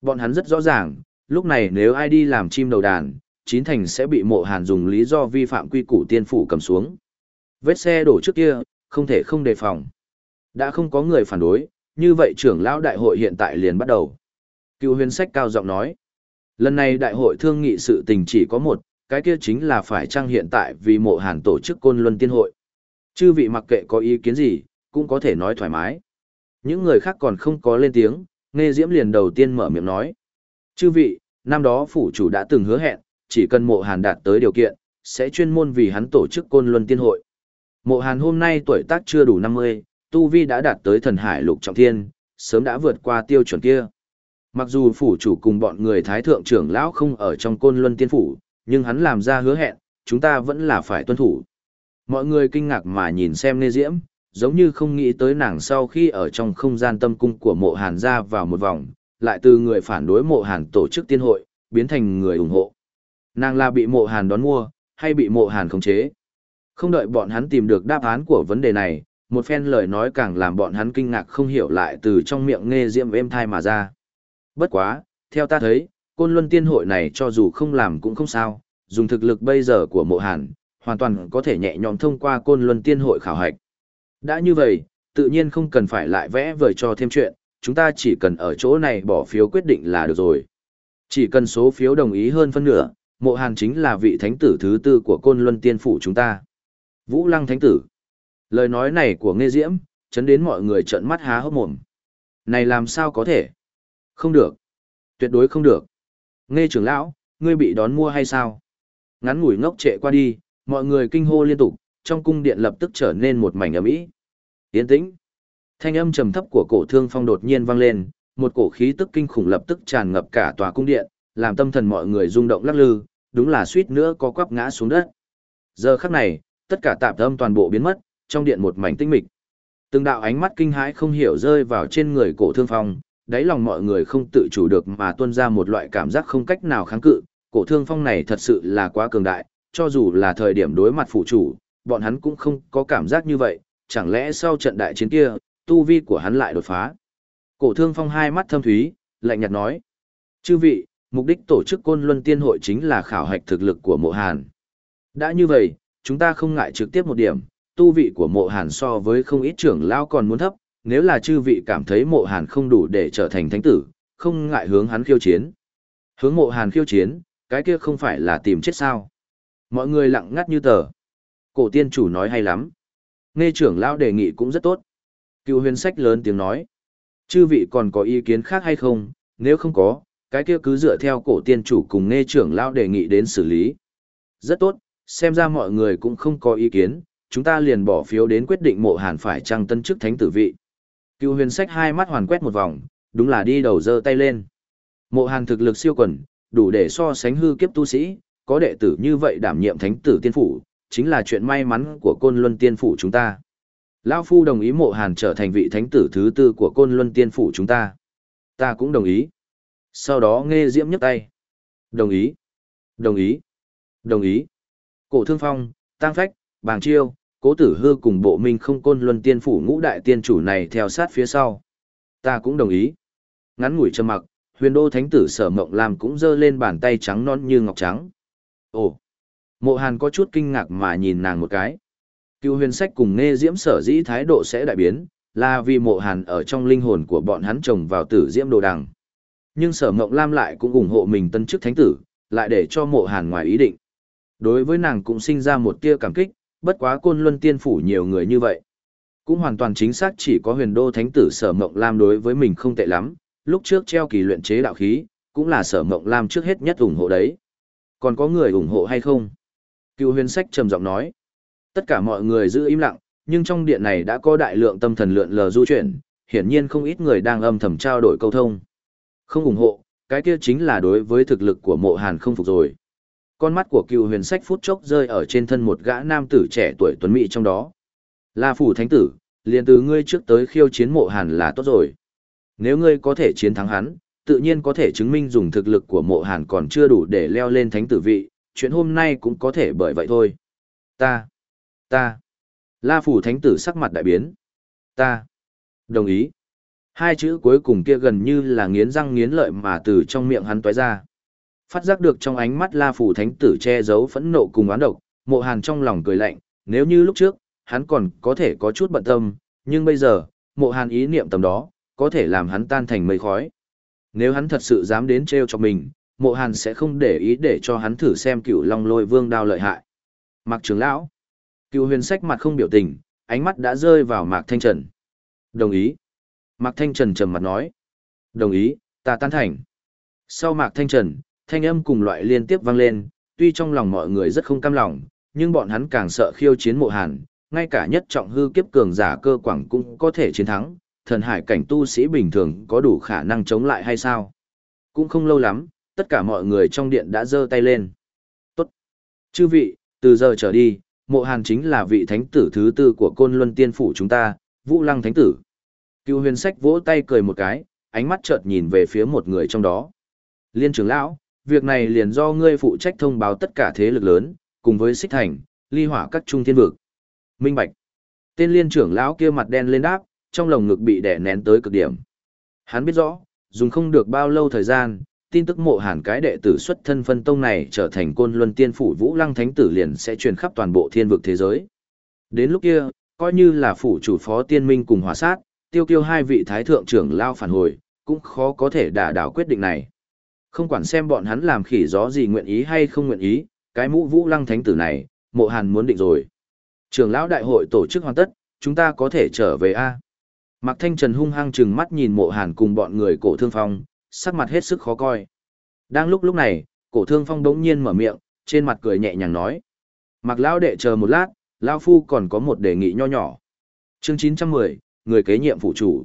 Bọn hắn rất rõ ràng, lúc này nếu ai đi làm chim đầu đàn, chín thành sẽ bị mộ hàn dùng lý do vi phạm quy củ tiên phủ cầm xuống. Vết xe đổ trước kia, không thể không đề phòng. Đã không có người phản đối, như vậy trưởng lão đại hội hiện tại liền bắt đầu. Cựu huyền sách cao giọng nói. Lần này đại hội thương nghị sự tình chỉ có một, cái kia chính là phải trang hiện tại vì mộ hàn tổ chức côn luân tiên hội. Chư vị mặc kệ có ý kiến gì, cũng có thể nói thoải mái. Những người khác còn không có lên tiếng, nghe diễm liền đầu tiên mở miệng nói. Chư vị, năm đó phủ chủ đã từng hứa hẹn, chỉ cần mộ hàn đạt tới điều kiện, sẽ chuyên môn vì hắn tổ chức côn luân tiên hội. Mộ hàn hôm nay tuổi tác chưa đủ 50, tu vi đã đạt tới thần hải lục trọng thiên, sớm đã vượt qua tiêu chuẩn kia. Mặc dù phủ chủ cùng bọn người thái thượng trưởng lão không ở trong côn luân tiên phủ, nhưng hắn làm ra hứa hẹn, chúng ta vẫn là phải tuân thủ. Mọi người kinh ngạc mà nhìn xem Nê Diễm, giống như không nghĩ tới nàng sau khi ở trong không gian tâm cung của mộ hàn ra vào một vòng, lại từ người phản đối mộ hàn tổ chức tiên hội, biến thành người ủng hộ. Nàng là bị mộ hàn đón mua, hay bị mộ hàn khống chế? Không đợi bọn hắn tìm được đáp án của vấn đề này, một phen lời nói càng làm bọn hắn kinh ngạc không hiểu lại từ trong miệng nghe diệm êm thai mà ra. Bất quá, theo ta thấy, côn luân tiên hội này cho dù không làm cũng không sao, dùng thực lực bây giờ của mộ hàn, hoàn toàn có thể nhẹ nhõm thông qua côn luân tiên hội khảo hạch. Đã như vậy, tự nhiên không cần phải lại vẽ vời cho thêm chuyện, chúng ta chỉ cần ở chỗ này bỏ phiếu quyết định là được rồi. Chỉ cần số phiếu đồng ý hơn phân nửa, mộ hàn chính là vị thánh tử thứ tư của côn luân tiên phủ chúng ta. Vũ lăng thánh tử. Lời nói này của Nghe Diễm, chấn đến mọi người trợn mắt há hốc mồm. Này làm sao có thể? Không được. Tuyệt đối không được. Nghe trưởng lão, ngươi bị đón mua hay sao? Ngắn ngủi ngốc trệ qua đi, mọi người kinh hô liên tục, trong cung điện lập tức trở nên một mảnh ầm ĩ. Yên tĩnh. Thanh âm trầm thấp của cổ thương phong đột nhiên vang lên, một cổ khí tức kinh khủng lập tức tràn ngập cả tòa cung điện, làm tâm thần mọi người rung động lắc lư, đúng là suýt nữa có quắp ngã xuống đất. Giờ khắc này, tất cả tạp âm toàn bộ biến mất, trong điện một mảnh tĩnh mịch. Từng đạo ánh mắt kinh hãi không hiểu rơi vào trên người cổ thương phong, đáy lòng mọi người không tự chủ được mà tuôn ra một loại cảm giác không cách nào kháng cự, cổ thương phong này thật sự là quá cường đại, cho dù là thời điểm đối mặt phụ chủ, bọn hắn cũng không có cảm giác như vậy, chẳng lẽ sau trận đại chiến kia, tu vi của hắn lại đột phá. Cổ thương phong hai mắt thâm thúy, lạnh nhạt nói. Chư vị, mục đích tổ chức côn luân tiên hội chính là khảo hạch thực lực của mộ hàn. Đã như vậy, chúng ta không ngại trực tiếp một điểm, tu vị của mộ hàn so với không ít trưởng lao còn muốn thấp, nếu là chư vị cảm thấy mộ hàn không đủ để trở thành thánh tử, không ngại hướng hắn khiêu chiến. Hướng mộ hàn khiêu chiến, cái kia không phải là tìm chết sao. Mọi người lặng ngắt như tờ. Cổ tiên chủ nói hay lắm. Nghe trưởng lão đề nghị cũng rất tốt. Cựu huyền sách lớn tiếng nói. Chư vị còn có ý kiến khác hay không, nếu không có, cái kia cứ dựa theo cổ tiên chủ cùng nghe trưởng lão đề nghị đến xử lý. Rất tốt, xem ra mọi người cũng không có ý kiến, chúng ta liền bỏ phiếu đến quyết định mộ hàn phải trăng tân chức thánh tử vị. Cựu huyền sách hai mắt hoàn quét một vòng, đúng là đi đầu dơ tay lên. Mộ hàn thực lực siêu quần, đủ để so sánh hư kiếp tu sĩ, có đệ tử như vậy đảm nhiệm thánh tử tiên phủ, chính là chuyện may mắn của côn luân tiên phủ chúng ta. Lão Phu đồng ý mộ hàn trở thành vị thánh tử thứ tư của côn luân tiên phủ chúng ta. Ta cũng đồng ý. Sau đó nghe diễm nhấc tay. Đồng ý. Đồng ý. Đồng ý. Cổ thương phong, tăng phách, bàng chiêu, cố tử hư cùng bộ minh không côn luân tiên phủ ngũ đại tiên chủ này theo sát phía sau. Ta cũng đồng ý. Ngắn ngủi trầm mặc, huyền đô thánh tử sở mộng làm cũng giơ lên bàn tay trắng non như ngọc trắng. Ồ! Mộ hàn có chút kinh ngạc mà nhìn nàng một cái. Cựu huyền sách cùng nghe diễm sở dĩ thái độ sẽ đại biến, là vì mộ hàn ở trong linh hồn của bọn hắn trồng vào tử diễm đồ đằng. Nhưng sở mộng lam lại cũng ủng hộ mình tân chức thánh tử, lại để cho mộ hàn ngoài ý định. Đối với nàng cũng sinh ra một tia cảm kích, bất quá côn luân tiên phủ nhiều người như vậy. Cũng hoàn toàn chính xác chỉ có huyền đô thánh tử sở mộng lam đối với mình không tệ lắm, lúc trước treo kỳ luyện chế đạo khí, cũng là sở mộng lam trước hết nhất ủng hộ đấy. Còn có người ủng hộ hay không? Cựu huyền sách trầm giọng nói. Tất cả mọi người giữ im lặng, nhưng trong điện này đã có đại lượng tâm thần lượn lờ du chuyển, hiển nhiên không ít người đang âm thầm trao đổi câu thông. Không ủng hộ, cái kia chính là đối với thực lực của mộ hàn không phục rồi. Con mắt của cựu huyền sách phút chốc rơi ở trên thân một gã nam tử trẻ tuổi tuấn mỹ trong đó. La phủ thánh tử, liền từ ngươi trước tới khiêu chiến mộ hàn là tốt rồi. Nếu ngươi có thể chiến thắng hắn, tự nhiên có thể chứng minh dùng thực lực của mộ hàn còn chưa đủ để leo lên thánh tử vị, chuyện hôm nay cũng có thể bởi vậy thôi. Ta, ta, La phủ thánh tử sắc mặt đại biến. Ta, đồng ý. Hai chữ cuối cùng kia gần như là nghiến răng nghiến lợi mà từ trong miệng hắn toái ra. Phát giác được trong ánh mắt La phủ thánh tử che giấu phẫn nộ cùng oán độc, mộ hàn trong lòng cười lạnh, nếu như lúc trước, hắn còn có thể có chút bận tâm, nhưng bây giờ, mộ hàn ý niệm tầm đó, có thể làm hắn tan thành mây khói. Nếu hắn thật sự dám đến treo cho mình, mộ hàn sẽ không để ý để cho hắn thử xem cựu long lôi vương đao lợi hại. Mạc trưởng lão, cựu huyền sách mặt không biểu tình, ánh mắt đã rơi vào Mạc Thanh Trần. Đồng ý. Mạc Thanh Trần trầm mặt nói. Đồng ý, ta tan thành. Sau Mạc Thanh Trần, thanh âm cùng loại liên tiếp vang lên, tuy trong lòng mọi người rất không cam lòng, nhưng bọn hắn càng sợ khiêu chiến mộ hàn, ngay cả nhất trọng hư kiếp cường giả cơ quảng cũng có thể chiến thắng, thần hải cảnh tu sĩ bình thường có đủ khả năng chống lại hay sao? Cũng không lâu lắm, tất cả mọi người trong điện đã giơ tay lên. Tốt. Chư vị, từ giờ trở đi, mộ hàn chính là vị thánh tử thứ tư của côn luân tiên phủ chúng ta, vũ lăng thánh tử. Cựu huyền sách vỗ tay cười một cái, ánh mắt chợt nhìn về phía một người trong đó. Liên trưởng lão, việc này liền do ngươi phụ trách thông báo tất cả thế lực lớn, cùng với xích thành, ly hỏa các trung thiên vực. Minh Bạch. Tên liên trưởng lão kia mặt đen lên đáp, trong lồng ngực bị đè nén tới cực điểm. Hắn biết rõ, dùng không được bao lâu thời gian, tin tức mộ hàn cái đệ tử xuất thân phân tông này trở thành côn luân tiên phủ vũ lăng thánh tử liền sẽ truyền khắp toàn bộ thiên vực thế giới. Đến lúc kia, coi như là phủ chủ phó tiên minh cùng hòa sát, tiêu kiêu hai vị thái thượng trưởng lao phản hồi, cũng khó có thể đả đảo quyết định này. Không quản xem bọn hắn làm khỉ gió gì nguyện ý hay không nguyện ý, cái mũ vũ lăng thánh tử này, mộ hàn muốn định rồi. trưởng lão đại hội tổ chức hoàn tất, chúng ta có thể trở về A. Mạc Thanh Trần hung hăng chừng mắt nhìn mộ hàn cùng bọn người cổ thương phong, sắc mặt hết sức khó coi. Đang lúc lúc này, cổ thương phong đống nhiên mở miệng, trên mặt cười nhẹ nhàng nói. mặc lão đệ chờ một lát, lão phu còn có một đề nghị nho nhỏ. Chương 910, người kế nhiệm phụ chủ.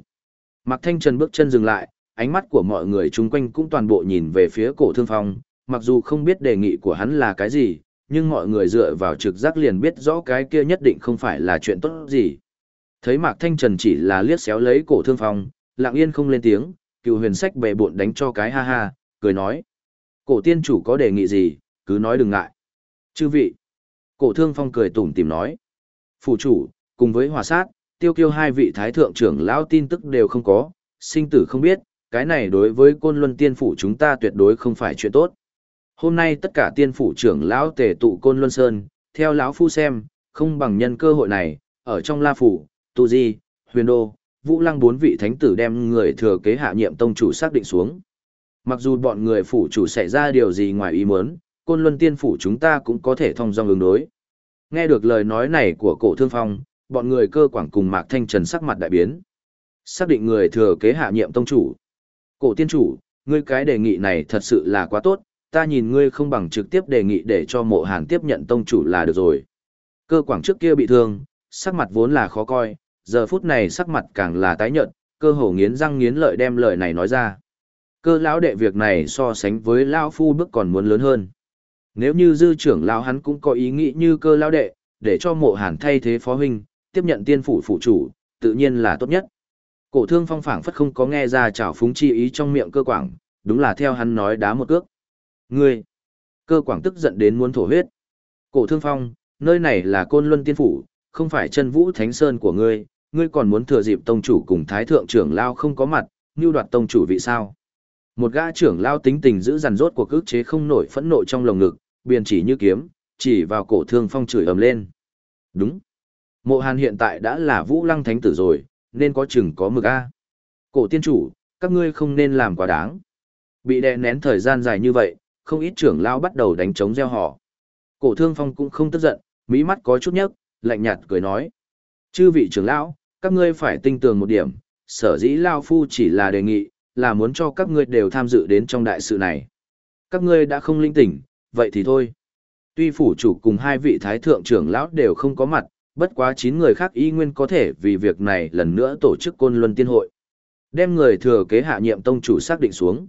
mặc Thanh Trần bước chân dừng lại, ánh mắt của mọi người chung quanh cũng toàn bộ nhìn về phía cổ thương phong, mặc dù không biết đề nghị của hắn là cái gì, nhưng mọi người dựa vào trực giác liền biết rõ cái kia nhất định không phải là chuyện tốt gì. Thấy Mạc Thanh Trần chỉ là liếc xéo lấy cổ thương phong, lặng yên không lên tiếng, cựu huyền sách bề bộn đánh cho cái ha ha, cười nói. Cổ tiên chủ có đề nghị gì, cứ nói đừng ngại. Chư vị. Cổ thương phong cười tủm tìm nói. Phủ chủ, cùng với hòa sát, tiêu kiêu hai vị thái thượng trưởng lão tin tức đều không có, sinh tử không biết, cái này đối với côn luân tiên phủ chúng ta tuyệt đối không phải chuyện tốt. Hôm nay tất cả tiên phủ trưởng lão tề tụ côn luân sơn, theo lão phu xem, không bằng nhân cơ hội này, ở trong la phủ, tu di, huyền đô, vũ lăng bốn vị thánh tử đem người thừa kế hạ nhiệm tông chủ xác định xuống. Mặc dù bọn người phủ chủ xảy ra điều gì ngoài ý muốn, côn luân tiên phủ chúng ta cũng có thể thông dong ứng đối. Nghe được lời nói này của cổ thương phong, bọn người cơ quảng cùng mạc thanh trần sắc mặt đại biến. Xác định người thừa kế hạ nhiệm tông chủ. Cổ tiên chủ, ngươi cái đề nghị này thật sự là quá tốt, ta nhìn ngươi không bằng trực tiếp đề nghị để cho mộ hàn tiếp nhận tông chủ là được rồi. Cơ quảng trước kia bị thương, sắc mặt vốn là khó coi, giờ phút này sắc mặt càng là tái nhợt, cơ hồ nghiến răng nghiến lợi đem lời này nói ra. Cơ lão đệ việc này so sánh với lão phu bước còn muốn lớn hơn. Nếu như dư trưởng lão hắn cũng có ý nghĩ như cơ lão đệ, để cho mộ hàn thay thế phó huynh, tiếp nhận tiên phủ phụ chủ, tự nhiên là tốt nhất. Cổ thương phong phảng phất không có nghe ra trào phúng chi ý trong miệng cơ quảng, đúng là theo hắn nói đá một cước. Ngươi! Cơ quảng tức giận đến muốn thổ huyết. Cổ thương phong, nơi này là côn luân tiên phủ, không phải chân vũ thánh sơn của ngươi, ngươi còn muốn thừa dịp tông chủ cùng thái thượng trưởng lao không có mặt, như đoạt tông chủ vị sao. Một gã trưởng lao tính tình giữ dằn rốt của cước chế không nổi phẫn nộ trong lồng ngực, biền chỉ như kiếm, chỉ vào cổ thương phong chửi ầm lên. Đúng. Mộ hàn hiện tại đã là vũ lăng thánh tử rồi, nên có chừng có mực A. Cổ tiên chủ, các ngươi không nên làm quá đáng. Bị đè nén thời gian dài như vậy, không ít trưởng lao bắt đầu đánh trống gieo họ. Cổ thương phong cũng không tức giận, mỹ mắt có chút nhấc, lạnh nhạt cười nói. Chư vị trưởng lão, các ngươi phải tinh tường một điểm, sở dĩ Lao Phu chỉ là đề nghị, là muốn cho các ngươi đều tham dự đến trong đại sự này. Các ngươi đã không linh tỉnh, vậy thì thôi. Tuy phủ chủ cùng hai vị thái thượng trưởng lão đều không có mặt, bất quá 9 người khác y nguyên có thể vì việc này lần nữa tổ chức côn luân tiên hội. Đem người thừa kế hạ nhiệm tông chủ xác định xuống.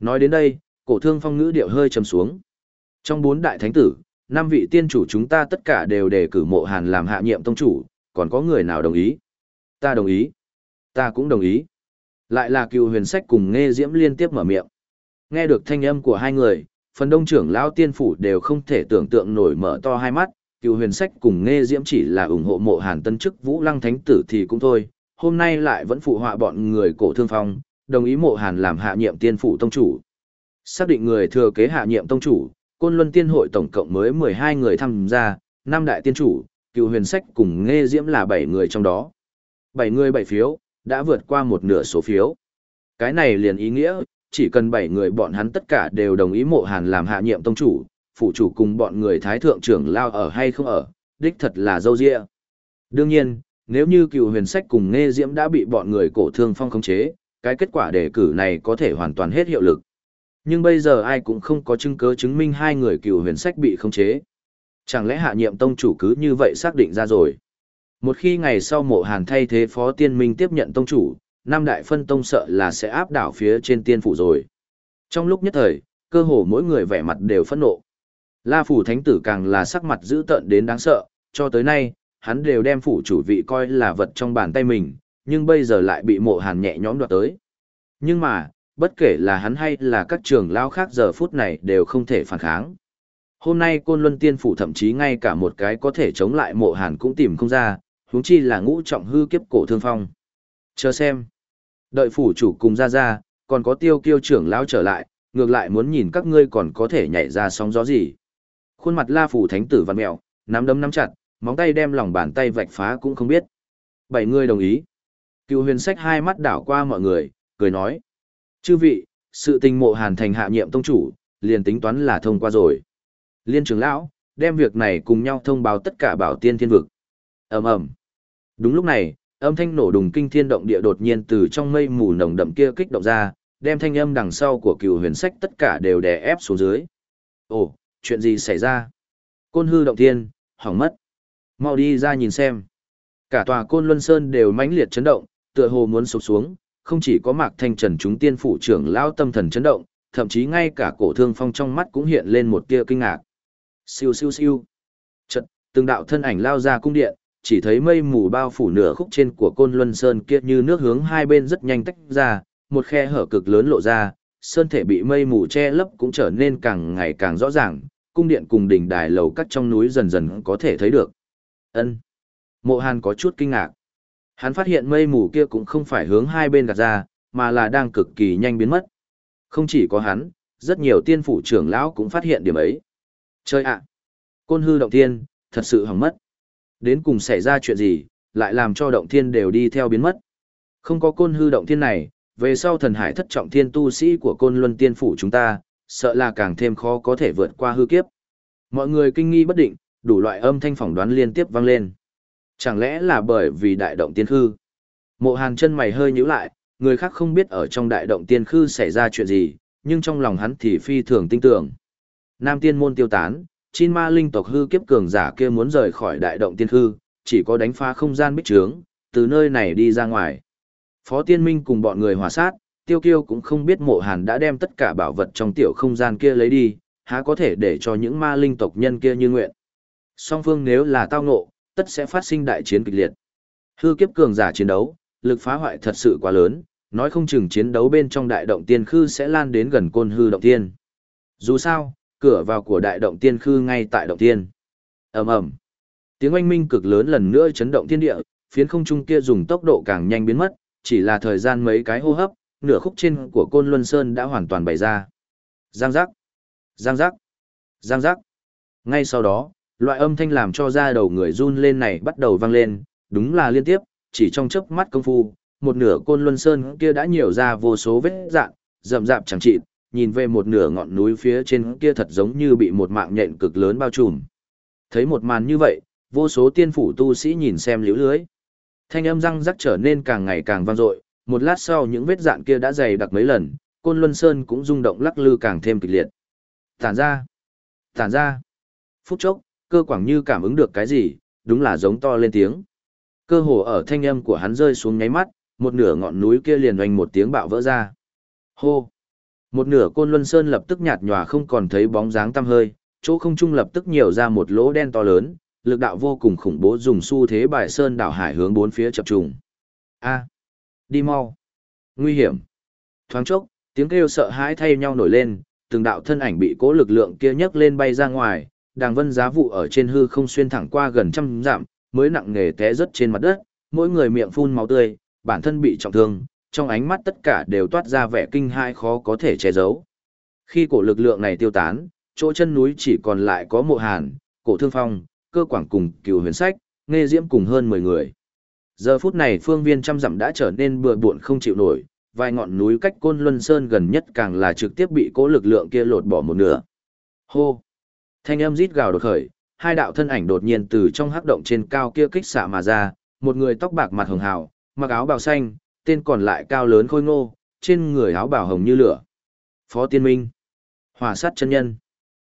Nói đến đây, cổ thương phong ngữ điệu hơi trầm xuống. Trong bốn đại thánh tử, năm vị tiên chủ chúng ta tất cả đều đề cử mộ hàn làm hạ nhiệm tông chủ, còn có người nào đồng ý? Ta đồng ý. Ta cũng đồng ý. Lại là cựu huyền sách cùng nghe diễm liên tiếp mở miệng. Nghe được thanh âm của hai người, phần đông trưởng lão tiên phủ đều không thể tưởng tượng nổi mở to hai mắt, cựu huyền sách cùng nghe diễm chỉ là ủng hộ mộ hàn tân chức vũ lăng thánh tử thì cũng thôi, hôm nay lại vẫn phụ họa bọn người cổ thương phong, đồng ý mộ hàn làm hạ nhiệm tiên phủ tông chủ. Xác định người thừa kế hạ nhiệm tông chủ, côn luân tiên hội tổng cộng mới 12 người tham gia, năm đại tiên chủ, cựu huyền sách cùng nghe diễm là 7 người trong đó. 7 người 7 phiếu, đã vượt qua một nửa số phiếu. Cái này liền ý nghĩa, chỉ cần 7 người bọn hắn tất cả đều đồng ý mộ hàn làm hạ nhiệm tông chủ, phụ chủ cùng bọn người thái thượng trưởng lao ở hay không ở, đích thật là dâu dịa. Đương nhiên, nếu như cựu huyền sách cùng nghe diễm đã bị bọn người cổ thương phong khống chế, cái kết quả đề cử này có thể hoàn toàn hết hiệu lực. Nhưng bây giờ ai cũng không có chứng cứ chứng minh hai người cựu huyền sách bị khống chế. Chẳng lẽ hạ nhiệm tông chủ cứ như vậy xác định ra rồi? Một khi ngày sau mộ hàn thay thế phó tiên minh tiếp nhận tông chủ, Nam Đại Phân Tông sợ là sẽ áp đảo phía trên tiên phủ rồi. Trong lúc nhất thời, cơ hồ mỗi người vẻ mặt đều phẫn nộ. La Phủ Thánh Tử càng là sắc mặt dữ tợn đến đáng sợ, cho tới nay, hắn đều đem phủ chủ vị coi là vật trong bàn tay mình, nhưng bây giờ lại bị mộ hàn nhẹ nhõm đoạt tới. Nhưng mà, bất kể là hắn hay là các trường lao khác giờ phút này đều không thể phản kháng. Hôm nay Côn Luân Tiên Phủ thậm chí ngay cả một cái có thể chống lại mộ hàn cũng tìm không ra, huống chi là ngũ trọng hư kiếp cổ thương phong. Chờ xem. Đợi phủ chủ cùng ra ra, còn có tiêu kiêu trưởng lão trở lại, ngược lại muốn nhìn các ngươi còn có thể nhảy ra sóng gió gì. Khuôn mặt la phủ thánh tử văn mẹo, nắm đấm nắm chặt, móng tay đem lòng bàn tay vạch phá cũng không biết. Bảy người đồng ý. Cựu huyền sách hai mắt đảo qua mọi người, cười nói. Chư vị, sự tình mộ hàn thành hạ nhiệm tông chủ, liền tính toán là thông qua rồi. Liên trưởng lão, đem việc này cùng nhau thông báo tất cả bảo tiên thiên vực. ầm ầm Đúng lúc này, âm thanh nổ đùng kinh thiên động địa đột nhiên từ trong mây mù nồng đậm kia kích động ra, đem thanh âm đằng sau của cựu huyền sách tất cả đều đè ép xuống dưới. Ồ, chuyện gì xảy ra? Côn hư động thiên, hỏng mất. Mau đi ra nhìn xem. Cả tòa côn luân sơn đều mãnh liệt chấn động, tựa hồ muốn sụp xuống, không chỉ có mạc thanh trần chúng tiên phủ trưởng lao tâm thần chấn động, thậm chí ngay cả cổ thương phong trong mắt cũng hiện lên một tia kinh ngạc. Siêu siêu siêu. Chật, từng đạo thân ảnh lao ra cung điện, chỉ thấy mây mù bao phủ nửa khúc trên của côn luân sơn kia như nước hướng hai bên rất nhanh tách ra, một khe hở cực lớn lộ ra, sơn thể bị mây mù che lấp cũng trở nên càng ngày càng rõ ràng, cung điện cùng đỉnh đài lầu cắt trong núi dần dần có thể thấy được. Ân. Mộ Hàn có chút kinh ngạc. Hắn phát hiện mây mù kia cũng không phải hướng hai bên gạt ra, mà là đang cực kỳ nhanh biến mất. Không chỉ có hắn, rất nhiều tiên phủ trưởng lão cũng phát hiện điểm ấy. Chơi ạ! Côn hư động tiên, thật sự hỏng mất. Đến cùng xảy ra chuyện gì, lại làm cho động thiên đều đi theo biến mất. Không có côn hư động thiên này, về sau thần hải thất trọng thiên tu sĩ của côn luân tiên phủ chúng ta, sợ là càng thêm khó có thể vượt qua hư kiếp. Mọi người kinh nghi bất định, đủ loại âm thanh phỏng đoán liên tiếp vang lên. Chẳng lẽ là bởi vì đại động tiên khư? Mộ hàn chân mày hơi nhíu lại, người khác không biết ở trong đại động tiên khư xảy ra chuyện gì, nhưng trong lòng hắn thì phi thường tin tưởng. Nam tiên môn tiêu tán, Chin ma linh tộc hư kiếp cường giả kia muốn rời khỏi đại động tiên hư, chỉ có đánh phá không gian bích trướng, từ nơi này đi ra ngoài. Phó tiên minh cùng bọn người hòa sát, tiêu kiêu cũng không biết mộ hàn đã đem tất cả bảo vật trong tiểu không gian kia lấy đi, há có thể để cho những ma linh tộc nhân kia như nguyện. Song phương nếu là tao ngộ, tất sẽ phát sinh đại chiến kịch liệt. Hư kiếp cường giả chiến đấu, lực phá hoại thật sự quá lớn, nói không chừng chiến đấu bên trong đại động tiên khư sẽ lan đến gần côn hư động tiên. Dù sao, cửa vào của đại động tiên khư ngay tại động tiên. ầm ầm, tiếng oanh minh cực lớn lần nữa chấn động thiên địa, phiến không trung kia dùng tốc độ càng nhanh biến mất, chỉ là thời gian mấy cái hô hấp, nửa khúc trên của côn luân sơn đã hoàn toàn bày ra. Giang giác, giang giác, giang giác. Ngay sau đó, loại âm thanh làm cho da đầu người run lên này bắt đầu vang lên, đúng là liên tiếp, chỉ trong chớp mắt công phu, một nửa côn luân sơn kia đã nhiều ra vô số vết rạn, rậm rạp chẳng trị, nhìn về một nửa ngọn núi phía trên kia thật giống như bị một mạng nhện cực lớn bao trùm. Thấy một màn như vậy, vô số tiên phủ tu sĩ nhìn xem liễu lưới. Thanh âm răng rắc trở nên càng ngày càng vang dội, một lát sau những vết dạn kia đã dày đặc mấy lần, Côn Luân Sơn cũng rung động lắc lư càng thêm kịch liệt. Tản ra, tản ra. Phút chốc, cơ quảng như cảm ứng được cái gì, đúng là giống to lên tiếng. Cơ hồ ở thanh âm của hắn rơi xuống nháy mắt, một nửa ngọn núi kia liền oanh một tiếng bạo vỡ ra. Hô! Một nửa côn luân sơn lập tức nhạt nhòa không còn thấy bóng dáng tăm hơi, chỗ không trung lập tức nhiều ra một lỗ đen to lớn, lực đạo vô cùng khủng bố dùng xu thế bài sơn đảo hải hướng bốn phía chập trùng. A! Đi mau! Nguy hiểm! Thoáng chốc, tiếng kêu sợ hãi thay nhau nổi lên, từng đạo thân ảnh bị cố lực lượng kia nhấc lên bay ra ngoài, đàng vân giá vụ ở trên hư không xuyên thẳng qua gần trăm dặm, mới nặng nề té rớt trên mặt đất, mỗi người miệng phun máu tươi, bản thân bị trọng thương, trong ánh mắt tất cả đều toát ra vẻ kinh hai khó có thể che giấu. Khi cổ lực lượng này tiêu tán, chỗ chân núi chỉ còn lại có mộ hàn, cổ thương phong, cơ quảng cùng cửu huyền sách, nghe diễm cùng hơn 10 người. Giờ phút này phương viên trăm dặm đã trở nên bừa buộn không chịu nổi, vài ngọn núi cách côn luân sơn gần nhất càng là trực tiếp bị cố lực lượng kia lột bỏ một nửa. Hô! Thanh âm rít gào đột khởi, hai đạo thân ảnh đột nhiên từ trong hắc động trên cao kia kích xạ mà ra, một người tóc bạc mặt hường hào, mặc áo bào xanh, tên còn lại cao lớn khôi ngô, trên người áo bảo hồng như lửa. Phó Tiên Minh, Hỏa sát chân nhân.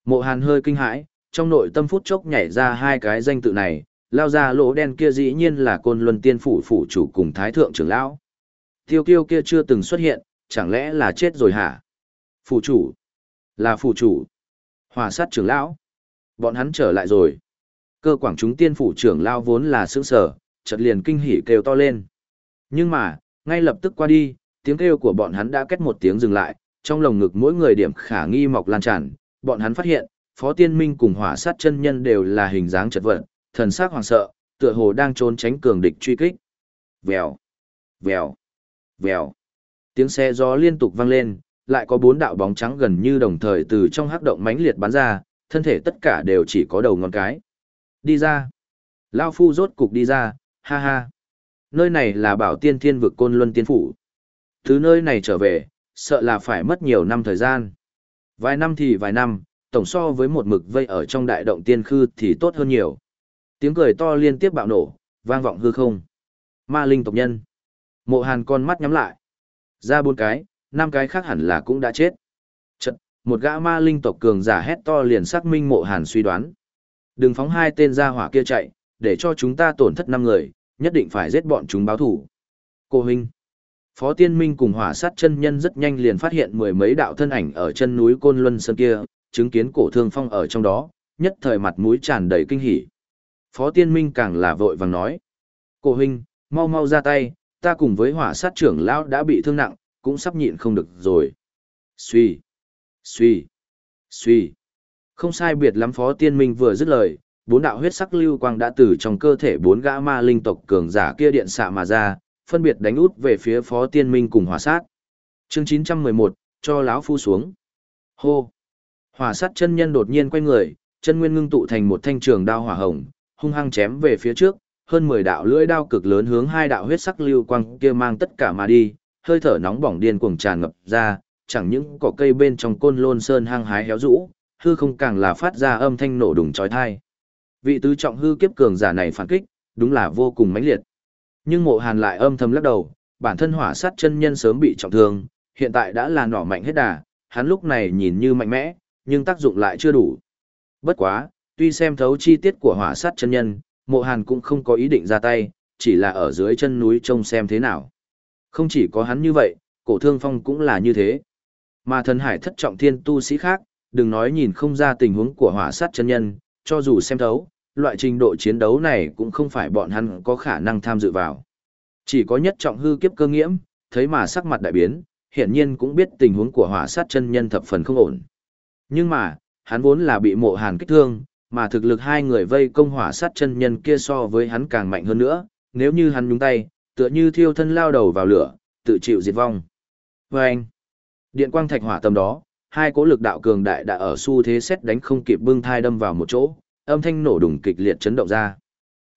Mộ Hàn hơi kinh hãi, trong nội tâm phút chốc nhảy ra hai cái danh tự này, lao ra lỗ đen kia dĩ nhiên là Côn Luân Tiên phủ phủ chủ cùng Thái thượng trưởng lão. Tiêu Kiêu kia chưa từng xuất hiện, chẳng lẽ là chết rồi hả? Phủ chủ, là phủ chủ. Hỏa sát trưởng lão. Bọn hắn trở lại rồi. Cơ quảng chúng tiên phủ trưởng lao vốn là sướng sở, chợt liền kinh hỉ kêu to lên. Nhưng mà, ngay lập tức qua đi, tiếng kêu của bọn hắn đã kết một tiếng dừng lại, trong lồng ngực mỗi người điểm khả nghi mọc lan tràn, bọn hắn phát hiện, Phó Tiên Minh cùng hỏa sát chân nhân đều là hình dáng chật vật, thần sắc hoảng sợ, tựa hồ đang trốn tránh cường địch truy kích. Vèo, vèo, vèo. Tiếng xe gió liên tục vang lên, lại có bốn đạo bóng trắng gần như đồng thời từ trong hắc động mãnh liệt bắn ra, thân thể tất cả đều chỉ có đầu ngón cái. Đi ra. Lao phu rốt cục đi ra, ha ha. Nơi này là bảo tiên thiên vực côn luân tiên phủ. Từ nơi này trở về, sợ là phải mất nhiều năm thời gian. Vài năm thì vài năm, tổng so với một mực vây ở trong đại động tiên khư thì tốt hơn nhiều. Tiếng cười to liên tiếp bạo nổ, vang vọng hư không. Ma linh tộc nhân. Mộ hàn con mắt nhắm lại. Ra bốn cái, năm cái khác hẳn là cũng đã chết. Chật, một gã ma linh tộc cường giả hét to liền xác minh mộ hàn suy đoán. Đừng phóng hai tên ra hỏa kia chạy, để cho chúng ta tổn thất năm người, nhất định phải giết bọn chúng báo thủ. Cô huynh. Phó Tiên Minh cùng hỏa sát chân nhân rất nhanh liền phát hiện mười mấy đạo thân ảnh ở chân núi Côn Luân Sơn kia, chứng kiến cổ thương phong ở trong đó, nhất thời mặt mũi tràn đầy kinh hỉ. Phó Tiên Minh càng là vội vàng nói. Cô huynh, mau mau ra tay, ta cùng với hỏa sát trưởng lão đã bị thương nặng, cũng sắp nhịn không được rồi. Suy, suy, suy. Không sai biệt lắm Phó Tiên Minh vừa dứt lời, bốn đạo huyết sắc lưu quang đã từ trong cơ thể bốn gã ma linh tộc cường giả kia điện xạ mà ra, phân biệt đánh út về phía Phó Tiên Minh cùng hỏa sát. Chương 911, cho lão phu xuống. Hô. Hỏa sát chân nhân đột nhiên quay người, chân nguyên ngưng tụ thành một thanh trường đao hỏa hồng, hung hăng chém về phía trước, hơn 10 đạo lưỡi đao cực lớn hướng hai đạo huyết sắc lưu quang kia mang tất cả mà đi, hơi thở nóng bỏng điên cuồng tràn ngập ra, chẳng những cỏ cây bên trong côn lôn sơn hang hái héo rũ, hư không càng là phát ra âm thanh nổ đùng chói tai. Vị tứ trọng hư kiếp cường giả này phản kích, đúng là vô cùng mãnh liệt. Nhưng Mộ Hàn lại âm thầm lắc đầu, bản thân hỏa sát chân nhân sớm bị trọng thương, hiện tại đã là nỏ mạnh hết đà, hắn lúc này nhìn như mạnh mẽ, nhưng tác dụng lại chưa đủ. Bất quá, tuy xem thấu chi tiết của hỏa sát chân nhân, Mộ Hàn cũng không có ý định ra tay, chỉ là ở dưới chân núi trông xem thế nào. Không chỉ có hắn như vậy, cổ thương phong cũng là như thế. Mà thần hải thất trọng thiên tu sĩ khác, đừng nói nhìn không ra tình huống của hỏa sát chân nhân, cho dù xem thấu, loại trình độ chiến đấu này cũng không phải bọn hắn có khả năng tham dự vào. Chỉ có nhất trọng hư kiếp cơ nghiễm, thấy mà sắc mặt đại biến, hiển nhiên cũng biết tình huống của hỏa sát chân nhân thập phần không ổn. Nhưng mà, hắn vốn là bị mộ hàn kích thương, mà thực lực hai người vây công hỏa sát chân nhân kia so với hắn càng mạnh hơn nữa, nếu như hắn nhúng tay, tựa như thiêu thân lao đầu vào lửa, tự chịu diệt vong. Và anh, điện quang thạch hỏa tầm đó, hai cỗ lực đạo cường đại đã ở xu thế xét đánh không kịp bưng thai đâm vào một chỗ, âm thanh nổ đùng kịch liệt chấn động ra.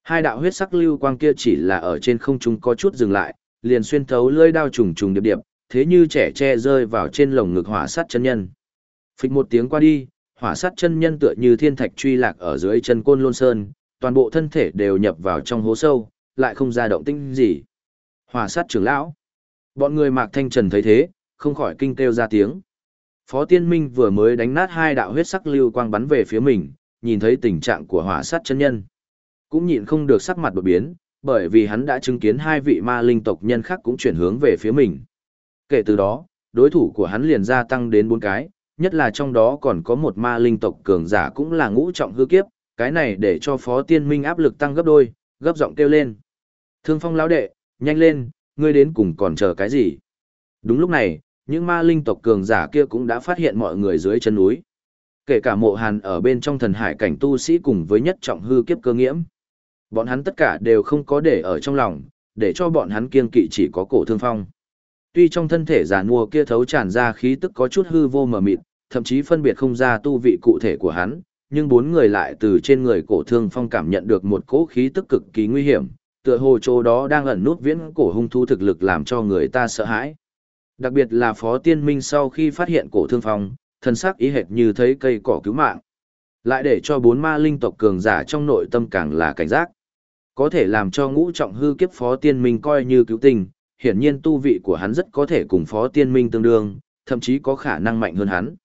Hai đạo huyết sắc lưu quang kia chỉ là ở trên không trung có chút dừng lại, liền xuyên thấu lưỡi đao trùng trùng điệp điệp, thế như trẻ tre rơi vào trên lồng ngực hỏa sát chân nhân. Phịch một tiếng qua đi, hỏa sát chân nhân tựa như thiên thạch truy lạc ở dưới chân côn lôn sơn, toàn bộ thân thể đều nhập vào trong hố sâu, lại không ra động tĩnh gì. Hỏa sát trưởng lão. Bọn người Mạc Thanh Trần thấy thế, không khỏi kinh kêu ra tiếng. Phó Tiên Minh vừa mới đánh nát hai đạo huyết sắc lưu quang bắn về phía mình, nhìn thấy tình trạng của hỏa sát chân nhân. Cũng nhịn không được sắc mặt đột biến, bởi vì hắn đã chứng kiến hai vị ma linh tộc nhân khác cũng chuyển hướng về phía mình. Kể từ đó, đối thủ của hắn liền gia tăng đến bốn cái, nhất là trong đó còn có một ma linh tộc cường giả cũng là ngũ trọng hư kiếp, cái này để cho Phó Tiên Minh áp lực tăng gấp đôi, gấp giọng kêu lên. Thương phong lão đệ, nhanh lên, ngươi đến cùng còn chờ cái gì? Đúng lúc này, những ma linh tộc cường giả kia cũng đã phát hiện mọi người dưới chân núi. Kể cả mộ hàn ở bên trong thần hải cảnh tu sĩ cùng với nhất trọng hư kiếp cơ nghiễm. Bọn hắn tất cả đều không có để ở trong lòng, để cho bọn hắn kiên kỵ chỉ có cổ thương phong. Tuy trong thân thể giả nua kia thấu tràn ra khí tức có chút hư vô mờ mịt, thậm chí phân biệt không ra tu vị cụ thể của hắn, nhưng bốn người lại từ trên người cổ thương phong cảm nhận được một cỗ khí tức cực kỳ nguy hiểm, tựa hồ chỗ đó đang ẩn nút viễn cổ hung thu thực lực làm cho người ta sợ hãi. Đặc biệt là Phó Tiên Minh sau khi phát hiện cổ thương phong, thân xác ý hệt như thấy cây cỏ cứu mạng. Lại để cho bốn ma linh tộc cường giả trong nội tâm càng là cảnh giác. Có thể làm cho ngũ trọng hư kiếp Phó Tiên Minh coi như cứu tình, hiển nhiên tu vị của hắn rất có thể cùng Phó Tiên Minh tương đương, thậm chí có khả năng mạnh hơn hắn.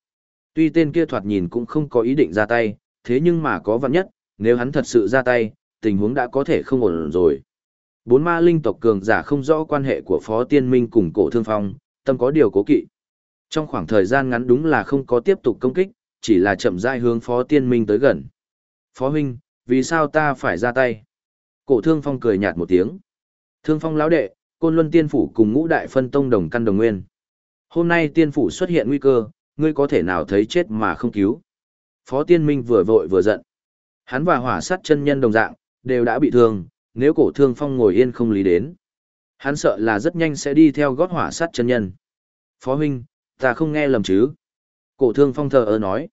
Tuy tên kia thoạt nhìn cũng không có ý định ra tay, thế nhưng mà có vạn nhất, nếu hắn thật sự ra tay, tình huống đã có thể không ổn rồi. Bốn ma linh tộc cường giả không rõ quan hệ của Phó Tiên Minh cùng cổ thương phong, tâm có điều cố kỵ. Trong khoảng thời gian ngắn đúng là không có tiếp tục công kích, chỉ là chậm rãi hướng Phó Tiên Minh tới gần. Phó huynh, vì sao ta phải ra tay? Cổ thương phong cười nhạt một tiếng. Thương phong lão đệ, côn luân tiên phủ cùng ngũ đại phân tông đồng căn đồng nguyên. Hôm nay tiên phủ xuất hiện nguy cơ, ngươi có thể nào thấy chết mà không cứu. Phó tiên minh vừa vội vừa giận. Hắn và hỏa sát chân nhân đồng dạng, đều đã bị thương, nếu cổ thương phong ngồi yên không lý đến. Hắn sợ là rất nhanh sẽ đi theo gót hỏa sát chân nhân. Phó huynh, ta không nghe lầm chứ. Cổ thương phong thờ ơ nói.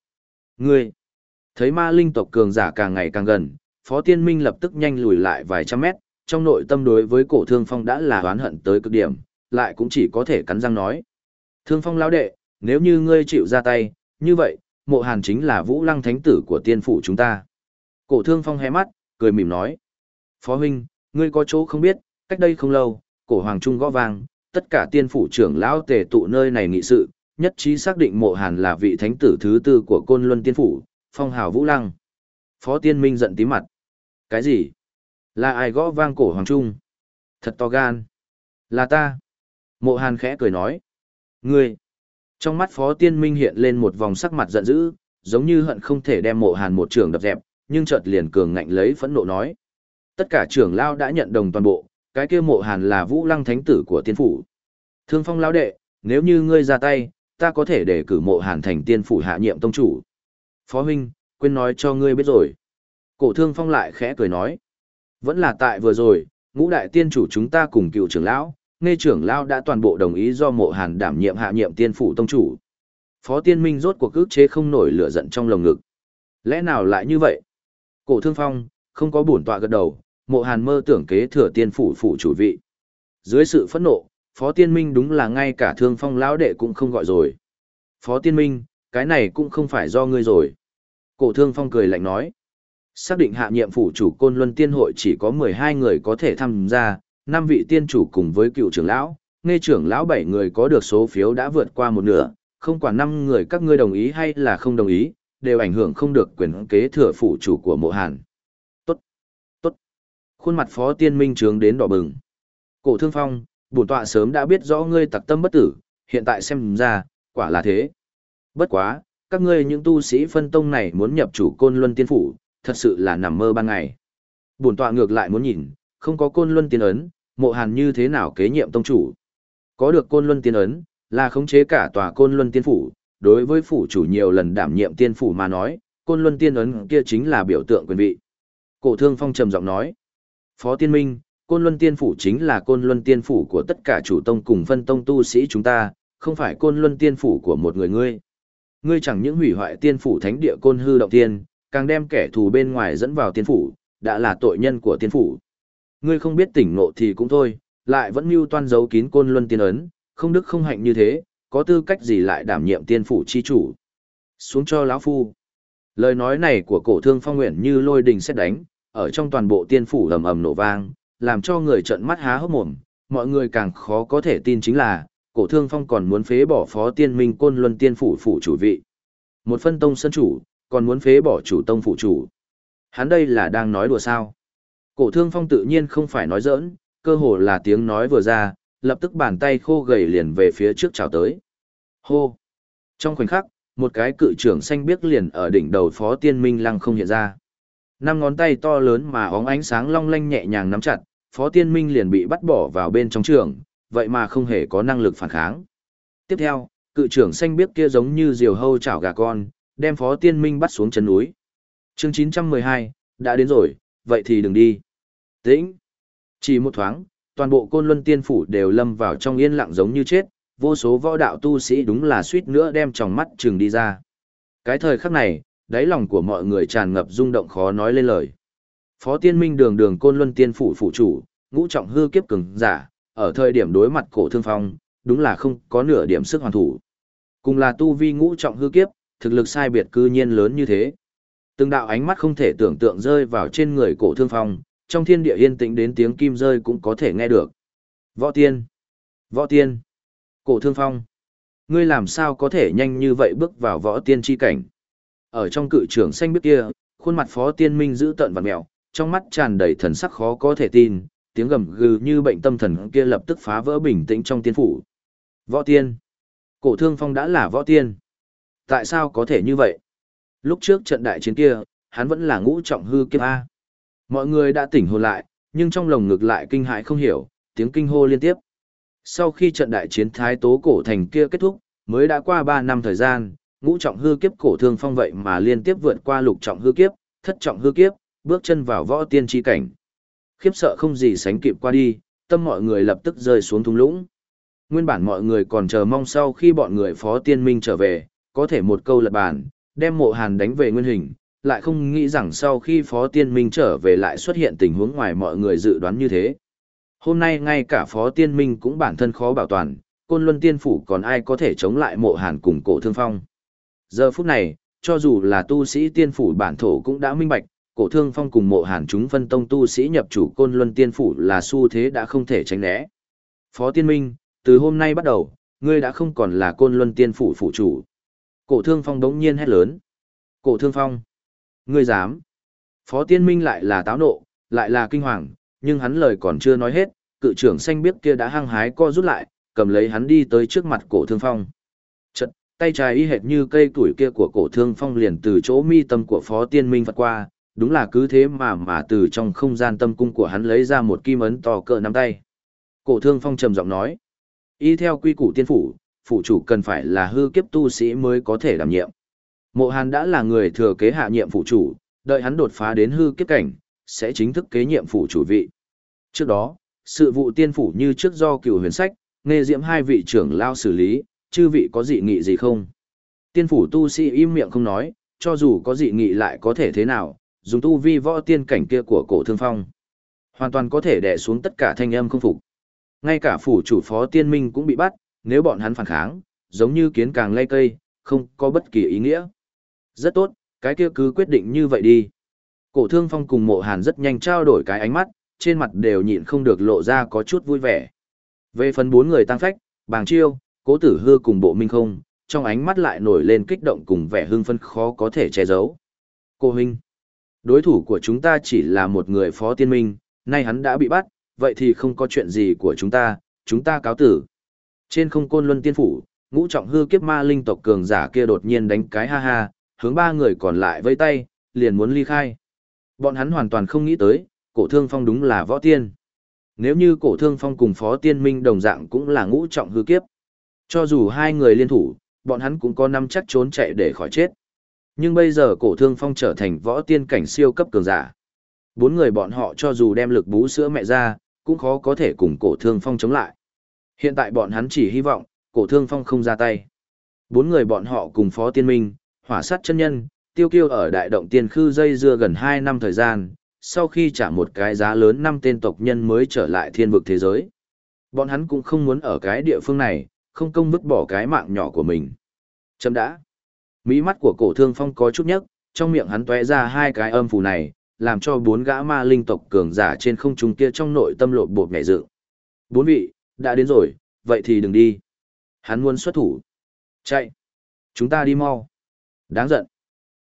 Ngươi, thấy ma linh tộc cường giả càng ngày càng gần, phó tiên minh lập tức nhanh lùi lại vài trăm mét, trong nội tâm đối với cổ thương phong đã là oán hận tới cực điểm, lại cũng chỉ có thể cắn răng nói. Thương phong lão đệ, nếu như ngươi chịu ra tay, như vậy, mộ hàn chính là vũ lăng thánh tử của tiên phủ chúng ta. Cổ thương phong hé mắt, cười mỉm nói. Phó huynh, ngươi có chỗ không biết, cách đây không lâu, cổ hoàng trung gõ vàng tất cả tiên phủ trưởng lão tề tụ nơi này nghị sự, nhất trí xác định mộ hàn là vị thánh tử thứ tư của côn luân tiên phủ, phong hào vũ lăng. Phó tiên minh giận tí mặt. Cái gì? Là ai gõ vang cổ hoàng trung? Thật to gan. Là ta. Mộ hàn khẽ cười nói. Ngươi. Trong mắt phó tiên minh hiện lên một vòng sắc mặt giận dữ, giống như hận không thể đem mộ hàn một trường đập dẹp, nhưng chợt liền cường ngạnh lấy phẫn nộ nói. Tất cả trưởng lao đã nhận đồng toàn bộ, cái kia mộ hàn là vũ lăng thánh tử của tiên phủ. Thương phong lão đệ, nếu như ngươi ra tay, ta có thể để cử mộ hàn thành tiên phủ hạ nhiệm tông chủ. Phó huynh, quên nói cho ngươi biết rồi. Cổ thương phong lại khẽ cười nói. Vẫn là tại vừa rồi, ngũ đại tiên chủ chúng ta cùng cựu trưởng lão, nghe trưởng lão đã toàn bộ đồng ý do mộ hàn đảm nhiệm hạ nhiệm tiên phủ tông chủ. Phó tiên minh rốt cuộc ức chế không nổi lửa giận trong lồng ngực. Lẽ nào lại như vậy? Cổ thương phong, không có bổn tọa gật đầu, mộ hàn mơ tưởng kế thừa tiên phủ phủ chủ vị. Dưới sự phẫn nộ, phó tiên minh đúng là ngay cả thương phong lão đệ cũng không gọi rồi. Phó tiên minh, cái này cũng không phải do ngươi rồi. Cổ thương phong cười lạnh nói. Xác định hạ nhiệm phủ chủ côn luân tiên hội chỉ có 12 người có thể tham gia, 5 vị tiên chủ cùng với cựu trưởng lão, nghe trưởng lão 7 người có được số phiếu đã vượt qua một nửa, không quản 5 người các ngươi đồng ý hay là không đồng ý, đều ảnh hưởng không được quyền kế thừa phủ chủ của mộ hàn. Khuôn mặt phó tiên minh trướng đến đỏ bừng. Cổ thương phong, bổn tọa sớm đã biết rõ ngươi tặc tâm bất tử, hiện tại xem ra, quả là thế. Bất quá, các ngươi những tu sĩ phân tông này muốn nhập chủ côn luân tiên phủ, thật sự là nằm mơ ban ngày. Bổn tọa ngược lại muốn nhìn, không có côn luân tiên ấn, mộ hàn như thế nào kế nhiệm tông chủ. Có được côn luân tiên ấn, là khống chế cả tòa côn luân tiên phủ, đối với phủ chủ nhiều lần đảm nhiệm tiên phủ mà nói, côn luân tiên ấn kia chính là biểu tượng quyền vị. Cổ thương phong trầm giọng nói, Phó tiên minh, côn luân tiên phủ chính là côn luân tiên phủ của tất cả chủ tông cùng phân tông tu sĩ chúng ta, không phải côn luân tiên phủ của một người ngươi. Ngươi chẳng những hủy hoại tiên phủ thánh địa côn hư động tiên, càng đem kẻ thù bên ngoài dẫn vào tiên phủ, đã là tội nhân của tiên phủ. Ngươi không biết tỉnh ngộ thì cũng thôi, lại vẫn mưu toan giấu kín côn luân tiên ấn, không đức không hạnh như thế, có tư cách gì lại đảm nhiệm tiên phủ chi chủ. Xuống cho lão phu. Lời nói này của cổ thương phong nguyện như lôi đình xét đánh, ở trong toàn bộ tiên phủ ầm ầm nổ vang, làm cho người trợn mắt há hốc mồm, mọi người càng khó có thể tin chính là, cổ thương phong còn muốn phế bỏ phó tiên minh côn luân tiên phủ phủ chủ vị. Một phân tông sân chủ, còn muốn phế bỏ chủ tông phủ chủ. Hắn đây là đang nói đùa sao. Cổ thương phong tự nhiên không phải nói giỡn, cơ hồ là tiếng nói vừa ra, lập tức bàn tay khô gầy liền về phía trước chào tới. Hô! Trong khoảnh khắc, một cái cự trưởng xanh biếc liền ở đỉnh đầu phó tiên minh lăng không hiện ra. Năm ngón tay to lớn mà óng ánh sáng long lanh nhẹ nhàng nắm chặt, phó tiên minh liền bị bắt bỏ vào bên trong trường, vậy mà không hề có năng lực phản kháng. Tiếp theo, cự trưởng xanh biếc kia giống như diều hâu chảo gà con, đem phó tiên minh bắt xuống chân núi. Chương 912, đã đến rồi, vậy thì đừng đi. Tĩnh. Chỉ một thoáng, toàn bộ côn luân tiên phủ đều lâm vào trong yên lặng giống như chết, vô số võ đạo tu sĩ đúng là suýt nữa đem tròng mắt trừng đi ra. Cái thời khắc này, đáy lòng của mọi người tràn ngập rung động khó nói lên lời. Phó tiên minh đường đường côn luân tiên phủ phủ chủ, ngũ trọng hư kiếp cường giả, ở thời điểm đối mặt cổ thương phong, đúng là không có nửa điểm sức hoàn thủ. Cùng là tu vi ngũ trọng hư kiếp, thực lực sai biệt cư nhiên lớn như thế. Từng đạo ánh mắt không thể tưởng tượng rơi vào trên người cổ thương phong, trong thiên địa yên tĩnh đến tiếng kim rơi cũng có thể nghe được. Võ tiên! Võ tiên! Cổ thương phong! Ngươi làm sao có thể nhanh như vậy bước vào võ tiên chi cảnh? Ở trong cự trưởng xanh biết kia, khuôn mặt phó tiên minh giữ tận và mèo, trong mắt tràn đầy thần sắc khó có thể tin, tiếng gầm gừ như bệnh tâm thần kia lập tức phá vỡ bình tĩnh trong tiên phủ. Võ tiên! Cổ thương phong đã là võ tiên. Tại sao có thể như vậy? Lúc trước trận đại chiến kia, hắn vẫn là ngũ trọng hư kiếp A. Mọi người đã tỉnh hồn lại, nhưng trong lồng ngực lại kinh hãi không hiểu, tiếng kinh hô liên tiếp. Sau khi trận đại chiến thái tố cổ thành kia kết thúc, mới đã qua 3 năm thời gian, ngũ trọng hư kiếp cổ thương phong vậy mà liên tiếp vượt qua lục trọng hư kiếp, thất trọng hư kiếp, bước chân vào võ tiên tri cảnh. Khiếp sợ không gì sánh kịp qua đi, tâm mọi người lập tức rơi xuống thung lũng. Nguyên bản mọi người còn chờ mong sau khi bọn người phó tiên minh trở về, có thể một câu lật bàn, đem mộ hàn đánh về nguyên hình, lại không nghĩ rằng sau khi phó tiên minh trở về lại xuất hiện tình huống ngoài mọi người dự đoán như thế. Hôm nay ngay cả phó tiên minh cũng bản thân khó bảo toàn, côn luân tiên phủ còn ai có thể chống lại mộ hàn cùng cổ thương phong. Giờ phút này, cho dù là tu sĩ tiên phủ bản thổ cũng đã minh bạch, cổ thương phong cùng mộ hàn chúng phân tông tu sĩ nhập chủ côn luân tiên phủ là xu thế đã không thể tránh né. Phó tiên minh, từ hôm nay bắt đầu, ngươi đã không còn là côn luân tiên phủ phủ chủ. Cổ thương phong đống nhiên hét lớn. Cổ thương phong. Ngươi dám. Phó tiên minh lại là táo nộ, lại là kinh hoàng, nhưng hắn lời còn chưa nói hết, cự trưởng xanh biết kia đã hăng hái co rút lại, cầm lấy hắn đi tới trước mặt cổ thương phong. Tay trái y hệt như cây tuổi kia của cổ thương phong liền từ chỗ mi tâm của phó tiên minh vượt qua, đúng là cứ thế mà mà từ trong không gian tâm cung của hắn lấy ra một kim ấn to cỡ nắm tay. Cổ thương phong trầm giọng nói, y theo quy củ tiên phủ, phủ chủ cần phải là hư kiếp tu sĩ mới có thể đảm nhiệm. Mộ Hàn đã là người thừa kế hạ nhiệm phủ chủ, đợi hắn đột phá đến hư kiếp cảnh, sẽ chính thức kế nhiệm phủ chủ vị. Trước đó, sự vụ tiên phủ như trước do cựu huyền sách, nghe diễm hai vị trưởng lao xử lý, chư vị có dị nghị gì không? Tiên phủ tu sĩ im miệng không nói, cho dù có dị nghị lại có thể thế nào, dùng tu vi võ tiên cảnh kia của cổ thương phong. Hoàn toàn có thể đè xuống tất cả thanh âm không phục. Ngay cả phủ chủ phó tiên minh cũng bị bắt, nếu bọn hắn phản kháng, giống như kiến càng lay cây, không có bất kỳ ý nghĩa. Rất tốt, cái kia cứ quyết định như vậy đi. Cổ thương phong cùng mộ hàn rất nhanh trao đổi cái ánh mắt, trên mặt đều nhịn không được lộ ra có chút vui vẻ. Về phần bốn người tăng phách, bàng chiêu, cố tử hư cùng bộ minh không, trong ánh mắt lại nổi lên kích động cùng vẻ hưng phân khó có thể che giấu. Cô huynh, đối thủ của chúng ta chỉ là một người phó tiên minh, nay hắn đã bị bắt, vậy thì không có chuyện gì của chúng ta, chúng ta cáo tử. Trên không côn luân tiên phủ, ngũ trọng hư kiếp ma linh tộc cường giả kia đột nhiên đánh cái ha ha, hướng ba người còn lại vây tay, liền muốn ly khai. Bọn hắn hoàn toàn không nghĩ tới, cổ thương phong đúng là võ tiên. Nếu như cổ thương phong cùng phó tiên minh đồng dạng cũng là ngũ trọng hư kiếp. Cho dù hai người liên thủ, bọn hắn cũng có năm chắc trốn chạy để khỏi chết. Nhưng bây giờ cổ thương phong trở thành võ tiên cảnh siêu cấp cường giả. Bốn người bọn họ cho dù đem lực bú sữa mẹ ra, cũng khó có thể cùng cổ thương phong chống lại. Hiện tại bọn hắn chỉ hy vọng, cổ thương phong không ra tay. Bốn người bọn họ cùng phó tiên minh, hỏa sát chân nhân, tiêu kiêu ở đại động tiên khư dây dưa gần 2 năm thời gian, sau khi trả một cái giá lớn năm tên tộc nhân mới trở lại thiên vực thế giới. Bọn hắn cũng không muốn ở cái địa phương này, không công vứt bỏ cái mạng nhỏ của mình. Chấm đã. Mỹ mắt của cổ thương phong có chút nhấc, trong miệng hắn tóe ra hai cái âm phù này, làm cho bốn gã ma linh tộc cường giả trên không trung kia trong nội tâm lộ bột nhảy dựng. Bốn vị, đã đến rồi, vậy thì đừng đi. Hắn muốn xuất thủ. Chạy. Chúng ta đi mau. Đáng giận.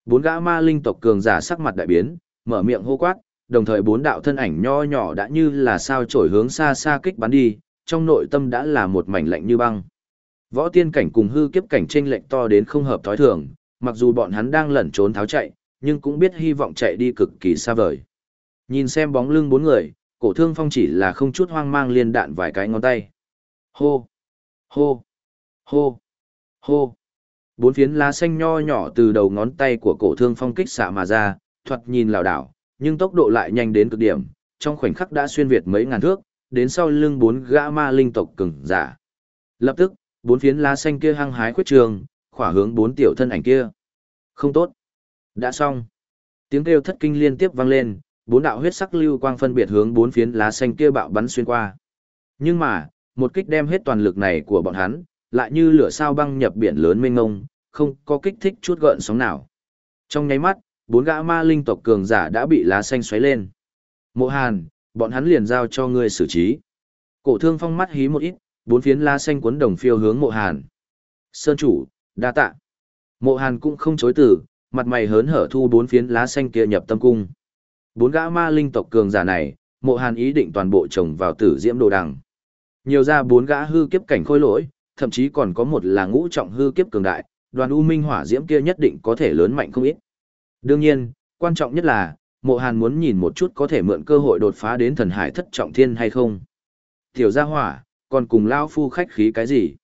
Bốn gã ma linh tộc cường giả sắc mặt đại biến, mở miệng hô quát, đồng thời bốn đạo thân ảnh nho nhỏ đã như là sao trổi hướng xa xa kích bắn đi, trong nội tâm đã là một mảnh lạnh như băng. Võ tiên cảnh cùng hư kiếp cảnh chênh lệch to đến không hợp thói thường, mặc dù bọn hắn đang lẩn trốn tháo chạy, nhưng cũng biết hy vọng chạy đi cực kỳ xa vời. Nhìn xem bóng lưng bốn người, cổ thương phong chỉ là không chút hoang mang liên đạn vài cái ngón tay. Hô! Hô! Hô! Hô! Bốn phiến lá xanh nho nhỏ từ đầu ngón tay của cổ thương phong kích xạ mà ra, thoạt nhìn lảo đảo, nhưng tốc độ lại nhanh đến cực điểm, trong khoảnh khắc đã xuyên việt mấy ngàn thước, đến sau lưng bốn gã ma linh tộc cường giả. Lập tức, bốn phiến lá xanh kia hăng hái khuyết trường, khỏa hướng bốn tiểu thân ảnh kia. Không tốt. Đã xong. Tiếng kêu thất kinh liên tiếp vang lên, bốn đạo huyết sắc lưu quang phân biệt hướng bốn phiến lá xanh kia bạo bắn xuyên qua. Nhưng mà, một kích đem hết toàn lực này của bọn hắn, lại như lửa sao băng nhập biển lớn mênh ngông, không có kích thích chút gợn sóng nào. Trong nháy mắt, bốn gã ma linh tộc cường giả đã bị lá xanh xoáy lên. Mộ Hàn, bọn hắn liền giao cho ngươi xử trí. Cổ thương phong mắt hí một ít, bốn phiến lá xanh cuốn đồng phiêu hướng mộ Hàn. Sơn chủ, đa tạ. Mộ Hàn cũng không chối từ, mặt mày hớn hở thu bốn phiến lá xanh kia nhập tâm cung. Bốn gã ma linh tộc cường giả này, mộ Hàn ý định toàn bộ trồng vào tử diễm đồ đằng. Nhiều ra bốn gã hư kiếp cảnh khôi lỗi, thậm chí còn có một là ngũ trọng hư kiếp cường đại, đoàn u minh hỏa diễm kia nhất định có thể lớn mạnh không ít. Đương nhiên, quan trọng nhất là, mộ hàn muốn nhìn một chút có thể mượn cơ hội đột phá đến thần hải thất trọng thiên hay không. Tiểu gia hỏa, còn cùng lao phu khách khí cái gì?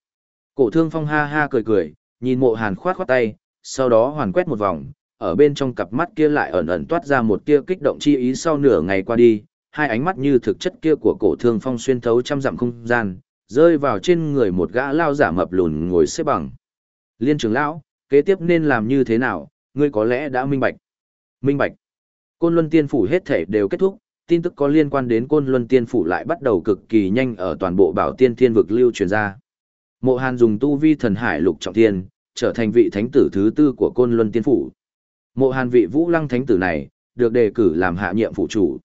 Cổ thương phong ha ha cười cười, nhìn mộ hàn khoát khoát tay, sau đó hoàn quét một vòng, ở bên trong cặp mắt kia lại ẩn ẩn toát ra một tia kích động chi ý sau nửa ngày qua đi, hai ánh mắt như thực chất kia của cổ thương phong xuyên thấu trăm dặm không gian, rơi vào trên người một gã lao giả mập lùn ngồi xếp bằng. Liên trưởng lão, kế tiếp nên làm như thế nào, ngươi có lẽ đã minh bạch. Minh bạch. Côn Luân Tiên Phủ hết thể đều kết thúc, tin tức có liên quan đến Côn Luân Tiên Phủ lại bắt đầu cực kỳ nhanh ở toàn bộ bảo tiên thiên vực lưu truyền ra. Mộ Hàn dùng tu vi thần hải lục trọng thiên, trở thành vị thánh tử thứ tư của Côn Luân Tiên Phủ. Mộ Hàn vị vũ lăng thánh tử này, được đề cử làm hạ nhiệm phủ chủ.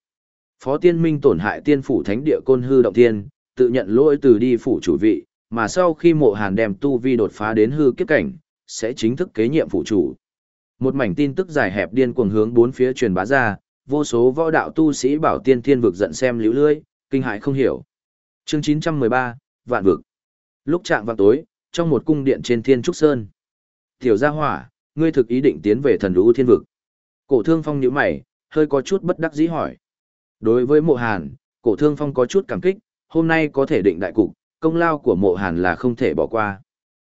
Phó tiên minh tổn hại tiên phủ thánh địa Côn Hư Động tiên tự nhận lỗi từ đi phủ chủ vị, mà sau khi mộ hàn đem tu vi đột phá đến hư kiếp cảnh, sẽ chính thức kế nhiệm phủ chủ. Một mảnh tin tức dài hẹp điên cuồng hướng bốn phía truyền bá ra, vô số võ đạo tu sĩ bảo tiên thiên vực giận xem liễu lưỡi, kinh hại không hiểu. Chương 913, Vạn vực. Lúc trạng vào tối, trong một cung điện trên Thiên Trúc Sơn. Tiểu gia hỏa, ngươi thực ý định tiến về thần lũ thiên vực. Cổ thương phong nhíu mày, hơi có chút bất đắc dĩ hỏi. Đối với mộ hàn, cổ thương phong có chút cảm kích, hôm nay có thể định đại cục, công lao của mộ hàn là không thể bỏ qua.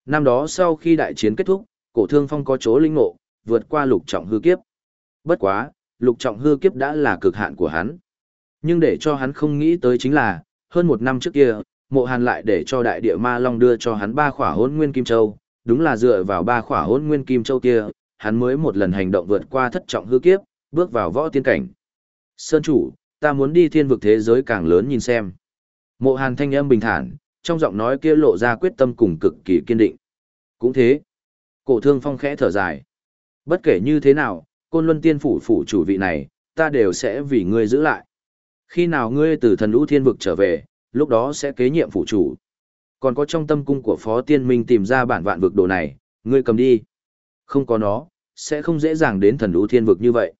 Năm đó sau khi đại chiến kết thúc, cổ thương phong có chỗ linh ngộ, vượt qua lục trọng hư kiếp. Bất quá, lục trọng hư kiếp đã là cực hạn của hắn. Nhưng để cho hắn không nghĩ tới chính là, hơn một năm trước kia, mộ hàn lại để cho đại địa ma long đưa cho hắn ba khỏa hôn nguyên kim châu, đúng là dựa vào ba khỏa hôn nguyên kim châu kia, hắn mới một lần hành động vượt qua thất trọng hư kiếp, bước vào võ tiên cảnh. Sơn chủ, ta muốn đi thiên vực thế giới càng lớn nhìn xem. Mộ hàn thanh âm bình thản, trong giọng nói kia lộ ra quyết tâm cùng cực kỳ kiên định. Cũng thế. Cổ thương phong khẽ thở dài. Bất kể như thế nào, côn luân tiên phủ phủ chủ vị này, ta đều sẽ vì ngươi giữ lại. Khi nào ngươi từ thần lũ thiên vực trở về, lúc đó sẽ kế nhiệm phủ chủ. Còn có trong tâm cung của phó tiên minh tìm ra bản vạn vực đồ này, ngươi cầm đi. Không có nó, sẽ không dễ dàng đến thần lũ thiên vực như vậy.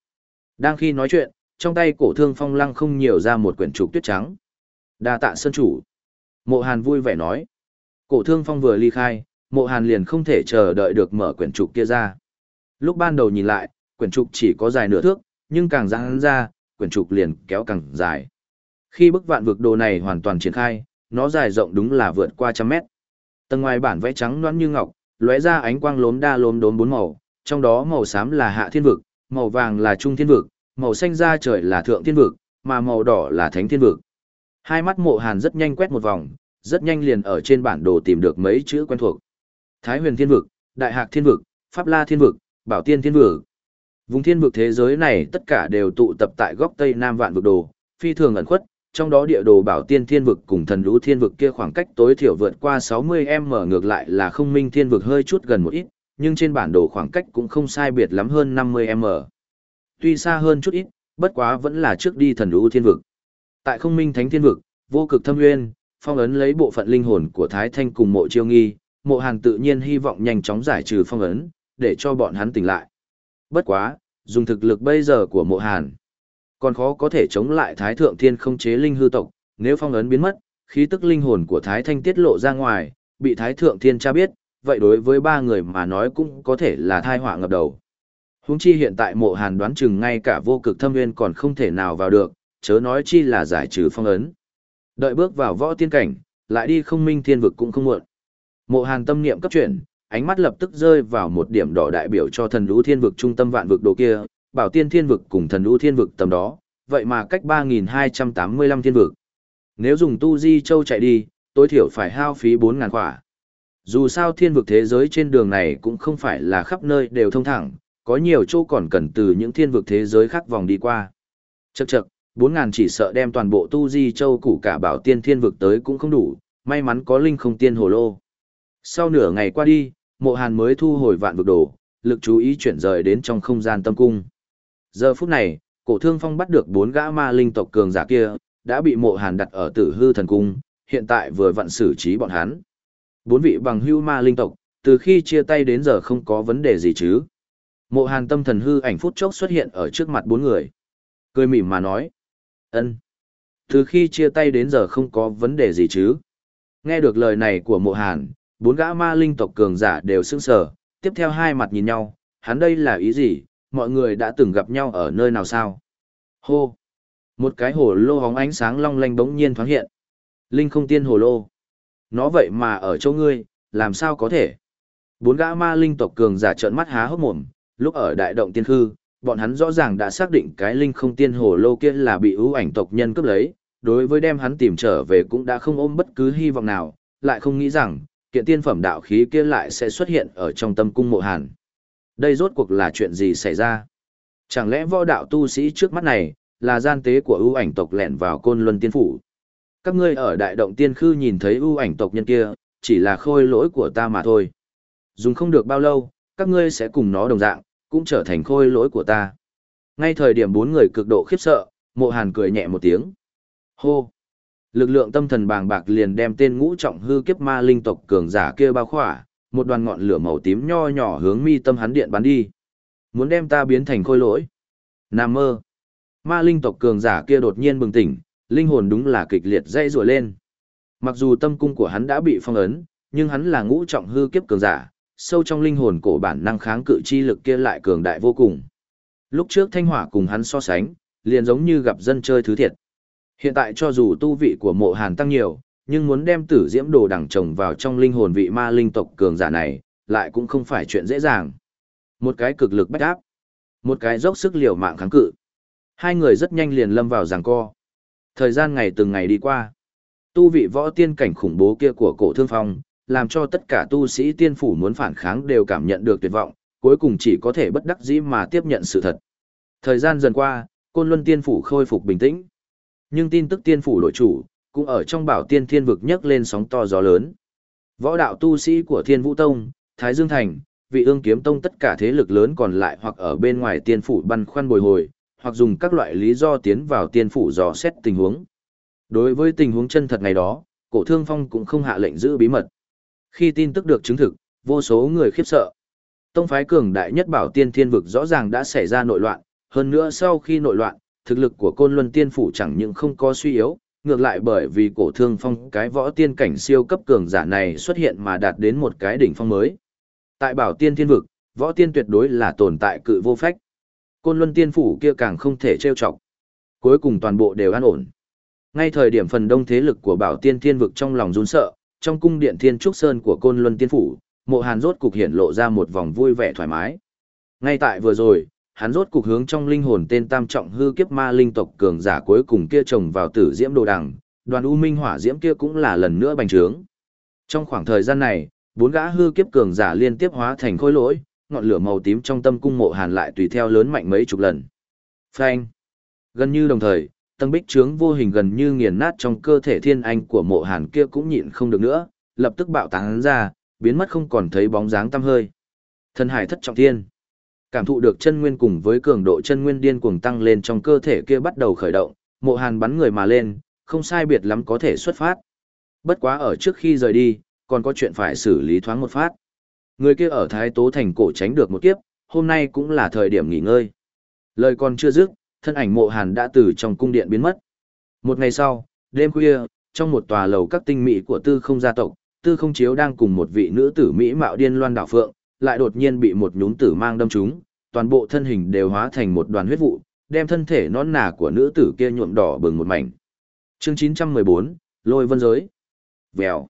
Đang khi nói chuyện, trong tay cổ thương phong lăng không nhiều ra một quyển trục tuyết trắng. đa tạ sơn chủ. Mộ Hàn vui vẻ nói. Cổ thương phong vừa ly khai, mộ Hàn liền không thể chờ đợi được mở quyển trục kia ra. Lúc ban đầu nhìn lại, quyển trục chỉ có dài nửa thước, nhưng càng răng ra, quyển trục liền kéo càng dài. Khi bức vạn vực đồ này hoàn toàn triển khai, nó dài rộng đúng là vượt qua trăm mét. Tầng ngoài bản vẽ trắng loãng như ngọc, lóe ra ánh quang lốm đa lốm đốm bốn màu, trong đó màu xám là hạ thiên vực, màu vàng là trung thiên vực, màu xanh da trời là thượng thiên vực, mà màu đỏ là thánh thiên vực. Hai mắt mộ hàn rất nhanh quét một vòng, rất nhanh liền ở trên bản đồ tìm được mấy chữ quen thuộc. Thái huyền thiên vực, đại hạc thiên vực, pháp la thiên vực, bảo tiên thiên vực. Vùng thiên vực thế giới này tất cả đều tụ tập tại góc tây nam vạn vực đồ, phi thường ẩn khuất, trong đó địa đồ bảo tiên thiên vực cùng thần lũ thiên vực kia khoảng cách tối thiểu vượt qua 60m ngược lại là không minh thiên vực hơi chút gần một ít, nhưng trên bản đồ khoảng cách cũng không sai biệt lắm hơn 50m. Tuy xa hơn chút ít, bất quá vẫn là trước đi thần lũ thiên vực. Tại không minh thánh thiên vực, vô cực thâm nguyên, phong ấn lấy bộ phận linh hồn của Thái Thanh cùng mộ chiêu nghi, mộ hàng tự nhiên hy vọng nhanh chóng giải trừ phong ấn, để cho bọn hắn tỉnh lại. Bất quá, dùng thực lực bây giờ của mộ hàn, còn khó có thể chống lại Thái Thượng Thiên không chế linh hư tộc, nếu phong ấn biến mất, khí tức linh hồn của Thái Thanh tiết lộ ra ngoài, bị Thái Thượng Thiên tra biết, vậy đối với ba người mà nói cũng có thể là thai họa ngập đầu. Húng chi hiện tại mộ hàn đoán chừng ngay cả vô cực thâm nguyên còn không thể nào vào được, chớ nói chi là giải trừ phong ấn. Đợi bước vào võ tiên cảnh, lại đi không minh thiên vực cũng không muộn. Mộ hàn tâm niệm cấp chuyển, ánh mắt lập tức rơi vào một điểm đỏ đại biểu cho thần lũ thiên vực trung tâm vạn vực đồ kia, bảo tiên thiên vực cùng thần lũ thiên vực tầm đó, vậy mà cách 3.285 thiên vực. Nếu dùng tu di châu chạy đi, tối thiểu phải hao phí 4.000 khỏa. Dù sao thiên vực thế giới trên đường này cũng không phải là khắp nơi đều thông thẳng, có nhiều chỗ còn cần từ những thiên vực thế giới khác vòng đi qua. Chậc chậc, 4.000 chỉ sợ đem toàn bộ tu di châu củ cả bảo tiên thiên vực tới cũng không đủ, may mắn có linh không tiên hồ lô. Sau nửa ngày qua đi, mộ hàn mới thu hồi vạn vực đồ, lực chú ý chuyển rời đến trong không gian tâm cung. Giờ phút này, cổ thương phong bắt được bốn gã ma linh tộc cường giả kia, đã bị mộ hàn đặt ở tử hư thần cung, hiện tại vừa vặn xử trí bọn hắn. Bốn vị bằng hưu ma linh tộc, từ khi chia tay đến giờ không có vấn đề gì chứ. Mộ hàn tâm thần hư ảnh phút chốc xuất hiện ở trước mặt bốn người. Cười mỉm mà nói. ân Từ khi chia tay đến giờ không có vấn đề gì chứ. Nghe được lời này của mộ hàn, bốn gã ma linh tộc cường giả đều sững sờ, tiếp theo hai mặt nhìn nhau, hắn đây là ý gì, mọi người đã từng gặp nhau ở nơi nào sao? Hô! Một cái hồ lô hóng ánh sáng long lanh bỗng nhiên thoáng hiện. Linh không tiên hồ lô. Nó vậy mà ở chỗ ngươi, làm sao có thể? Bốn gã ma linh tộc cường giả trợn mắt há hốc mồm, lúc ở đại động tiên khư, bọn hắn rõ ràng đã xác định cái linh không tiên hồ lô kia là bị ưu ảnh tộc nhân cướp lấy, đối với đem hắn tìm trở về cũng đã không ôm bất cứ hy vọng nào, lại không nghĩ rằng, kiện tiên phẩm đạo khí kia lại sẽ xuất hiện ở trong tâm cung mộ hàn. Đây rốt cuộc là chuyện gì xảy ra? Chẳng lẽ võ đạo tu sĩ trước mắt này, là gian tế của ưu ảnh tộc lẻn vào côn luân tiên phủ? Các ngươi ở đại động tiên khư nhìn thấy ưu ảnh tộc nhân kia, chỉ là khôi lỗi của ta mà thôi. Dùng không được bao lâu, các ngươi sẽ cùng nó đồng dạng, cũng trở thành khôi lỗi của ta. Ngay thời điểm bốn người cực độ khiếp sợ, mộ hàn cười nhẹ một tiếng. Hô! Lực lượng tâm thần bàng bạc liền đem tên ngũ trọng hư kiếp ma linh tộc cường giả kia bao khỏa, một đoàn ngọn lửa màu tím nho nhỏ hướng mi tâm hắn điện bắn đi. Muốn đem ta biến thành khôi lỗi. Nam mơ. Ma linh tộc cường giả kia đột nhiên bừng tỉnh, linh hồn đúng là kịch liệt dây rùa lên. Mặc dù tâm cung của hắn đã bị phong ấn, nhưng hắn là ngũ trọng hư kiếp cường giả, sâu trong linh hồn cổ bản năng kháng cự chi lực kia lại cường đại vô cùng. Lúc trước thanh hỏa cùng hắn so sánh, liền giống như gặp dân chơi thứ thiệt. Hiện tại cho dù tu vị của mộ hàn tăng nhiều, nhưng muốn đem tử diễm đồ đằng trồng vào trong linh hồn vị ma linh tộc cường giả này, lại cũng không phải chuyện dễ dàng. Một cái cực lực bách áp, một cái dốc sức liều mạng kháng cự. Hai người rất nhanh liền lâm vào giằng co. Thời gian ngày từng ngày đi qua. Tu vị võ tiên cảnh khủng bố kia của cổ thương phong, làm cho tất cả tu sĩ tiên phủ muốn phản kháng đều cảm nhận được tuyệt vọng, cuối cùng chỉ có thể bất đắc dĩ mà tiếp nhận sự thật. Thời gian dần qua, côn luân tiên phủ khôi phục bình tĩnh. Nhưng tin tức tiên phủ đổi chủ, cũng ở trong bảo tiên thiên vực nhấc lên sóng to gió lớn. Võ đạo tu sĩ của Thiên Vũ Tông, Thái Dương Thành, vị ương kiếm tông tất cả thế lực lớn còn lại hoặc ở bên ngoài tiên phủ băn khoăn bồi hồi, hoặc dùng các loại lý do tiến vào tiên phủ dò xét tình huống. Đối với tình huống chân thật ngày đó, cổ thương phong cũng không hạ lệnh giữ bí mật. Khi tin tức được chứng thực, vô số người khiếp sợ. Tông phái cường đại nhất bảo tiên thiên vực rõ ràng đã xảy ra nội loạn, hơn nữa sau khi nội loạn, thực lực của côn luân tiên phủ chẳng những không có suy yếu, ngược lại bởi vì cổ thương phong cái võ tiên cảnh siêu cấp cường giả này xuất hiện mà đạt đến một cái đỉnh phong mới. Tại bảo tiên thiên vực, võ tiên tuyệt đối là tồn tại cự vô phách. Côn luân tiên phủ kia càng không thể trêu chọc. Cuối cùng toàn bộ đều an ổn. Ngay thời điểm phần đông thế lực của bảo tiên thiên vực trong lòng run sợ, trong cung điện thiên trúc sơn của côn luân tiên phủ, mộ hàn rốt cục hiện lộ ra một vòng vui vẻ thoải mái. Ngay tại vừa rồi, hắn rốt cục hướng trong linh hồn tên tam trọng hư kiếp ma linh tộc cường giả cuối cùng kia trồng vào tử diễm đồ đằng, đoàn u minh hỏa diễm kia cũng là lần nữa bành trướng. Trong khoảng thời gian này, bốn gã hư kiếp cường giả liên tiếp hóa thành khối lỗi, ngọn lửa màu tím trong tâm cung mộ hàn lại tùy theo lớn mạnh mấy chục lần. Phanh. Gần như đồng thời, tầng bích trướng vô hình gần như nghiền nát trong cơ thể thiên anh của mộ hàn kia cũng nhịn không được nữa, lập tức bạo tán ra, biến mất không còn thấy bóng dáng tăm hơi. Thần hải thất trọng thiên. Cảm thụ được chân nguyên cùng với cường độ chân nguyên điên cuồng tăng lên trong cơ thể kia bắt đầu khởi động, mộ hàn bắn người mà lên, không sai biệt lắm có thể xuất phát. Bất quá ở trước khi rời đi, còn có chuyện phải xử lý thoáng một phát. Người kia ở Thái Tố Thành cổ tránh được một kiếp, hôm nay cũng là thời điểm nghỉ ngơi. Lời còn chưa dứt, thân ảnh mộ hàn đã từ trong cung điện biến mất. Một ngày sau, đêm khuya, trong một tòa lầu các tinh mỹ của tư không gia tộc, tư không chiếu đang cùng một vị nữ tử Mỹ mạo điên loan đảo phượng, lại đột nhiên bị một nhún tử mang đâm trúng, toàn bộ thân hình đều hóa thành một đoàn huyết vụ, đem thân thể non nà của nữ tử kia nhuộm đỏ bừng một mảnh. Chương 914, Lôi Vân Giới. Vèo.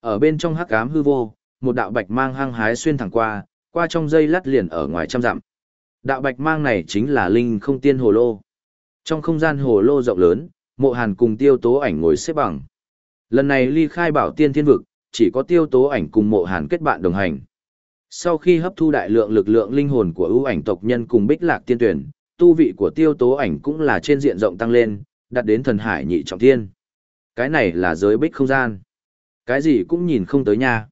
Ở bên trong hắc ám hư vô, một đạo bạch mang hăng hái xuyên thẳng qua, qua trong dây lát liền ở ngoài trăm dặm. Đạo bạch mang này chính là linh không tiên hồ lô. Trong không gian hồ lô rộng lớn, mộ hàn cùng tiêu tố ảnh ngồi xếp bằng. Lần này ly khai bảo tiên thiên vực, chỉ có tiêu tố ảnh cùng mộ hàn kết bạn đồng hành. Sau khi hấp thu đại lượng lực lượng linh hồn của ưu ảnh tộc nhân cùng bích lạc tiên tuyển, tu vị của tiêu tố ảnh cũng là trên diện rộng tăng lên, đạt đến thần hải nhị trọng thiên. Cái này là giới bích không gian. Cái gì cũng nhìn không tới nha.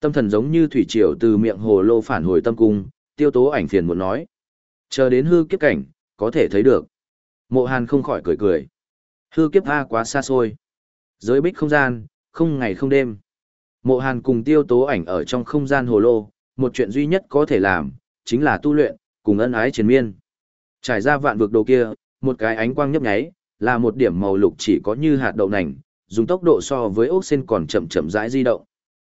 Tâm thần giống như thủy triều từ miệng hồ lô phản hồi tâm cung, tiêu tố ảnh phiền muốn nói. Chờ đến hư kiếp cảnh, có thể thấy được. Mộ hàn không khỏi cười cười. Hư kiếp A quá xa xôi. Giới bích không gian, không ngày không đêm. Mộ hàn cùng tiêu tố ảnh ở trong không gian hồ lô, một chuyện duy nhất có thể làm, chính là tu luyện, cùng ân ái triền miên. Trải ra vạn vực đồ kia, một cái ánh quang nhấp nháy, là một điểm màu lục chỉ có như hạt đậu nành, dùng tốc độ so với ốc sen còn chậm chậm rãi di động.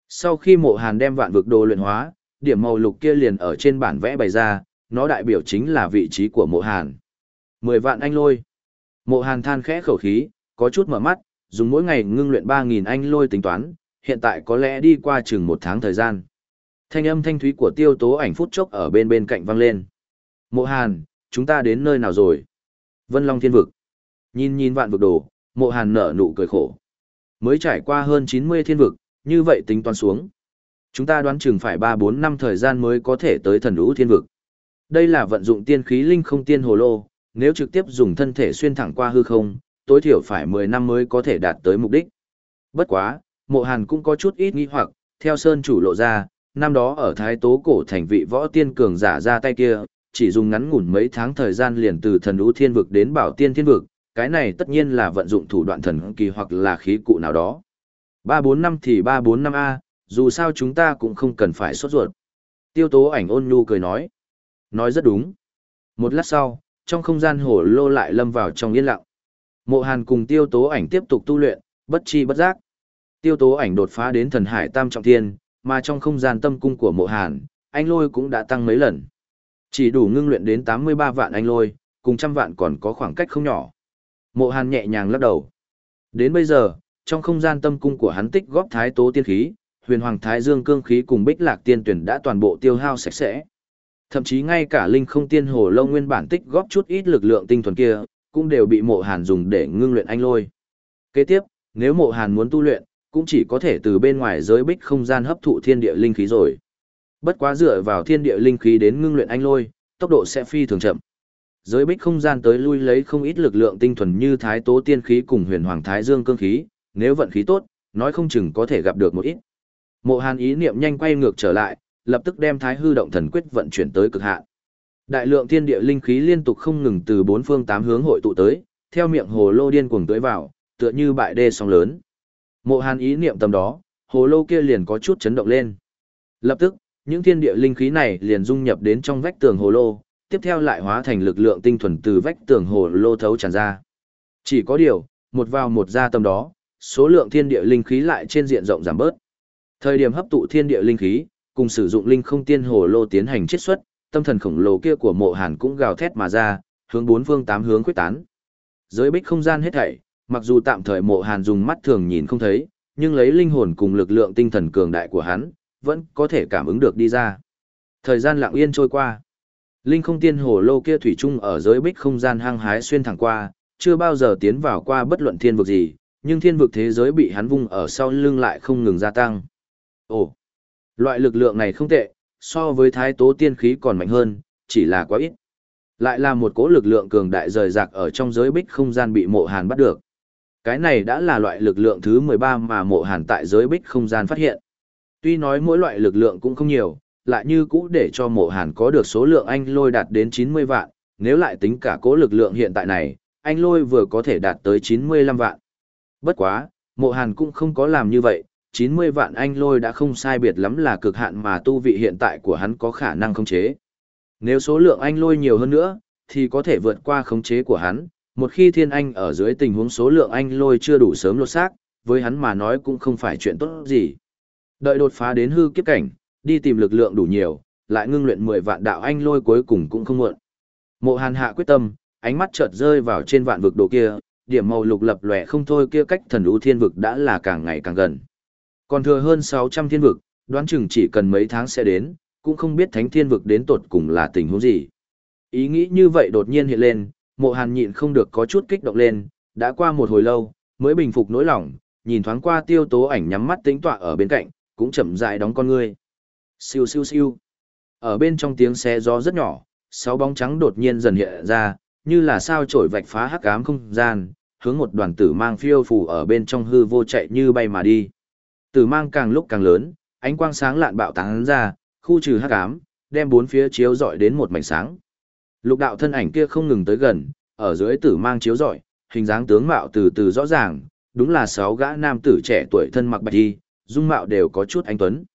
Sau khi mộ hàn đem vạn vực đồ luyện hóa, điểm màu lục kia liền ở trên bản vẽ bày ra, nó đại biểu chính là vị trí của mộ hàn. Mười vạn anh lôi. Mộ hàn than khẽ khẩu khí, có chút mở mắt, dùng mỗi ngày ngưng luyện 3.000 anh lôi tính toán, hiện tại có lẽ đi qua chừng một tháng thời gian. Thanh âm thanh thúy của tiêu tố ảnh phút chốc ở bên bên cạnh vang lên. Mộ hàn, chúng ta đến nơi nào rồi? Vân Long Thiên Vực. Nhìn nhìn vạn vực đồ, mộ hàn nở nụ cười khổ. Mới trải qua hơn 90 thiên vực, như vậy tính toán xuống. Chúng ta đoán chừng phải 3-4 năm thời gian mới có thể tới thần lũ thiên vực. Đây là vận dụng tiên khí linh không tiên hồ lô, nếu trực tiếp dùng thân thể xuyên thẳng qua hư không, tối thiểu phải 10 năm mới có thể đạt tới mục đích. Bất quá, mộ hàn cũng có chút ít nghi hoặc, theo Sơn chủ lộ ra, năm đó ở Thái Tố Cổ thành vị võ tiên cường giả ra tay kia, chỉ dùng ngắn ngủn mấy tháng thời gian liền từ thần ú thiên vực đến bảo tiên thiên vực, cái này tất nhiên là vận dụng thủ đoạn thần kỳ hoặc là khí cụ nào đó. 3-4 năm thì 3-4 năm A, dù sao chúng ta cũng không cần phải sốt ruột. Tiêu tố ảnh ôn nhu cười nói. Nói rất đúng. Một lát sau, trong không gian hồ lô lại lâm vào trong yên lặng. Mộ hàn cùng tiêu tố ảnh tiếp tục tu luyện, bất chi bất giác. Tiêu tố ảnh đột phá đến thần hải tam trọng thiên, mà trong không gian tâm cung của mộ hàn, anh lôi cũng đã tăng mấy lần. Chỉ đủ ngưng luyện đến 83 vạn anh lôi, cùng trăm vạn còn có khoảng cách không nhỏ. Mộ hàn nhẹ nhàng lắc đầu. Đến bây giờ, trong không gian tâm cung của hắn tích góp thái tố tiên khí, huyền hoàng thái dương cương khí cùng bích lạc tiên tuyển đã toàn bộ tiêu hao sạch sẽ. Thậm chí ngay cả linh không tiên hồ lâu nguyên bản tích góp chút ít lực lượng tinh thuần kia, cũng đều bị mộ hàn dùng để ngưng luyện anh lôi. Kế tiếp, nếu mộ hàn muốn tu luyện, cũng chỉ có thể từ bên ngoài giới bích không gian hấp thụ thiên địa linh khí rồi. Bất quá dựa vào thiên địa linh khí đến ngưng luyện anh lôi, tốc độ sẽ phi thường chậm. Giới bích không gian tới lui lấy không ít lực lượng tinh thuần như thái tố tiên khí cùng huyền hoàng thái dương cương khí, nếu vận khí tốt, nói không chừng có thể gặp được một ít. Mộ Hàn ý niệm nhanh quay ngược trở lại, lập tức đem Thái Hư động thần quyết vận chuyển tới cực hạn. Đại lượng thiên địa linh khí liên tục không ngừng từ bốn phương tám hướng hội tụ tới, theo miệng hồ lô điên cuồng tưới vào, tựa như bại đê sóng lớn. Mộ Hàn ý niệm tầm đó, hồ lô kia liền có chút chấn động lên. Lập tức, những thiên địa linh khí này liền dung nhập đến trong vách tường hồ lô, tiếp theo lại hóa thành lực lượng tinh thuần từ vách tường hồ lô thấu tràn ra. Chỉ có điều, một vào một ra tầm đó, số lượng thiên địa linh khí lại trên diện rộng giảm bớt. Thời điểm hấp tụ thiên địa linh khí, cùng sử dụng linh không tiên hồ lô tiến hành chiết xuất, tâm thần khổng lồ kia của Mộ Hàn cũng gào thét mà ra, hướng bốn phương tám hướng quyết tán. Giới bích không gian hết thảy, mặc dù tạm thời Mộ Hàn dùng mắt thường nhìn không thấy, nhưng lấy linh hồn cùng lực lượng tinh thần cường đại của hắn, vẫn có thể cảm ứng được đi ra. Thời gian lặng yên trôi qua. Linh không tiên hồ lô kia thủy chung ở giới bích không gian hang hái xuyên thẳng qua, chưa bao giờ tiến vào qua bất luận thiên vực gì, nhưng thiên vực thế giới bị hắn vung ở sau lưng lại không ngừng gia tăng. Ồ, loại lực lượng này không tệ, so với thái tố tiên khí còn mạnh hơn, chỉ là quá ít. Lại là một cỗ lực lượng cường đại rời rạc ở trong giới bích không gian bị mộ hàn bắt được. Cái này đã là loại lực lượng thứ 13 mà mộ hàn tại giới bích không gian phát hiện. Tuy nói mỗi loại lực lượng cũng không nhiều, lại như cũ để cho mộ hàn có được số lượng anh lôi đạt đến 90 vạn, nếu lại tính cả cố lực lượng hiện tại này, anh lôi vừa có thể đạt tới 95 vạn. Bất quá, mộ hàn cũng không có làm như vậy, 90 vạn anh lôi đã không sai biệt lắm là cực hạn mà tu vị hiện tại của hắn có khả năng khống chế. Nếu số lượng anh lôi nhiều hơn nữa, thì có thể vượt qua khống chế của hắn, một khi thiên anh ở dưới tình huống số lượng anh lôi chưa đủ sớm lột xác, với hắn mà nói cũng không phải chuyện tốt gì. Đợi đột phá đến hư kiếp cảnh, đi tìm lực lượng đủ nhiều, lại ngưng luyện 10 vạn đạo anh lôi cuối cùng cũng không muộn. Mộ Hàn hạ quyết tâm, ánh mắt chợt rơi vào trên vạn vực đồ kia, điểm màu lục lập lòe không thôi kia cách thần ưu thiên vực đã là càng ngày càng gần. Còn thừa hơn 600 thiên vực, đoán chừng chỉ cần mấy tháng sẽ đến, cũng không biết thánh thiên vực đến tột cùng là tình huống gì. Ý nghĩ như vậy đột nhiên hiện lên, mộ hàn nhịn không được có chút kích động lên, đã qua một hồi lâu, mới bình phục nỗi lòng, nhìn thoáng qua tiêu tố ảnh nhắm mắt tính tọa ở bên cạnh, cũng chậm rãi đóng con ngươi. Siêu siêu siêu. Ở bên trong tiếng xe gió rất nhỏ, sáu bóng trắng đột nhiên dần hiện ra, như là sao trổi vạch phá hắc ám không gian, hướng một đoàn tử mang phiêu phù ở bên trong hư vô chạy như bay mà đi. Tử mang càng lúc càng lớn, ánh quang sáng lạn bạo tán ra, khu trừ hắc ám, đem bốn phía chiếu rọi đến một mảnh sáng. Lục đạo thân ảnh kia không ngừng tới gần, ở dưới tử mang chiếu rọi, hình dáng tướng mạo từ từ rõ ràng, đúng là sáu gã nam tử trẻ tuổi thân mặc bạch y, dung mạo đều có chút anh tuấn.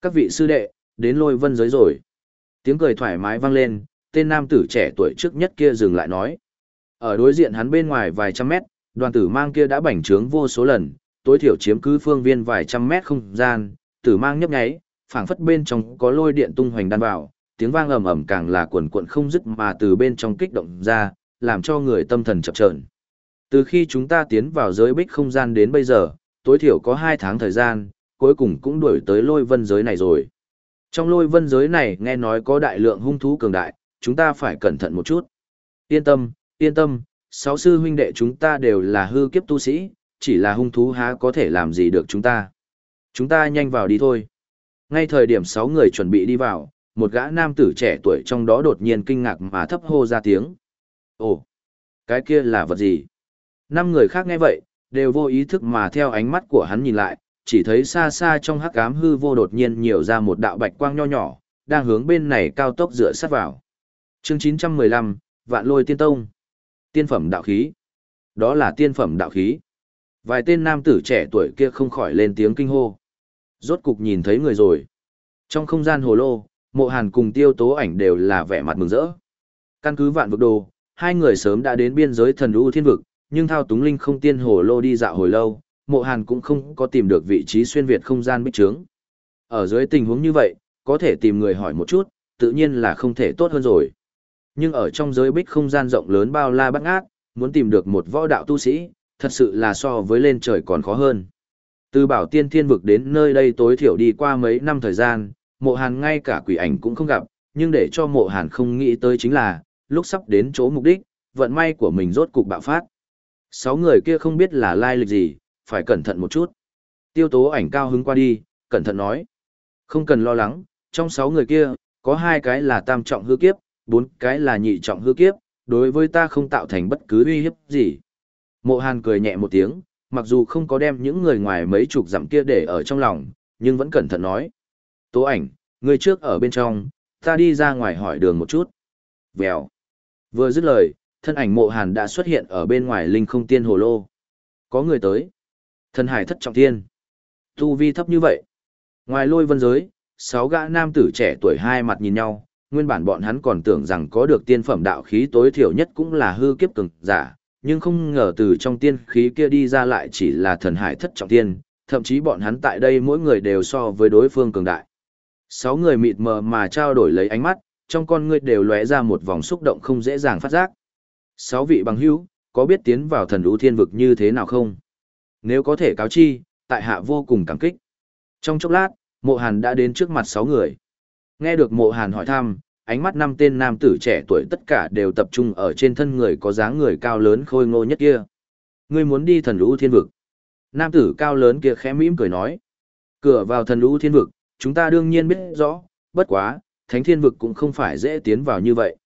Các vị sư đệ, đến lôi vân giới rồi. Tiếng cười thoải mái vang lên, tên nam tử trẻ tuổi trước nhất kia dừng lại nói. Ở đối diện hắn bên ngoài vài trăm mét, đoàn tử mang kia đã bành trướng vô số lần, tối thiểu chiếm cứ phương viên vài trăm mét không gian, tử mang nhấp nháy, phảng phất bên trong có lôi điện tung hoành đan vào, tiếng vang ầm ầm càng là quần quận không dứt mà từ bên trong kích động ra, làm cho người tâm thần chập chờn. Từ khi chúng ta tiến vào giới bích không gian đến bây giờ, tối thiểu có hai tháng thời gian, cuối cùng cũng đuổi tới lôi vân giới này rồi. Trong lôi vân giới này nghe nói có đại lượng hung thú cường đại, chúng ta phải cẩn thận một chút. Yên tâm, yên tâm, sáu sư huynh đệ chúng ta đều là hư kiếp tu sĩ, chỉ là hung thú há có thể làm gì được chúng ta. Chúng ta nhanh vào đi thôi. Ngay thời điểm sáu người chuẩn bị đi vào, một gã nam tử trẻ tuổi trong đó đột nhiên kinh ngạc mà thấp hô ra tiếng. Ồ, cái kia là vật gì? Năm người khác nghe vậy, đều vô ý thức mà theo ánh mắt của hắn nhìn lại, chỉ thấy xa xa trong hắc ám hư vô đột nhiên nhiều ra một đạo bạch quang nho nhỏ, đang hướng bên này cao tốc dựa sát vào. Chương 915, Vạn Lôi Tiên Tông. Tiên phẩm đạo khí. Đó là tiên phẩm đạo khí. Vài tên nam tử trẻ tuổi kia không khỏi lên tiếng kinh hô. Rốt cục nhìn thấy người rồi. Trong không gian hồ lô, mộ hàn cùng tiêu tố ảnh đều là vẻ mặt mừng rỡ. Căn cứ vạn vực đồ, hai người sớm đã đến biên giới thần u thiên vực, nhưng thao túng linh không tiên hồ lô đi dạo hồi lâu, mộ hàn cũng không có tìm được vị trí xuyên việt không gian bích trướng. Ở dưới tình huống như vậy, có thể tìm người hỏi một chút, tự nhiên là không thể tốt hơn rồi. Nhưng ở trong giới bích không gian rộng lớn bao la bắt ngát, muốn tìm được một võ đạo tu sĩ, thật sự là so với lên trời còn khó hơn. Từ bảo tiên thiên vực đến nơi đây tối thiểu đi qua mấy năm thời gian, mộ hàn ngay cả quỷ ảnh cũng không gặp, nhưng để cho mộ hàn không nghĩ tới chính là, lúc sắp đến chỗ mục đích, vận may của mình rốt cục bạo phát. Sáu người kia không biết là lai lịch gì, phải cẩn thận một chút. Tiêu tố ảnh cao hứng qua đi, cẩn thận nói. Không cần lo lắng, trong sáu người kia, có hai cái là tam trọng hư kiếp, bốn cái là nhị trọng hư kiếp, đối với ta không tạo thành bất cứ uy hiếp gì. Mộ Hàn cười nhẹ một tiếng, mặc dù không có đem những người ngoài mấy chục dặm kia để ở trong lòng, nhưng vẫn cẩn thận nói. Tố ảnh, người trước ở bên trong, ta đi ra ngoài hỏi đường một chút. Vèo. Vừa dứt lời, thân ảnh mộ hàn đã xuất hiện ở bên ngoài linh không tiên hồ lô. Có người tới. Thân hải thất trọng tiên. Tu vi thấp như vậy. Ngoài lôi vân giới, sáu gã nam tử trẻ tuổi hai mặt nhìn nhau, nguyên bản bọn hắn còn tưởng rằng có được tiên phẩm đạo khí tối thiểu nhất cũng là hư kiếp cường giả, nhưng không ngờ từ trong tiên khí kia đi ra lại chỉ là thần hải thất trọng tiên, thậm chí bọn hắn tại đây mỗi người đều so với đối phương cường đại. Sáu người mịt mờ mà trao đổi lấy ánh mắt, trong con ngươi đều lóe ra một vòng xúc động không dễ dàng phát giác. Sáu vị bằng hữu, có biết tiến vào thần đũ thiên vực như thế nào không? Nếu có thể cáo chi, tại hạ vô cùng cảm kích. Trong chốc lát, mộ hàn đã đến trước mặt sáu người. Nghe được mộ hàn hỏi thăm, ánh mắt năm tên nam tử trẻ tuổi tất cả đều tập trung ở trên thân người có dáng người cao lớn khôi ngô nhất kia. Ngươi muốn đi thần lũ thiên vực. Nam tử cao lớn kia khẽ mỉm cười nói. Cửa vào thần lũ thiên vực, chúng ta đương nhiên biết rõ, bất quá, thánh thiên vực cũng không phải dễ tiến vào như vậy.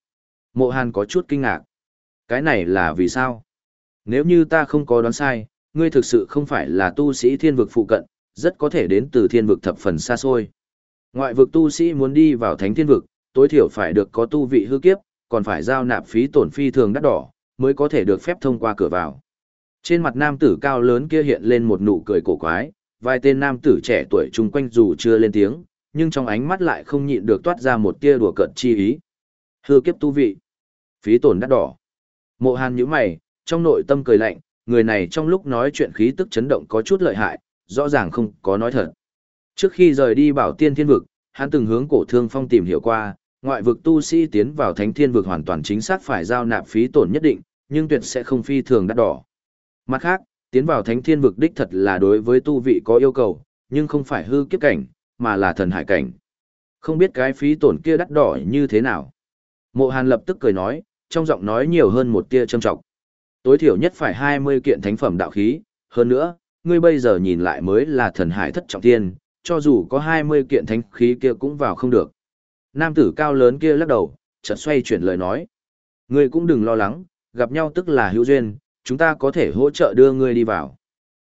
Mộ hàn có chút kinh ngạc. Cái này là vì sao? Nếu như ta không có đoán sai, ngươi thực sự không phải là tu sĩ thiên vực phụ cận, rất có thể đến từ thiên vực thập phần xa xôi. Ngoại vực tu sĩ muốn đi vào thánh thiên vực, tối thiểu phải được có tu vị hư kiếp, còn phải giao nạp phí tổn phi thường đắt đỏ, mới có thể được phép thông qua cửa vào. Trên mặt nam tử cao lớn kia hiện lên một nụ cười cổ quái, vài tên nam tử trẻ tuổi chung quanh dù chưa lên tiếng, nhưng trong ánh mắt lại không nhịn được toát ra một tia đùa cợt chi ý. Hư kiếp tu vị, phí tổn đắt đỏ. Mộ Hàn nhíu mày, trong nội tâm cười lạnh, người này trong lúc nói chuyện khí tức chấn động có chút lợi hại, rõ ràng không có nói thật. Trước khi rời đi bảo tiên thiên vực, hắn từng hướng cổ thương phong tìm hiểu qua, ngoại vực tu sĩ tiến vào thánh thiên vực hoàn toàn chính xác phải giao nạp phí tổn nhất định, nhưng tuyệt sẽ không phi thường đắt đỏ. Mặt khác, tiến vào thánh thiên vực đích thật là đối với tu vị có yêu cầu, nhưng không phải hư kiếp cảnh, mà là thần hải cảnh. Không biết cái phí tổn kia đắt đỏ như thế nào. Mộ Hàn lập tức cười nói, trong giọng nói nhiều hơn một tia trâm trọng. Tối thiểu nhất phải 20 kiện thánh phẩm đạo khí, hơn nữa, ngươi bây giờ nhìn lại mới là thần hải thất trọng thiên, cho dù có 20 kiện thánh khí kia cũng vào không được. Nam tử cao lớn kia lắc đầu, chợt xoay chuyển lời nói. Ngươi cũng đừng lo lắng, gặp nhau tức là hữu duyên, chúng ta có thể hỗ trợ đưa ngươi đi vào.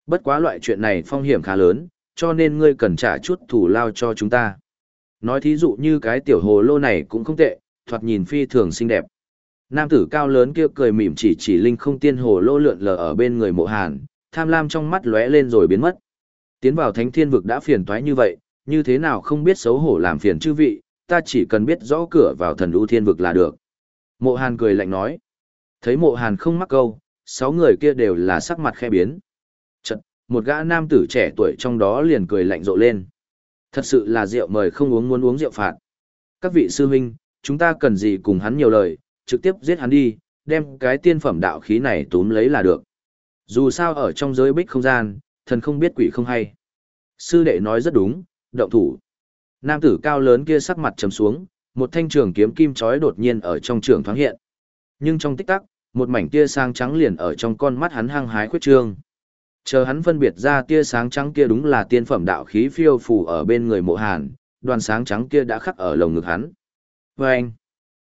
Bất quá loại chuyện này phong hiểm khá lớn, cho nên ngươi cần trả chút thủ lao cho chúng ta. Nói thí dụ như cái tiểu hồ lô này cũng không tệ, thoạt nhìn phi thường xinh đẹp. Nam tử cao lớn kia cười mỉm chỉ chỉ linh không tiên hồ lô lượn lờ ở bên người mộ hàn, tham lam trong mắt lóe lên rồi biến mất. Tiến vào thánh thiên vực đã phiền toái như vậy, như thế nào không biết xấu hổ làm phiền chư vị, ta chỉ cần biết rõ cửa vào thần ưu thiên vực là được. Mộ hàn cười lạnh nói. Thấy mộ hàn không mắc câu, sáu người kia đều là sắc mặt khe biến. Chật, một gã nam tử trẻ tuổi trong đó liền cười lạnh rộ lên. Thật sự là rượu mời không uống muốn uống rượu phạt. Các vị sư huynh, chúng ta cần gì cùng hắn nhiều lời, trực tiếp giết hắn đi, đem cái tiên phẩm đạo khí này túm lấy là được. Dù sao ở trong giới bích không gian, thần không biết quỷ không hay. Sư đệ nói rất đúng, động thủ. Nam tử cao lớn kia sắc mặt trầm xuống, một thanh trường kiếm kim chói đột nhiên ở trong trường thoáng hiện. Nhưng trong tích tắc, một mảnh tia sáng trắng liền ở trong con mắt hắn hăng hái khuyết trương. Chờ hắn phân biệt ra tia sáng trắng kia đúng là tiên phẩm đạo khí phiêu phù ở bên người mộ hàn, đoàn sáng trắng kia đã khắc ở lồng ngực hắn. Và anh,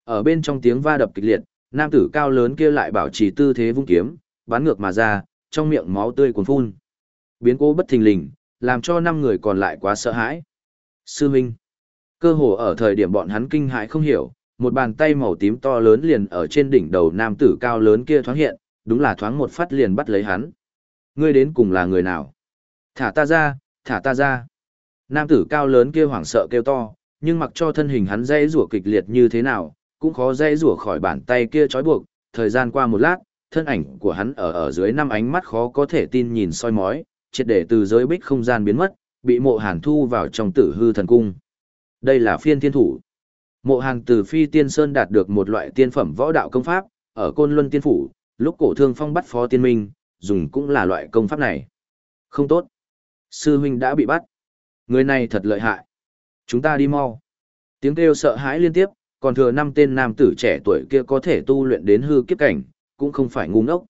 ở bên trong tiếng va đập kịch liệt, nam tử cao lớn kia lại bảo trì tư thế vung kiếm, bắn ngược mà ra, trong miệng máu tươi cuồn phun. Biến cố bất thình lình, làm cho năm người còn lại quá sợ hãi. Sư Minh. Cơ hồ ở thời điểm bọn hắn kinh hãi không hiểu, một bàn tay màu tím to lớn liền ở trên đỉnh đầu nam tử cao lớn kia thoáng hiện, đúng là thoáng một phát liền bắt lấy hắn. Ngươi đến cùng là người nào? Thả ta ra, thả ta ra. Nam tử cao lớn kia hoảng sợ kêu to, nhưng mặc cho thân hình hắn dây rủa kịch liệt như thế nào, cũng khó dây rủa khỏi bàn tay kia trói buộc. Thời gian qua một lát, thân ảnh của hắn ở ở dưới năm ánh mắt khó có thể tin nhìn soi mói, triệt để từ giới bích không gian biến mất, bị mộ hàn thu vào trong tử hư thần cung. Đây là phiên thiên thủ. Mộ hàn từ phi tiên sơn đạt được một loại tiên phẩm võ đạo công pháp, ở côn luân tiên phủ, lúc cổ thương phong bắt phó tiên minh, dùng cũng là loại công pháp này. Không tốt. Sư huynh đã bị bắt. Người này thật lợi hại. Chúng ta đi mau. Tiếng kêu sợ hãi liên tiếp, còn thừa năm tên nam tử trẻ tuổi kia có thể tu luyện đến hư kiếp cảnh, cũng không phải ngu ngốc.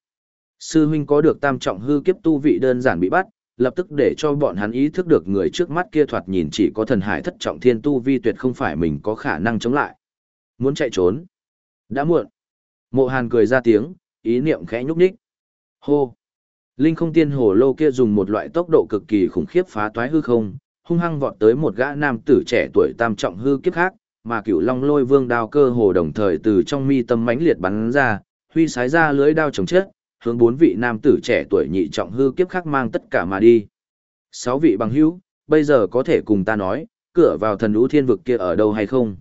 Sư huynh có được tam trọng hư kiếp tu vị đơn giản bị bắt, lập tức để cho bọn hắn ý thức được người trước mắt kia thoạt nhìn chỉ có thần hải thất trọng thiên tu vi tuyệt không phải mình có khả năng chống lại. Muốn chạy trốn. Đã muộn. Mộ hàn cười ra tiếng, ý niệm khẽ nhúc nhích. Hô. Linh không tiên hồ lô kia dùng một loại tốc độ cực kỳ khủng khiếp phá toái hư không, hung hăng vọt tới một gã nam tử trẻ tuổi tam trọng hư kiếp khác, mà cửu long lôi vương đao cơ hồ đồng thời từ trong mi tâm mãnh liệt bắn ra, huy sái ra lưới đao chống chết, hướng bốn vị nam tử trẻ tuổi nhị trọng hư kiếp khác mang tất cả mà đi. Sáu vị bằng hữu, bây giờ có thể cùng ta nói, cửa vào thần lũ thiên vực kia ở đâu hay không?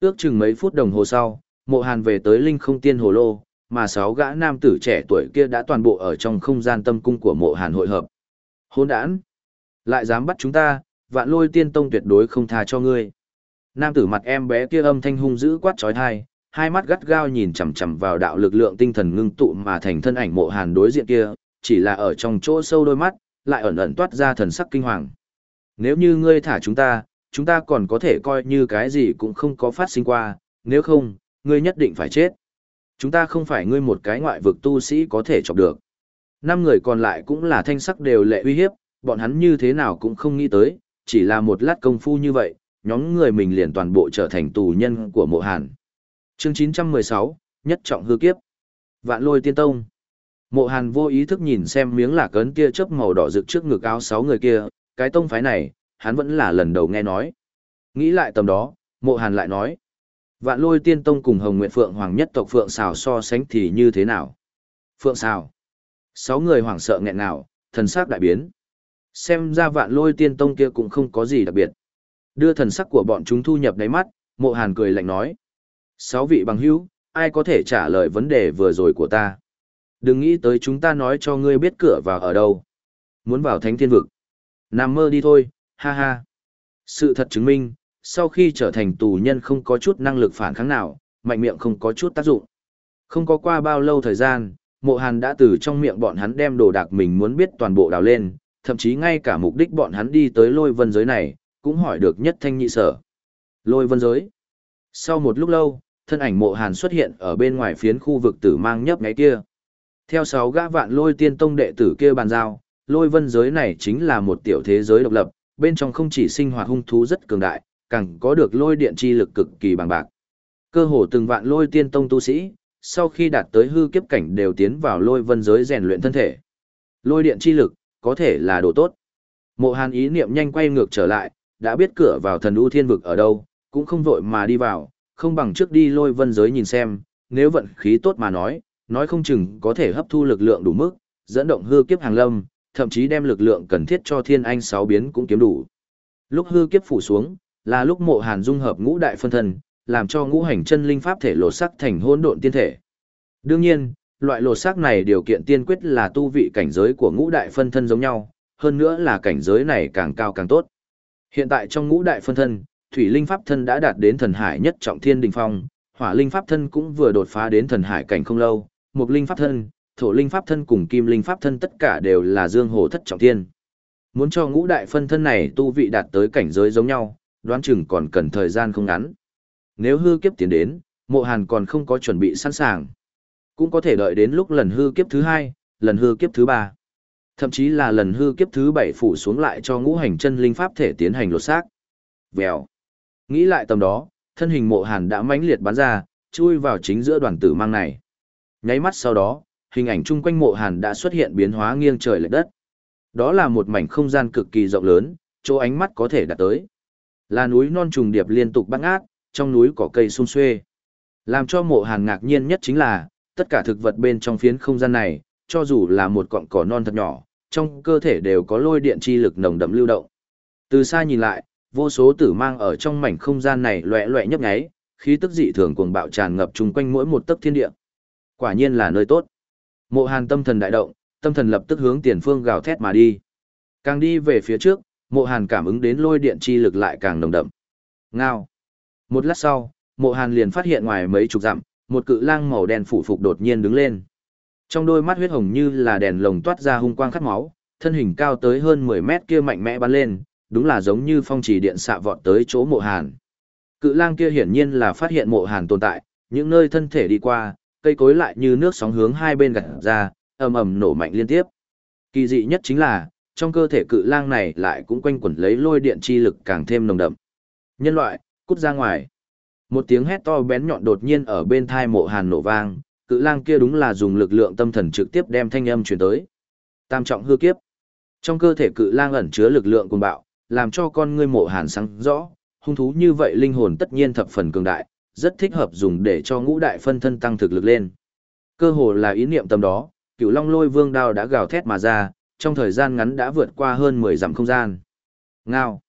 Ước chừng mấy phút đồng hồ sau, mộ hàn về tới linh không tiên hồ lô, mà sáu gã nam tử trẻ tuổi kia đã toàn bộ ở trong không gian tâm cung của mộ hàn hội hợp. Hôn đản! Lại dám bắt chúng ta, vạn lôi tiên tông tuyệt đối không tha cho ngươi. Nam tử mặt em bé kia âm thanh hung dữ quát trói thai, hai mắt gắt gao nhìn chằm chằm vào đạo lực lượng tinh thần ngưng tụ mà thành thân ảnh mộ hàn đối diện kia, chỉ là ở trong chỗ sâu đôi mắt, lại ẩn ẩn toát ra thần sắc kinh hoàng. Nếu như ngươi thả chúng ta, chúng ta còn có thể coi như cái gì cũng không có phát sinh qua, nếu không, ngươi nhất định phải chết. Chúng ta không phải ngươi một cái ngoại vực tu sĩ có thể chọc được. Năm người còn lại cũng là thanh sắc đều lệ uy hiếp, bọn hắn như thế nào cũng không nghĩ tới, chỉ là một lát công phu như vậy, nhóm người mình liền toàn bộ trở thành tù nhân của mộ hàn. Chương 916, nhất trọng hư kiếp. Vạn lôi tiên tông. Mộ Hàn vô ý thức nhìn xem miếng lạc ấn kia chớp màu đỏ rực trước ngực áo sáu người kia, cái tông phái này, hắn vẫn là lần đầu nghe nói. Nghĩ lại tầm đó, mộ hàn lại nói. Vạn lôi tiên tông cùng Hồng Nguyện Phượng Hoàng nhất tộc Phượng xào so sánh thì như thế nào? Phượng xào. Sáu người hoảng sợ nghẹn nào, thần sắc đại biến. Xem ra vạn lôi tiên tông kia cũng không có gì đặc biệt. Đưa thần sắc của bọn chúng thu nhập đáy mắt, mộ hàn cười lạnh nói. Sáu vị bằng hữu, ai có thể trả lời vấn đề vừa rồi của ta? Đừng nghĩ tới chúng ta nói cho ngươi biết cửa vào ở đâu. Muốn vào thánh thiên vực. Nằm mơ đi thôi, ha ha. Sự thật chứng minh, sau khi trở thành tù nhân không có chút năng lực phản kháng nào, mạnh miệng không có chút tác dụng. Không có qua bao lâu thời gian, mộ hàn đã từ trong miệng bọn hắn đem đồ đạc mình muốn biết toàn bộ đào lên, thậm chí ngay cả mục đích bọn hắn đi tới lôi vân giới này, cũng hỏi được nhất thanh nhị sở. Lôi vân giới. Sau một lúc lâu, thân ảnh mộ hàn xuất hiện ở bên ngoài phiến khu vực tử mang nhấp ngáy kia. Theo sáu gã vạn lôi tiên tông đệ tử kia bàn giao, lôi vân giới này chính là một tiểu thế giới độc lập, bên trong không chỉ sinh hoạt hung thú rất cường đại, càng có được lôi điện chi lực cực kỳ bằng bạc. Cơ hồ từng vạn lôi tiên tông tu sĩ, sau khi đạt tới hư kiếp cảnh đều tiến vào lôi vân giới rèn luyện thân thể. Lôi điện chi lực, có thể là đồ tốt. Mộ Hàn ý niệm nhanh quay ngược trở lại, đã biết cửa vào thần u thiên vực ở đâu, cũng không vội mà đi vào, không bằng trước đi lôi vân giới nhìn xem, nếu vận khí tốt mà nói, nói không chừng có thể hấp thu lực lượng đủ mức, dẫn động hư kiếp hàng lâm, thậm chí đem lực lượng cần thiết cho thiên anh sáu biến cũng kiếm đủ. Lúc hư kiếp phủ xuống, là lúc mộ hàn dung hợp ngũ đại phân thân, làm cho ngũ hành chân linh pháp thể lột sắc thành hôn độn tiên thể. Đương nhiên, loại lột xác này điều kiện tiên quyết là tu vị cảnh giới của ngũ đại phân thân giống nhau, hơn nữa là cảnh giới này càng cao càng tốt. Hiện tại trong ngũ đại phân thân, thủy linh pháp thân đã đạt đến thần hải nhất trọng thiên Đình phong, hỏa linh pháp thân cũng vừa đột phá đến thần hải cảnh không lâu, mục linh pháp thân, thổ linh pháp thân cùng kim linh pháp thân tất cả đều là dương hồ thất trọng thiên. Muốn cho ngũ đại phân thân này tu vị đạt tới cảnh giới giống nhau, đoán chừng còn cần thời gian không ngắn. Nếu hư kiếp tiến đến, mộ hàn còn không có chuẩn bị sẵn sàng. Cũng có thể đợi đến lúc lần hư kiếp thứ hai, lần hư kiếp thứ ba. Thậm chí là lần hư kiếp thứ bảy phủ xuống lại cho ngũ hành chân linh pháp thể tiến hành lột xác. Vèo. Nghĩ lại tầm đó, thân hình mộ hàn đã mãnh liệt bắn ra, chui vào chính giữa đoàn tử mang này. Nháy mắt sau đó, hình ảnh chung quanh mộ hàn đã xuất hiện biến hóa nghiêng trời lệch đất. Đó là một mảnh không gian cực kỳ rộng lớn, chỗ ánh mắt có thể đạt tới. Là núi non trùng điệp liên tục băng ác, trong núi có cây sung xuê. Làm cho mộ hàn ngạc nhiên nhất chính là, tất cả thực vật bên trong phiến không gian này, cho dù là một cọng cỏ non thật nhỏ, trong cơ thể đều có lôi điện chi lực nồng đậm lưu động. Từ xa nhìn lại, vô số tử mang ở trong mảnh không gian này loẹ loẹ nhấp nháy, khí tức dị thường cuồng bạo tràn ngập chung quanh mỗi một tấc thiên địa. Quả nhiên là nơi tốt. Mộ Hàn tâm thần đại động, tâm thần lập tức hướng tiền phương gào thét mà đi. Càng đi về phía trước, Mộ Hàn cảm ứng đến lôi điện chi lực lại càng nồng đậm. Ngao. Một lát sau, Mộ Hàn liền phát hiện ngoài mấy chục dặm, một cự lang màu đen phủ phục đột nhiên đứng lên. Trong đôi mắt huyết hồng như là đèn lồng toát ra hung quang khát máu, thân hình cao tới hơn 10 mét kia mạnh mẽ bắn lên, đúng là giống như phong trì điện xạ vọt tới chỗ mộ hàn. Cự lang kia hiển nhiên là phát hiện mộ hàn tồn tại, những nơi thân thể đi qua, cây cối lại như nước sóng hướng hai bên gặt ra, ầm ầm nổ mạnh liên tiếp. Kỳ dị nhất chính là, trong cơ thể cự lang này lại cũng quanh quẩn lấy lôi điện chi lực càng thêm nồng đậm. Nhân loại, cút ra ngoài. Một tiếng hét to bén nhọn đột nhiên ở bên thai mộ hàn nổ vang, cự lang kia đúng là dùng lực lượng tâm thần trực tiếp đem thanh âm truyền tới. Tam trọng hư kiếp. Trong cơ thể cự lang ẩn chứa lực lượng cuồng bạo, làm cho con ngươi mộ hàn sáng rõ, hung thú như vậy linh hồn tất nhiên thập phần cường đại, rất thích hợp dùng để cho ngũ đại phân thân tăng thực lực lên. Cơ hồ là ý niệm tâm đó, cựu long lôi vương đao đã gào thét mà ra, trong thời gian ngắn đã vượt qua hơn 10 dặm không gian. Ngao.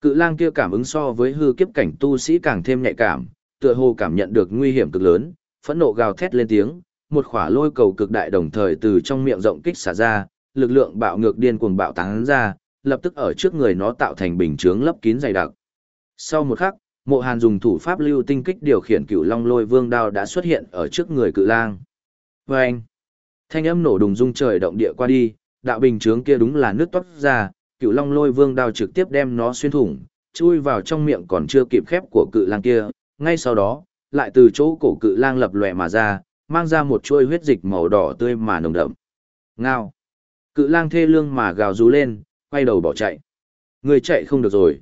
Cự lang kia cảm ứng so với hư kiếp cảnh tu sĩ càng thêm nhạy cảm, tựa hồ cảm nhận được nguy hiểm cực lớn, phẫn nộ gào thét lên tiếng, một khỏa lôi cầu cực đại đồng thời từ trong miệng rộng kích xả ra, lực lượng bạo ngược điên cuồng bạo tán ra, lập tức ở trước người nó tạo thành bình chướng lấp kín dày đặc. Sau một khắc, Mộ Hàn dùng thủ pháp lưu tinh kích điều khiển Cửu Long Lôi Vương đao đã xuất hiện ở trước người cự lang. Oeng! Thanh âm nổ đùng rung trời động địa qua đi, đạo bình chướng kia đúng là nước toát ra, Cửu Long Lôi Vương đao trực tiếp đem nó xuyên thủng, chui vào trong miệng còn chưa kịp khép của cự lang kia, ngay sau đó, lại từ chỗ cổ cự lang lập lòe mà ra, mang ra một chuôi huyết dịch màu đỏ tươi mà nồng đậm. Ngao. Cự lang thê lương mà gào rú lên, quay đầu bỏ chạy. Người chạy không được rồi.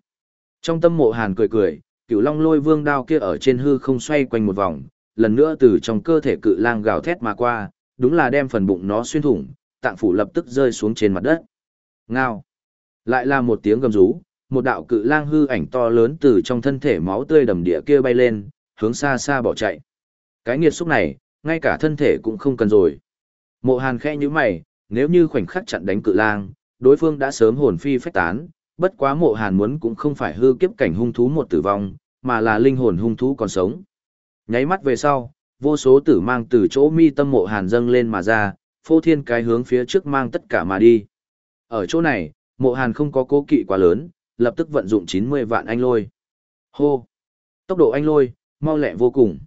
Trong tâm mộ hàn cười cười, cựu long lôi vương đao kia ở trên hư không xoay quanh một vòng, lần nữa từ trong cơ thể cự lang gào thét mà qua, đúng là đem phần bụng nó xuyên thủng, tạng phủ lập tức rơi xuống trên mặt đất. Ngao. Lại là một tiếng gầm rú, một đạo cự lang hư ảnh to lớn từ trong thân thể máu tươi đầm địa kia bay lên, hướng xa xa bỏ chạy. Cái nghiệt xúc này, ngay cả thân thể cũng không cần rồi. Mộ Hàn khẽ như mày, nếu như khoảnh khắc chặn đánh cự lang, đối phương đã sớm hồn phi phách tán, bất quá Mộ Hàn muốn cũng không phải hư kiếp cảnh hung thú một tử vong, mà là linh hồn hung thú còn sống. Nháy mắt về sau, vô số tử mang từ chỗ mi tâm Mộ Hàn dâng lên mà ra, phô thiên cái hướng phía trước mang tất cả mà đi. Ở chỗ này, Mộ Hàn không có cố kỵ quá lớn, lập tức vận dụng 90 vạn anh lôi. Hô! Tốc độ anh lôi, mau lẹ vô cùng.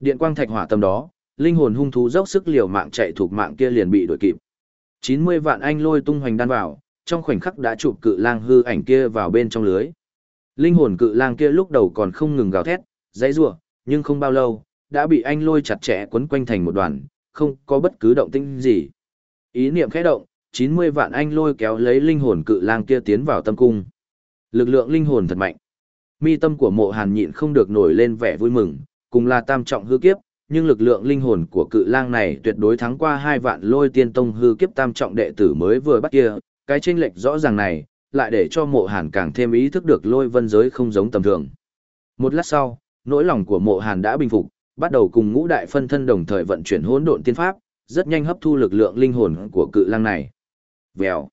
Điện quang thạch hỏa tâm đó, linh hồn hung thú dốc sức liều mạng chạy thuộc mạng kia liền bị đuổi kịp. 90 vạn anh lôi tung hoành đan vào, trong khoảnh khắc đã chụp cự lang hư ảnh kia vào bên trong lưới. Linh hồn cự lang kia lúc đầu còn không ngừng gào thét, dãy rủa, nhưng không bao lâu, đã bị anh lôi chặt chẽ quấn quanh thành một đoàn, không có bất cứ động tĩnh gì. Ý niệm khẽ động, 90 vạn anh lôi kéo lấy linh hồn cự lang kia tiến vào tâm cung. Lực lượng linh hồn thật mạnh. Mi tâm của mộ hàn nhịn không được nổi lên vẻ vui mừng, cùng là tam trọng hư kiếp, nhưng lực lượng linh hồn của cự lang này tuyệt đối thắng qua hai vạn lôi tiên tông hư kiếp tam trọng đệ tử mới vừa bắt kia, cái chênh lệch rõ ràng này, lại để cho mộ hàn càng thêm ý thức được lôi vân giới không giống tầm thường. Một lát sau, nỗi lòng của mộ hàn đã bình phục, bắt đầu cùng ngũ đại phân thân đồng thời vận chuyển hỗn độn tiên pháp, rất nhanh hấp thu lực lượng linh hồn của cự lang này. Vèo.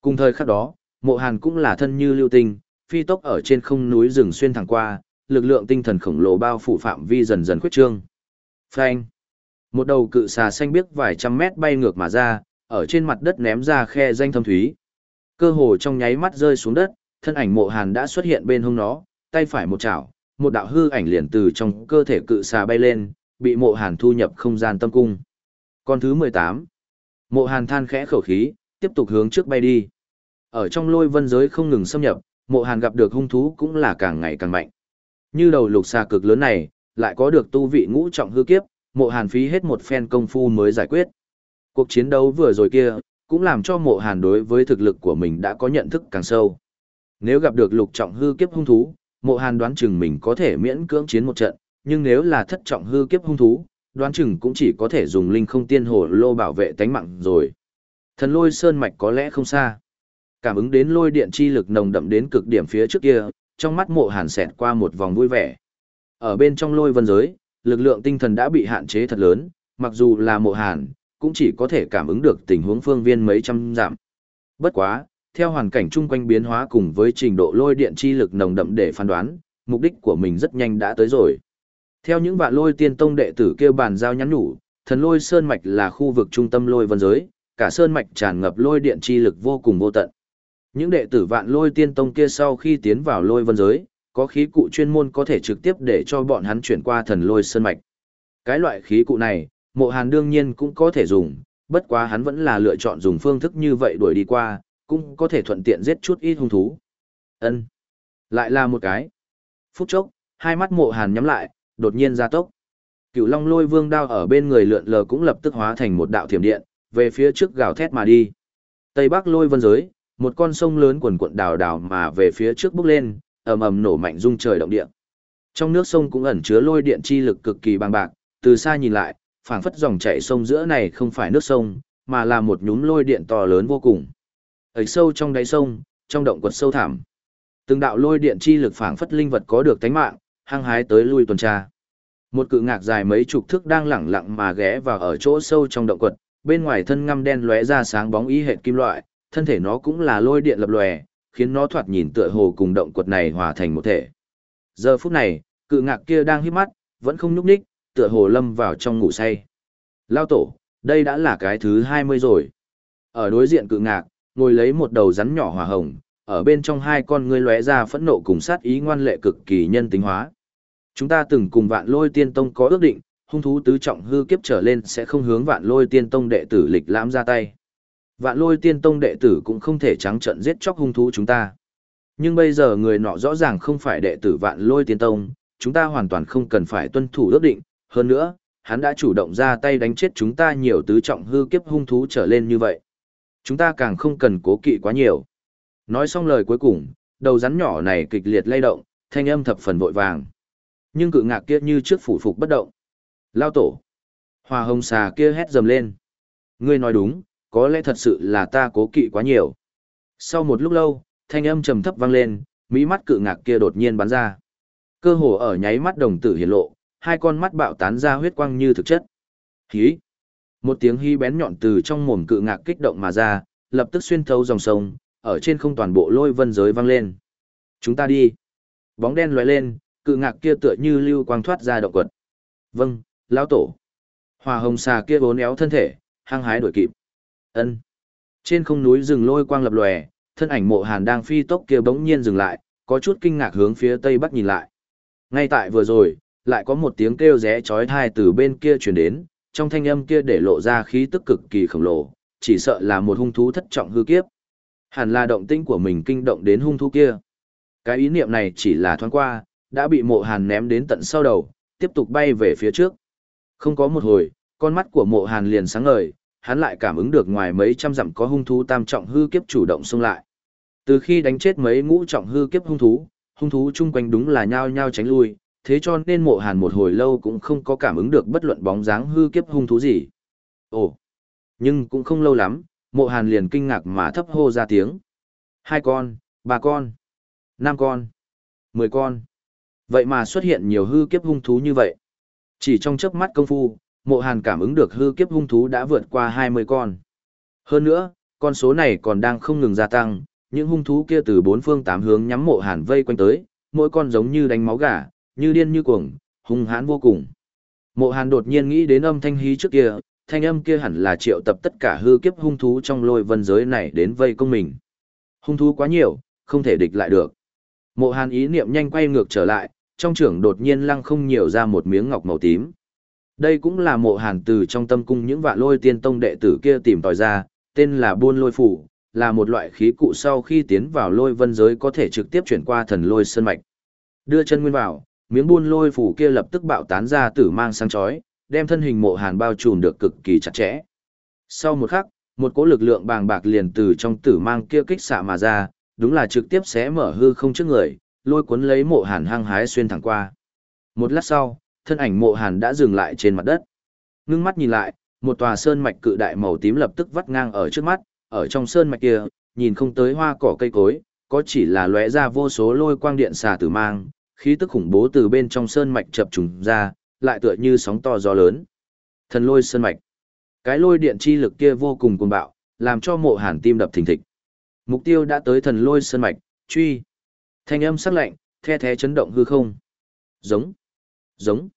Cùng thời khắc đó, mộ hàn cũng là thân như lưu tinh, phi tốc ở trên không núi rừng xuyên thẳng qua, lực lượng tinh thần khổng lồ bao phủ phạm vi dần dần khuyết trương. Phanh. Một đầu cự xà xanh biếc vài trăm mét bay ngược mà ra, ở trên mặt đất ném ra khe danh thâm thúy. Cơ hồ trong nháy mắt rơi xuống đất, thân ảnh mộ hàn đã xuất hiện bên hông nó, tay phải một chảo, một đạo hư ảnh liền từ trong cơ thể cự xà bay lên, bị mộ hàn thu nhập không gian tâm cung. Con thứ 18. Mộ hàn than khẽ khẩu khí, tiếp tục hướng trước bay đi. Ở trong lôi vân giới không ngừng xâm nhập, mộ hàn gặp được hung thú cũng là càng ngày càng mạnh. Như đầu lục xà cực lớn này, lại có được tu vị ngũ trọng hư kiếp, mộ hàn phí hết một phen công phu mới giải quyết. Cuộc chiến đấu vừa rồi kia, cũng làm cho mộ hàn đối với thực lực của mình đã có nhận thức càng sâu. Nếu gặp được lục trọng hư kiếp hung thú, mộ hàn đoán chừng mình có thể miễn cưỡng chiến một trận, nhưng nếu là thất trọng hư kiếp hung thú, đoán chừng cũng chỉ có thể dùng linh không tiên hồ lô bảo vệ tánh mạng rồi. Thần lôi sơn mạch có lẽ không xa. Cảm ứng đến lôi điện chi lực nồng đậm đến cực điểm phía trước kia, trong mắt mộ hàn xẹt qua một vòng vui vẻ. Ở bên trong lôi vân giới, lực lượng tinh thần đã bị hạn chế thật lớn, mặc dù là mộ hàn, cũng chỉ có thể cảm ứng được tình huống phương viên mấy trăm giảm. Bất quá, theo hoàn cảnh chung quanh biến hóa cùng với trình độ lôi điện chi lực nồng đậm để phán đoán, mục đích của mình rất nhanh đã tới rồi. Theo những vạn lôi tiên tông đệ tử kêu bàn giao nhắn nhủ, thần lôi sơn mạch là khu vực trung tâm lôi vân giới, cả sơn mạch tràn ngập lôi điện chi lực vô cùng vô tận. Những đệ tử vạn lôi tiên tông kia sau khi tiến vào lôi vân giới, có khí cụ chuyên môn có thể trực tiếp để cho bọn hắn chuyển qua thần lôi sơn mạch. Cái loại khí cụ này, mộ hàn đương nhiên cũng có thể dùng, bất quá hắn vẫn là lựa chọn dùng phương thức như vậy đuổi đi qua, cũng có thể thuận tiện giết chút ít hung thú. ân Lại là một cái. Phút chốc, hai mắt mộ hàn nhắm lại, đột nhiên ra tốc. Cửu Long Lôi Vương đao ở bên người lượn lờ cũng lập tức hóa thành một đạo thiểm điện, về phía trước gào thét mà đi. Tây Bắc Lôi Vân giới, một con sông lớn quần cuộn đào đào mà về phía trước bước lên, ầm ầm nổ mạnh rung trời động địa. Trong nước sông cũng ẩn chứa lôi điện chi lực cực kỳ bằng bạc, từ xa nhìn lại, phảng phất dòng chảy sông giữa này không phải nước sông, mà là một nhúm lôi điện to lớn vô cùng. Ở sâu trong đáy sông, trong động quật sâu thẳm. Từng đạo lôi điện chi lực phảng phất linh vật có được tánh mạng, hăng hái tới lui tuần tra. Một cự ngạc dài mấy chục thước đang lẳng lặng mà ghé vào ở chỗ sâu trong động quật, bên ngoài thân ngăm đen lóe ra sáng bóng ý hệt kim loại, thân thể nó cũng là lôi điện lập lòe, khiến nó thoạt nhìn tựa hồ cùng động quật này hòa thành một thể. Giờ phút này, cự ngạc kia đang hít mắt, vẫn không nhúc nhích, tựa hồ lâm vào trong ngủ say. Lao tổ, đây đã là cái thứ 20 rồi. Ở đối diện cự ngạc, ngồi lấy một đầu rắn nhỏ hỏa hồng, ở bên trong hai con ngươi lóe ra phẫn nộ cùng sát ý ngoan lệ cực kỳ nhân tính hóa. Chúng ta từng cùng vạn lôi tiên tông có ước định, hung thú tứ trọng hư kiếp trở lên sẽ không hướng vạn lôi tiên tông đệ tử lịch lãm ra tay. Vạn lôi tiên tông đệ tử cũng không thể trắng trận giết chóc hung thú chúng ta. Nhưng bây giờ người nọ rõ ràng không phải đệ tử vạn lôi tiên tông, chúng ta hoàn toàn không cần phải tuân thủ ước định, hơn nữa, hắn đã chủ động ra tay đánh chết chúng ta nhiều tứ trọng hư kiếp hung thú trở lên như vậy. Chúng ta càng không cần cố kỵ quá nhiều. Nói xong lời cuối cùng, đầu rắn nhỏ này kịch liệt lay động, thanh âm thập phần vội vàng. Nhưng cự ngạc kia như trước phủ phục bất động. Lao tổ. Hòa hồng xà kia hét dầm lên. Ngươi nói đúng, có lẽ thật sự là ta cố kỵ quá nhiều. Sau một lúc lâu, thanh âm trầm thấp vang lên, mỹ mắt cự ngạc kia đột nhiên bắn ra. Cơ hồ ở nháy mắt đồng tử hiển lộ, hai con mắt bạo tán ra huyết quang như thực chất. Hí! Một tiếng hí bén nhọn từ trong mồm cự ngạc kích động mà ra, lập tức xuyên thấu dòng sông, ở trên không toàn bộ lôi vân giới vang lên. Chúng ta đi. Bóng đen lóe lên, cự ngạc kia tựa như lưu quang thoát ra động quật. Vâng, lão tổ. Hòa hồng xà kia bốn éo thân thể, hăng hái đuổi kịp. Ân. Trên không núi rừng lôi quang lập lòe, thân ảnh mộ hàn đang phi tốc kia bỗng nhiên dừng lại, có chút kinh ngạc hướng phía tây bắc nhìn lại. Ngay tại vừa rồi, lại có một tiếng kêu rẽ chói tai từ bên kia truyền đến, trong thanh âm kia để lộ ra khí tức cực kỳ khổng lồ, chỉ sợ là một hung thú thất trọng hư kiếp. Hẳn là động tĩnh của mình kinh động đến hung thú kia. Cái ý niệm này chỉ là thoáng qua, đã bị mộ hàn ném đến tận sau đầu, tiếp tục bay về phía trước. Không có một hồi, con mắt của mộ hàn liền sáng ngời, hắn lại cảm ứng được ngoài mấy trăm dặm có hung thú tam trọng hư kiếp chủ động xông lại. Từ khi đánh chết mấy ngũ trọng hư kiếp hung thú, hung thú chung quanh đúng là nhao nhao tránh lui, thế cho nên mộ hàn một hồi lâu cũng không có cảm ứng được bất luận bóng dáng hư kiếp hung thú gì. Ồ, nhưng cũng không lâu lắm, mộ hàn liền kinh ngạc mà thấp hô ra tiếng. Hai con, ba con, năm con, mười con. Vậy mà xuất hiện nhiều hư kiếp hung thú như vậy. Chỉ trong chớp mắt công phu, mộ hàn cảm ứng được hư kiếp hung thú đã vượt qua 20 con. Hơn nữa, con số này còn đang không ngừng gia tăng, những hung thú kia từ bốn phương tám hướng nhắm mộ hàn vây quanh tới, mỗi con giống như đánh máu gà, như điên như cuồng, hung hãn vô cùng. Mộ hàn đột nhiên nghĩ đến âm thanh hí trước kia, thanh âm kia hẳn là triệu tập tất cả hư kiếp hung thú trong lôi vân giới này đến vây công mình. Hung thú quá nhiều, không thể địch lại được. Mộ hàn ý niệm nhanh quay ngược trở lại, trong trưởng đột nhiên lăng không nhiều ra một miếng ngọc màu tím. Đây cũng là mộ hàn từ trong tâm cung những vạn lôi tiên tông đệ tử kia tìm tòi ra, tên là buôn lôi phủ, là một loại khí cụ sau khi tiến vào lôi vân giới có thể trực tiếp chuyển qua thần lôi sơn mạch. Đưa chân nguyên vào, miếng buôn lôi phủ kia lập tức bạo tán ra tử mang sang chói, đem thân hình mộ hàn bao trùm được cực kỳ chặt chẽ. Sau một khắc, một cỗ lực lượng bàng bạc liền từ trong tử mang kia kích xạ mà ra, đúng là trực tiếp xé mở hư không trước người, lôi cuốn lấy mộ hàn hăng hái xuyên thẳng qua. Một lát sau, thân ảnh mộ hàn đã dừng lại trên mặt đất. Ngưng mắt nhìn lại, một tòa sơn mạch cự đại màu tím lập tức vắt ngang ở trước mắt, ở trong sơn mạch kia, nhìn không tới hoa cỏ cây cối, có chỉ là lóe ra vô số lôi quang điện xà tử mang, khí tức khủng bố từ bên trong sơn mạch chập trùng ra, lại tựa như sóng to gió lớn. Thần lôi sơn mạch. Cái lôi điện chi lực kia vô cùng cuồng bạo, làm cho mộ hàn tim đập thình thịch. Mục tiêu đã tới thần lôi sơn mạch, truy. Thanh âm sắc lạnh, the thế chấn động hư không. Giống, giống.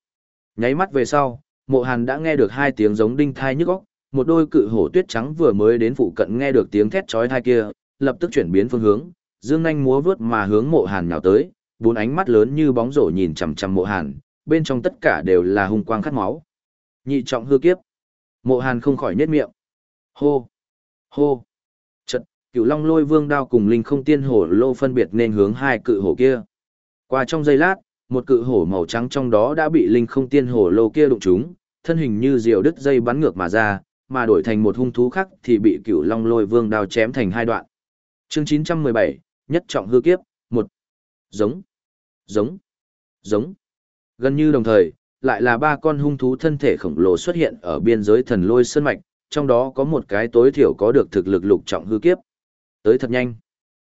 Nháy mắt về sau, mộ hàn đã nghe được hai tiếng giống đinh thai nhức óc, một đôi cự hổ tuyết trắng vừa mới đến phụ cận nghe được tiếng thét chói thai kia, lập tức chuyển biến phương hướng, dương nhanh múa vướt mà hướng mộ hàn nhào tới, bốn ánh mắt lớn như bóng rổ nhìn chằm chằm mộ hàn, bên trong tất cả đều là hung quang khát máu. Nhị trọng hư kiếp. Mộ hàn không khỏi nhếch miệng. Hô! Hô! Chật, cửu long lôi vương đao cùng linh không tiên hổ lô phân biệt nên hướng hai cự hổ kia. Qua trong giây lát, một cự hổ màu trắng trong đó đã bị linh không tiên hổ lô kia đụng trúng, thân hình như diều đứt dây bắn ngược mà ra, mà đổi thành một hung thú khác thì bị cửu long lôi vương đao chém thành hai đoạn. Chương 917, nhất trọng hư kiếp, một Giống, giống, giống. Gần như đồng thời, lại là ba con hung thú thân thể khổng lồ xuất hiện ở biên giới thần lôi sơn mạch, trong đó có một cái tối thiểu có được thực lực lục trọng hư kiếp. Tới thật nhanh.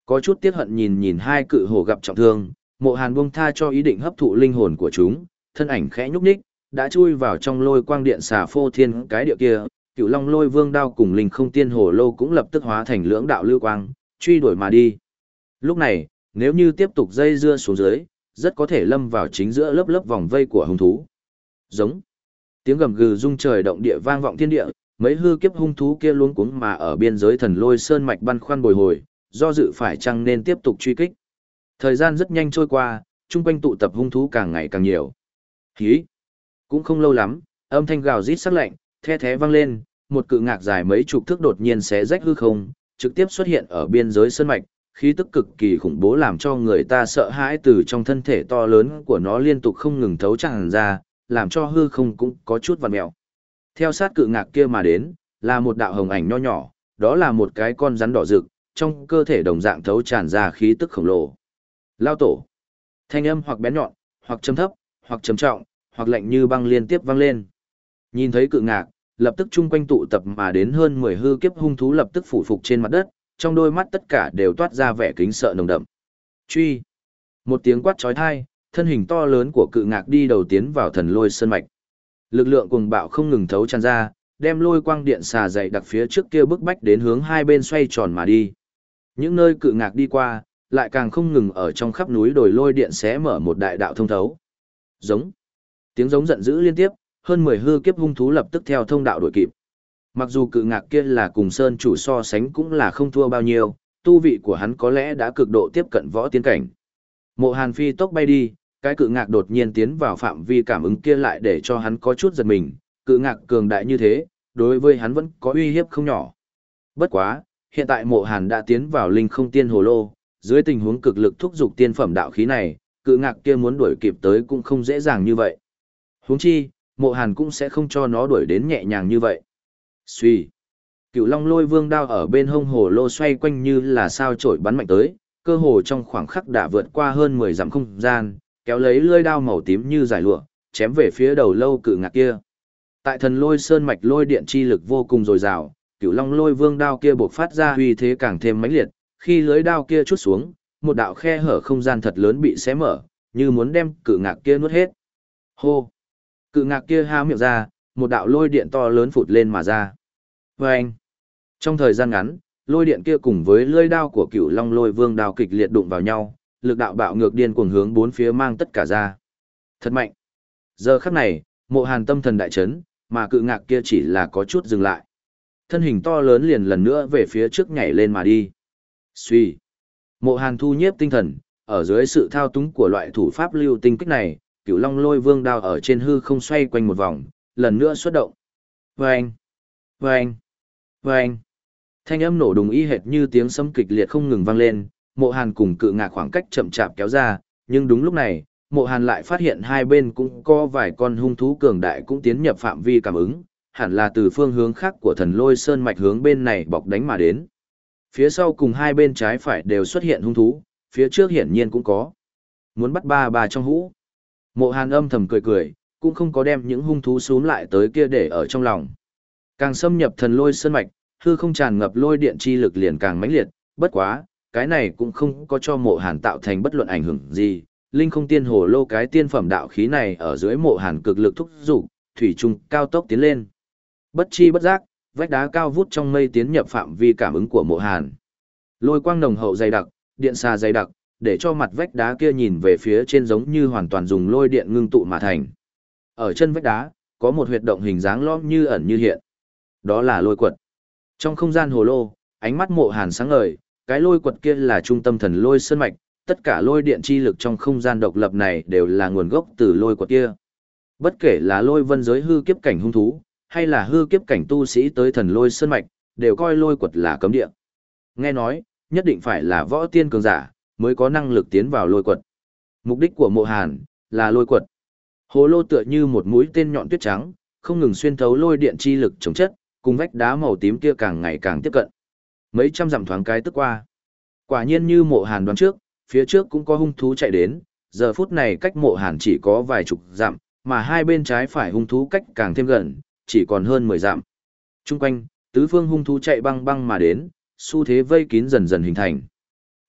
Có chút tiếc hận nhìn nhìn hai cự hổ gặp trọng thương, mộ hàn buông tha cho ý định hấp thụ linh hồn của chúng, thân ảnh khẽ nhúc nhích, đã chui vào trong lôi quang điện xà phô thiên cái địa kia, cựu long lôi vương đao cùng linh không tiên hồ lô cũng lập tức hóa thành lưỡng đạo lưu quang, truy đuổi mà đi. Lúc này, nếu như tiếp tục dây dưa xuống dưới, rất có thể lâm vào chính giữa lớp lớp vòng vây của hung thú. Giống. Tiếng gầm gừ rung trời động địa vang vọng thiên địa, mấy hư kiếp hung thú kia luống cuống mà ở biên giới thần lôi sơn mạch băn khoăn bồi hồi, do dự phải chăng nên tiếp tục truy kích. Thời gian rất nhanh trôi qua, chung quanh tụ tập hung thú càng ngày càng nhiều. Hí! Cũng không lâu lắm, âm thanh gào rít sắc lạnh, the thé vang lên, một cự ngạc dài mấy chục thước đột nhiên xé rách hư không, trực tiếp xuất hiện ở biên giới sơn mạch, khí tức cực kỳ khủng bố làm cho người ta sợ hãi từ trong thân thể to lớn của nó liên tục không ngừng thấu tràn ra, làm cho hư không cũng có chút vằn mèo. Theo sát cự ngạc kia mà đến, là một đạo hồng ảnh nho nhỏ, đó là một cái con rắn đỏ rực, trong cơ thể đồng dạng thấu tràn ra khí tức khổng lồ. Lao tổ. Thanh âm hoặc bén nhọn, hoặc trầm thấp, hoặc trầm trọng, hoặc lạnh như băng liên tiếp vang lên. Nhìn thấy cự ngạc, lập tức chung quanh tụ tập mà đến hơn 10 hư kiếp hung thú lập tức phủ phục trên mặt đất, trong đôi mắt tất cả đều toát ra vẻ kính sợ nồng đậm. Truy. Một tiếng quát trói thai, thân hình to lớn của cự ngạc đi đầu tiến vào thần lôi sơn mạch. Lực lượng cuồng bạo không ngừng thấu tràn ra, đem lôi quang điện xà dày đặc phía trước kia bức bách đến hướng hai bên xoay tròn mà đi. Những nơi cự ngạc đi qua, lại càng không ngừng ở trong khắp núi đồi lôi điện xé mở một đại đạo thông thấu. Giống. Tiếng giống giận dữ liên tiếp, hơn 10 hư kiếp hung thú lập tức theo thông đạo đuổi kịp. Mặc dù cự ngạc kia là cùng sơn chủ so sánh cũng là không thua bao nhiêu, tu vị của hắn có lẽ đã cực độ tiếp cận võ tiên cảnh. Mộ Hàn phi tốc bay đi, cái cự ngạc đột nhiên tiến vào phạm vi cảm ứng kia lại để cho hắn có chút giật mình, cự ngạc cường đại như thế, đối với hắn vẫn có uy hiếp không nhỏ. Bất quá, hiện tại mộ hàn đã tiến vào linh không tiên hồ lô, dưới tình huống cực lực thúc giục tiên phẩm đạo khí này, cự ngạc kia muốn đuổi kịp tới cũng không dễ dàng như vậy. Huống chi, mộ hàn cũng sẽ không cho nó đuổi đến nhẹ nhàng như vậy. Xuy. Cựu long lôi vương đao ở bên hông hồ lô xoay quanh như là sao trổi bắn mạnh tới, cơ hồ trong khoảng khắc đã vượt qua hơn 10 dặm không gian, kéo lấy lưỡi đao màu tím như giải lụa, chém về phía đầu lâu cự ngạc kia. Tại thần lôi sơn mạch lôi điện chi lực vô cùng dồi dào, cựu long lôi vương đao kia bộc phát ra uy thế càng thêm mãnh liệt, khi lưới đao kia chút xuống, một đạo khe hở không gian thật lớn bị xé mở, như muốn đem cự ngạc kia nuốt hết. Hô! Cự ngạc kia há miệng ra, một đạo lôi điện to lớn phụt lên mà ra. Vâng! Trong thời gian ngắn, lôi điện kia cùng với lưỡi đao của cựu long lôi vương đao kịch liệt đụng vào nhau, lực đạo bạo ngược điên cuồng hướng bốn phía mang tất cả ra. Thật mạnh! Giờ khắc này, mộ hàn tâm thần đại chấn, mà cự ngạc kia chỉ là có chút dừng lại. Thân hình to lớn liền lần nữa về phía trước nhảy lên mà đi suy, Mộ Hàn thu nhiếp tinh thần, ở dưới sự thao túng của loại thủ pháp lưu tinh kích này, cửu long lôi vương đao ở trên hư không xoay quanh một vòng, lần nữa xuất động. Vâng! Vâng! Vâng! Thanh âm nổ đùng y hệt như tiếng sấm kịch liệt không ngừng vang lên, mộ hàn cùng cự ngạc khoảng cách chậm chạp kéo ra, nhưng đúng lúc này, mộ hàn lại phát hiện hai bên cũng có vài con hung thú cường đại cũng tiến nhập phạm vi cảm ứng, hẳn là từ phương hướng khác của thần lôi sơn mạch hướng bên này bọc đánh mà đến. Phía sau cùng hai bên trái phải đều xuất hiện hung thú, phía trước hiển nhiên cũng có. Muốn bắt ba bà trong hũ. Mộ hàn âm thầm cười cười, cũng không có đem những hung thú xuống lại tới kia để ở trong lòng. Càng xâm nhập thần lôi sơn mạch, hư không tràn ngập lôi điện chi lực liền càng mãnh liệt, bất quá, cái này cũng không có cho mộ hàn tạo thành bất luận ảnh hưởng gì. Linh không tiên hồ lô cái tiên phẩm đạo khí này ở dưới mộ hàn cực lực thúc dục thủy trung cao tốc tiến lên. Bất chi bất giác, vách đá cao vút trong mây tiến nhập phạm vi cảm ứng của mộ hàn. Lôi quang nồng hậu dày đặc, điện xà dày đặc, để cho mặt vách đá kia nhìn về phía trên giống như hoàn toàn dùng lôi điện ngưng tụ mà thành. Ở chân vách đá, có một huyệt động hình dáng lõm như ẩn như hiện. Đó là lôi quật. Trong không gian hồ lô, ánh mắt mộ hàn sáng ngời, cái lôi quật kia là trung tâm thần lôi sơn mạch, tất cả lôi điện chi lực trong không gian độc lập này đều là nguồn gốc từ lôi quật kia. Bất kể là lôi vân giới hư kiếp cảnh hung thú, hay là hư kiếp cảnh tu sĩ tới thần lôi sơn mạch, đều coi lôi quật là cấm địa. Nghe nói, nhất định phải là võ tiên cường giả, mới có năng lực tiến vào lôi quật. Mục đích của mộ hàn, là lôi quật. Hồ lô tựa như một mũi tên nhọn tuyết trắng, không ngừng xuyên thấu lôi điện chi lực chống chất, cùng vách đá màu tím kia càng ngày càng tiếp cận. Mấy trăm dặm thoáng cái tức qua. Quả nhiên như mộ hàn đoán trước, phía trước cũng có hung thú chạy đến, giờ phút này cách mộ hàn chỉ có vài chục dặm, mà hai bên trái phải hung thú cách càng thêm gần, chỉ còn hơn 10 dặm. Trung quanh, tứ phương hung thú chạy băng băng mà đến, xu thế vây kín dần dần hình thành.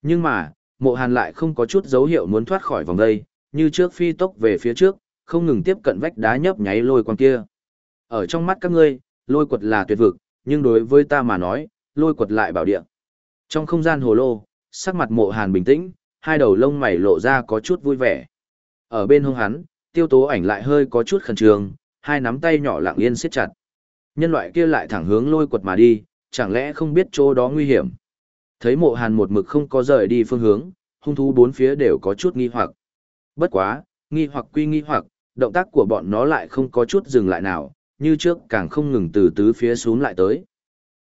Nhưng mà, mộ hàn lại không có chút dấu hiệu muốn thoát khỏi vòng đây, như trước phi tốc về phía trước, không ngừng tiếp cận vách đá nhấp nháy lôi quang kia. Ở trong mắt các ngươi, lôi quật là tuyệt vực, nhưng đối với ta mà nói, lôi quật lại bảo địa. Trong không gian hồ lô, sắc mặt mộ hàn bình tĩnh, hai đầu lông mày lộ ra có chút vui vẻ. Ở bên hông hắn, tiêu tố ảnh lại hơi có chút khẩn trương, hai nắm tay nhỏ lặng yên siết chặt. Nhân loại kia lại thẳng hướng lôi quật mà đi, chẳng lẽ không biết chỗ đó nguy hiểm. Thấy mộ hàn một mực không có rời đi phương hướng, hung thú bốn phía đều có chút nghi hoặc. Bất quá, nghi hoặc quy nghi hoặc, động tác của bọn nó lại không có chút dừng lại nào, như trước càng không ngừng từ tứ phía xuống lại tới.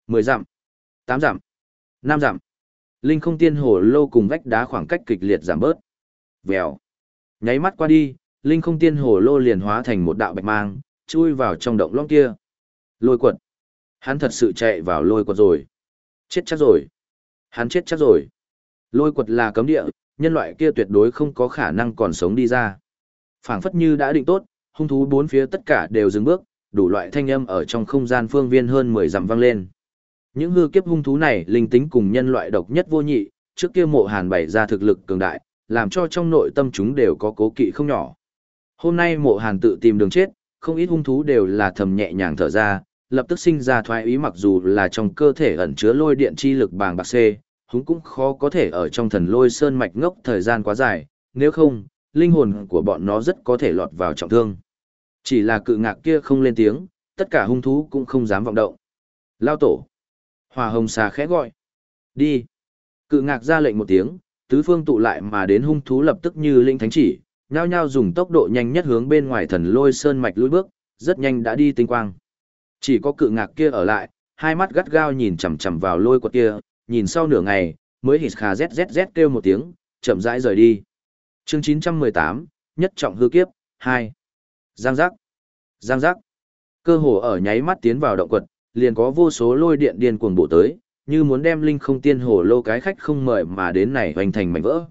10 dặm, 8 dặm, 5 dặm. Linh không tiên hồ lô cùng vách đá khoảng cách kịch liệt giảm bớt. Vèo. Nháy mắt qua đi, Linh không tiên hồ lô liền hóa thành một đạo bạch mang, chui vào trong động long kia. Lôi quật. Hắn thật sự chạy vào lôi quật rồi. Chết chắc rồi. Hắn chết chắc rồi. Lôi quật là cấm địa, nhân loại kia tuyệt đối không có khả năng còn sống đi ra. phảng phất như đã định tốt, hung thú bốn phía tất cả đều dừng bước, đủ loại thanh âm ở trong không gian phương viên hơn 10 dặm vang lên. Những hư kiếp hung thú này linh tính cùng nhân loại độc nhất vô nhị, trước kia mộ hàn bày ra thực lực cường đại, làm cho trong nội tâm chúng đều có cố kỵ không nhỏ. Hôm nay mộ hàn tự tìm đường chết, không ít hung thú đều là thầm nhẹ nhàng thở ra, lập tức sinh ra thoái ý mặc dù là trong cơ thể ẩn chứa lôi điện chi lực bàng bạc xê, húng cũng khó có thể ở trong thần lôi sơn mạch ngốc thời gian quá dài, nếu không, linh hồn của bọn nó rất có thể lọt vào trọng thương. Chỉ là cự ngạc kia không lên tiếng, tất cả hung thú cũng không dám vọng động. Lao tổ. Hòa hồng xà khẽ gọi. Đi. Cự ngạc ra lệnh một tiếng, tứ phương tụ lại mà đến hung thú lập tức như linh thánh chỉ, nhao nhao dùng tốc độ nhanh nhất hướng bên ngoài thần lôi sơn mạch lùi bước, rất nhanh đã đi tinh quang. Chỉ có cự ngạc kia ở lại, hai mắt gắt gao nhìn chằm chằm vào lôi quật kia, nhìn sau nửa ngày, mới hít khà zzz kêu một tiếng, chậm rãi rời đi. Chương 918, nhất trọng hư kiếp, 2. Giang giác. Giang giác. Cơ hồ ở nháy mắt tiến vào động quật, liền có vô số lôi điện điên cuồng bổ tới, như muốn đem linh không tiên hồ lô cái khách không mời mà đến này hoành thành mảnh vỡ.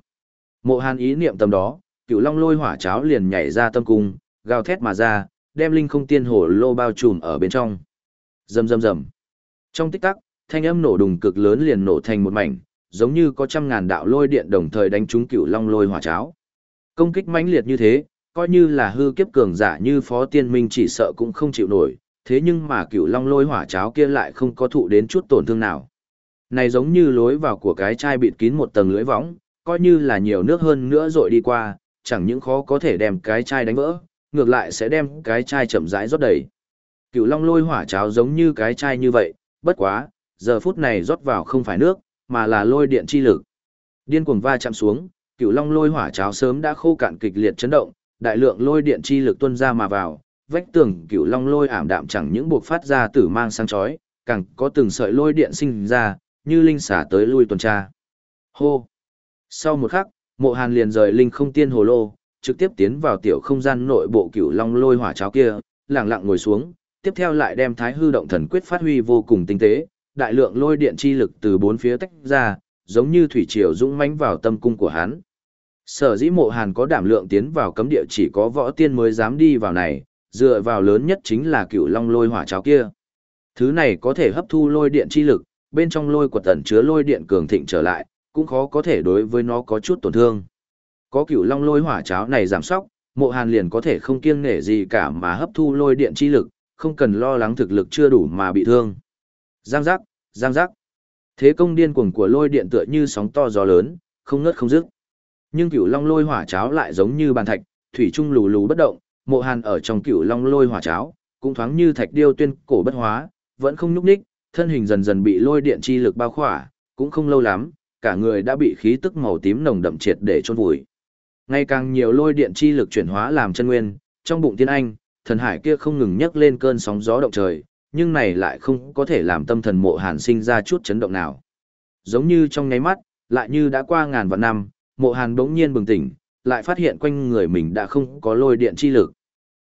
Mộ Hàn ý niệm tầm đó, cựu long lôi hỏa cháo liền nhảy ra tâm cung, gào thét mà ra, đem linh không tiên hồ lô bao trùm ở bên trong. Rầm rầm rầm. Trong tích tắc, thanh âm nổ đùng cực lớn liền nổ thành một mảnh, giống như có trăm ngàn đạo lôi điện đồng thời đánh trúng cựu long lôi hỏa cháo. Công kích mãnh liệt như thế, coi như là hư kiếp cường giả như Phó Tiên Minh chỉ sợ cũng không chịu nổi, thế nhưng mà cựu long lôi hỏa cháo kia lại không có thụ đến chút tổn thương nào. Này giống như lối vào của cái chai bịt kín một tầng lưới võng, coi như là nhiều nước hơn nữa rồi đi qua, chẳng những khó có thể đem cái chai đánh vỡ, ngược lại sẽ đem cái chai chậm rãi rót đầy. Cựu long lôi hỏa cháo giống như cái chai như vậy, bất quá, giờ phút này rót vào không phải nước, mà là lôi điện chi lực. Điên cuồng va chạm xuống, cựu long lôi hỏa cháo sớm đã khô cạn kịch liệt chấn động, đại lượng lôi điện chi lực tuôn ra mà vào, vách tường cựu long lôi ảm đạm chẳng những buộc phát ra tử mang sáng chói, càng có từng sợi lôi điện sinh ra, như linh xả tới lui tuần tra. Hô! Sau một khắc, mộ hàn liền rời linh không tiên hồ lô, trực tiếp tiến vào tiểu không gian nội bộ cựu long lôi hỏa cháo kia, lặng lặng ngồi xuống, tiếp theo lại đem thái hư động thần quyết phát huy vô cùng tinh tế, đại lượng lôi điện chi lực từ bốn phía tách ra, giống như thủy triều dũng mãnh vào tâm cung của hắn. Sở dĩ mộ hàn có đảm lượng tiến vào cấm địa chỉ có võ tiên mới dám đi vào này, dựa vào lớn nhất chính là cựu long lôi hỏa cháo kia. Thứ này có thể hấp thu lôi điện chi lực, bên trong lôi quật tẩn chứa lôi điện cường thịnh trở lại, cũng khó có thể đối với nó có chút tổn thương. Có cựu long lôi hỏa cháo này giảm sóc, mộ hàn liền có thể không kiêng nể gì cả mà hấp thu lôi điện chi lực, không cần lo lắng thực lực chưa đủ mà bị thương. Giang giác, giang giác. Thế công điên cuồng của lôi điện tựa như sóng to gió lớn, không ngớt không dứt. Nhưng cựu long lôi hỏa cháo lại giống như bàn thạch, thủy trung lù lù bất động, mộ hàn ở trong cựu long lôi hỏa cháo, cũng thoáng như thạch điêu tuyên cổ bất hóa, vẫn không nhúc ních, thân hình dần dần bị lôi điện chi lực bao khỏa, cũng không lâu lắm, cả người đã bị khí tức màu tím nồng đậm triệt để chôn vùi. Ngày càng nhiều lôi điện chi lực chuyển hóa làm chân nguyên, trong bụng tiên anh, thần hải kia không ngừng nhấc lên cơn sóng gió động trời, nhưng này lại không có thể làm tâm thần mộ hàn sinh ra chút chấn động nào. Giống như trong nháy mắt, lại như đã qua ngàn vạn năm, mộ hàn bỗng nhiên bừng tỉnh, lại phát hiện quanh người mình đã không có lôi điện chi lực.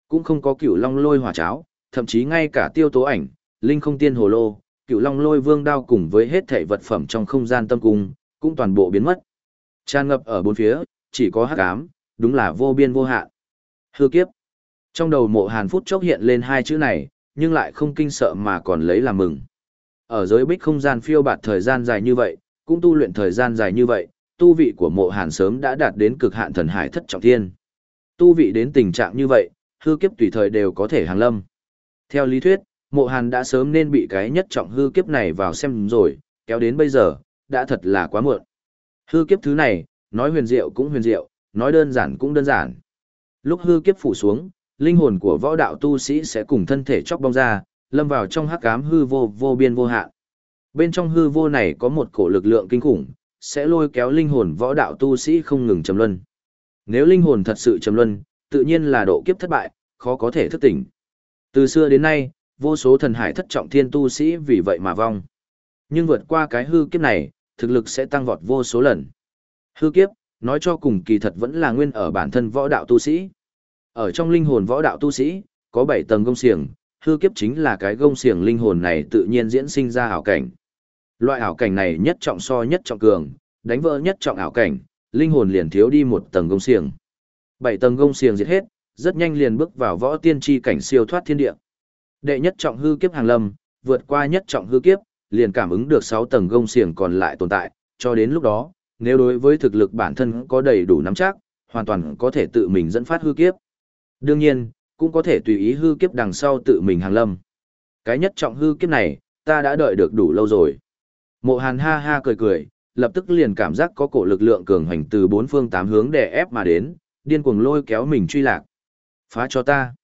Cũng không có cửu long lôi hỏa cháo, thậm chí ngay cả tiêu tố ảnh, linh không tiên hồ lô, cửu long lôi vương đao cùng với hết thể vật phẩm trong không gian tâm cung, cũng toàn bộ biến mất. Tràn ngập ở bốn phía, chỉ có hắc ám, đúng là vô biên vô hạn. Hư kiếp. Trong đầu mộ hàn phút chốc hiện lên hai chữ này, nhưng lại không kinh sợ mà còn lấy làm mừng. Ở giới bích không gian phiêu bạt thời gian dài như vậy, cũng tu luyện thời gian dài như vậy, tu vị của mộ hàn sớm đã đạt đến cực hạn thần hải thất trọng thiên. Tu vị đến tình trạng như vậy, hư kiếp tùy thời đều có thể hàng lâm. Theo lý thuyết, mộ hàn đã sớm nên bị cái nhất trọng hư kiếp này vào xem rồi, kéo đến bây giờ, đã thật là quá muộn. Hư kiếp thứ này, nói huyền diệu cũng huyền diệu, nói đơn giản cũng đơn giản. Lúc hư kiếp phủ xuống, linh hồn của võ đạo tu sĩ sẽ cùng thân thể chóc bong ra, lâm vào trong hắc ám hư vô vô biên vô hạn. Bên trong hư vô này có một cổ lực lượng kinh khủng, sẽ lôi kéo linh hồn võ đạo tu sĩ không ngừng trầm luân. Nếu linh hồn thật sự trầm luân, tự nhiên là độ kiếp thất bại, khó có thể thức tỉnh. Từ xưa đến nay, vô số thần hải thất trọng thiên tu sĩ vì vậy mà vong. Nhưng vượt qua cái hư kiếp này, thực lực sẽ tăng vọt vô số lần. Hư kiếp, nói cho cùng kỳ thật vẫn là nguyên ở bản thân võ đạo tu sĩ. Ở trong linh hồn võ đạo tu sĩ, có 7 tầng gông xiềng, hư kiếp chính là cái gông xiềng linh hồn này tự nhiên diễn sinh ra ảo cảnh. Loại ảo cảnh này nhất trọng so nhất trọng cường, đánh vỡ nhất trọng ảo cảnh, linh hồn liền thiếu đi một tầng gông xiềng. Bảy tầng gông xiềng diệt hết, rất nhanh liền bước vào võ tiên tri cảnh siêu thoát thiên địa. Đệ nhất trọng hư kiếp hàng lâm, vượt qua nhất trọng hư kiếp, liền cảm ứng được 6 tầng gông xiềng còn lại tồn tại, cho đến lúc đó, nếu đối với thực lực bản thân có đầy đủ nắm chắc, hoàn toàn có thể tự mình dẫn phát hư kiếp. Đương nhiên, cũng có thể tùy ý hư kiếp đằng sau tự mình hàng lâm. Cái nhất trọng hư kiếp này, ta đã đợi được đủ lâu rồi. Mộ Hàn ha ha cười cười, lập tức liền cảm giác có cổ lực lượng cường hành từ bốn phương tám hướng đè ép mà đến, điên cuồng lôi kéo mình truy lạc. Phá cho ta.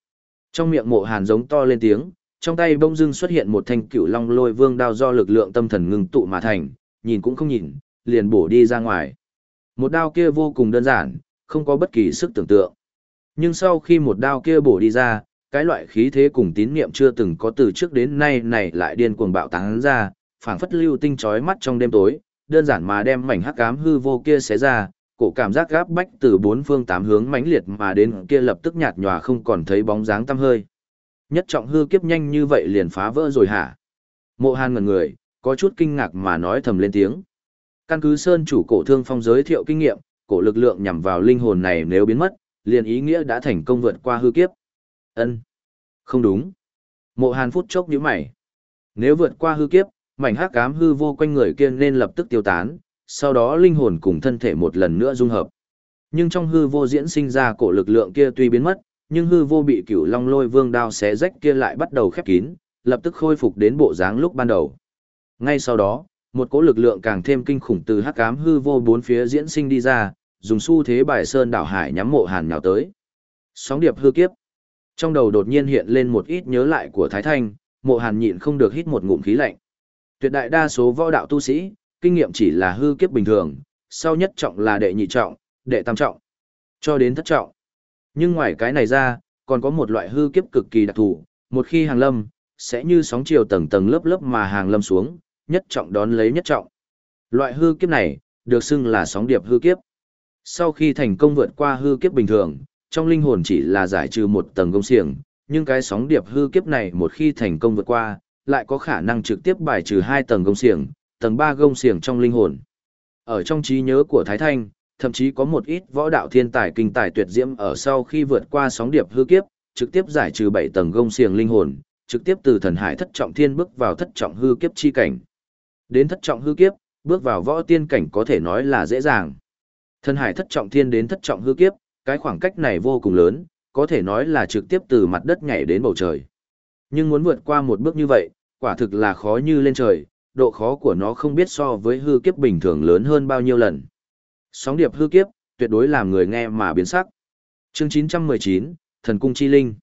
Trong miệng Mộ Hàn giống to lên tiếng, trong tay bông dưng xuất hiện một thanh cựu long lôi vương đao do lực lượng tâm thần ngưng tụ mà thành, nhìn cũng không nhìn, liền bổ đi ra ngoài. Một đao kia vô cùng đơn giản, không có bất kỳ sức tưởng tượng. Nhưng sau khi một đao kia bổ đi ra, cái loại khí thế cùng tín niệm chưa từng có từ trước đến nay này lại điên cuồng bạo tán ra, phảng phất lưu tinh chói mắt trong đêm tối, đơn giản mà đem mảnh hắc ám hư vô kia xé ra, cổ cảm giác gáp bách từ bốn phương tám hướng mãnh liệt mà đến kia lập tức nhạt nhòa không còn thấy bóng dáng tăm hơi. Nhất trọng hư kiếp nhanh như vậy liền phá vỡ rồi hả? Mộ Hàn ngẩn người, có chút kinh ngạc mà nói thầm lên tiếng. Căn cứ Sơn chủ cổ thương phong giới thiệu kinh nghiệm, cổ lực lượng nhằm vào linh hồn này nếu biến mất, liền ý nghĩa đã thành công vượt qua hư kiếp. Ân, Không đúng. Mộ Hàn phút chốc nhíu mày. Nếu vượt qua hư kiếp, mảnh hắc ám hư vô quanh người kia nên lập tức tiêu tán, sau đó linh hồn cùng thân thể một lần nữa dung hợp. Nhưng trong hư vô diễn sinh ra cổ lực lượng kia tuy biến mất, nhưng hư vô bị cửu long lôi vương đao xé rách kia lại bắt đầu khép kín, lập tức khôi phục đến bộ dáng lúc ban đầu. Ngay sau đó, một cỗ lực lượng càng thêm kinh khủng từ hắc ám hư vô bốn phía diễn sinh đi ra, dùng xu thế bài sơn đảo hải nhắm mộ hàn nhào tới. Sóng điệp hư kiếp. Trong đầu đột nhiên hiện lên một ít nhớ lại của Thái Thanh, mộ hàn nhịn không được hít một ngụm khí lạnh. Tuyệt đại đa số võ đạo tu sĩ, kinh nghiệm chỉ là hư kiếp bình thường, sau nhất trọng là đệ nhị trọng, đệ tam trọng, cho đến thất trọng. Nhưng ngoài cái này ra, còn có một loại hư kiếp cực kỳ đặc thù, một khi hàng lâm, sẽ như sóng chiều tầng tầng lớp lớp mà hàng lâm xuống, nhất trọng đón lấy nhất trọng. Loại hư kiếp này, được xưng là sóng điệp hư kiếp. Sau khi thành công vượt qua hư kiếp bình thường, trong linh hồn chỉ là giải trừ một tầng công xiềng, nhưng cái sóng điệp hư kiếp này một khi thành công vượt qua, lại có khả năng trực tiếp bài trừ hai tầng công xiềng, tầng ba gông xiềng trong linh hồn. Ở trong trí nhớ của Thái Thanh, thậm chí có một ít võ đạo thiên tài kinh tài tuyệt diễm ở sau khi vượt qua sóng điệp hư kiếp, trực tiếp giải trừ bảy tầng gông xiềng linh hồn, trực tiếp từ thần hải thất trọng thiên bước vào thất trọng hư kiếp chi cảnh. Đến thất trọng hư kiếp, bước vào võ tiên cảnh có thể nói là dễ dàng. Thần hải thất trọng thiên đến thất trọng hư kiếp, cái khoảng cách này vô cùng lớn, có thể nói là trực tiếp từ mặt đất nhảy đến bầu trời. Nhưng muốn vượt qua một bước như vậy, quả thực là khó như lên trời, độ khó của nó không biết so với hư kiếp bình thường lớn hơn bao nhiêu lần. Sóng điệp hư kiếp, tuyệt đối làm người nghe mà biến sắc. Chương 919, Thần Cung Chi Linh.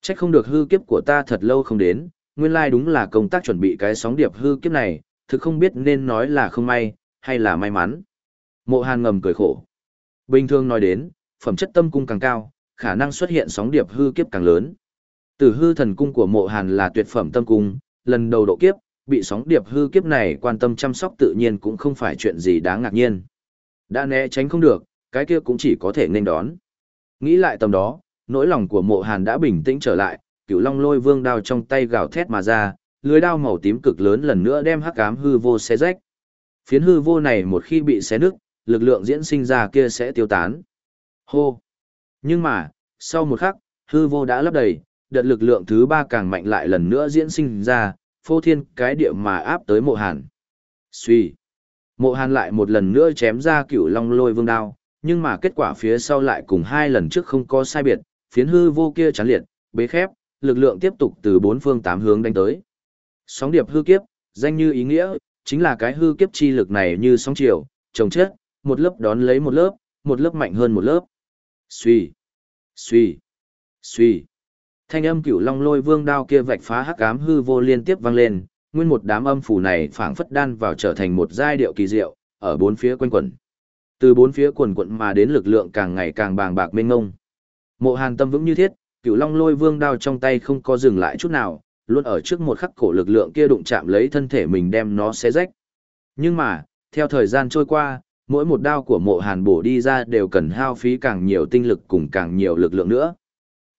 Chắc không được hư kiếp của ta thật lâu không đến, nguyên lai đúng là công tác chuẩn bị cái sóng điệp hư kiếp này, thực không biết nên nói là không may, hay là may mắn. Mộ Hàn ngầm cười khổ. Bình thường nói đến, phẩm chất tâm cung càng cao, khả năng xuất hiện sóng điệp hư kiếp càng lớn. Tử hư thần cung của mộ Hàn là tuyệt phẩm tâm cung, lần đầu độ kiếp, bị sóng điệp hư kiếp này quan tâm chăm sóc tự nhiên cũng không phải chuyện gì đáng ngạc nhiên. Đã né tránh không được, cái kia cũng chỉ có thể nên đón. Nghĩ lại tầm đó, nỗi lòng của mộ hàn đã bình tĩnh trở lại, cựu long lôi vương đao trong tay gào thét mà ra, lưới đao màu tím cực lớn lần nữa đem hắc ám hư vô xé rách. Phiến hư vô này một khi bị xé nứt, lực lượng diễn sinh ra kia sẽ tiêu tán. Hô! Nhưng mà, sau một khắc, hư vô đã lấp đầy, đợt lực lượng thứ ba càng mạnh lại lần nữa diễn sinh ra, phô thiên cái địa mà áp tới mộ hàn. Xuy! Mộ hàn lại một lần nữa chém ra cửu long lôi vương đao, nhưng mà kết quả phía sau lại cùng hai lần trước không có sai biệt, phiến hư vô kia chán liệt, bế khép, lực lượng tiếp tục từ bốn phương tám hướng đánh tới. Sóng điệp hư kiếp, danh như ý nghĩa, chính là cái hư kiếp chi lực này như sóng chiều, chồng chết, một lớp đón lấy một lớp, một lớp mạnh hơn một lớp. Xuy, xuy, xuy. Thanh âm cửu long lôi vương đao kia vạch phá hắc ám hư vô liên tiếp vang lên, nguyên một đám âm phủ này phảng phất đan vào trở thành một giai điệu kỳ diệu, ở bốn phía quanh quẩn. Từ bốn phía quần quận mà đến lực lượng càng ngày càng bàng bạc mênh ngông. Mộ Hàn tâm vững như thiết, cửu long lôi vương đao trong tay không có dừng lại chút nào, luôn ở trước một khắc cổ lực lượng kia đụng chạm lấy thân thể mình đem nó xé rách. Nhưng mà, theo thời gian trôi qua, mỗi một đao của mộ hàn bổ đi ra đều cần hao phí càng nhiều tinh lực cùng càng nhiều lực lượng nữa.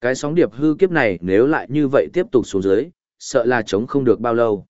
Cái sóng điệp hư kiếp này nếu lại như vậy tiếp tục xuống dưới, sợ là chống không được bao lâu.